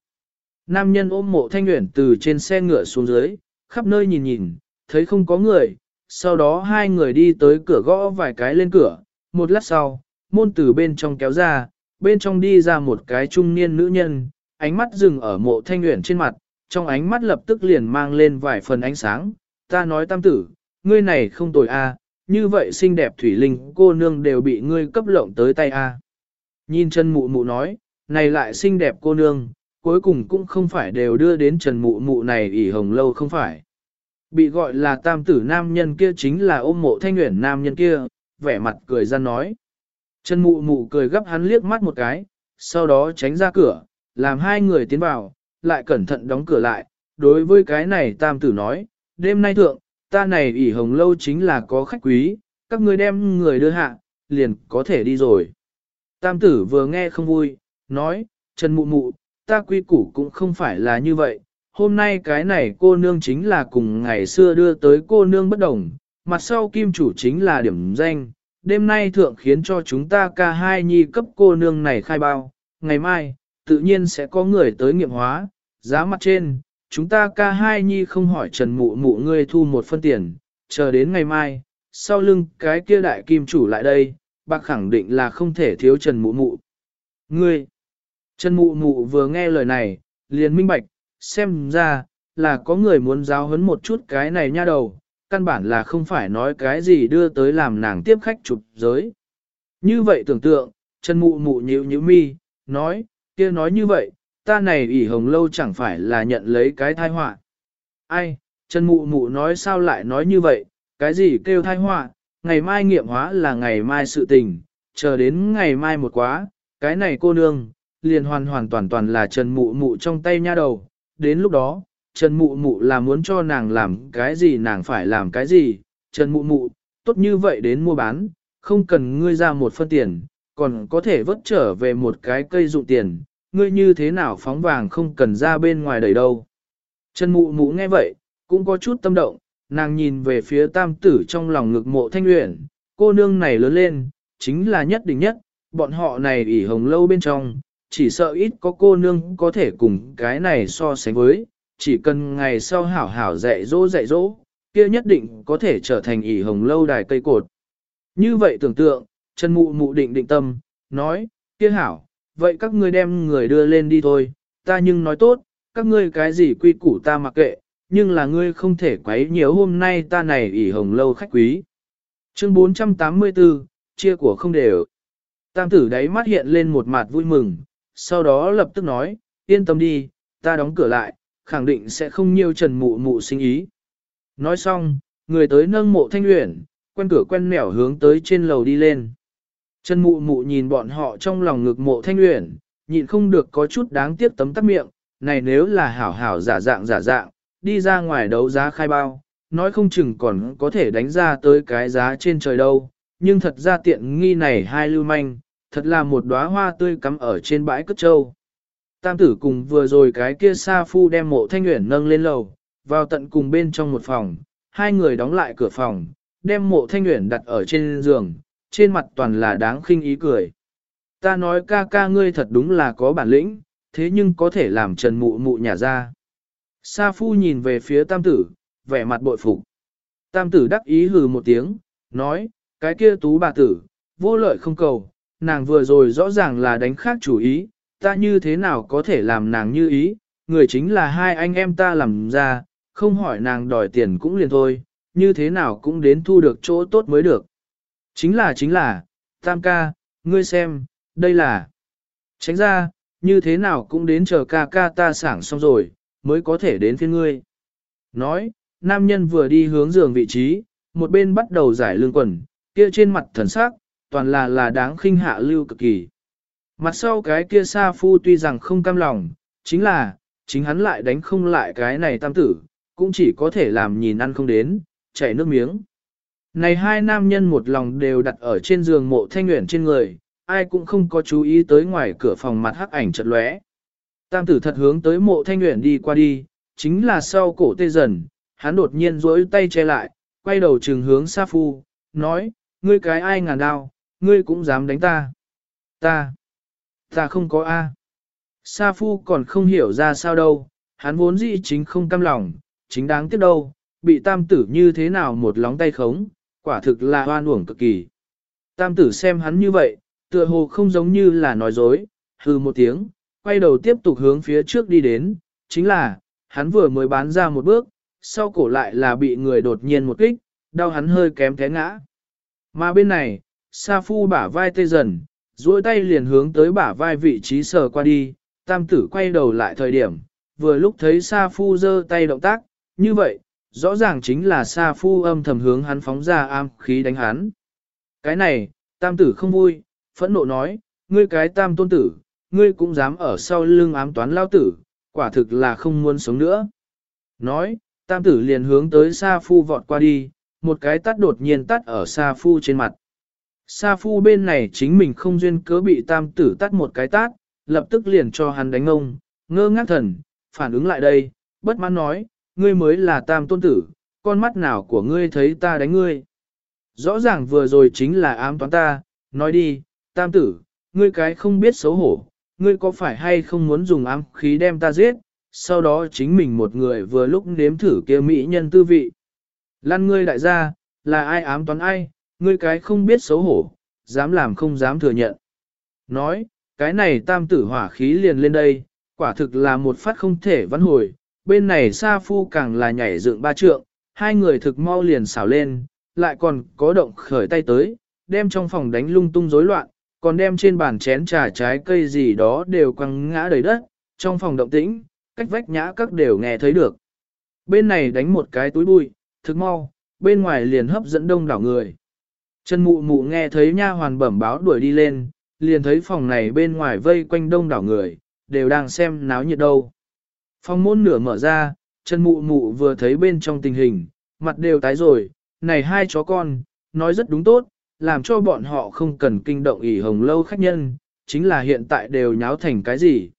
Nam nhân ôm mộ thanh nguyện từ trên xe ngựa xuống dưới, khắp nơi nhìn nhìn, thấy không có người, sau đó hai người đi tới cửa gõ vài cái lên cửa, một lát sau, môn từ bên trong kéo ra, bên trong đi ra một cái trung niên nữ nhân, ánh mắt dừng ở mộ thanh nguyện trên mặt, trong ánh mắt lập tức liền mang lên vài phần ánh sáng, ta nói tam tử, ngươi này không tồi a, như vậy xinh đẹp thủy linh cô nương đều bị ngươi cấp lộng tới tay a. Nhìn chân mụ mụ nói, này lại xinh đẹp cô nương, cuối cùng cũng không phải đều đưa đến Trần Mụ Mụ này ỉ hồng lâu không phải. Bị gọi là tam tử nam nhân kia chính là ôm mộ thanh nguyện nam nhân kia, vẻ mặt cười ra nói. Trần Mụ Mụ cười gấp hắn liếc mắt một cái, sau đó tránh ra cửa, làm hai người tiến vào, lại cẩn thận đóng cửa lại. Đối với cái này tam tử nói, đêm nay thượng, ta này ỉ hồng lâu chính là có khách quý, các ngươi đem người đưa hạ, liền có thể đi rồi. Tam tử vừa nghe không vui, nói, Trần Mụ Mụ, ta quy củ cũng không phải là như vậy, hôm nay cái này cô nương chính là cùng ngày xưa đưa tới cô nương bất đồng, mặt sau kim chủ chính là điểm danh, đêm nay thượng khiến cho chúng ta ca hai nhi cấp cô nương này khai bao, ngày mai, tự nhiên sẽ có người tới nghiệm hóa, giá mặt trên, chúng ta ca hai nhi không hỏi trần mụ mụ ngươi thu một phân tiền, chờ đến ngày mai, sau lưng cái kia đại kim chủ lại đây, bác khẳng định là không thể thiếu trần mụ mụ. Ngươi, trần mụ mụ vừa nghe lời này, liền minh bạch, xem ra, là có người muốn giáo huấn một chút cái này nha đầu, căn bản là không phải nói cái gì đưa tới làm nàng tiếp khách chụp giới. Như vậy tưởng tượng, Trần Mụ Mụ nhíu nhíu mi, nói, kia nói như vậy, ta này ỉ hồng lâu chẳng phải là nhận lấy cái thai họa. Ai, Trần Mụ Mụ nói sao lại nói như vậy, cái gì kêu thai họa, ngày mai nghiệm hóa là ngày mai sự tình, chờ đến ngày mai một quá, cái này cô nương, liền hoàn hoàn toàn toàn là Trần Mụ Mụ trong tay nha đầu, đến lúc đó, Trần Mụ Mụ là muốn cho nàng làm cái gì nàng phải làm cái gì, Trần Mụ Mụ, tốt như vậy đến mua bán, không cần ngươi ra một phân tiền, còn có thể vớt trở về một cái cây dụng tiền, ngươi như thế nào phóng vàng không cần ra bên ngoài đầy đâu. Trần Mụ Mụ nghe vậy, cũng có chút tâm động, nàng nhìn về phía tam tử trong lòng ngực mộ thanh luyện, cô nương này lớn lên, chính là nhất định nhất, bọn họ này ỉ hồng lâu bên trong, chỉ sợ ít có cô nương có thể cùng cái này so sánh với, chỉ cần ngày sau hảo hảo dạy dỗ dạy dỗ, kia nhất định có thể trở thành ỉ hồng lâu đài cây cột. Như vậy tưởng tượng, chân mụ mụ định định tâm, nói, kia hảo, vậy các ngươi đem người đưa lên đi thôi, ta nhưng nói tốt, các ngươi cái gì quy củ ta mặc kệ, nhưng là ngươi không thể quấy nhiều hôm nay ta này ỉ hồng lâu khách quý. Chương 484, chia của không đều. Tam tử đáy mắt hiện lên một mặt vui mừng, sau đó lập tức nói, yên tâm đi, ta đóng cửa lại, khẳng định sẽ không nhiều trần mụ mụ sinh ý. Nói xong, người tới nâng mộ thanh luyện, quen cửa quen mẻo hướng tới trên lầu đi lên. Trần mụ mụ nhìn bọn họ trong lòng ngực mộ thanh luyện, nhịn không được có chút đáng tiếc tấm tắt miệng, này nếu là hảo hảo giả dạng giả dạng, đi ra ngoài đấu giá khai bao, nói không chừng còn có thể đánh ra tới cái giá trên trời đâu, nhưng thật ra tiện nghi này hai lưu manh, thật là một đóa hoa tươi cắm ở trên bãi cất trâu. Tam tử cùng vừa rồi cái kia sa phu đem mộ thanh nguyện nâng lên lầu, vào tận cùng bên trong một phòng, hai người đóng lại cửa phòng, đem mộ thanh nguyện đặt ở trên giường, trên mặt toàn là đáng khinh ý cười. Ta nói ca ca ngươi thật đúng là có bản lĩnh, thế nhưng có thể làm trần mụ mụ nhà ra. Sa phu nhìn về phía tam tử, vẻ mặt bội phục. Tam tử đắc ý hừ một tiếng, nói, cái kia tú bà tử, vô lợi không cầu, nàng vừa rồi rõ ràng là đánh khác chủ ý, ta như thế nào có thể làm nàng như ý, người chính là hai anh em ta làm ra, không hỏi nàng đòi tiền cũng liền thôi, như thế nào cũng đến thu được chỗ tốt mới được. Chính là chính là, tam ca, ngươi xem, đây là, tránh ra, như thế nào cũng đến chờ ca ca ta sảng xong rồi, mới có thể đến phiên ngươi. Nói, nam nhân vừa đi hướng giường vị trí, một bên bắt đầu giải lương quần, kia trên mặt thần sắc, toàn là là đáng khinh hạ lưu cực kỳ. Mặt sau cái kia Sa Phu tuy rằng không cam lòng, chính là, chính hắn lại đánh không lại cái này tam tử, cũng chỉ có thể làm nhìn ăn không đến, chảy nước miếng. Này hai nam nhân một lòng đều đặt ở trên giường mộ thanh nguyện trên người, ai cũng không có chú ý tới ngoài cửa phòng mặt hắc ảnh chật lóe. Tam tử thật hướng tới mộ thanh nguyện đi qua đi, chính là sau cổ tê dần, hắn đột nhiên rỗi tay che lại, quay đầu trừng hướng Sa Phu, nói, ngươi cái ai ngàn đao, ngươi cũng dám đánh ta. Ta, ta không có A. Sa Phu còn không hiểu ra sao đâu, hắn vốn dĩ chính không cam lòng, chính đáng tiếc đâu, bị tam tử như thế nào một lóng tay khống, quả thực là hoan uổng cực kỳ. Tam tử xem hắn như vậy, tựa hồ không giống như là nói dối, hừ một tiếng, quay đầu tiếp tục hướng phía trước đi đến, chính là, hắn vừa mới bán ra một bước, sau cổ lại là bị người đột nhiên một kích, đau hắn hơi kém té ngã. Mà bên này, Sa Phu bả vai tê dần, duỗi tay liền hướng tới bả vai vị trí sờ qua đi, tam tử quay đầu lại thời điểm, vừa lúc thấy Sa Phu giơ tay động tác, như vậy, rõ ràng chính là Sa Phu âm thầm hướng hắn phóng ra am khí đánh hắn. Cái này, tam tử không vui, phẫn nộ nói, ngươi cái tam tôn tử, ngươi cũng dám ở sau lưng ám toán lao tử, quả thực là không muốn sống nữa. Nói, tam tử liền hướng tới Sa Phu vọt qua đi, một cái tắt đột nhiên tắt ở Sa Phu trên mặt. Sa Phu bên này chính mình không duyên cớ bị tam tử tắt một cái tát, lập tức liền cho hắn đánh ông, ngơ ngác thần, phản ứng lại đây, bất mãn nói, ngươi mới là tam tôn tử, con mắt nào của ngươi thấy ta đánh ngươi. Rõ ràng vừa rồi chính là ám toán ta, nói đi, tam tử, ngươi cái không biết xấu hổ, ngươi có phải hay không muốn dùng ám khí đem ta giết, sau đó chính mình một người vừa lúc nếm thử kia mỹ nhân tư vị. Lăn ngươi đại gia, là ai ám toán ai, ngươi cái không biết xấu hổ, dám làm không dám thừa nhận. Nói, cái này tam tử hỏa khí liền lên đây, quả thực là một phát không thể vãn hồi, bên này Sa Phu càng là nhảy dựng ba trượng, hai người thực mau liền xảo lên, lại còn có động khởi tay tới, đem trong phòng đánh lung tung rối loạn, còn đem trên bàn chén trà trái cây gì đó đều quăng ngã đầy đất, trong phòng động tĩnh, cách vách nhã các đều nghe thấy được. Bên này đánh một cái túi bụi, thực mau, bên ngoài liền hấp dẫn đông đảo người. Trần mụ mụ nghe thấy nha hoàn bẩm báo đuổi đi lên, liền thấy phòng này bên ngoài vây quanh đông đảo người, đều đang xem náo nhiệt đâu. Phòng môn nửa mở ra, Trần mụ mụ vừa thấy bên trong tình hình, mặt đều tái rồi, này hai chó con, nói rất đúng tốt, làm cho bọn họ không cần kinh động ỉ hồng lâu khách nhân, chính là hiện tại đều nháo thành cái gì.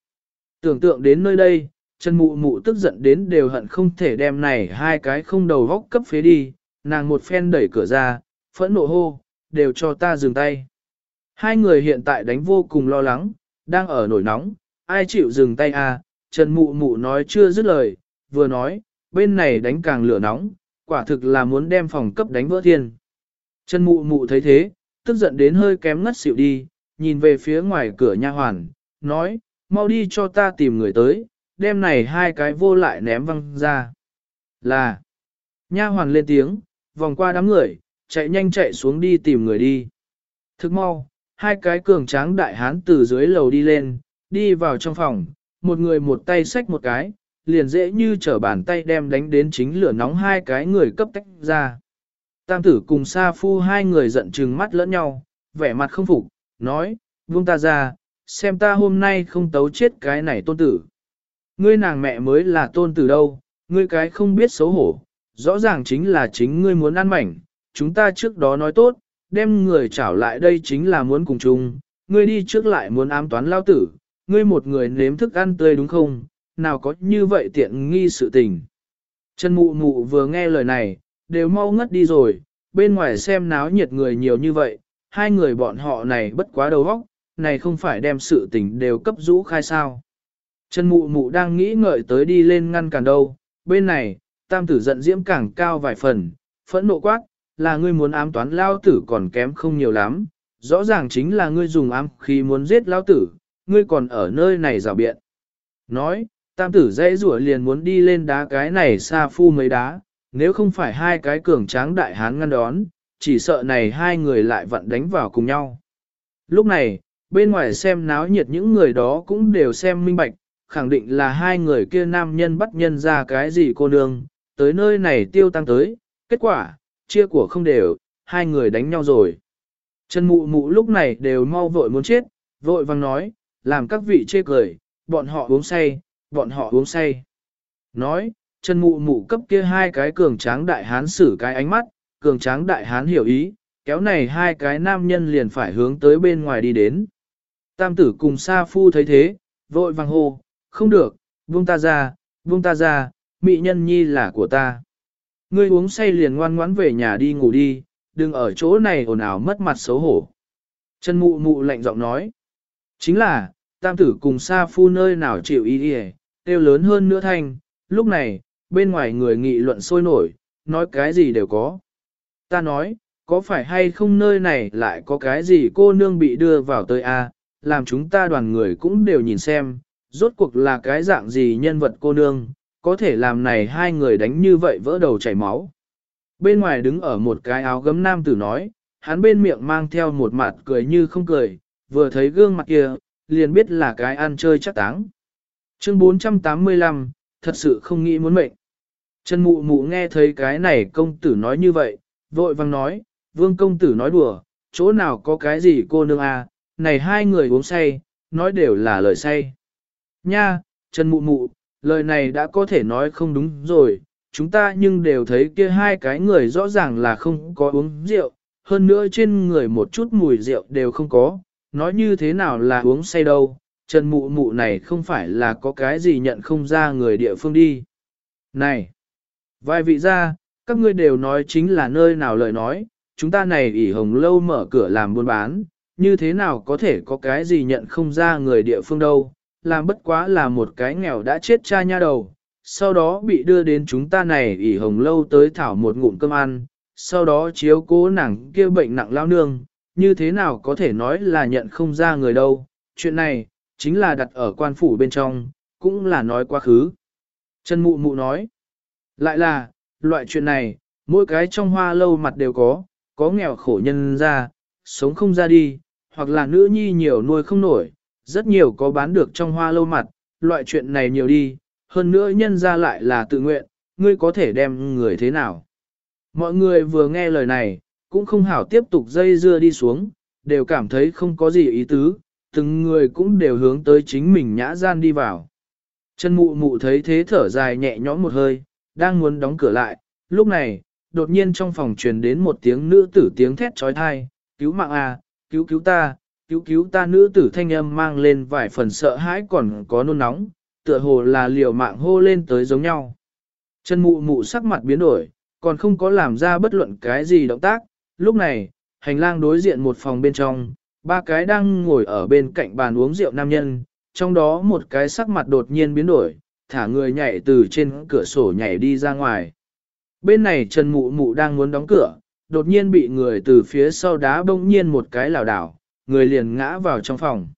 Tưởng tượng đến nơi đây, Trần Mụ Mụ tức giận đến đều hận không thể đem này hai cái không đầu góc cấp phế đi, nàng một phen đẩy cửa ra, phẫn nộ hô, đều cho ta dừng tay. Hai người hiện tại đánh vô cùng lo lắng, đang ở nổi nóng, ai chịu dừng tay à, Trần Mụ Mụ nói chưa dứt lời, vừa nói, bên này đánh càng lửa nóng, quả thực là muốn đem phòng cấp đánh vỡ thiên. Trần Mụ Mụ thấy thế, tức giận đến hơi kém ngất xỉu đi, nhìn về phía ngoài cửa nha hoàn, nói, mau đi cho ta tìm người tới, đem này hai cái vô lại ném văng ra. Là, nha hoàn lên tiếng, vòng qua đám người, chạy nhanh chạy xuống đi tìm người đi. Thức mau, hai cái cường tráng đại hán từ dưới lầu đi lên, đi vào trong phòng, một người một tay xách một cái, liền dễ như trở bàn tay đem đánh đến chính lửa nóng hai cái người cấp tách ra. Tam tử cùng Sa Phu hai người giận trừng mắt lẫn nhau, vẻ mặt không phục, nói, vương ta ra, xem ta hôm nay không tấu chết cái này tôn tử. Ngươi nàng mẹ mới là tôn tử đâu, ngươi cái không biết xấu hổ, rõ ràng chính là chính ngươi muốn ăn mảnh, chúng ta trước đó nói tốt, đem người trảo lại đây chính là muốn cùng chung, ngươi đi trước lại muốn ám toán lao tử, ngươi một người nếm thức ăn tươi đúng không, nào có như vậy tiện nghi sự tình. Trần mụ mụ vừa nghe lời này, đều mau ngất đi rồi, bên ngoài xem náo nhiệt người nhiều như vậy, hai người bọn họ này bất quá đầu óc, này không phải đem sự tình đều cấp rũ khai sao. Trần mụ mụ đang nghĩ ngợi tới đi lên ngăn cản đâu, bên này, tam tử giận diễm càng cao vài phần, phẫn nộ quát, là ngươi muốn ám toán lao tử còn kém không nhiều lắm, rõ ràng chính là ngươi dùng ám khi muốn giết lao tử, ngươi còn ở nơi này rào biện. Nói, tam tử dãy rủa liền muốn đi lên đá cái này xa phu mấy đá, nếu không phải hai cái cường tráng đại hán ngăn đón, chỉ sợ này hai người lại vặn đánh vào cùng nhau. Lúc này, bên ngoài xem náo nhiệt những người đó cũng đều xem minh bạch, khẳng định là hai người kia nam nhân bắt nhân ra cái gì cô nương, tới nơi này tiêu tăng tới, kết quả, chia của không đều, hai người đánh nhau rồi. Trần mụ mụ lúc này đều mau vội muốn chết, vội vang nói, làm các vị chê cười, bọn họ uống say, bọn họ uống say. Nói, Trần mụ mụ cấp kia hai cái cường tráng đại hán xử cái ánh mắt, cường tráng đại hán hiểu ý, kéo này hai cái nam nhân liền phải hướng tới bên ngoài đi đến. Tam tử cùng Sa Phu thấy thế, vội vàng hô, không được, buông ta ra, buông ta ra, mỹ nhân nhi là của ta. Ngươi uống say liền ngoan ngoãn về nhà đi ngủ đi, đừng ở chỗ này ồn ào mất mặt xấu hổ. Trần mụ mụ lạnh giọng nói, chính là, tam tử cùng Sa Phu nơi nào chịu ý đi tiêu lớn hơn nữa thanh, lúc này, bên ngoài người nghị luận sôi nổi, nói cái gì đều có. Ta nói, có phải hay không nơi này lại có cái gì cô nương bị đưa vào tới a làm chúng ta đoàn người cũng đều nhìn xem, rốt cuộc là cái dạng gì nhân vật cô nương, có thể làm này hai người đánh như vậy vỡ đầu chảy máu. Bên ngoài đứng ở một cái áo gấm nam tử nói, hắn bên miệng mang theo một mặt cười như không cười, vừa thấy gương mặt kia, liền biết là cái ăn chơi chắc táng. Chương 485, thật sự không nghĩ muốn mệnh. Trần mụ mụ nghe thấy cái này công tử nói như vậy, vội vang nói, vương công tử nói đùa, chỗ nào có cái gì cô nương à, này hai người uống say, nói đều là lời say. Nha, Trần mụ mụ, lời này đã có thể nói không đúng rồi, chúng ta nhưng đều thấy kia hai cái người rõ ràng là không có uống rượu, hơn nữa trên người một chút mùi rượu đều không có, nói như thế nào là uống say đâu, Trần mụ mụ này không phải là có cái gì nhận không ra người địa phương đi. Này, vài vị gia các ngươi đều nói chính là nơi nào lời nói, chúng ta này ỉ hồng lâu mở cửa làm buôn bán, như thế nào có thể có cái gì nhận không ra người địa phương đâu, làm bất quá là một cái nghèo đã chết cha nha đầu, sau đó bị đưa đến chúng ta này ỉ hồng lâu tới thảo một ngụm cơm ăn, sau đó chiếu cố nàng kia bệnh nặng lao nương, như thế nào có thể nói là nhận không ra người đâu, chuyện này, chính là đặt ở quan phủ bên trong, cũng là nói quá khứ. Trần Mụ Mụ nói, lại là, loại chuyện này, mỗi cái trong hoa lâu mặt đều có, có nghèo khổ nhân ra, sống không ra đi, hoặc là nữ nhi nhiều nuôi không nổi, rất nhiều có bán được trong hoa lâu mặt, loại chuyện này nhiều đi, hơn nữa nhân ra lại là tự nguyện, ngươi có thể đem người thế nào. Mọi người vừa nghe lời này, cũng không hảo tiếp tục dây dưa đi xuống, đều cảm thấy không có gì ý tứ, từng người cũng đều hướng tới chính mình nhã gian đi vào. Chân mụ mụ thấy thế thở dài nhẹ nhõm một hơi, đang muốn đóng cửa lại, lúc này, đột nhiên trong phòng truyền đến một tiếng nữ tử tiếng thét trói thai, cứu mạng à, cứu cứu ta, cứu cứu ta nữ tử thanh âm mang lên vài phần sợ hãi còn có nôn nóng, tựa hồ là liều mạng hô lên tới giống nhau. Chân mụ mụ sắc mặt biến đổi, còn không có làm ra bất luận cái gì động tác, lúc này, hành lang đối diện một phòng bên trong, ba cái đang ngồi ở bên cạnh bàn uống rượu nam nhân, trong đó một cái sắc mặt đột nhiên biến đổi, thả người nhảy từ trên cửa sổ nhảy đi ra ngoài. Bên này Trần Mụ Mụ đang muốn đóng cửa, đột nhiên bị người từ phía sau đá bỗng nhiên một cái lảo đảo, người liền ngã vào trong phòng.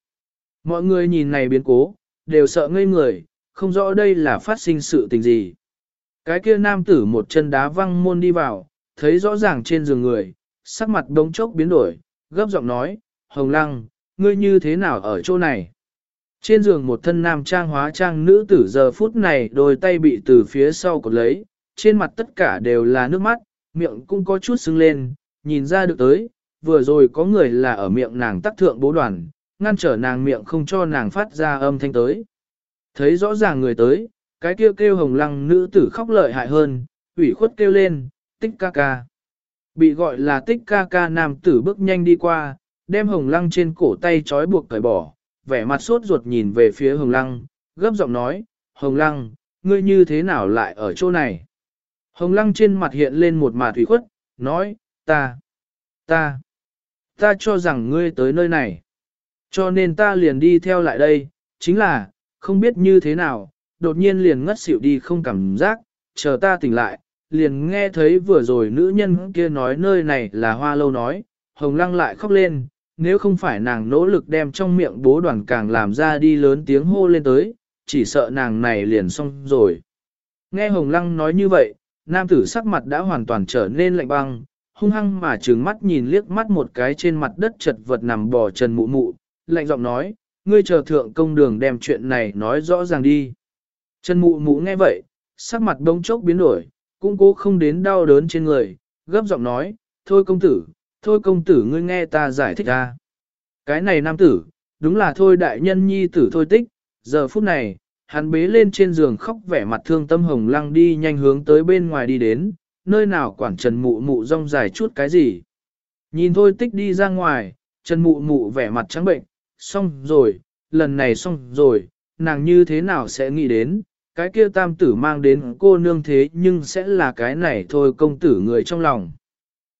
Mọi người nhìn này biến cố, đều sợ ngây người, không rõ đây là phát sinh sự tình gì. Cái kia nam tử một chân đá văng môn đi vào, thấy rõ ràng trên giường người, sắc mặt đống chốc biến đổi, gấp giọng nói, Hồng Lăng, ngươi như thế nào ở chỗ này? Trên giường một thân nam trang hóa trang nữ tử giờ phút này đôi tay bị từ phía sau cột lấy, trên mặt tất cả đều là nước mắt, miệng cũng có chút sưng lên, nhìn ra được tới, vừa rồi có người là ở miệng nàng tắc thượng bố đoàn, ngăn trở nàng miệng không cho nàng phát ra âm thanh tới. Thấy rõ ràng người tới, cái kêu kêu hồng lăng nữ tử khóc lợi hại hơn, ủy khuất kêu lên, tích ca ca. Bị gọi là tích ca ca nam tử bước nhanh đi qua, đem hồng lăng trên cổ tay trói buộc cởi bỏ, vẻ mặt sốt ruột nhìn về phía hồng lăng, gấp giọng nói, hồng lăng, ngươi như thế nào lại ở chỗ này? Hồng lăng trên mặt hiện lên một mà thủy khuất, nói, ta, ta, ta cho rằng ngươi tới nơi này. Cho nên ta liền đi theo lại đây, chính là, không biết như thế nào, đột nhiên liền ngất xỉu đi không cảm giác, chờ ta tỉnh lại, liền nghe thấy vừa rồi nữ nhân kia nói nơi này là hoa lâu nói, hồng lăng lại khóc lên, nếu không phải nàng nỗ lực đem trong miệng bố đoàn càng làm ra đi lớn tiếng hô lên tới, chỉ sợ nàng này liền xong rồi. Nghe hồng lăng nói như vậy, nam tử sắc mặt đã hoàn toàn trở nên lạnh băng, hung hăng mà trừng mắt nhìn liếc mắt một cái trên mặt đất chật vật nằm bò trần mụ mụ, lạnh giọng nói, ngươi chờ thượng công đường đem chuyện này nói rõ ràng đi. Trần mụ mụ nghe vậy, sắc mặt bỗng chốc biến đổi, cũng cố không đến đau đớn trên người, gấp giọng nói, thôi công tử, thôi công tử ngươi nghe ta giải thích ra. Cái này nam tử, đúng là thôi đại nhân nhi tử thôi tích, giờ phút này, hắn bế lên trên giường khóc vẻ mặt thương tâm hồng lăng đi nhanh hướng tới bên ngoài đi đến, nơi nào quản trần mụ mụ rong dài chút cái gì. Nhìn thôi tích đi ra ngoài, trần mụ mụ vẻ mặt trắng bệnh, xong rồi, lần này xong rồi, nàng như thế nào sẽ nghĩ đến, cái kia tam tử mang đến cô nương thế nhưng sẽ là cái này thôi công tử người trong lòng.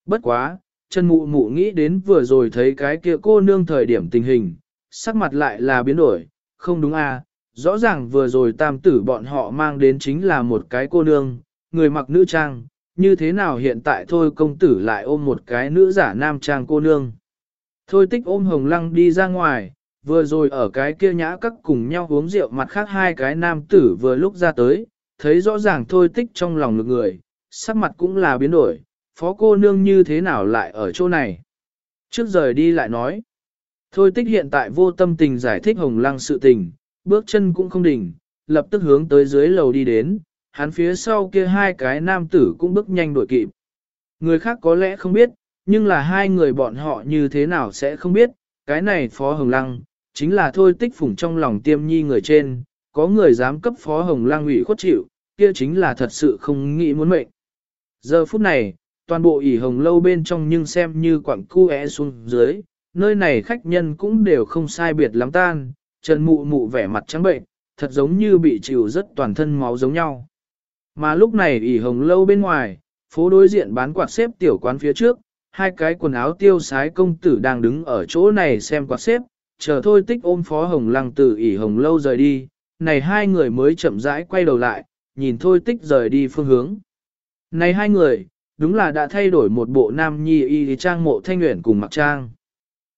Bất quá, Trần Mụ Mụ nghĩ đến vừa rồi thấy cái kia cô nương thời điểm tình hình, sắc mặt lại là biến đổi, không đúng à, rõ ràng vừa rồi tam tử bọn họ mang đến chính là một cái cô nương, người mặc nữ trang, như thế nào hiện tại thôi công tử lại ôm một cái nữ giả nam trang cô nương. Thôi tích ôm hồng lăng đi ra ngoài, vừa rồi ở cái kia nhã các cùng nhau uống rượu mặt khác hai cái nam tử vừa lúc ra tới, thấy rõ ràng thôi tích trong lòng lực người, sắc mặt cũng là biến đổi, phó cô nương như thế nào lại ở chỗ này. Trước rời đi lại nói, thôi tích hiện tại vô tâm tình giải thích hồng lăng sự tình, bước chân cũng không đỉnh, lập tức hướng tới dưới lầu đi đến, hắn phía sau kia hai cái nam tử cũng bước nhanh đuổi kịp. Người khác có lẽ không biết, nhưng là hai người bọn họ như thế nào sẽ không biết, cái này Phó Hồng Lăng, chính là thôi tích phủng trong lòng tiêm nhi người trên, có người dám cấp Phó Hồng Lăng ủy khuất chịu, kia chính là thật sự không nghĩ muốn mệnh. Giờ phút này, toàn bộ ỉ hồng lâu bên trong nhưng xem như quặng cu é xuống dưới, nơi này khách nhân cũng đều không sai biệt lắm tan, trần mụ mụ vẻ mặt trắng bệnh, thật giống như bị chịu rất toàn thân máu giống nhau. Mà lúc này ỉ hồng lâu bên ngoài, phố đối diện bán quạt xếp tiểu quán phía trước, hai cái quần áo tiêu sái công tử đang đứng ở chỗ này xem quạt xếp, chờ thôi tích ôm phó hồng lăng từ ỉ hồng lâu rời đi, này hai người mới chậm rãi quay đầu lại, nhìn thôi tích rời đi phương hướng. Này hai người, đúng là đã thay đổi một bộ nam nhi y trang mộ thanh nguyện cùng mặc trang.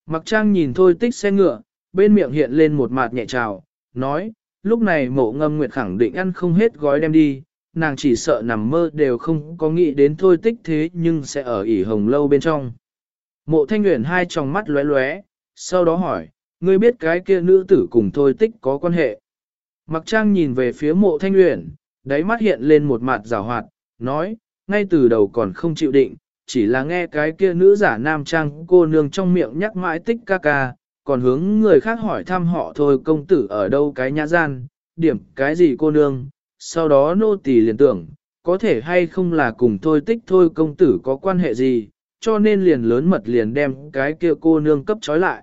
Mặc trang nhìn thôi tích xe ngựa, bên miệng hiện lên một mặt nhẹ trào, nói, lúc này mộ ngâm nguyệt khẳng định ăn không hết gói đem đi, nàng chỉ sợ nằm mơ đều không có nghĩ đến thôi tích thế nhưng sẽ ở ỉ hồng lâu bên trong. Mộ thanh nguyện hai tròng mắt lóe lóe, sau đó hỏi, ngươi biết cái kia nữ tử cùng thôi tích có quan hệ. Mặc trang nhìn về phía mộ thanh nguyện, đáy mắt hiện lên một mặt rào hoạt, nói, ngay từ đầu còn không chịu định, chỉ là nghe cái kia nữ giả nam trang cô nương trong miệng nhắc mãi tích ca ca, còn hướng người khác hỏi thăm họ thôi công tử ở đâu cái nhà gian, điểm cái gì cô nương, sau đó nô tỳ liền tưởng, có thể hay không là cùng thôi tích thôi công tử có quan hệ gì, cho nên liền lớn mật liền đem cái kia cô nương cấp trói lại.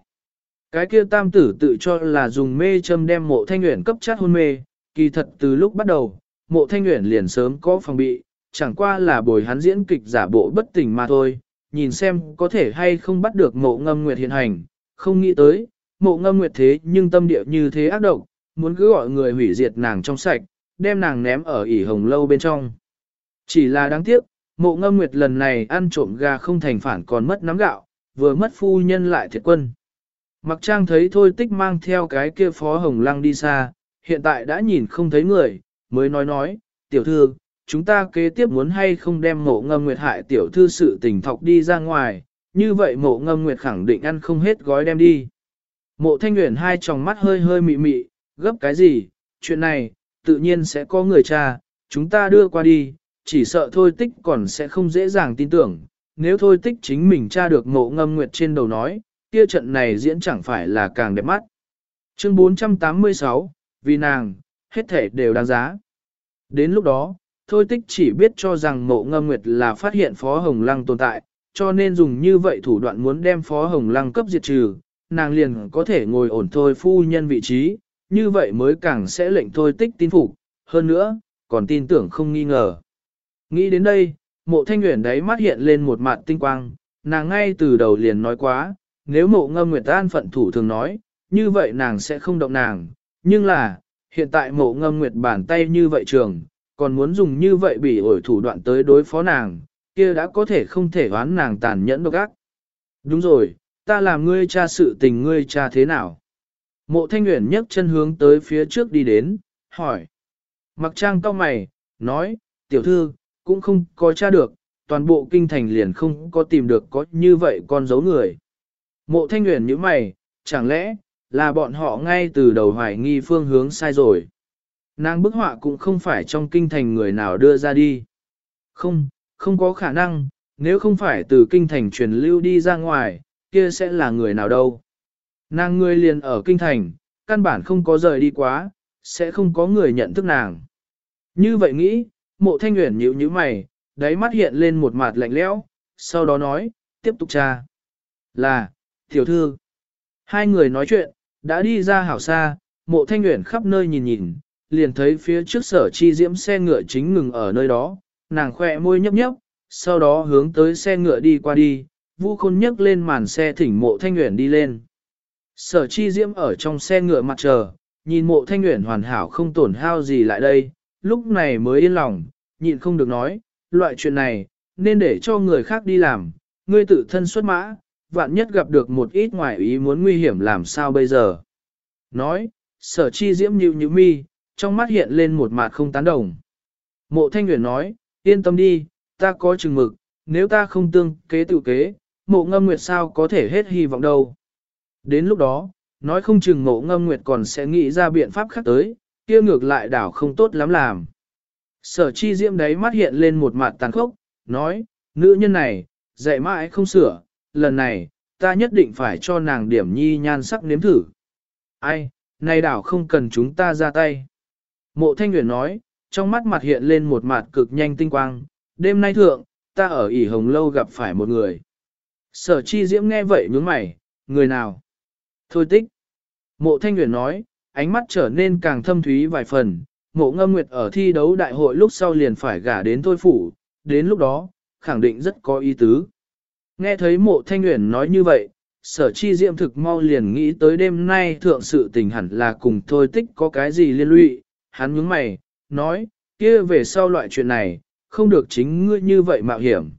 Cái kia tam tử tự cho là dùng mê châm đem mộ thanh nguyện cấp chát hôn mê, kỳ thật từ lúc bắt đầu, mộ thanh nguyện liền sớm có phòng bị, chẳng qua là bồi hắn diễn kịch giả bộ bất tỉnh mà thôi, nhìn xem có thể hay không bắt được mộ ngâm nguyệt hiện hành, không nghĩ tới, mộ ngâm nguyệt thế nhưng tâm địa như thế ác độc, muốn cứ gọi người hủy diệt nàng trong sạch, đem nàng ném ở ỉ hồng lâu bên trong. Chỉ là đáng tiếc, mộ ngâm nguyệt lần này ăn trộm gà không thành phản còn mất nắm gạo, vừa mất phu nhân lại thiệt quân. Mặc trang thấy thôi tích mang theo cái kia phó hồng lăng đi xa, hiện tại đã nhìn không thấy người, mới nói nói, tiểu thư, chúng ta kế tiếp muốn hay không đem mộ ngâm nguyệt hại tiểu thư sự tình thọc đi ra ngoài, như vậy mộ ngâm nguyệt khẳng định ăn không hết gói đem đi. Mộ thanh nguyện hai tròng mắt hơi hơi mị mị, gấp cái gì, chuyện này, tự nhiên sẽ có người cha, chúng ta đưa qua đi, chỉ sợ thôi tích còn sẽ không dễ dàng tin tưởng, nếu thôi tích chính mình tra được ngộ ngâm nguyệt trên đầu nói, kia trận này diễn chẳng phải là càng đẹp mắt. Chương 486, vì nàng, hết thể đều đáng giá. Đến lúc đó, thôi tích chỉ biết cho rằng ngộ ngâm nguyệt là phát hiện Phó Hồng Lăng tồn tại, cho nên dùng như vậy thủ đoạn muốn đem Phó Hồng Lăng cấp diệt trừ, nàng liền có thể ngồi ổn thôi phu nhân vị trí, như vậy mới càng sẽ lệnh thôi tích tin phục, hơn nữa, còn tin tưởng không nghi ngờ. Nghĩ đến đây, mộ thanh nguyện đấy mắt hiện lên một mặt tinh quang, nàng ngay từ đầu liền nói quá, nếu mộ ngâm nguyệt an phận thủ thường nói, như vậy nàng sẽ không động nàng, nhưng là, hiện tại mộ ngâm nguyệt bàn tay như vậy trường, còn muốn dùng như vậy bị ổi thủ đoạn tới đối phó nàng, kia đã có thể không thể đoán nàng tàn nhẫn độc ác. Đúng rồi, ta làm ngươi cha sự tình ngươi cha thế nào? Mộ thanh nguyện nhấc chân hướng tới phía trước đi đến, hỏi. Mặc trang cao mày, nói, tiểu thư, cũng không có tra được, toàn bộ kinh thành liền không có tìm được có như vậy con dấu người. Mộ thanh nguyện như mày, chẳng lẽ, là bọn họ ngay từ đầu hoài nghi phương hướng sai rồi. Nàng bức họa cũng không phải trong kinh thành người nào đưa ra đi. Không, không có khả năng, nếu không phải từ kinh thành truyền lưu đi ra ngoài, kia sẽ là người nào đâu. Nàng người liền ở kinh thành, căn bản không có rời đi quá, sẽ không có người nhận thức nàng. Như vậy nghĩ, mộ thanh nguyện nhíu như mày, đáy mắt hiện lên một mặt lạnh lẽo, sau đó nói, tiếp tục tra. Là, tiểu thư. Hai người nói chuyện, đã đi ra hảo xa, mộ thanh nguyện khắp nơi nhìn nhìn, liền thấy phía trước sở chi diễm xe ngựa chính ngừng ở nơi đó, nàng khỏe môi nhấp nhấp, sau đó hướng tới xe ngựa đi qua đi, vu khôn nhấc lên màn xe thỉnh mộ thanh nguyện đi lên. Sở chi diễm ở trong xe ngựa mặt chờ, nhìn mộ thanh nguyện hoàn hảo không tổn hao gì lại đây, lúc này mới yên lòng, nhịn không được nói, loại chuyện này, nên để cho người khác đi làm, ngươi tự thân xuất mã, vạn nhất gặp được một ít ngoài ý muốn nguy hiểm làm sao bây giờ. Nói, sở chi diễm nhịu như mi, trong mắt hiện lên một mặt không tán đồng. Mộ thanh nguyện nói, yên tâm đi, ta có chừng mực, nếu ta không tương kế tự kế, mộ ngâm nguyệt sao có thể hết hy vọng đâu. Đến lúc đó, nói không chừng ngộ ngâm nguyệt còn sẽ nghĩ ra biện pháp khác tới, kia ngược lại đảo không tốt lắm làm. Sở chi diễm đấy mắt hiện lên một mặt tàn khốc, nói, nữ nhân này, dạy mãi không sửa, lần này, ta nhất định phải cho nàng điểm nhi nhan sắc nếm thử. Ai, nay đảo không cần chúng ta ra tay. Mộ thanh nguyện nói, trong mắt mặt hiện lên một mặt cực nhanh tinh quang, đêm nay thượng, ta ở ỉ hồng lâu gặp phải một người. Sở chi diễm nghe vậy nhướng mày, người nào? Thôi tích. Mộ thanh Nguyệt nói, ánh mắt trở nên càng thâm thúy vài phần, mộ ngâm nguyệt ở thi đấu đại hội lúc sau liền phải gả đến thôi phủ, đến lúc đó, khẳng định rất có ý tứ. Nghe thấy mộ thanh nguyện nói như vậy, sở chi Diệm thực mau liền nghĩ tới đêm nay thượng sự tình hẳn là cùng thôi tích có cái gì liên lụy, hắn nhướng mày, nói, kia về sau loại chuyện này, không được chính ngươi như vậy mạo hiểm.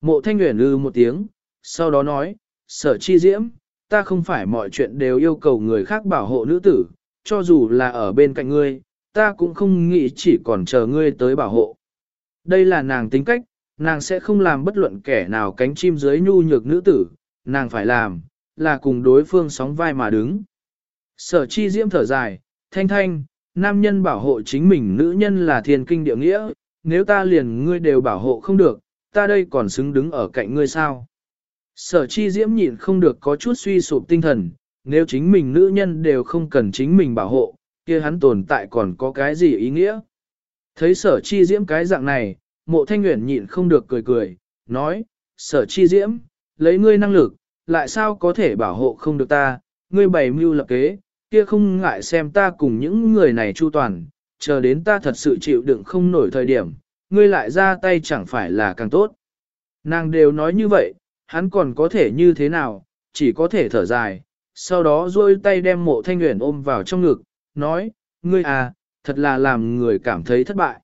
Mộ thanh nguyện lư ừ một tiếng, sau đó nói, sở chi diễm, ta không phải mọi chuyện đều yêu cầu người khác bảo hộ nữ tử, cho dù là ở bên cạnh ngươi, ta cũng không nghĩ chỉ còn chờ ngươi tới bảo hộ. Đây là nàng tính cách, nàng sẽ không làm bất luận kẻ nào cánh chim dưới nhu nhược nữ tử, nàng phải làm, là cùng đối phương sóng vai mà đứng. Sở chi diễm thở dài, thanh thanh, nam nhân bảo hộ chính mình nữ nhân là thiên kinh địa nghĩa, nếu ta liền ngươi đều bảo hộ không được, ta đây còn xứng đứng ở cạnh ngươi sao? Sở chi diễm nhịn không được có chút suy sụp tinh thần, nếu chính mình nữ nhân đều không cần chính mình bảo hộ, kia hắn tồn tại còn có cái gì ý nghĩa? Thấy sở chi diễm cái dạng này, mộ thanh nguyện nhịn không được cười cười, nói, sở chi diễm, lấy ngươi năng lực, lại sao có thể bảo hộ không được ta, ngươi bày mưu lập kế, kia không ngại xem ta cùng những người này chu toàn, chờ đến ta thật sự chịu đựng không nổi thời điểm, ngươi lại ra tay chẳng phải là càng tốt. Nàng đều nói như vậy, hắn còn có thể như thế nào, chỉ có thể thở dài, sau đó duỗi tay đem mộ thanh nguyện ôm vào trong ngực, nói, ngươi à, thật là làm người cảm thấy thất bại.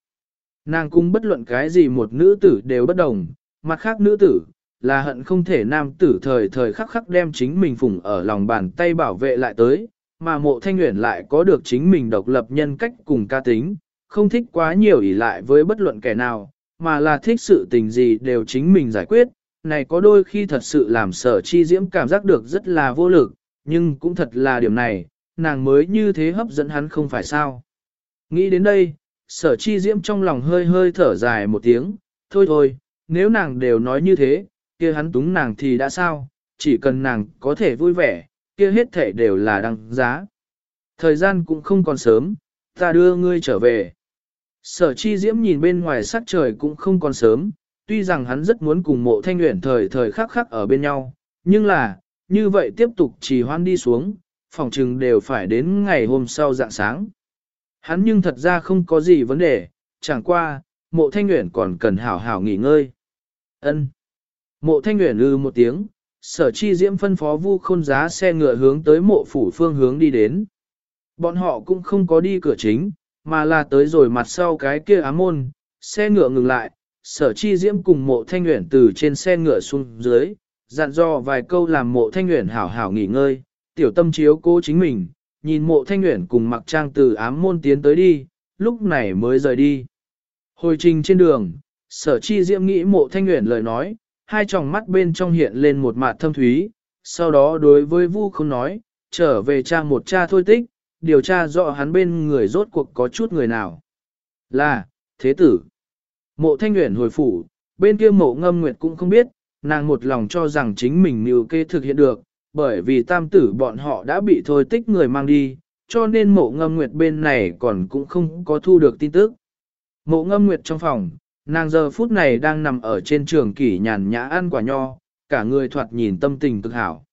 Nàng cung bất luận cái gì một nữ tử đều bất đồng, mặt khác nữ tử, là hận không thể nam tử thời thời khắc khắc đem chính mình phụng ở lòng bàn tay bảo vệ lại tới, mà mộ thanh nguyện lại có được chính mình độc lập nhân cách cùng ca tính, không thích quá nhiều ỷ lại với bất luận kẻ nào, mà là thích sự tình gì đều chính mình giải quyết, này có đôi khi thật sự làm sở chi diễm cảm giác được rất là vô lực, nhưng cũng thật là điểm này, nàng mới như thế hấp dẫn hắn không phải sao. Nghĩ đến đây, sở chi diễm trong lòng hơi hơi thở dài một tiếng, thôi thôi, nếu nàng đều nói như thế, kia hắn túng nàng thì đã sao, chỉ cần nàng có thể vui vẻ, kia hết thể đều là đăng giá. Thời gian cũng không còn sớm, ta đưa ngươi trở về. Sở chi diễm nhìn bên ngoài sắc trời cũng không còn sớm, tuy rằng hắn rất muốn cùng mộ thanh nguyện thời thời khắc khắc ở bên nhau, nhưng là, như vậy tiếp tục trì hoan đi xuống, phòng trừng đều phải đến ngày hôm sau dạng sáng. Hắn nhưng thật ra không có gì vấn đề, chẳng qua, mộ thanh nguyện còn cần hảo hảo nghỉ ngơi. ân Mộ thanh nguyện ư một tiếng, sở chi diễm phân phó vu khôn giá xe ngựa hướng tới mộ phủ phương hướng đi đến. Bọn họ cũng không có đi cửa chính, mà là tới rồi mặt sau cái kia ám môn, xe ngựa ngừng lại, sở chi diễm cùng mộ thanh nguyện từ trên xe ngựa xuống dưới, dặn dò vài câu làm mộ thanh nguyện hảo hảo nghỉ ngơi, tiểu tâm chiếu cô chính mình, nhìn mộ thanh nguyện cùng mặc trang từ ám môn tiến tới đi, lúc này mới rời đi. Hồi trình trên đường, sở chi diễm nghĩ mộ thanh nguyện lời nói, hai tròng mắt bên trong hiện lên một mặt thâm thúy, sau đó đối với vu không nói, trở về cha một cha thôi tích, điều tra rõ hắn bên người rốt cuộc có chút người nào. Là, thế tử. Mộ thanh nguyện hồi phủ, bên kia mộ ngâm nguyệt cũng không biết, nàng một lòng cho rằng chính mình mưu kê thực hiện được, bởi vì tam tử bọn họ đã bị thôi tích người mang đi, cho nên mộ ngâm nguyệt bên này còn cũng không có thu được tin tức. Mộ ngâm nguyệt trong phòng, nàng giờ phút này đang nằm ở trên trường kỷ nhàn nhã ăn quả nho, cả người thoạt nhìn tâm tình cực hảo.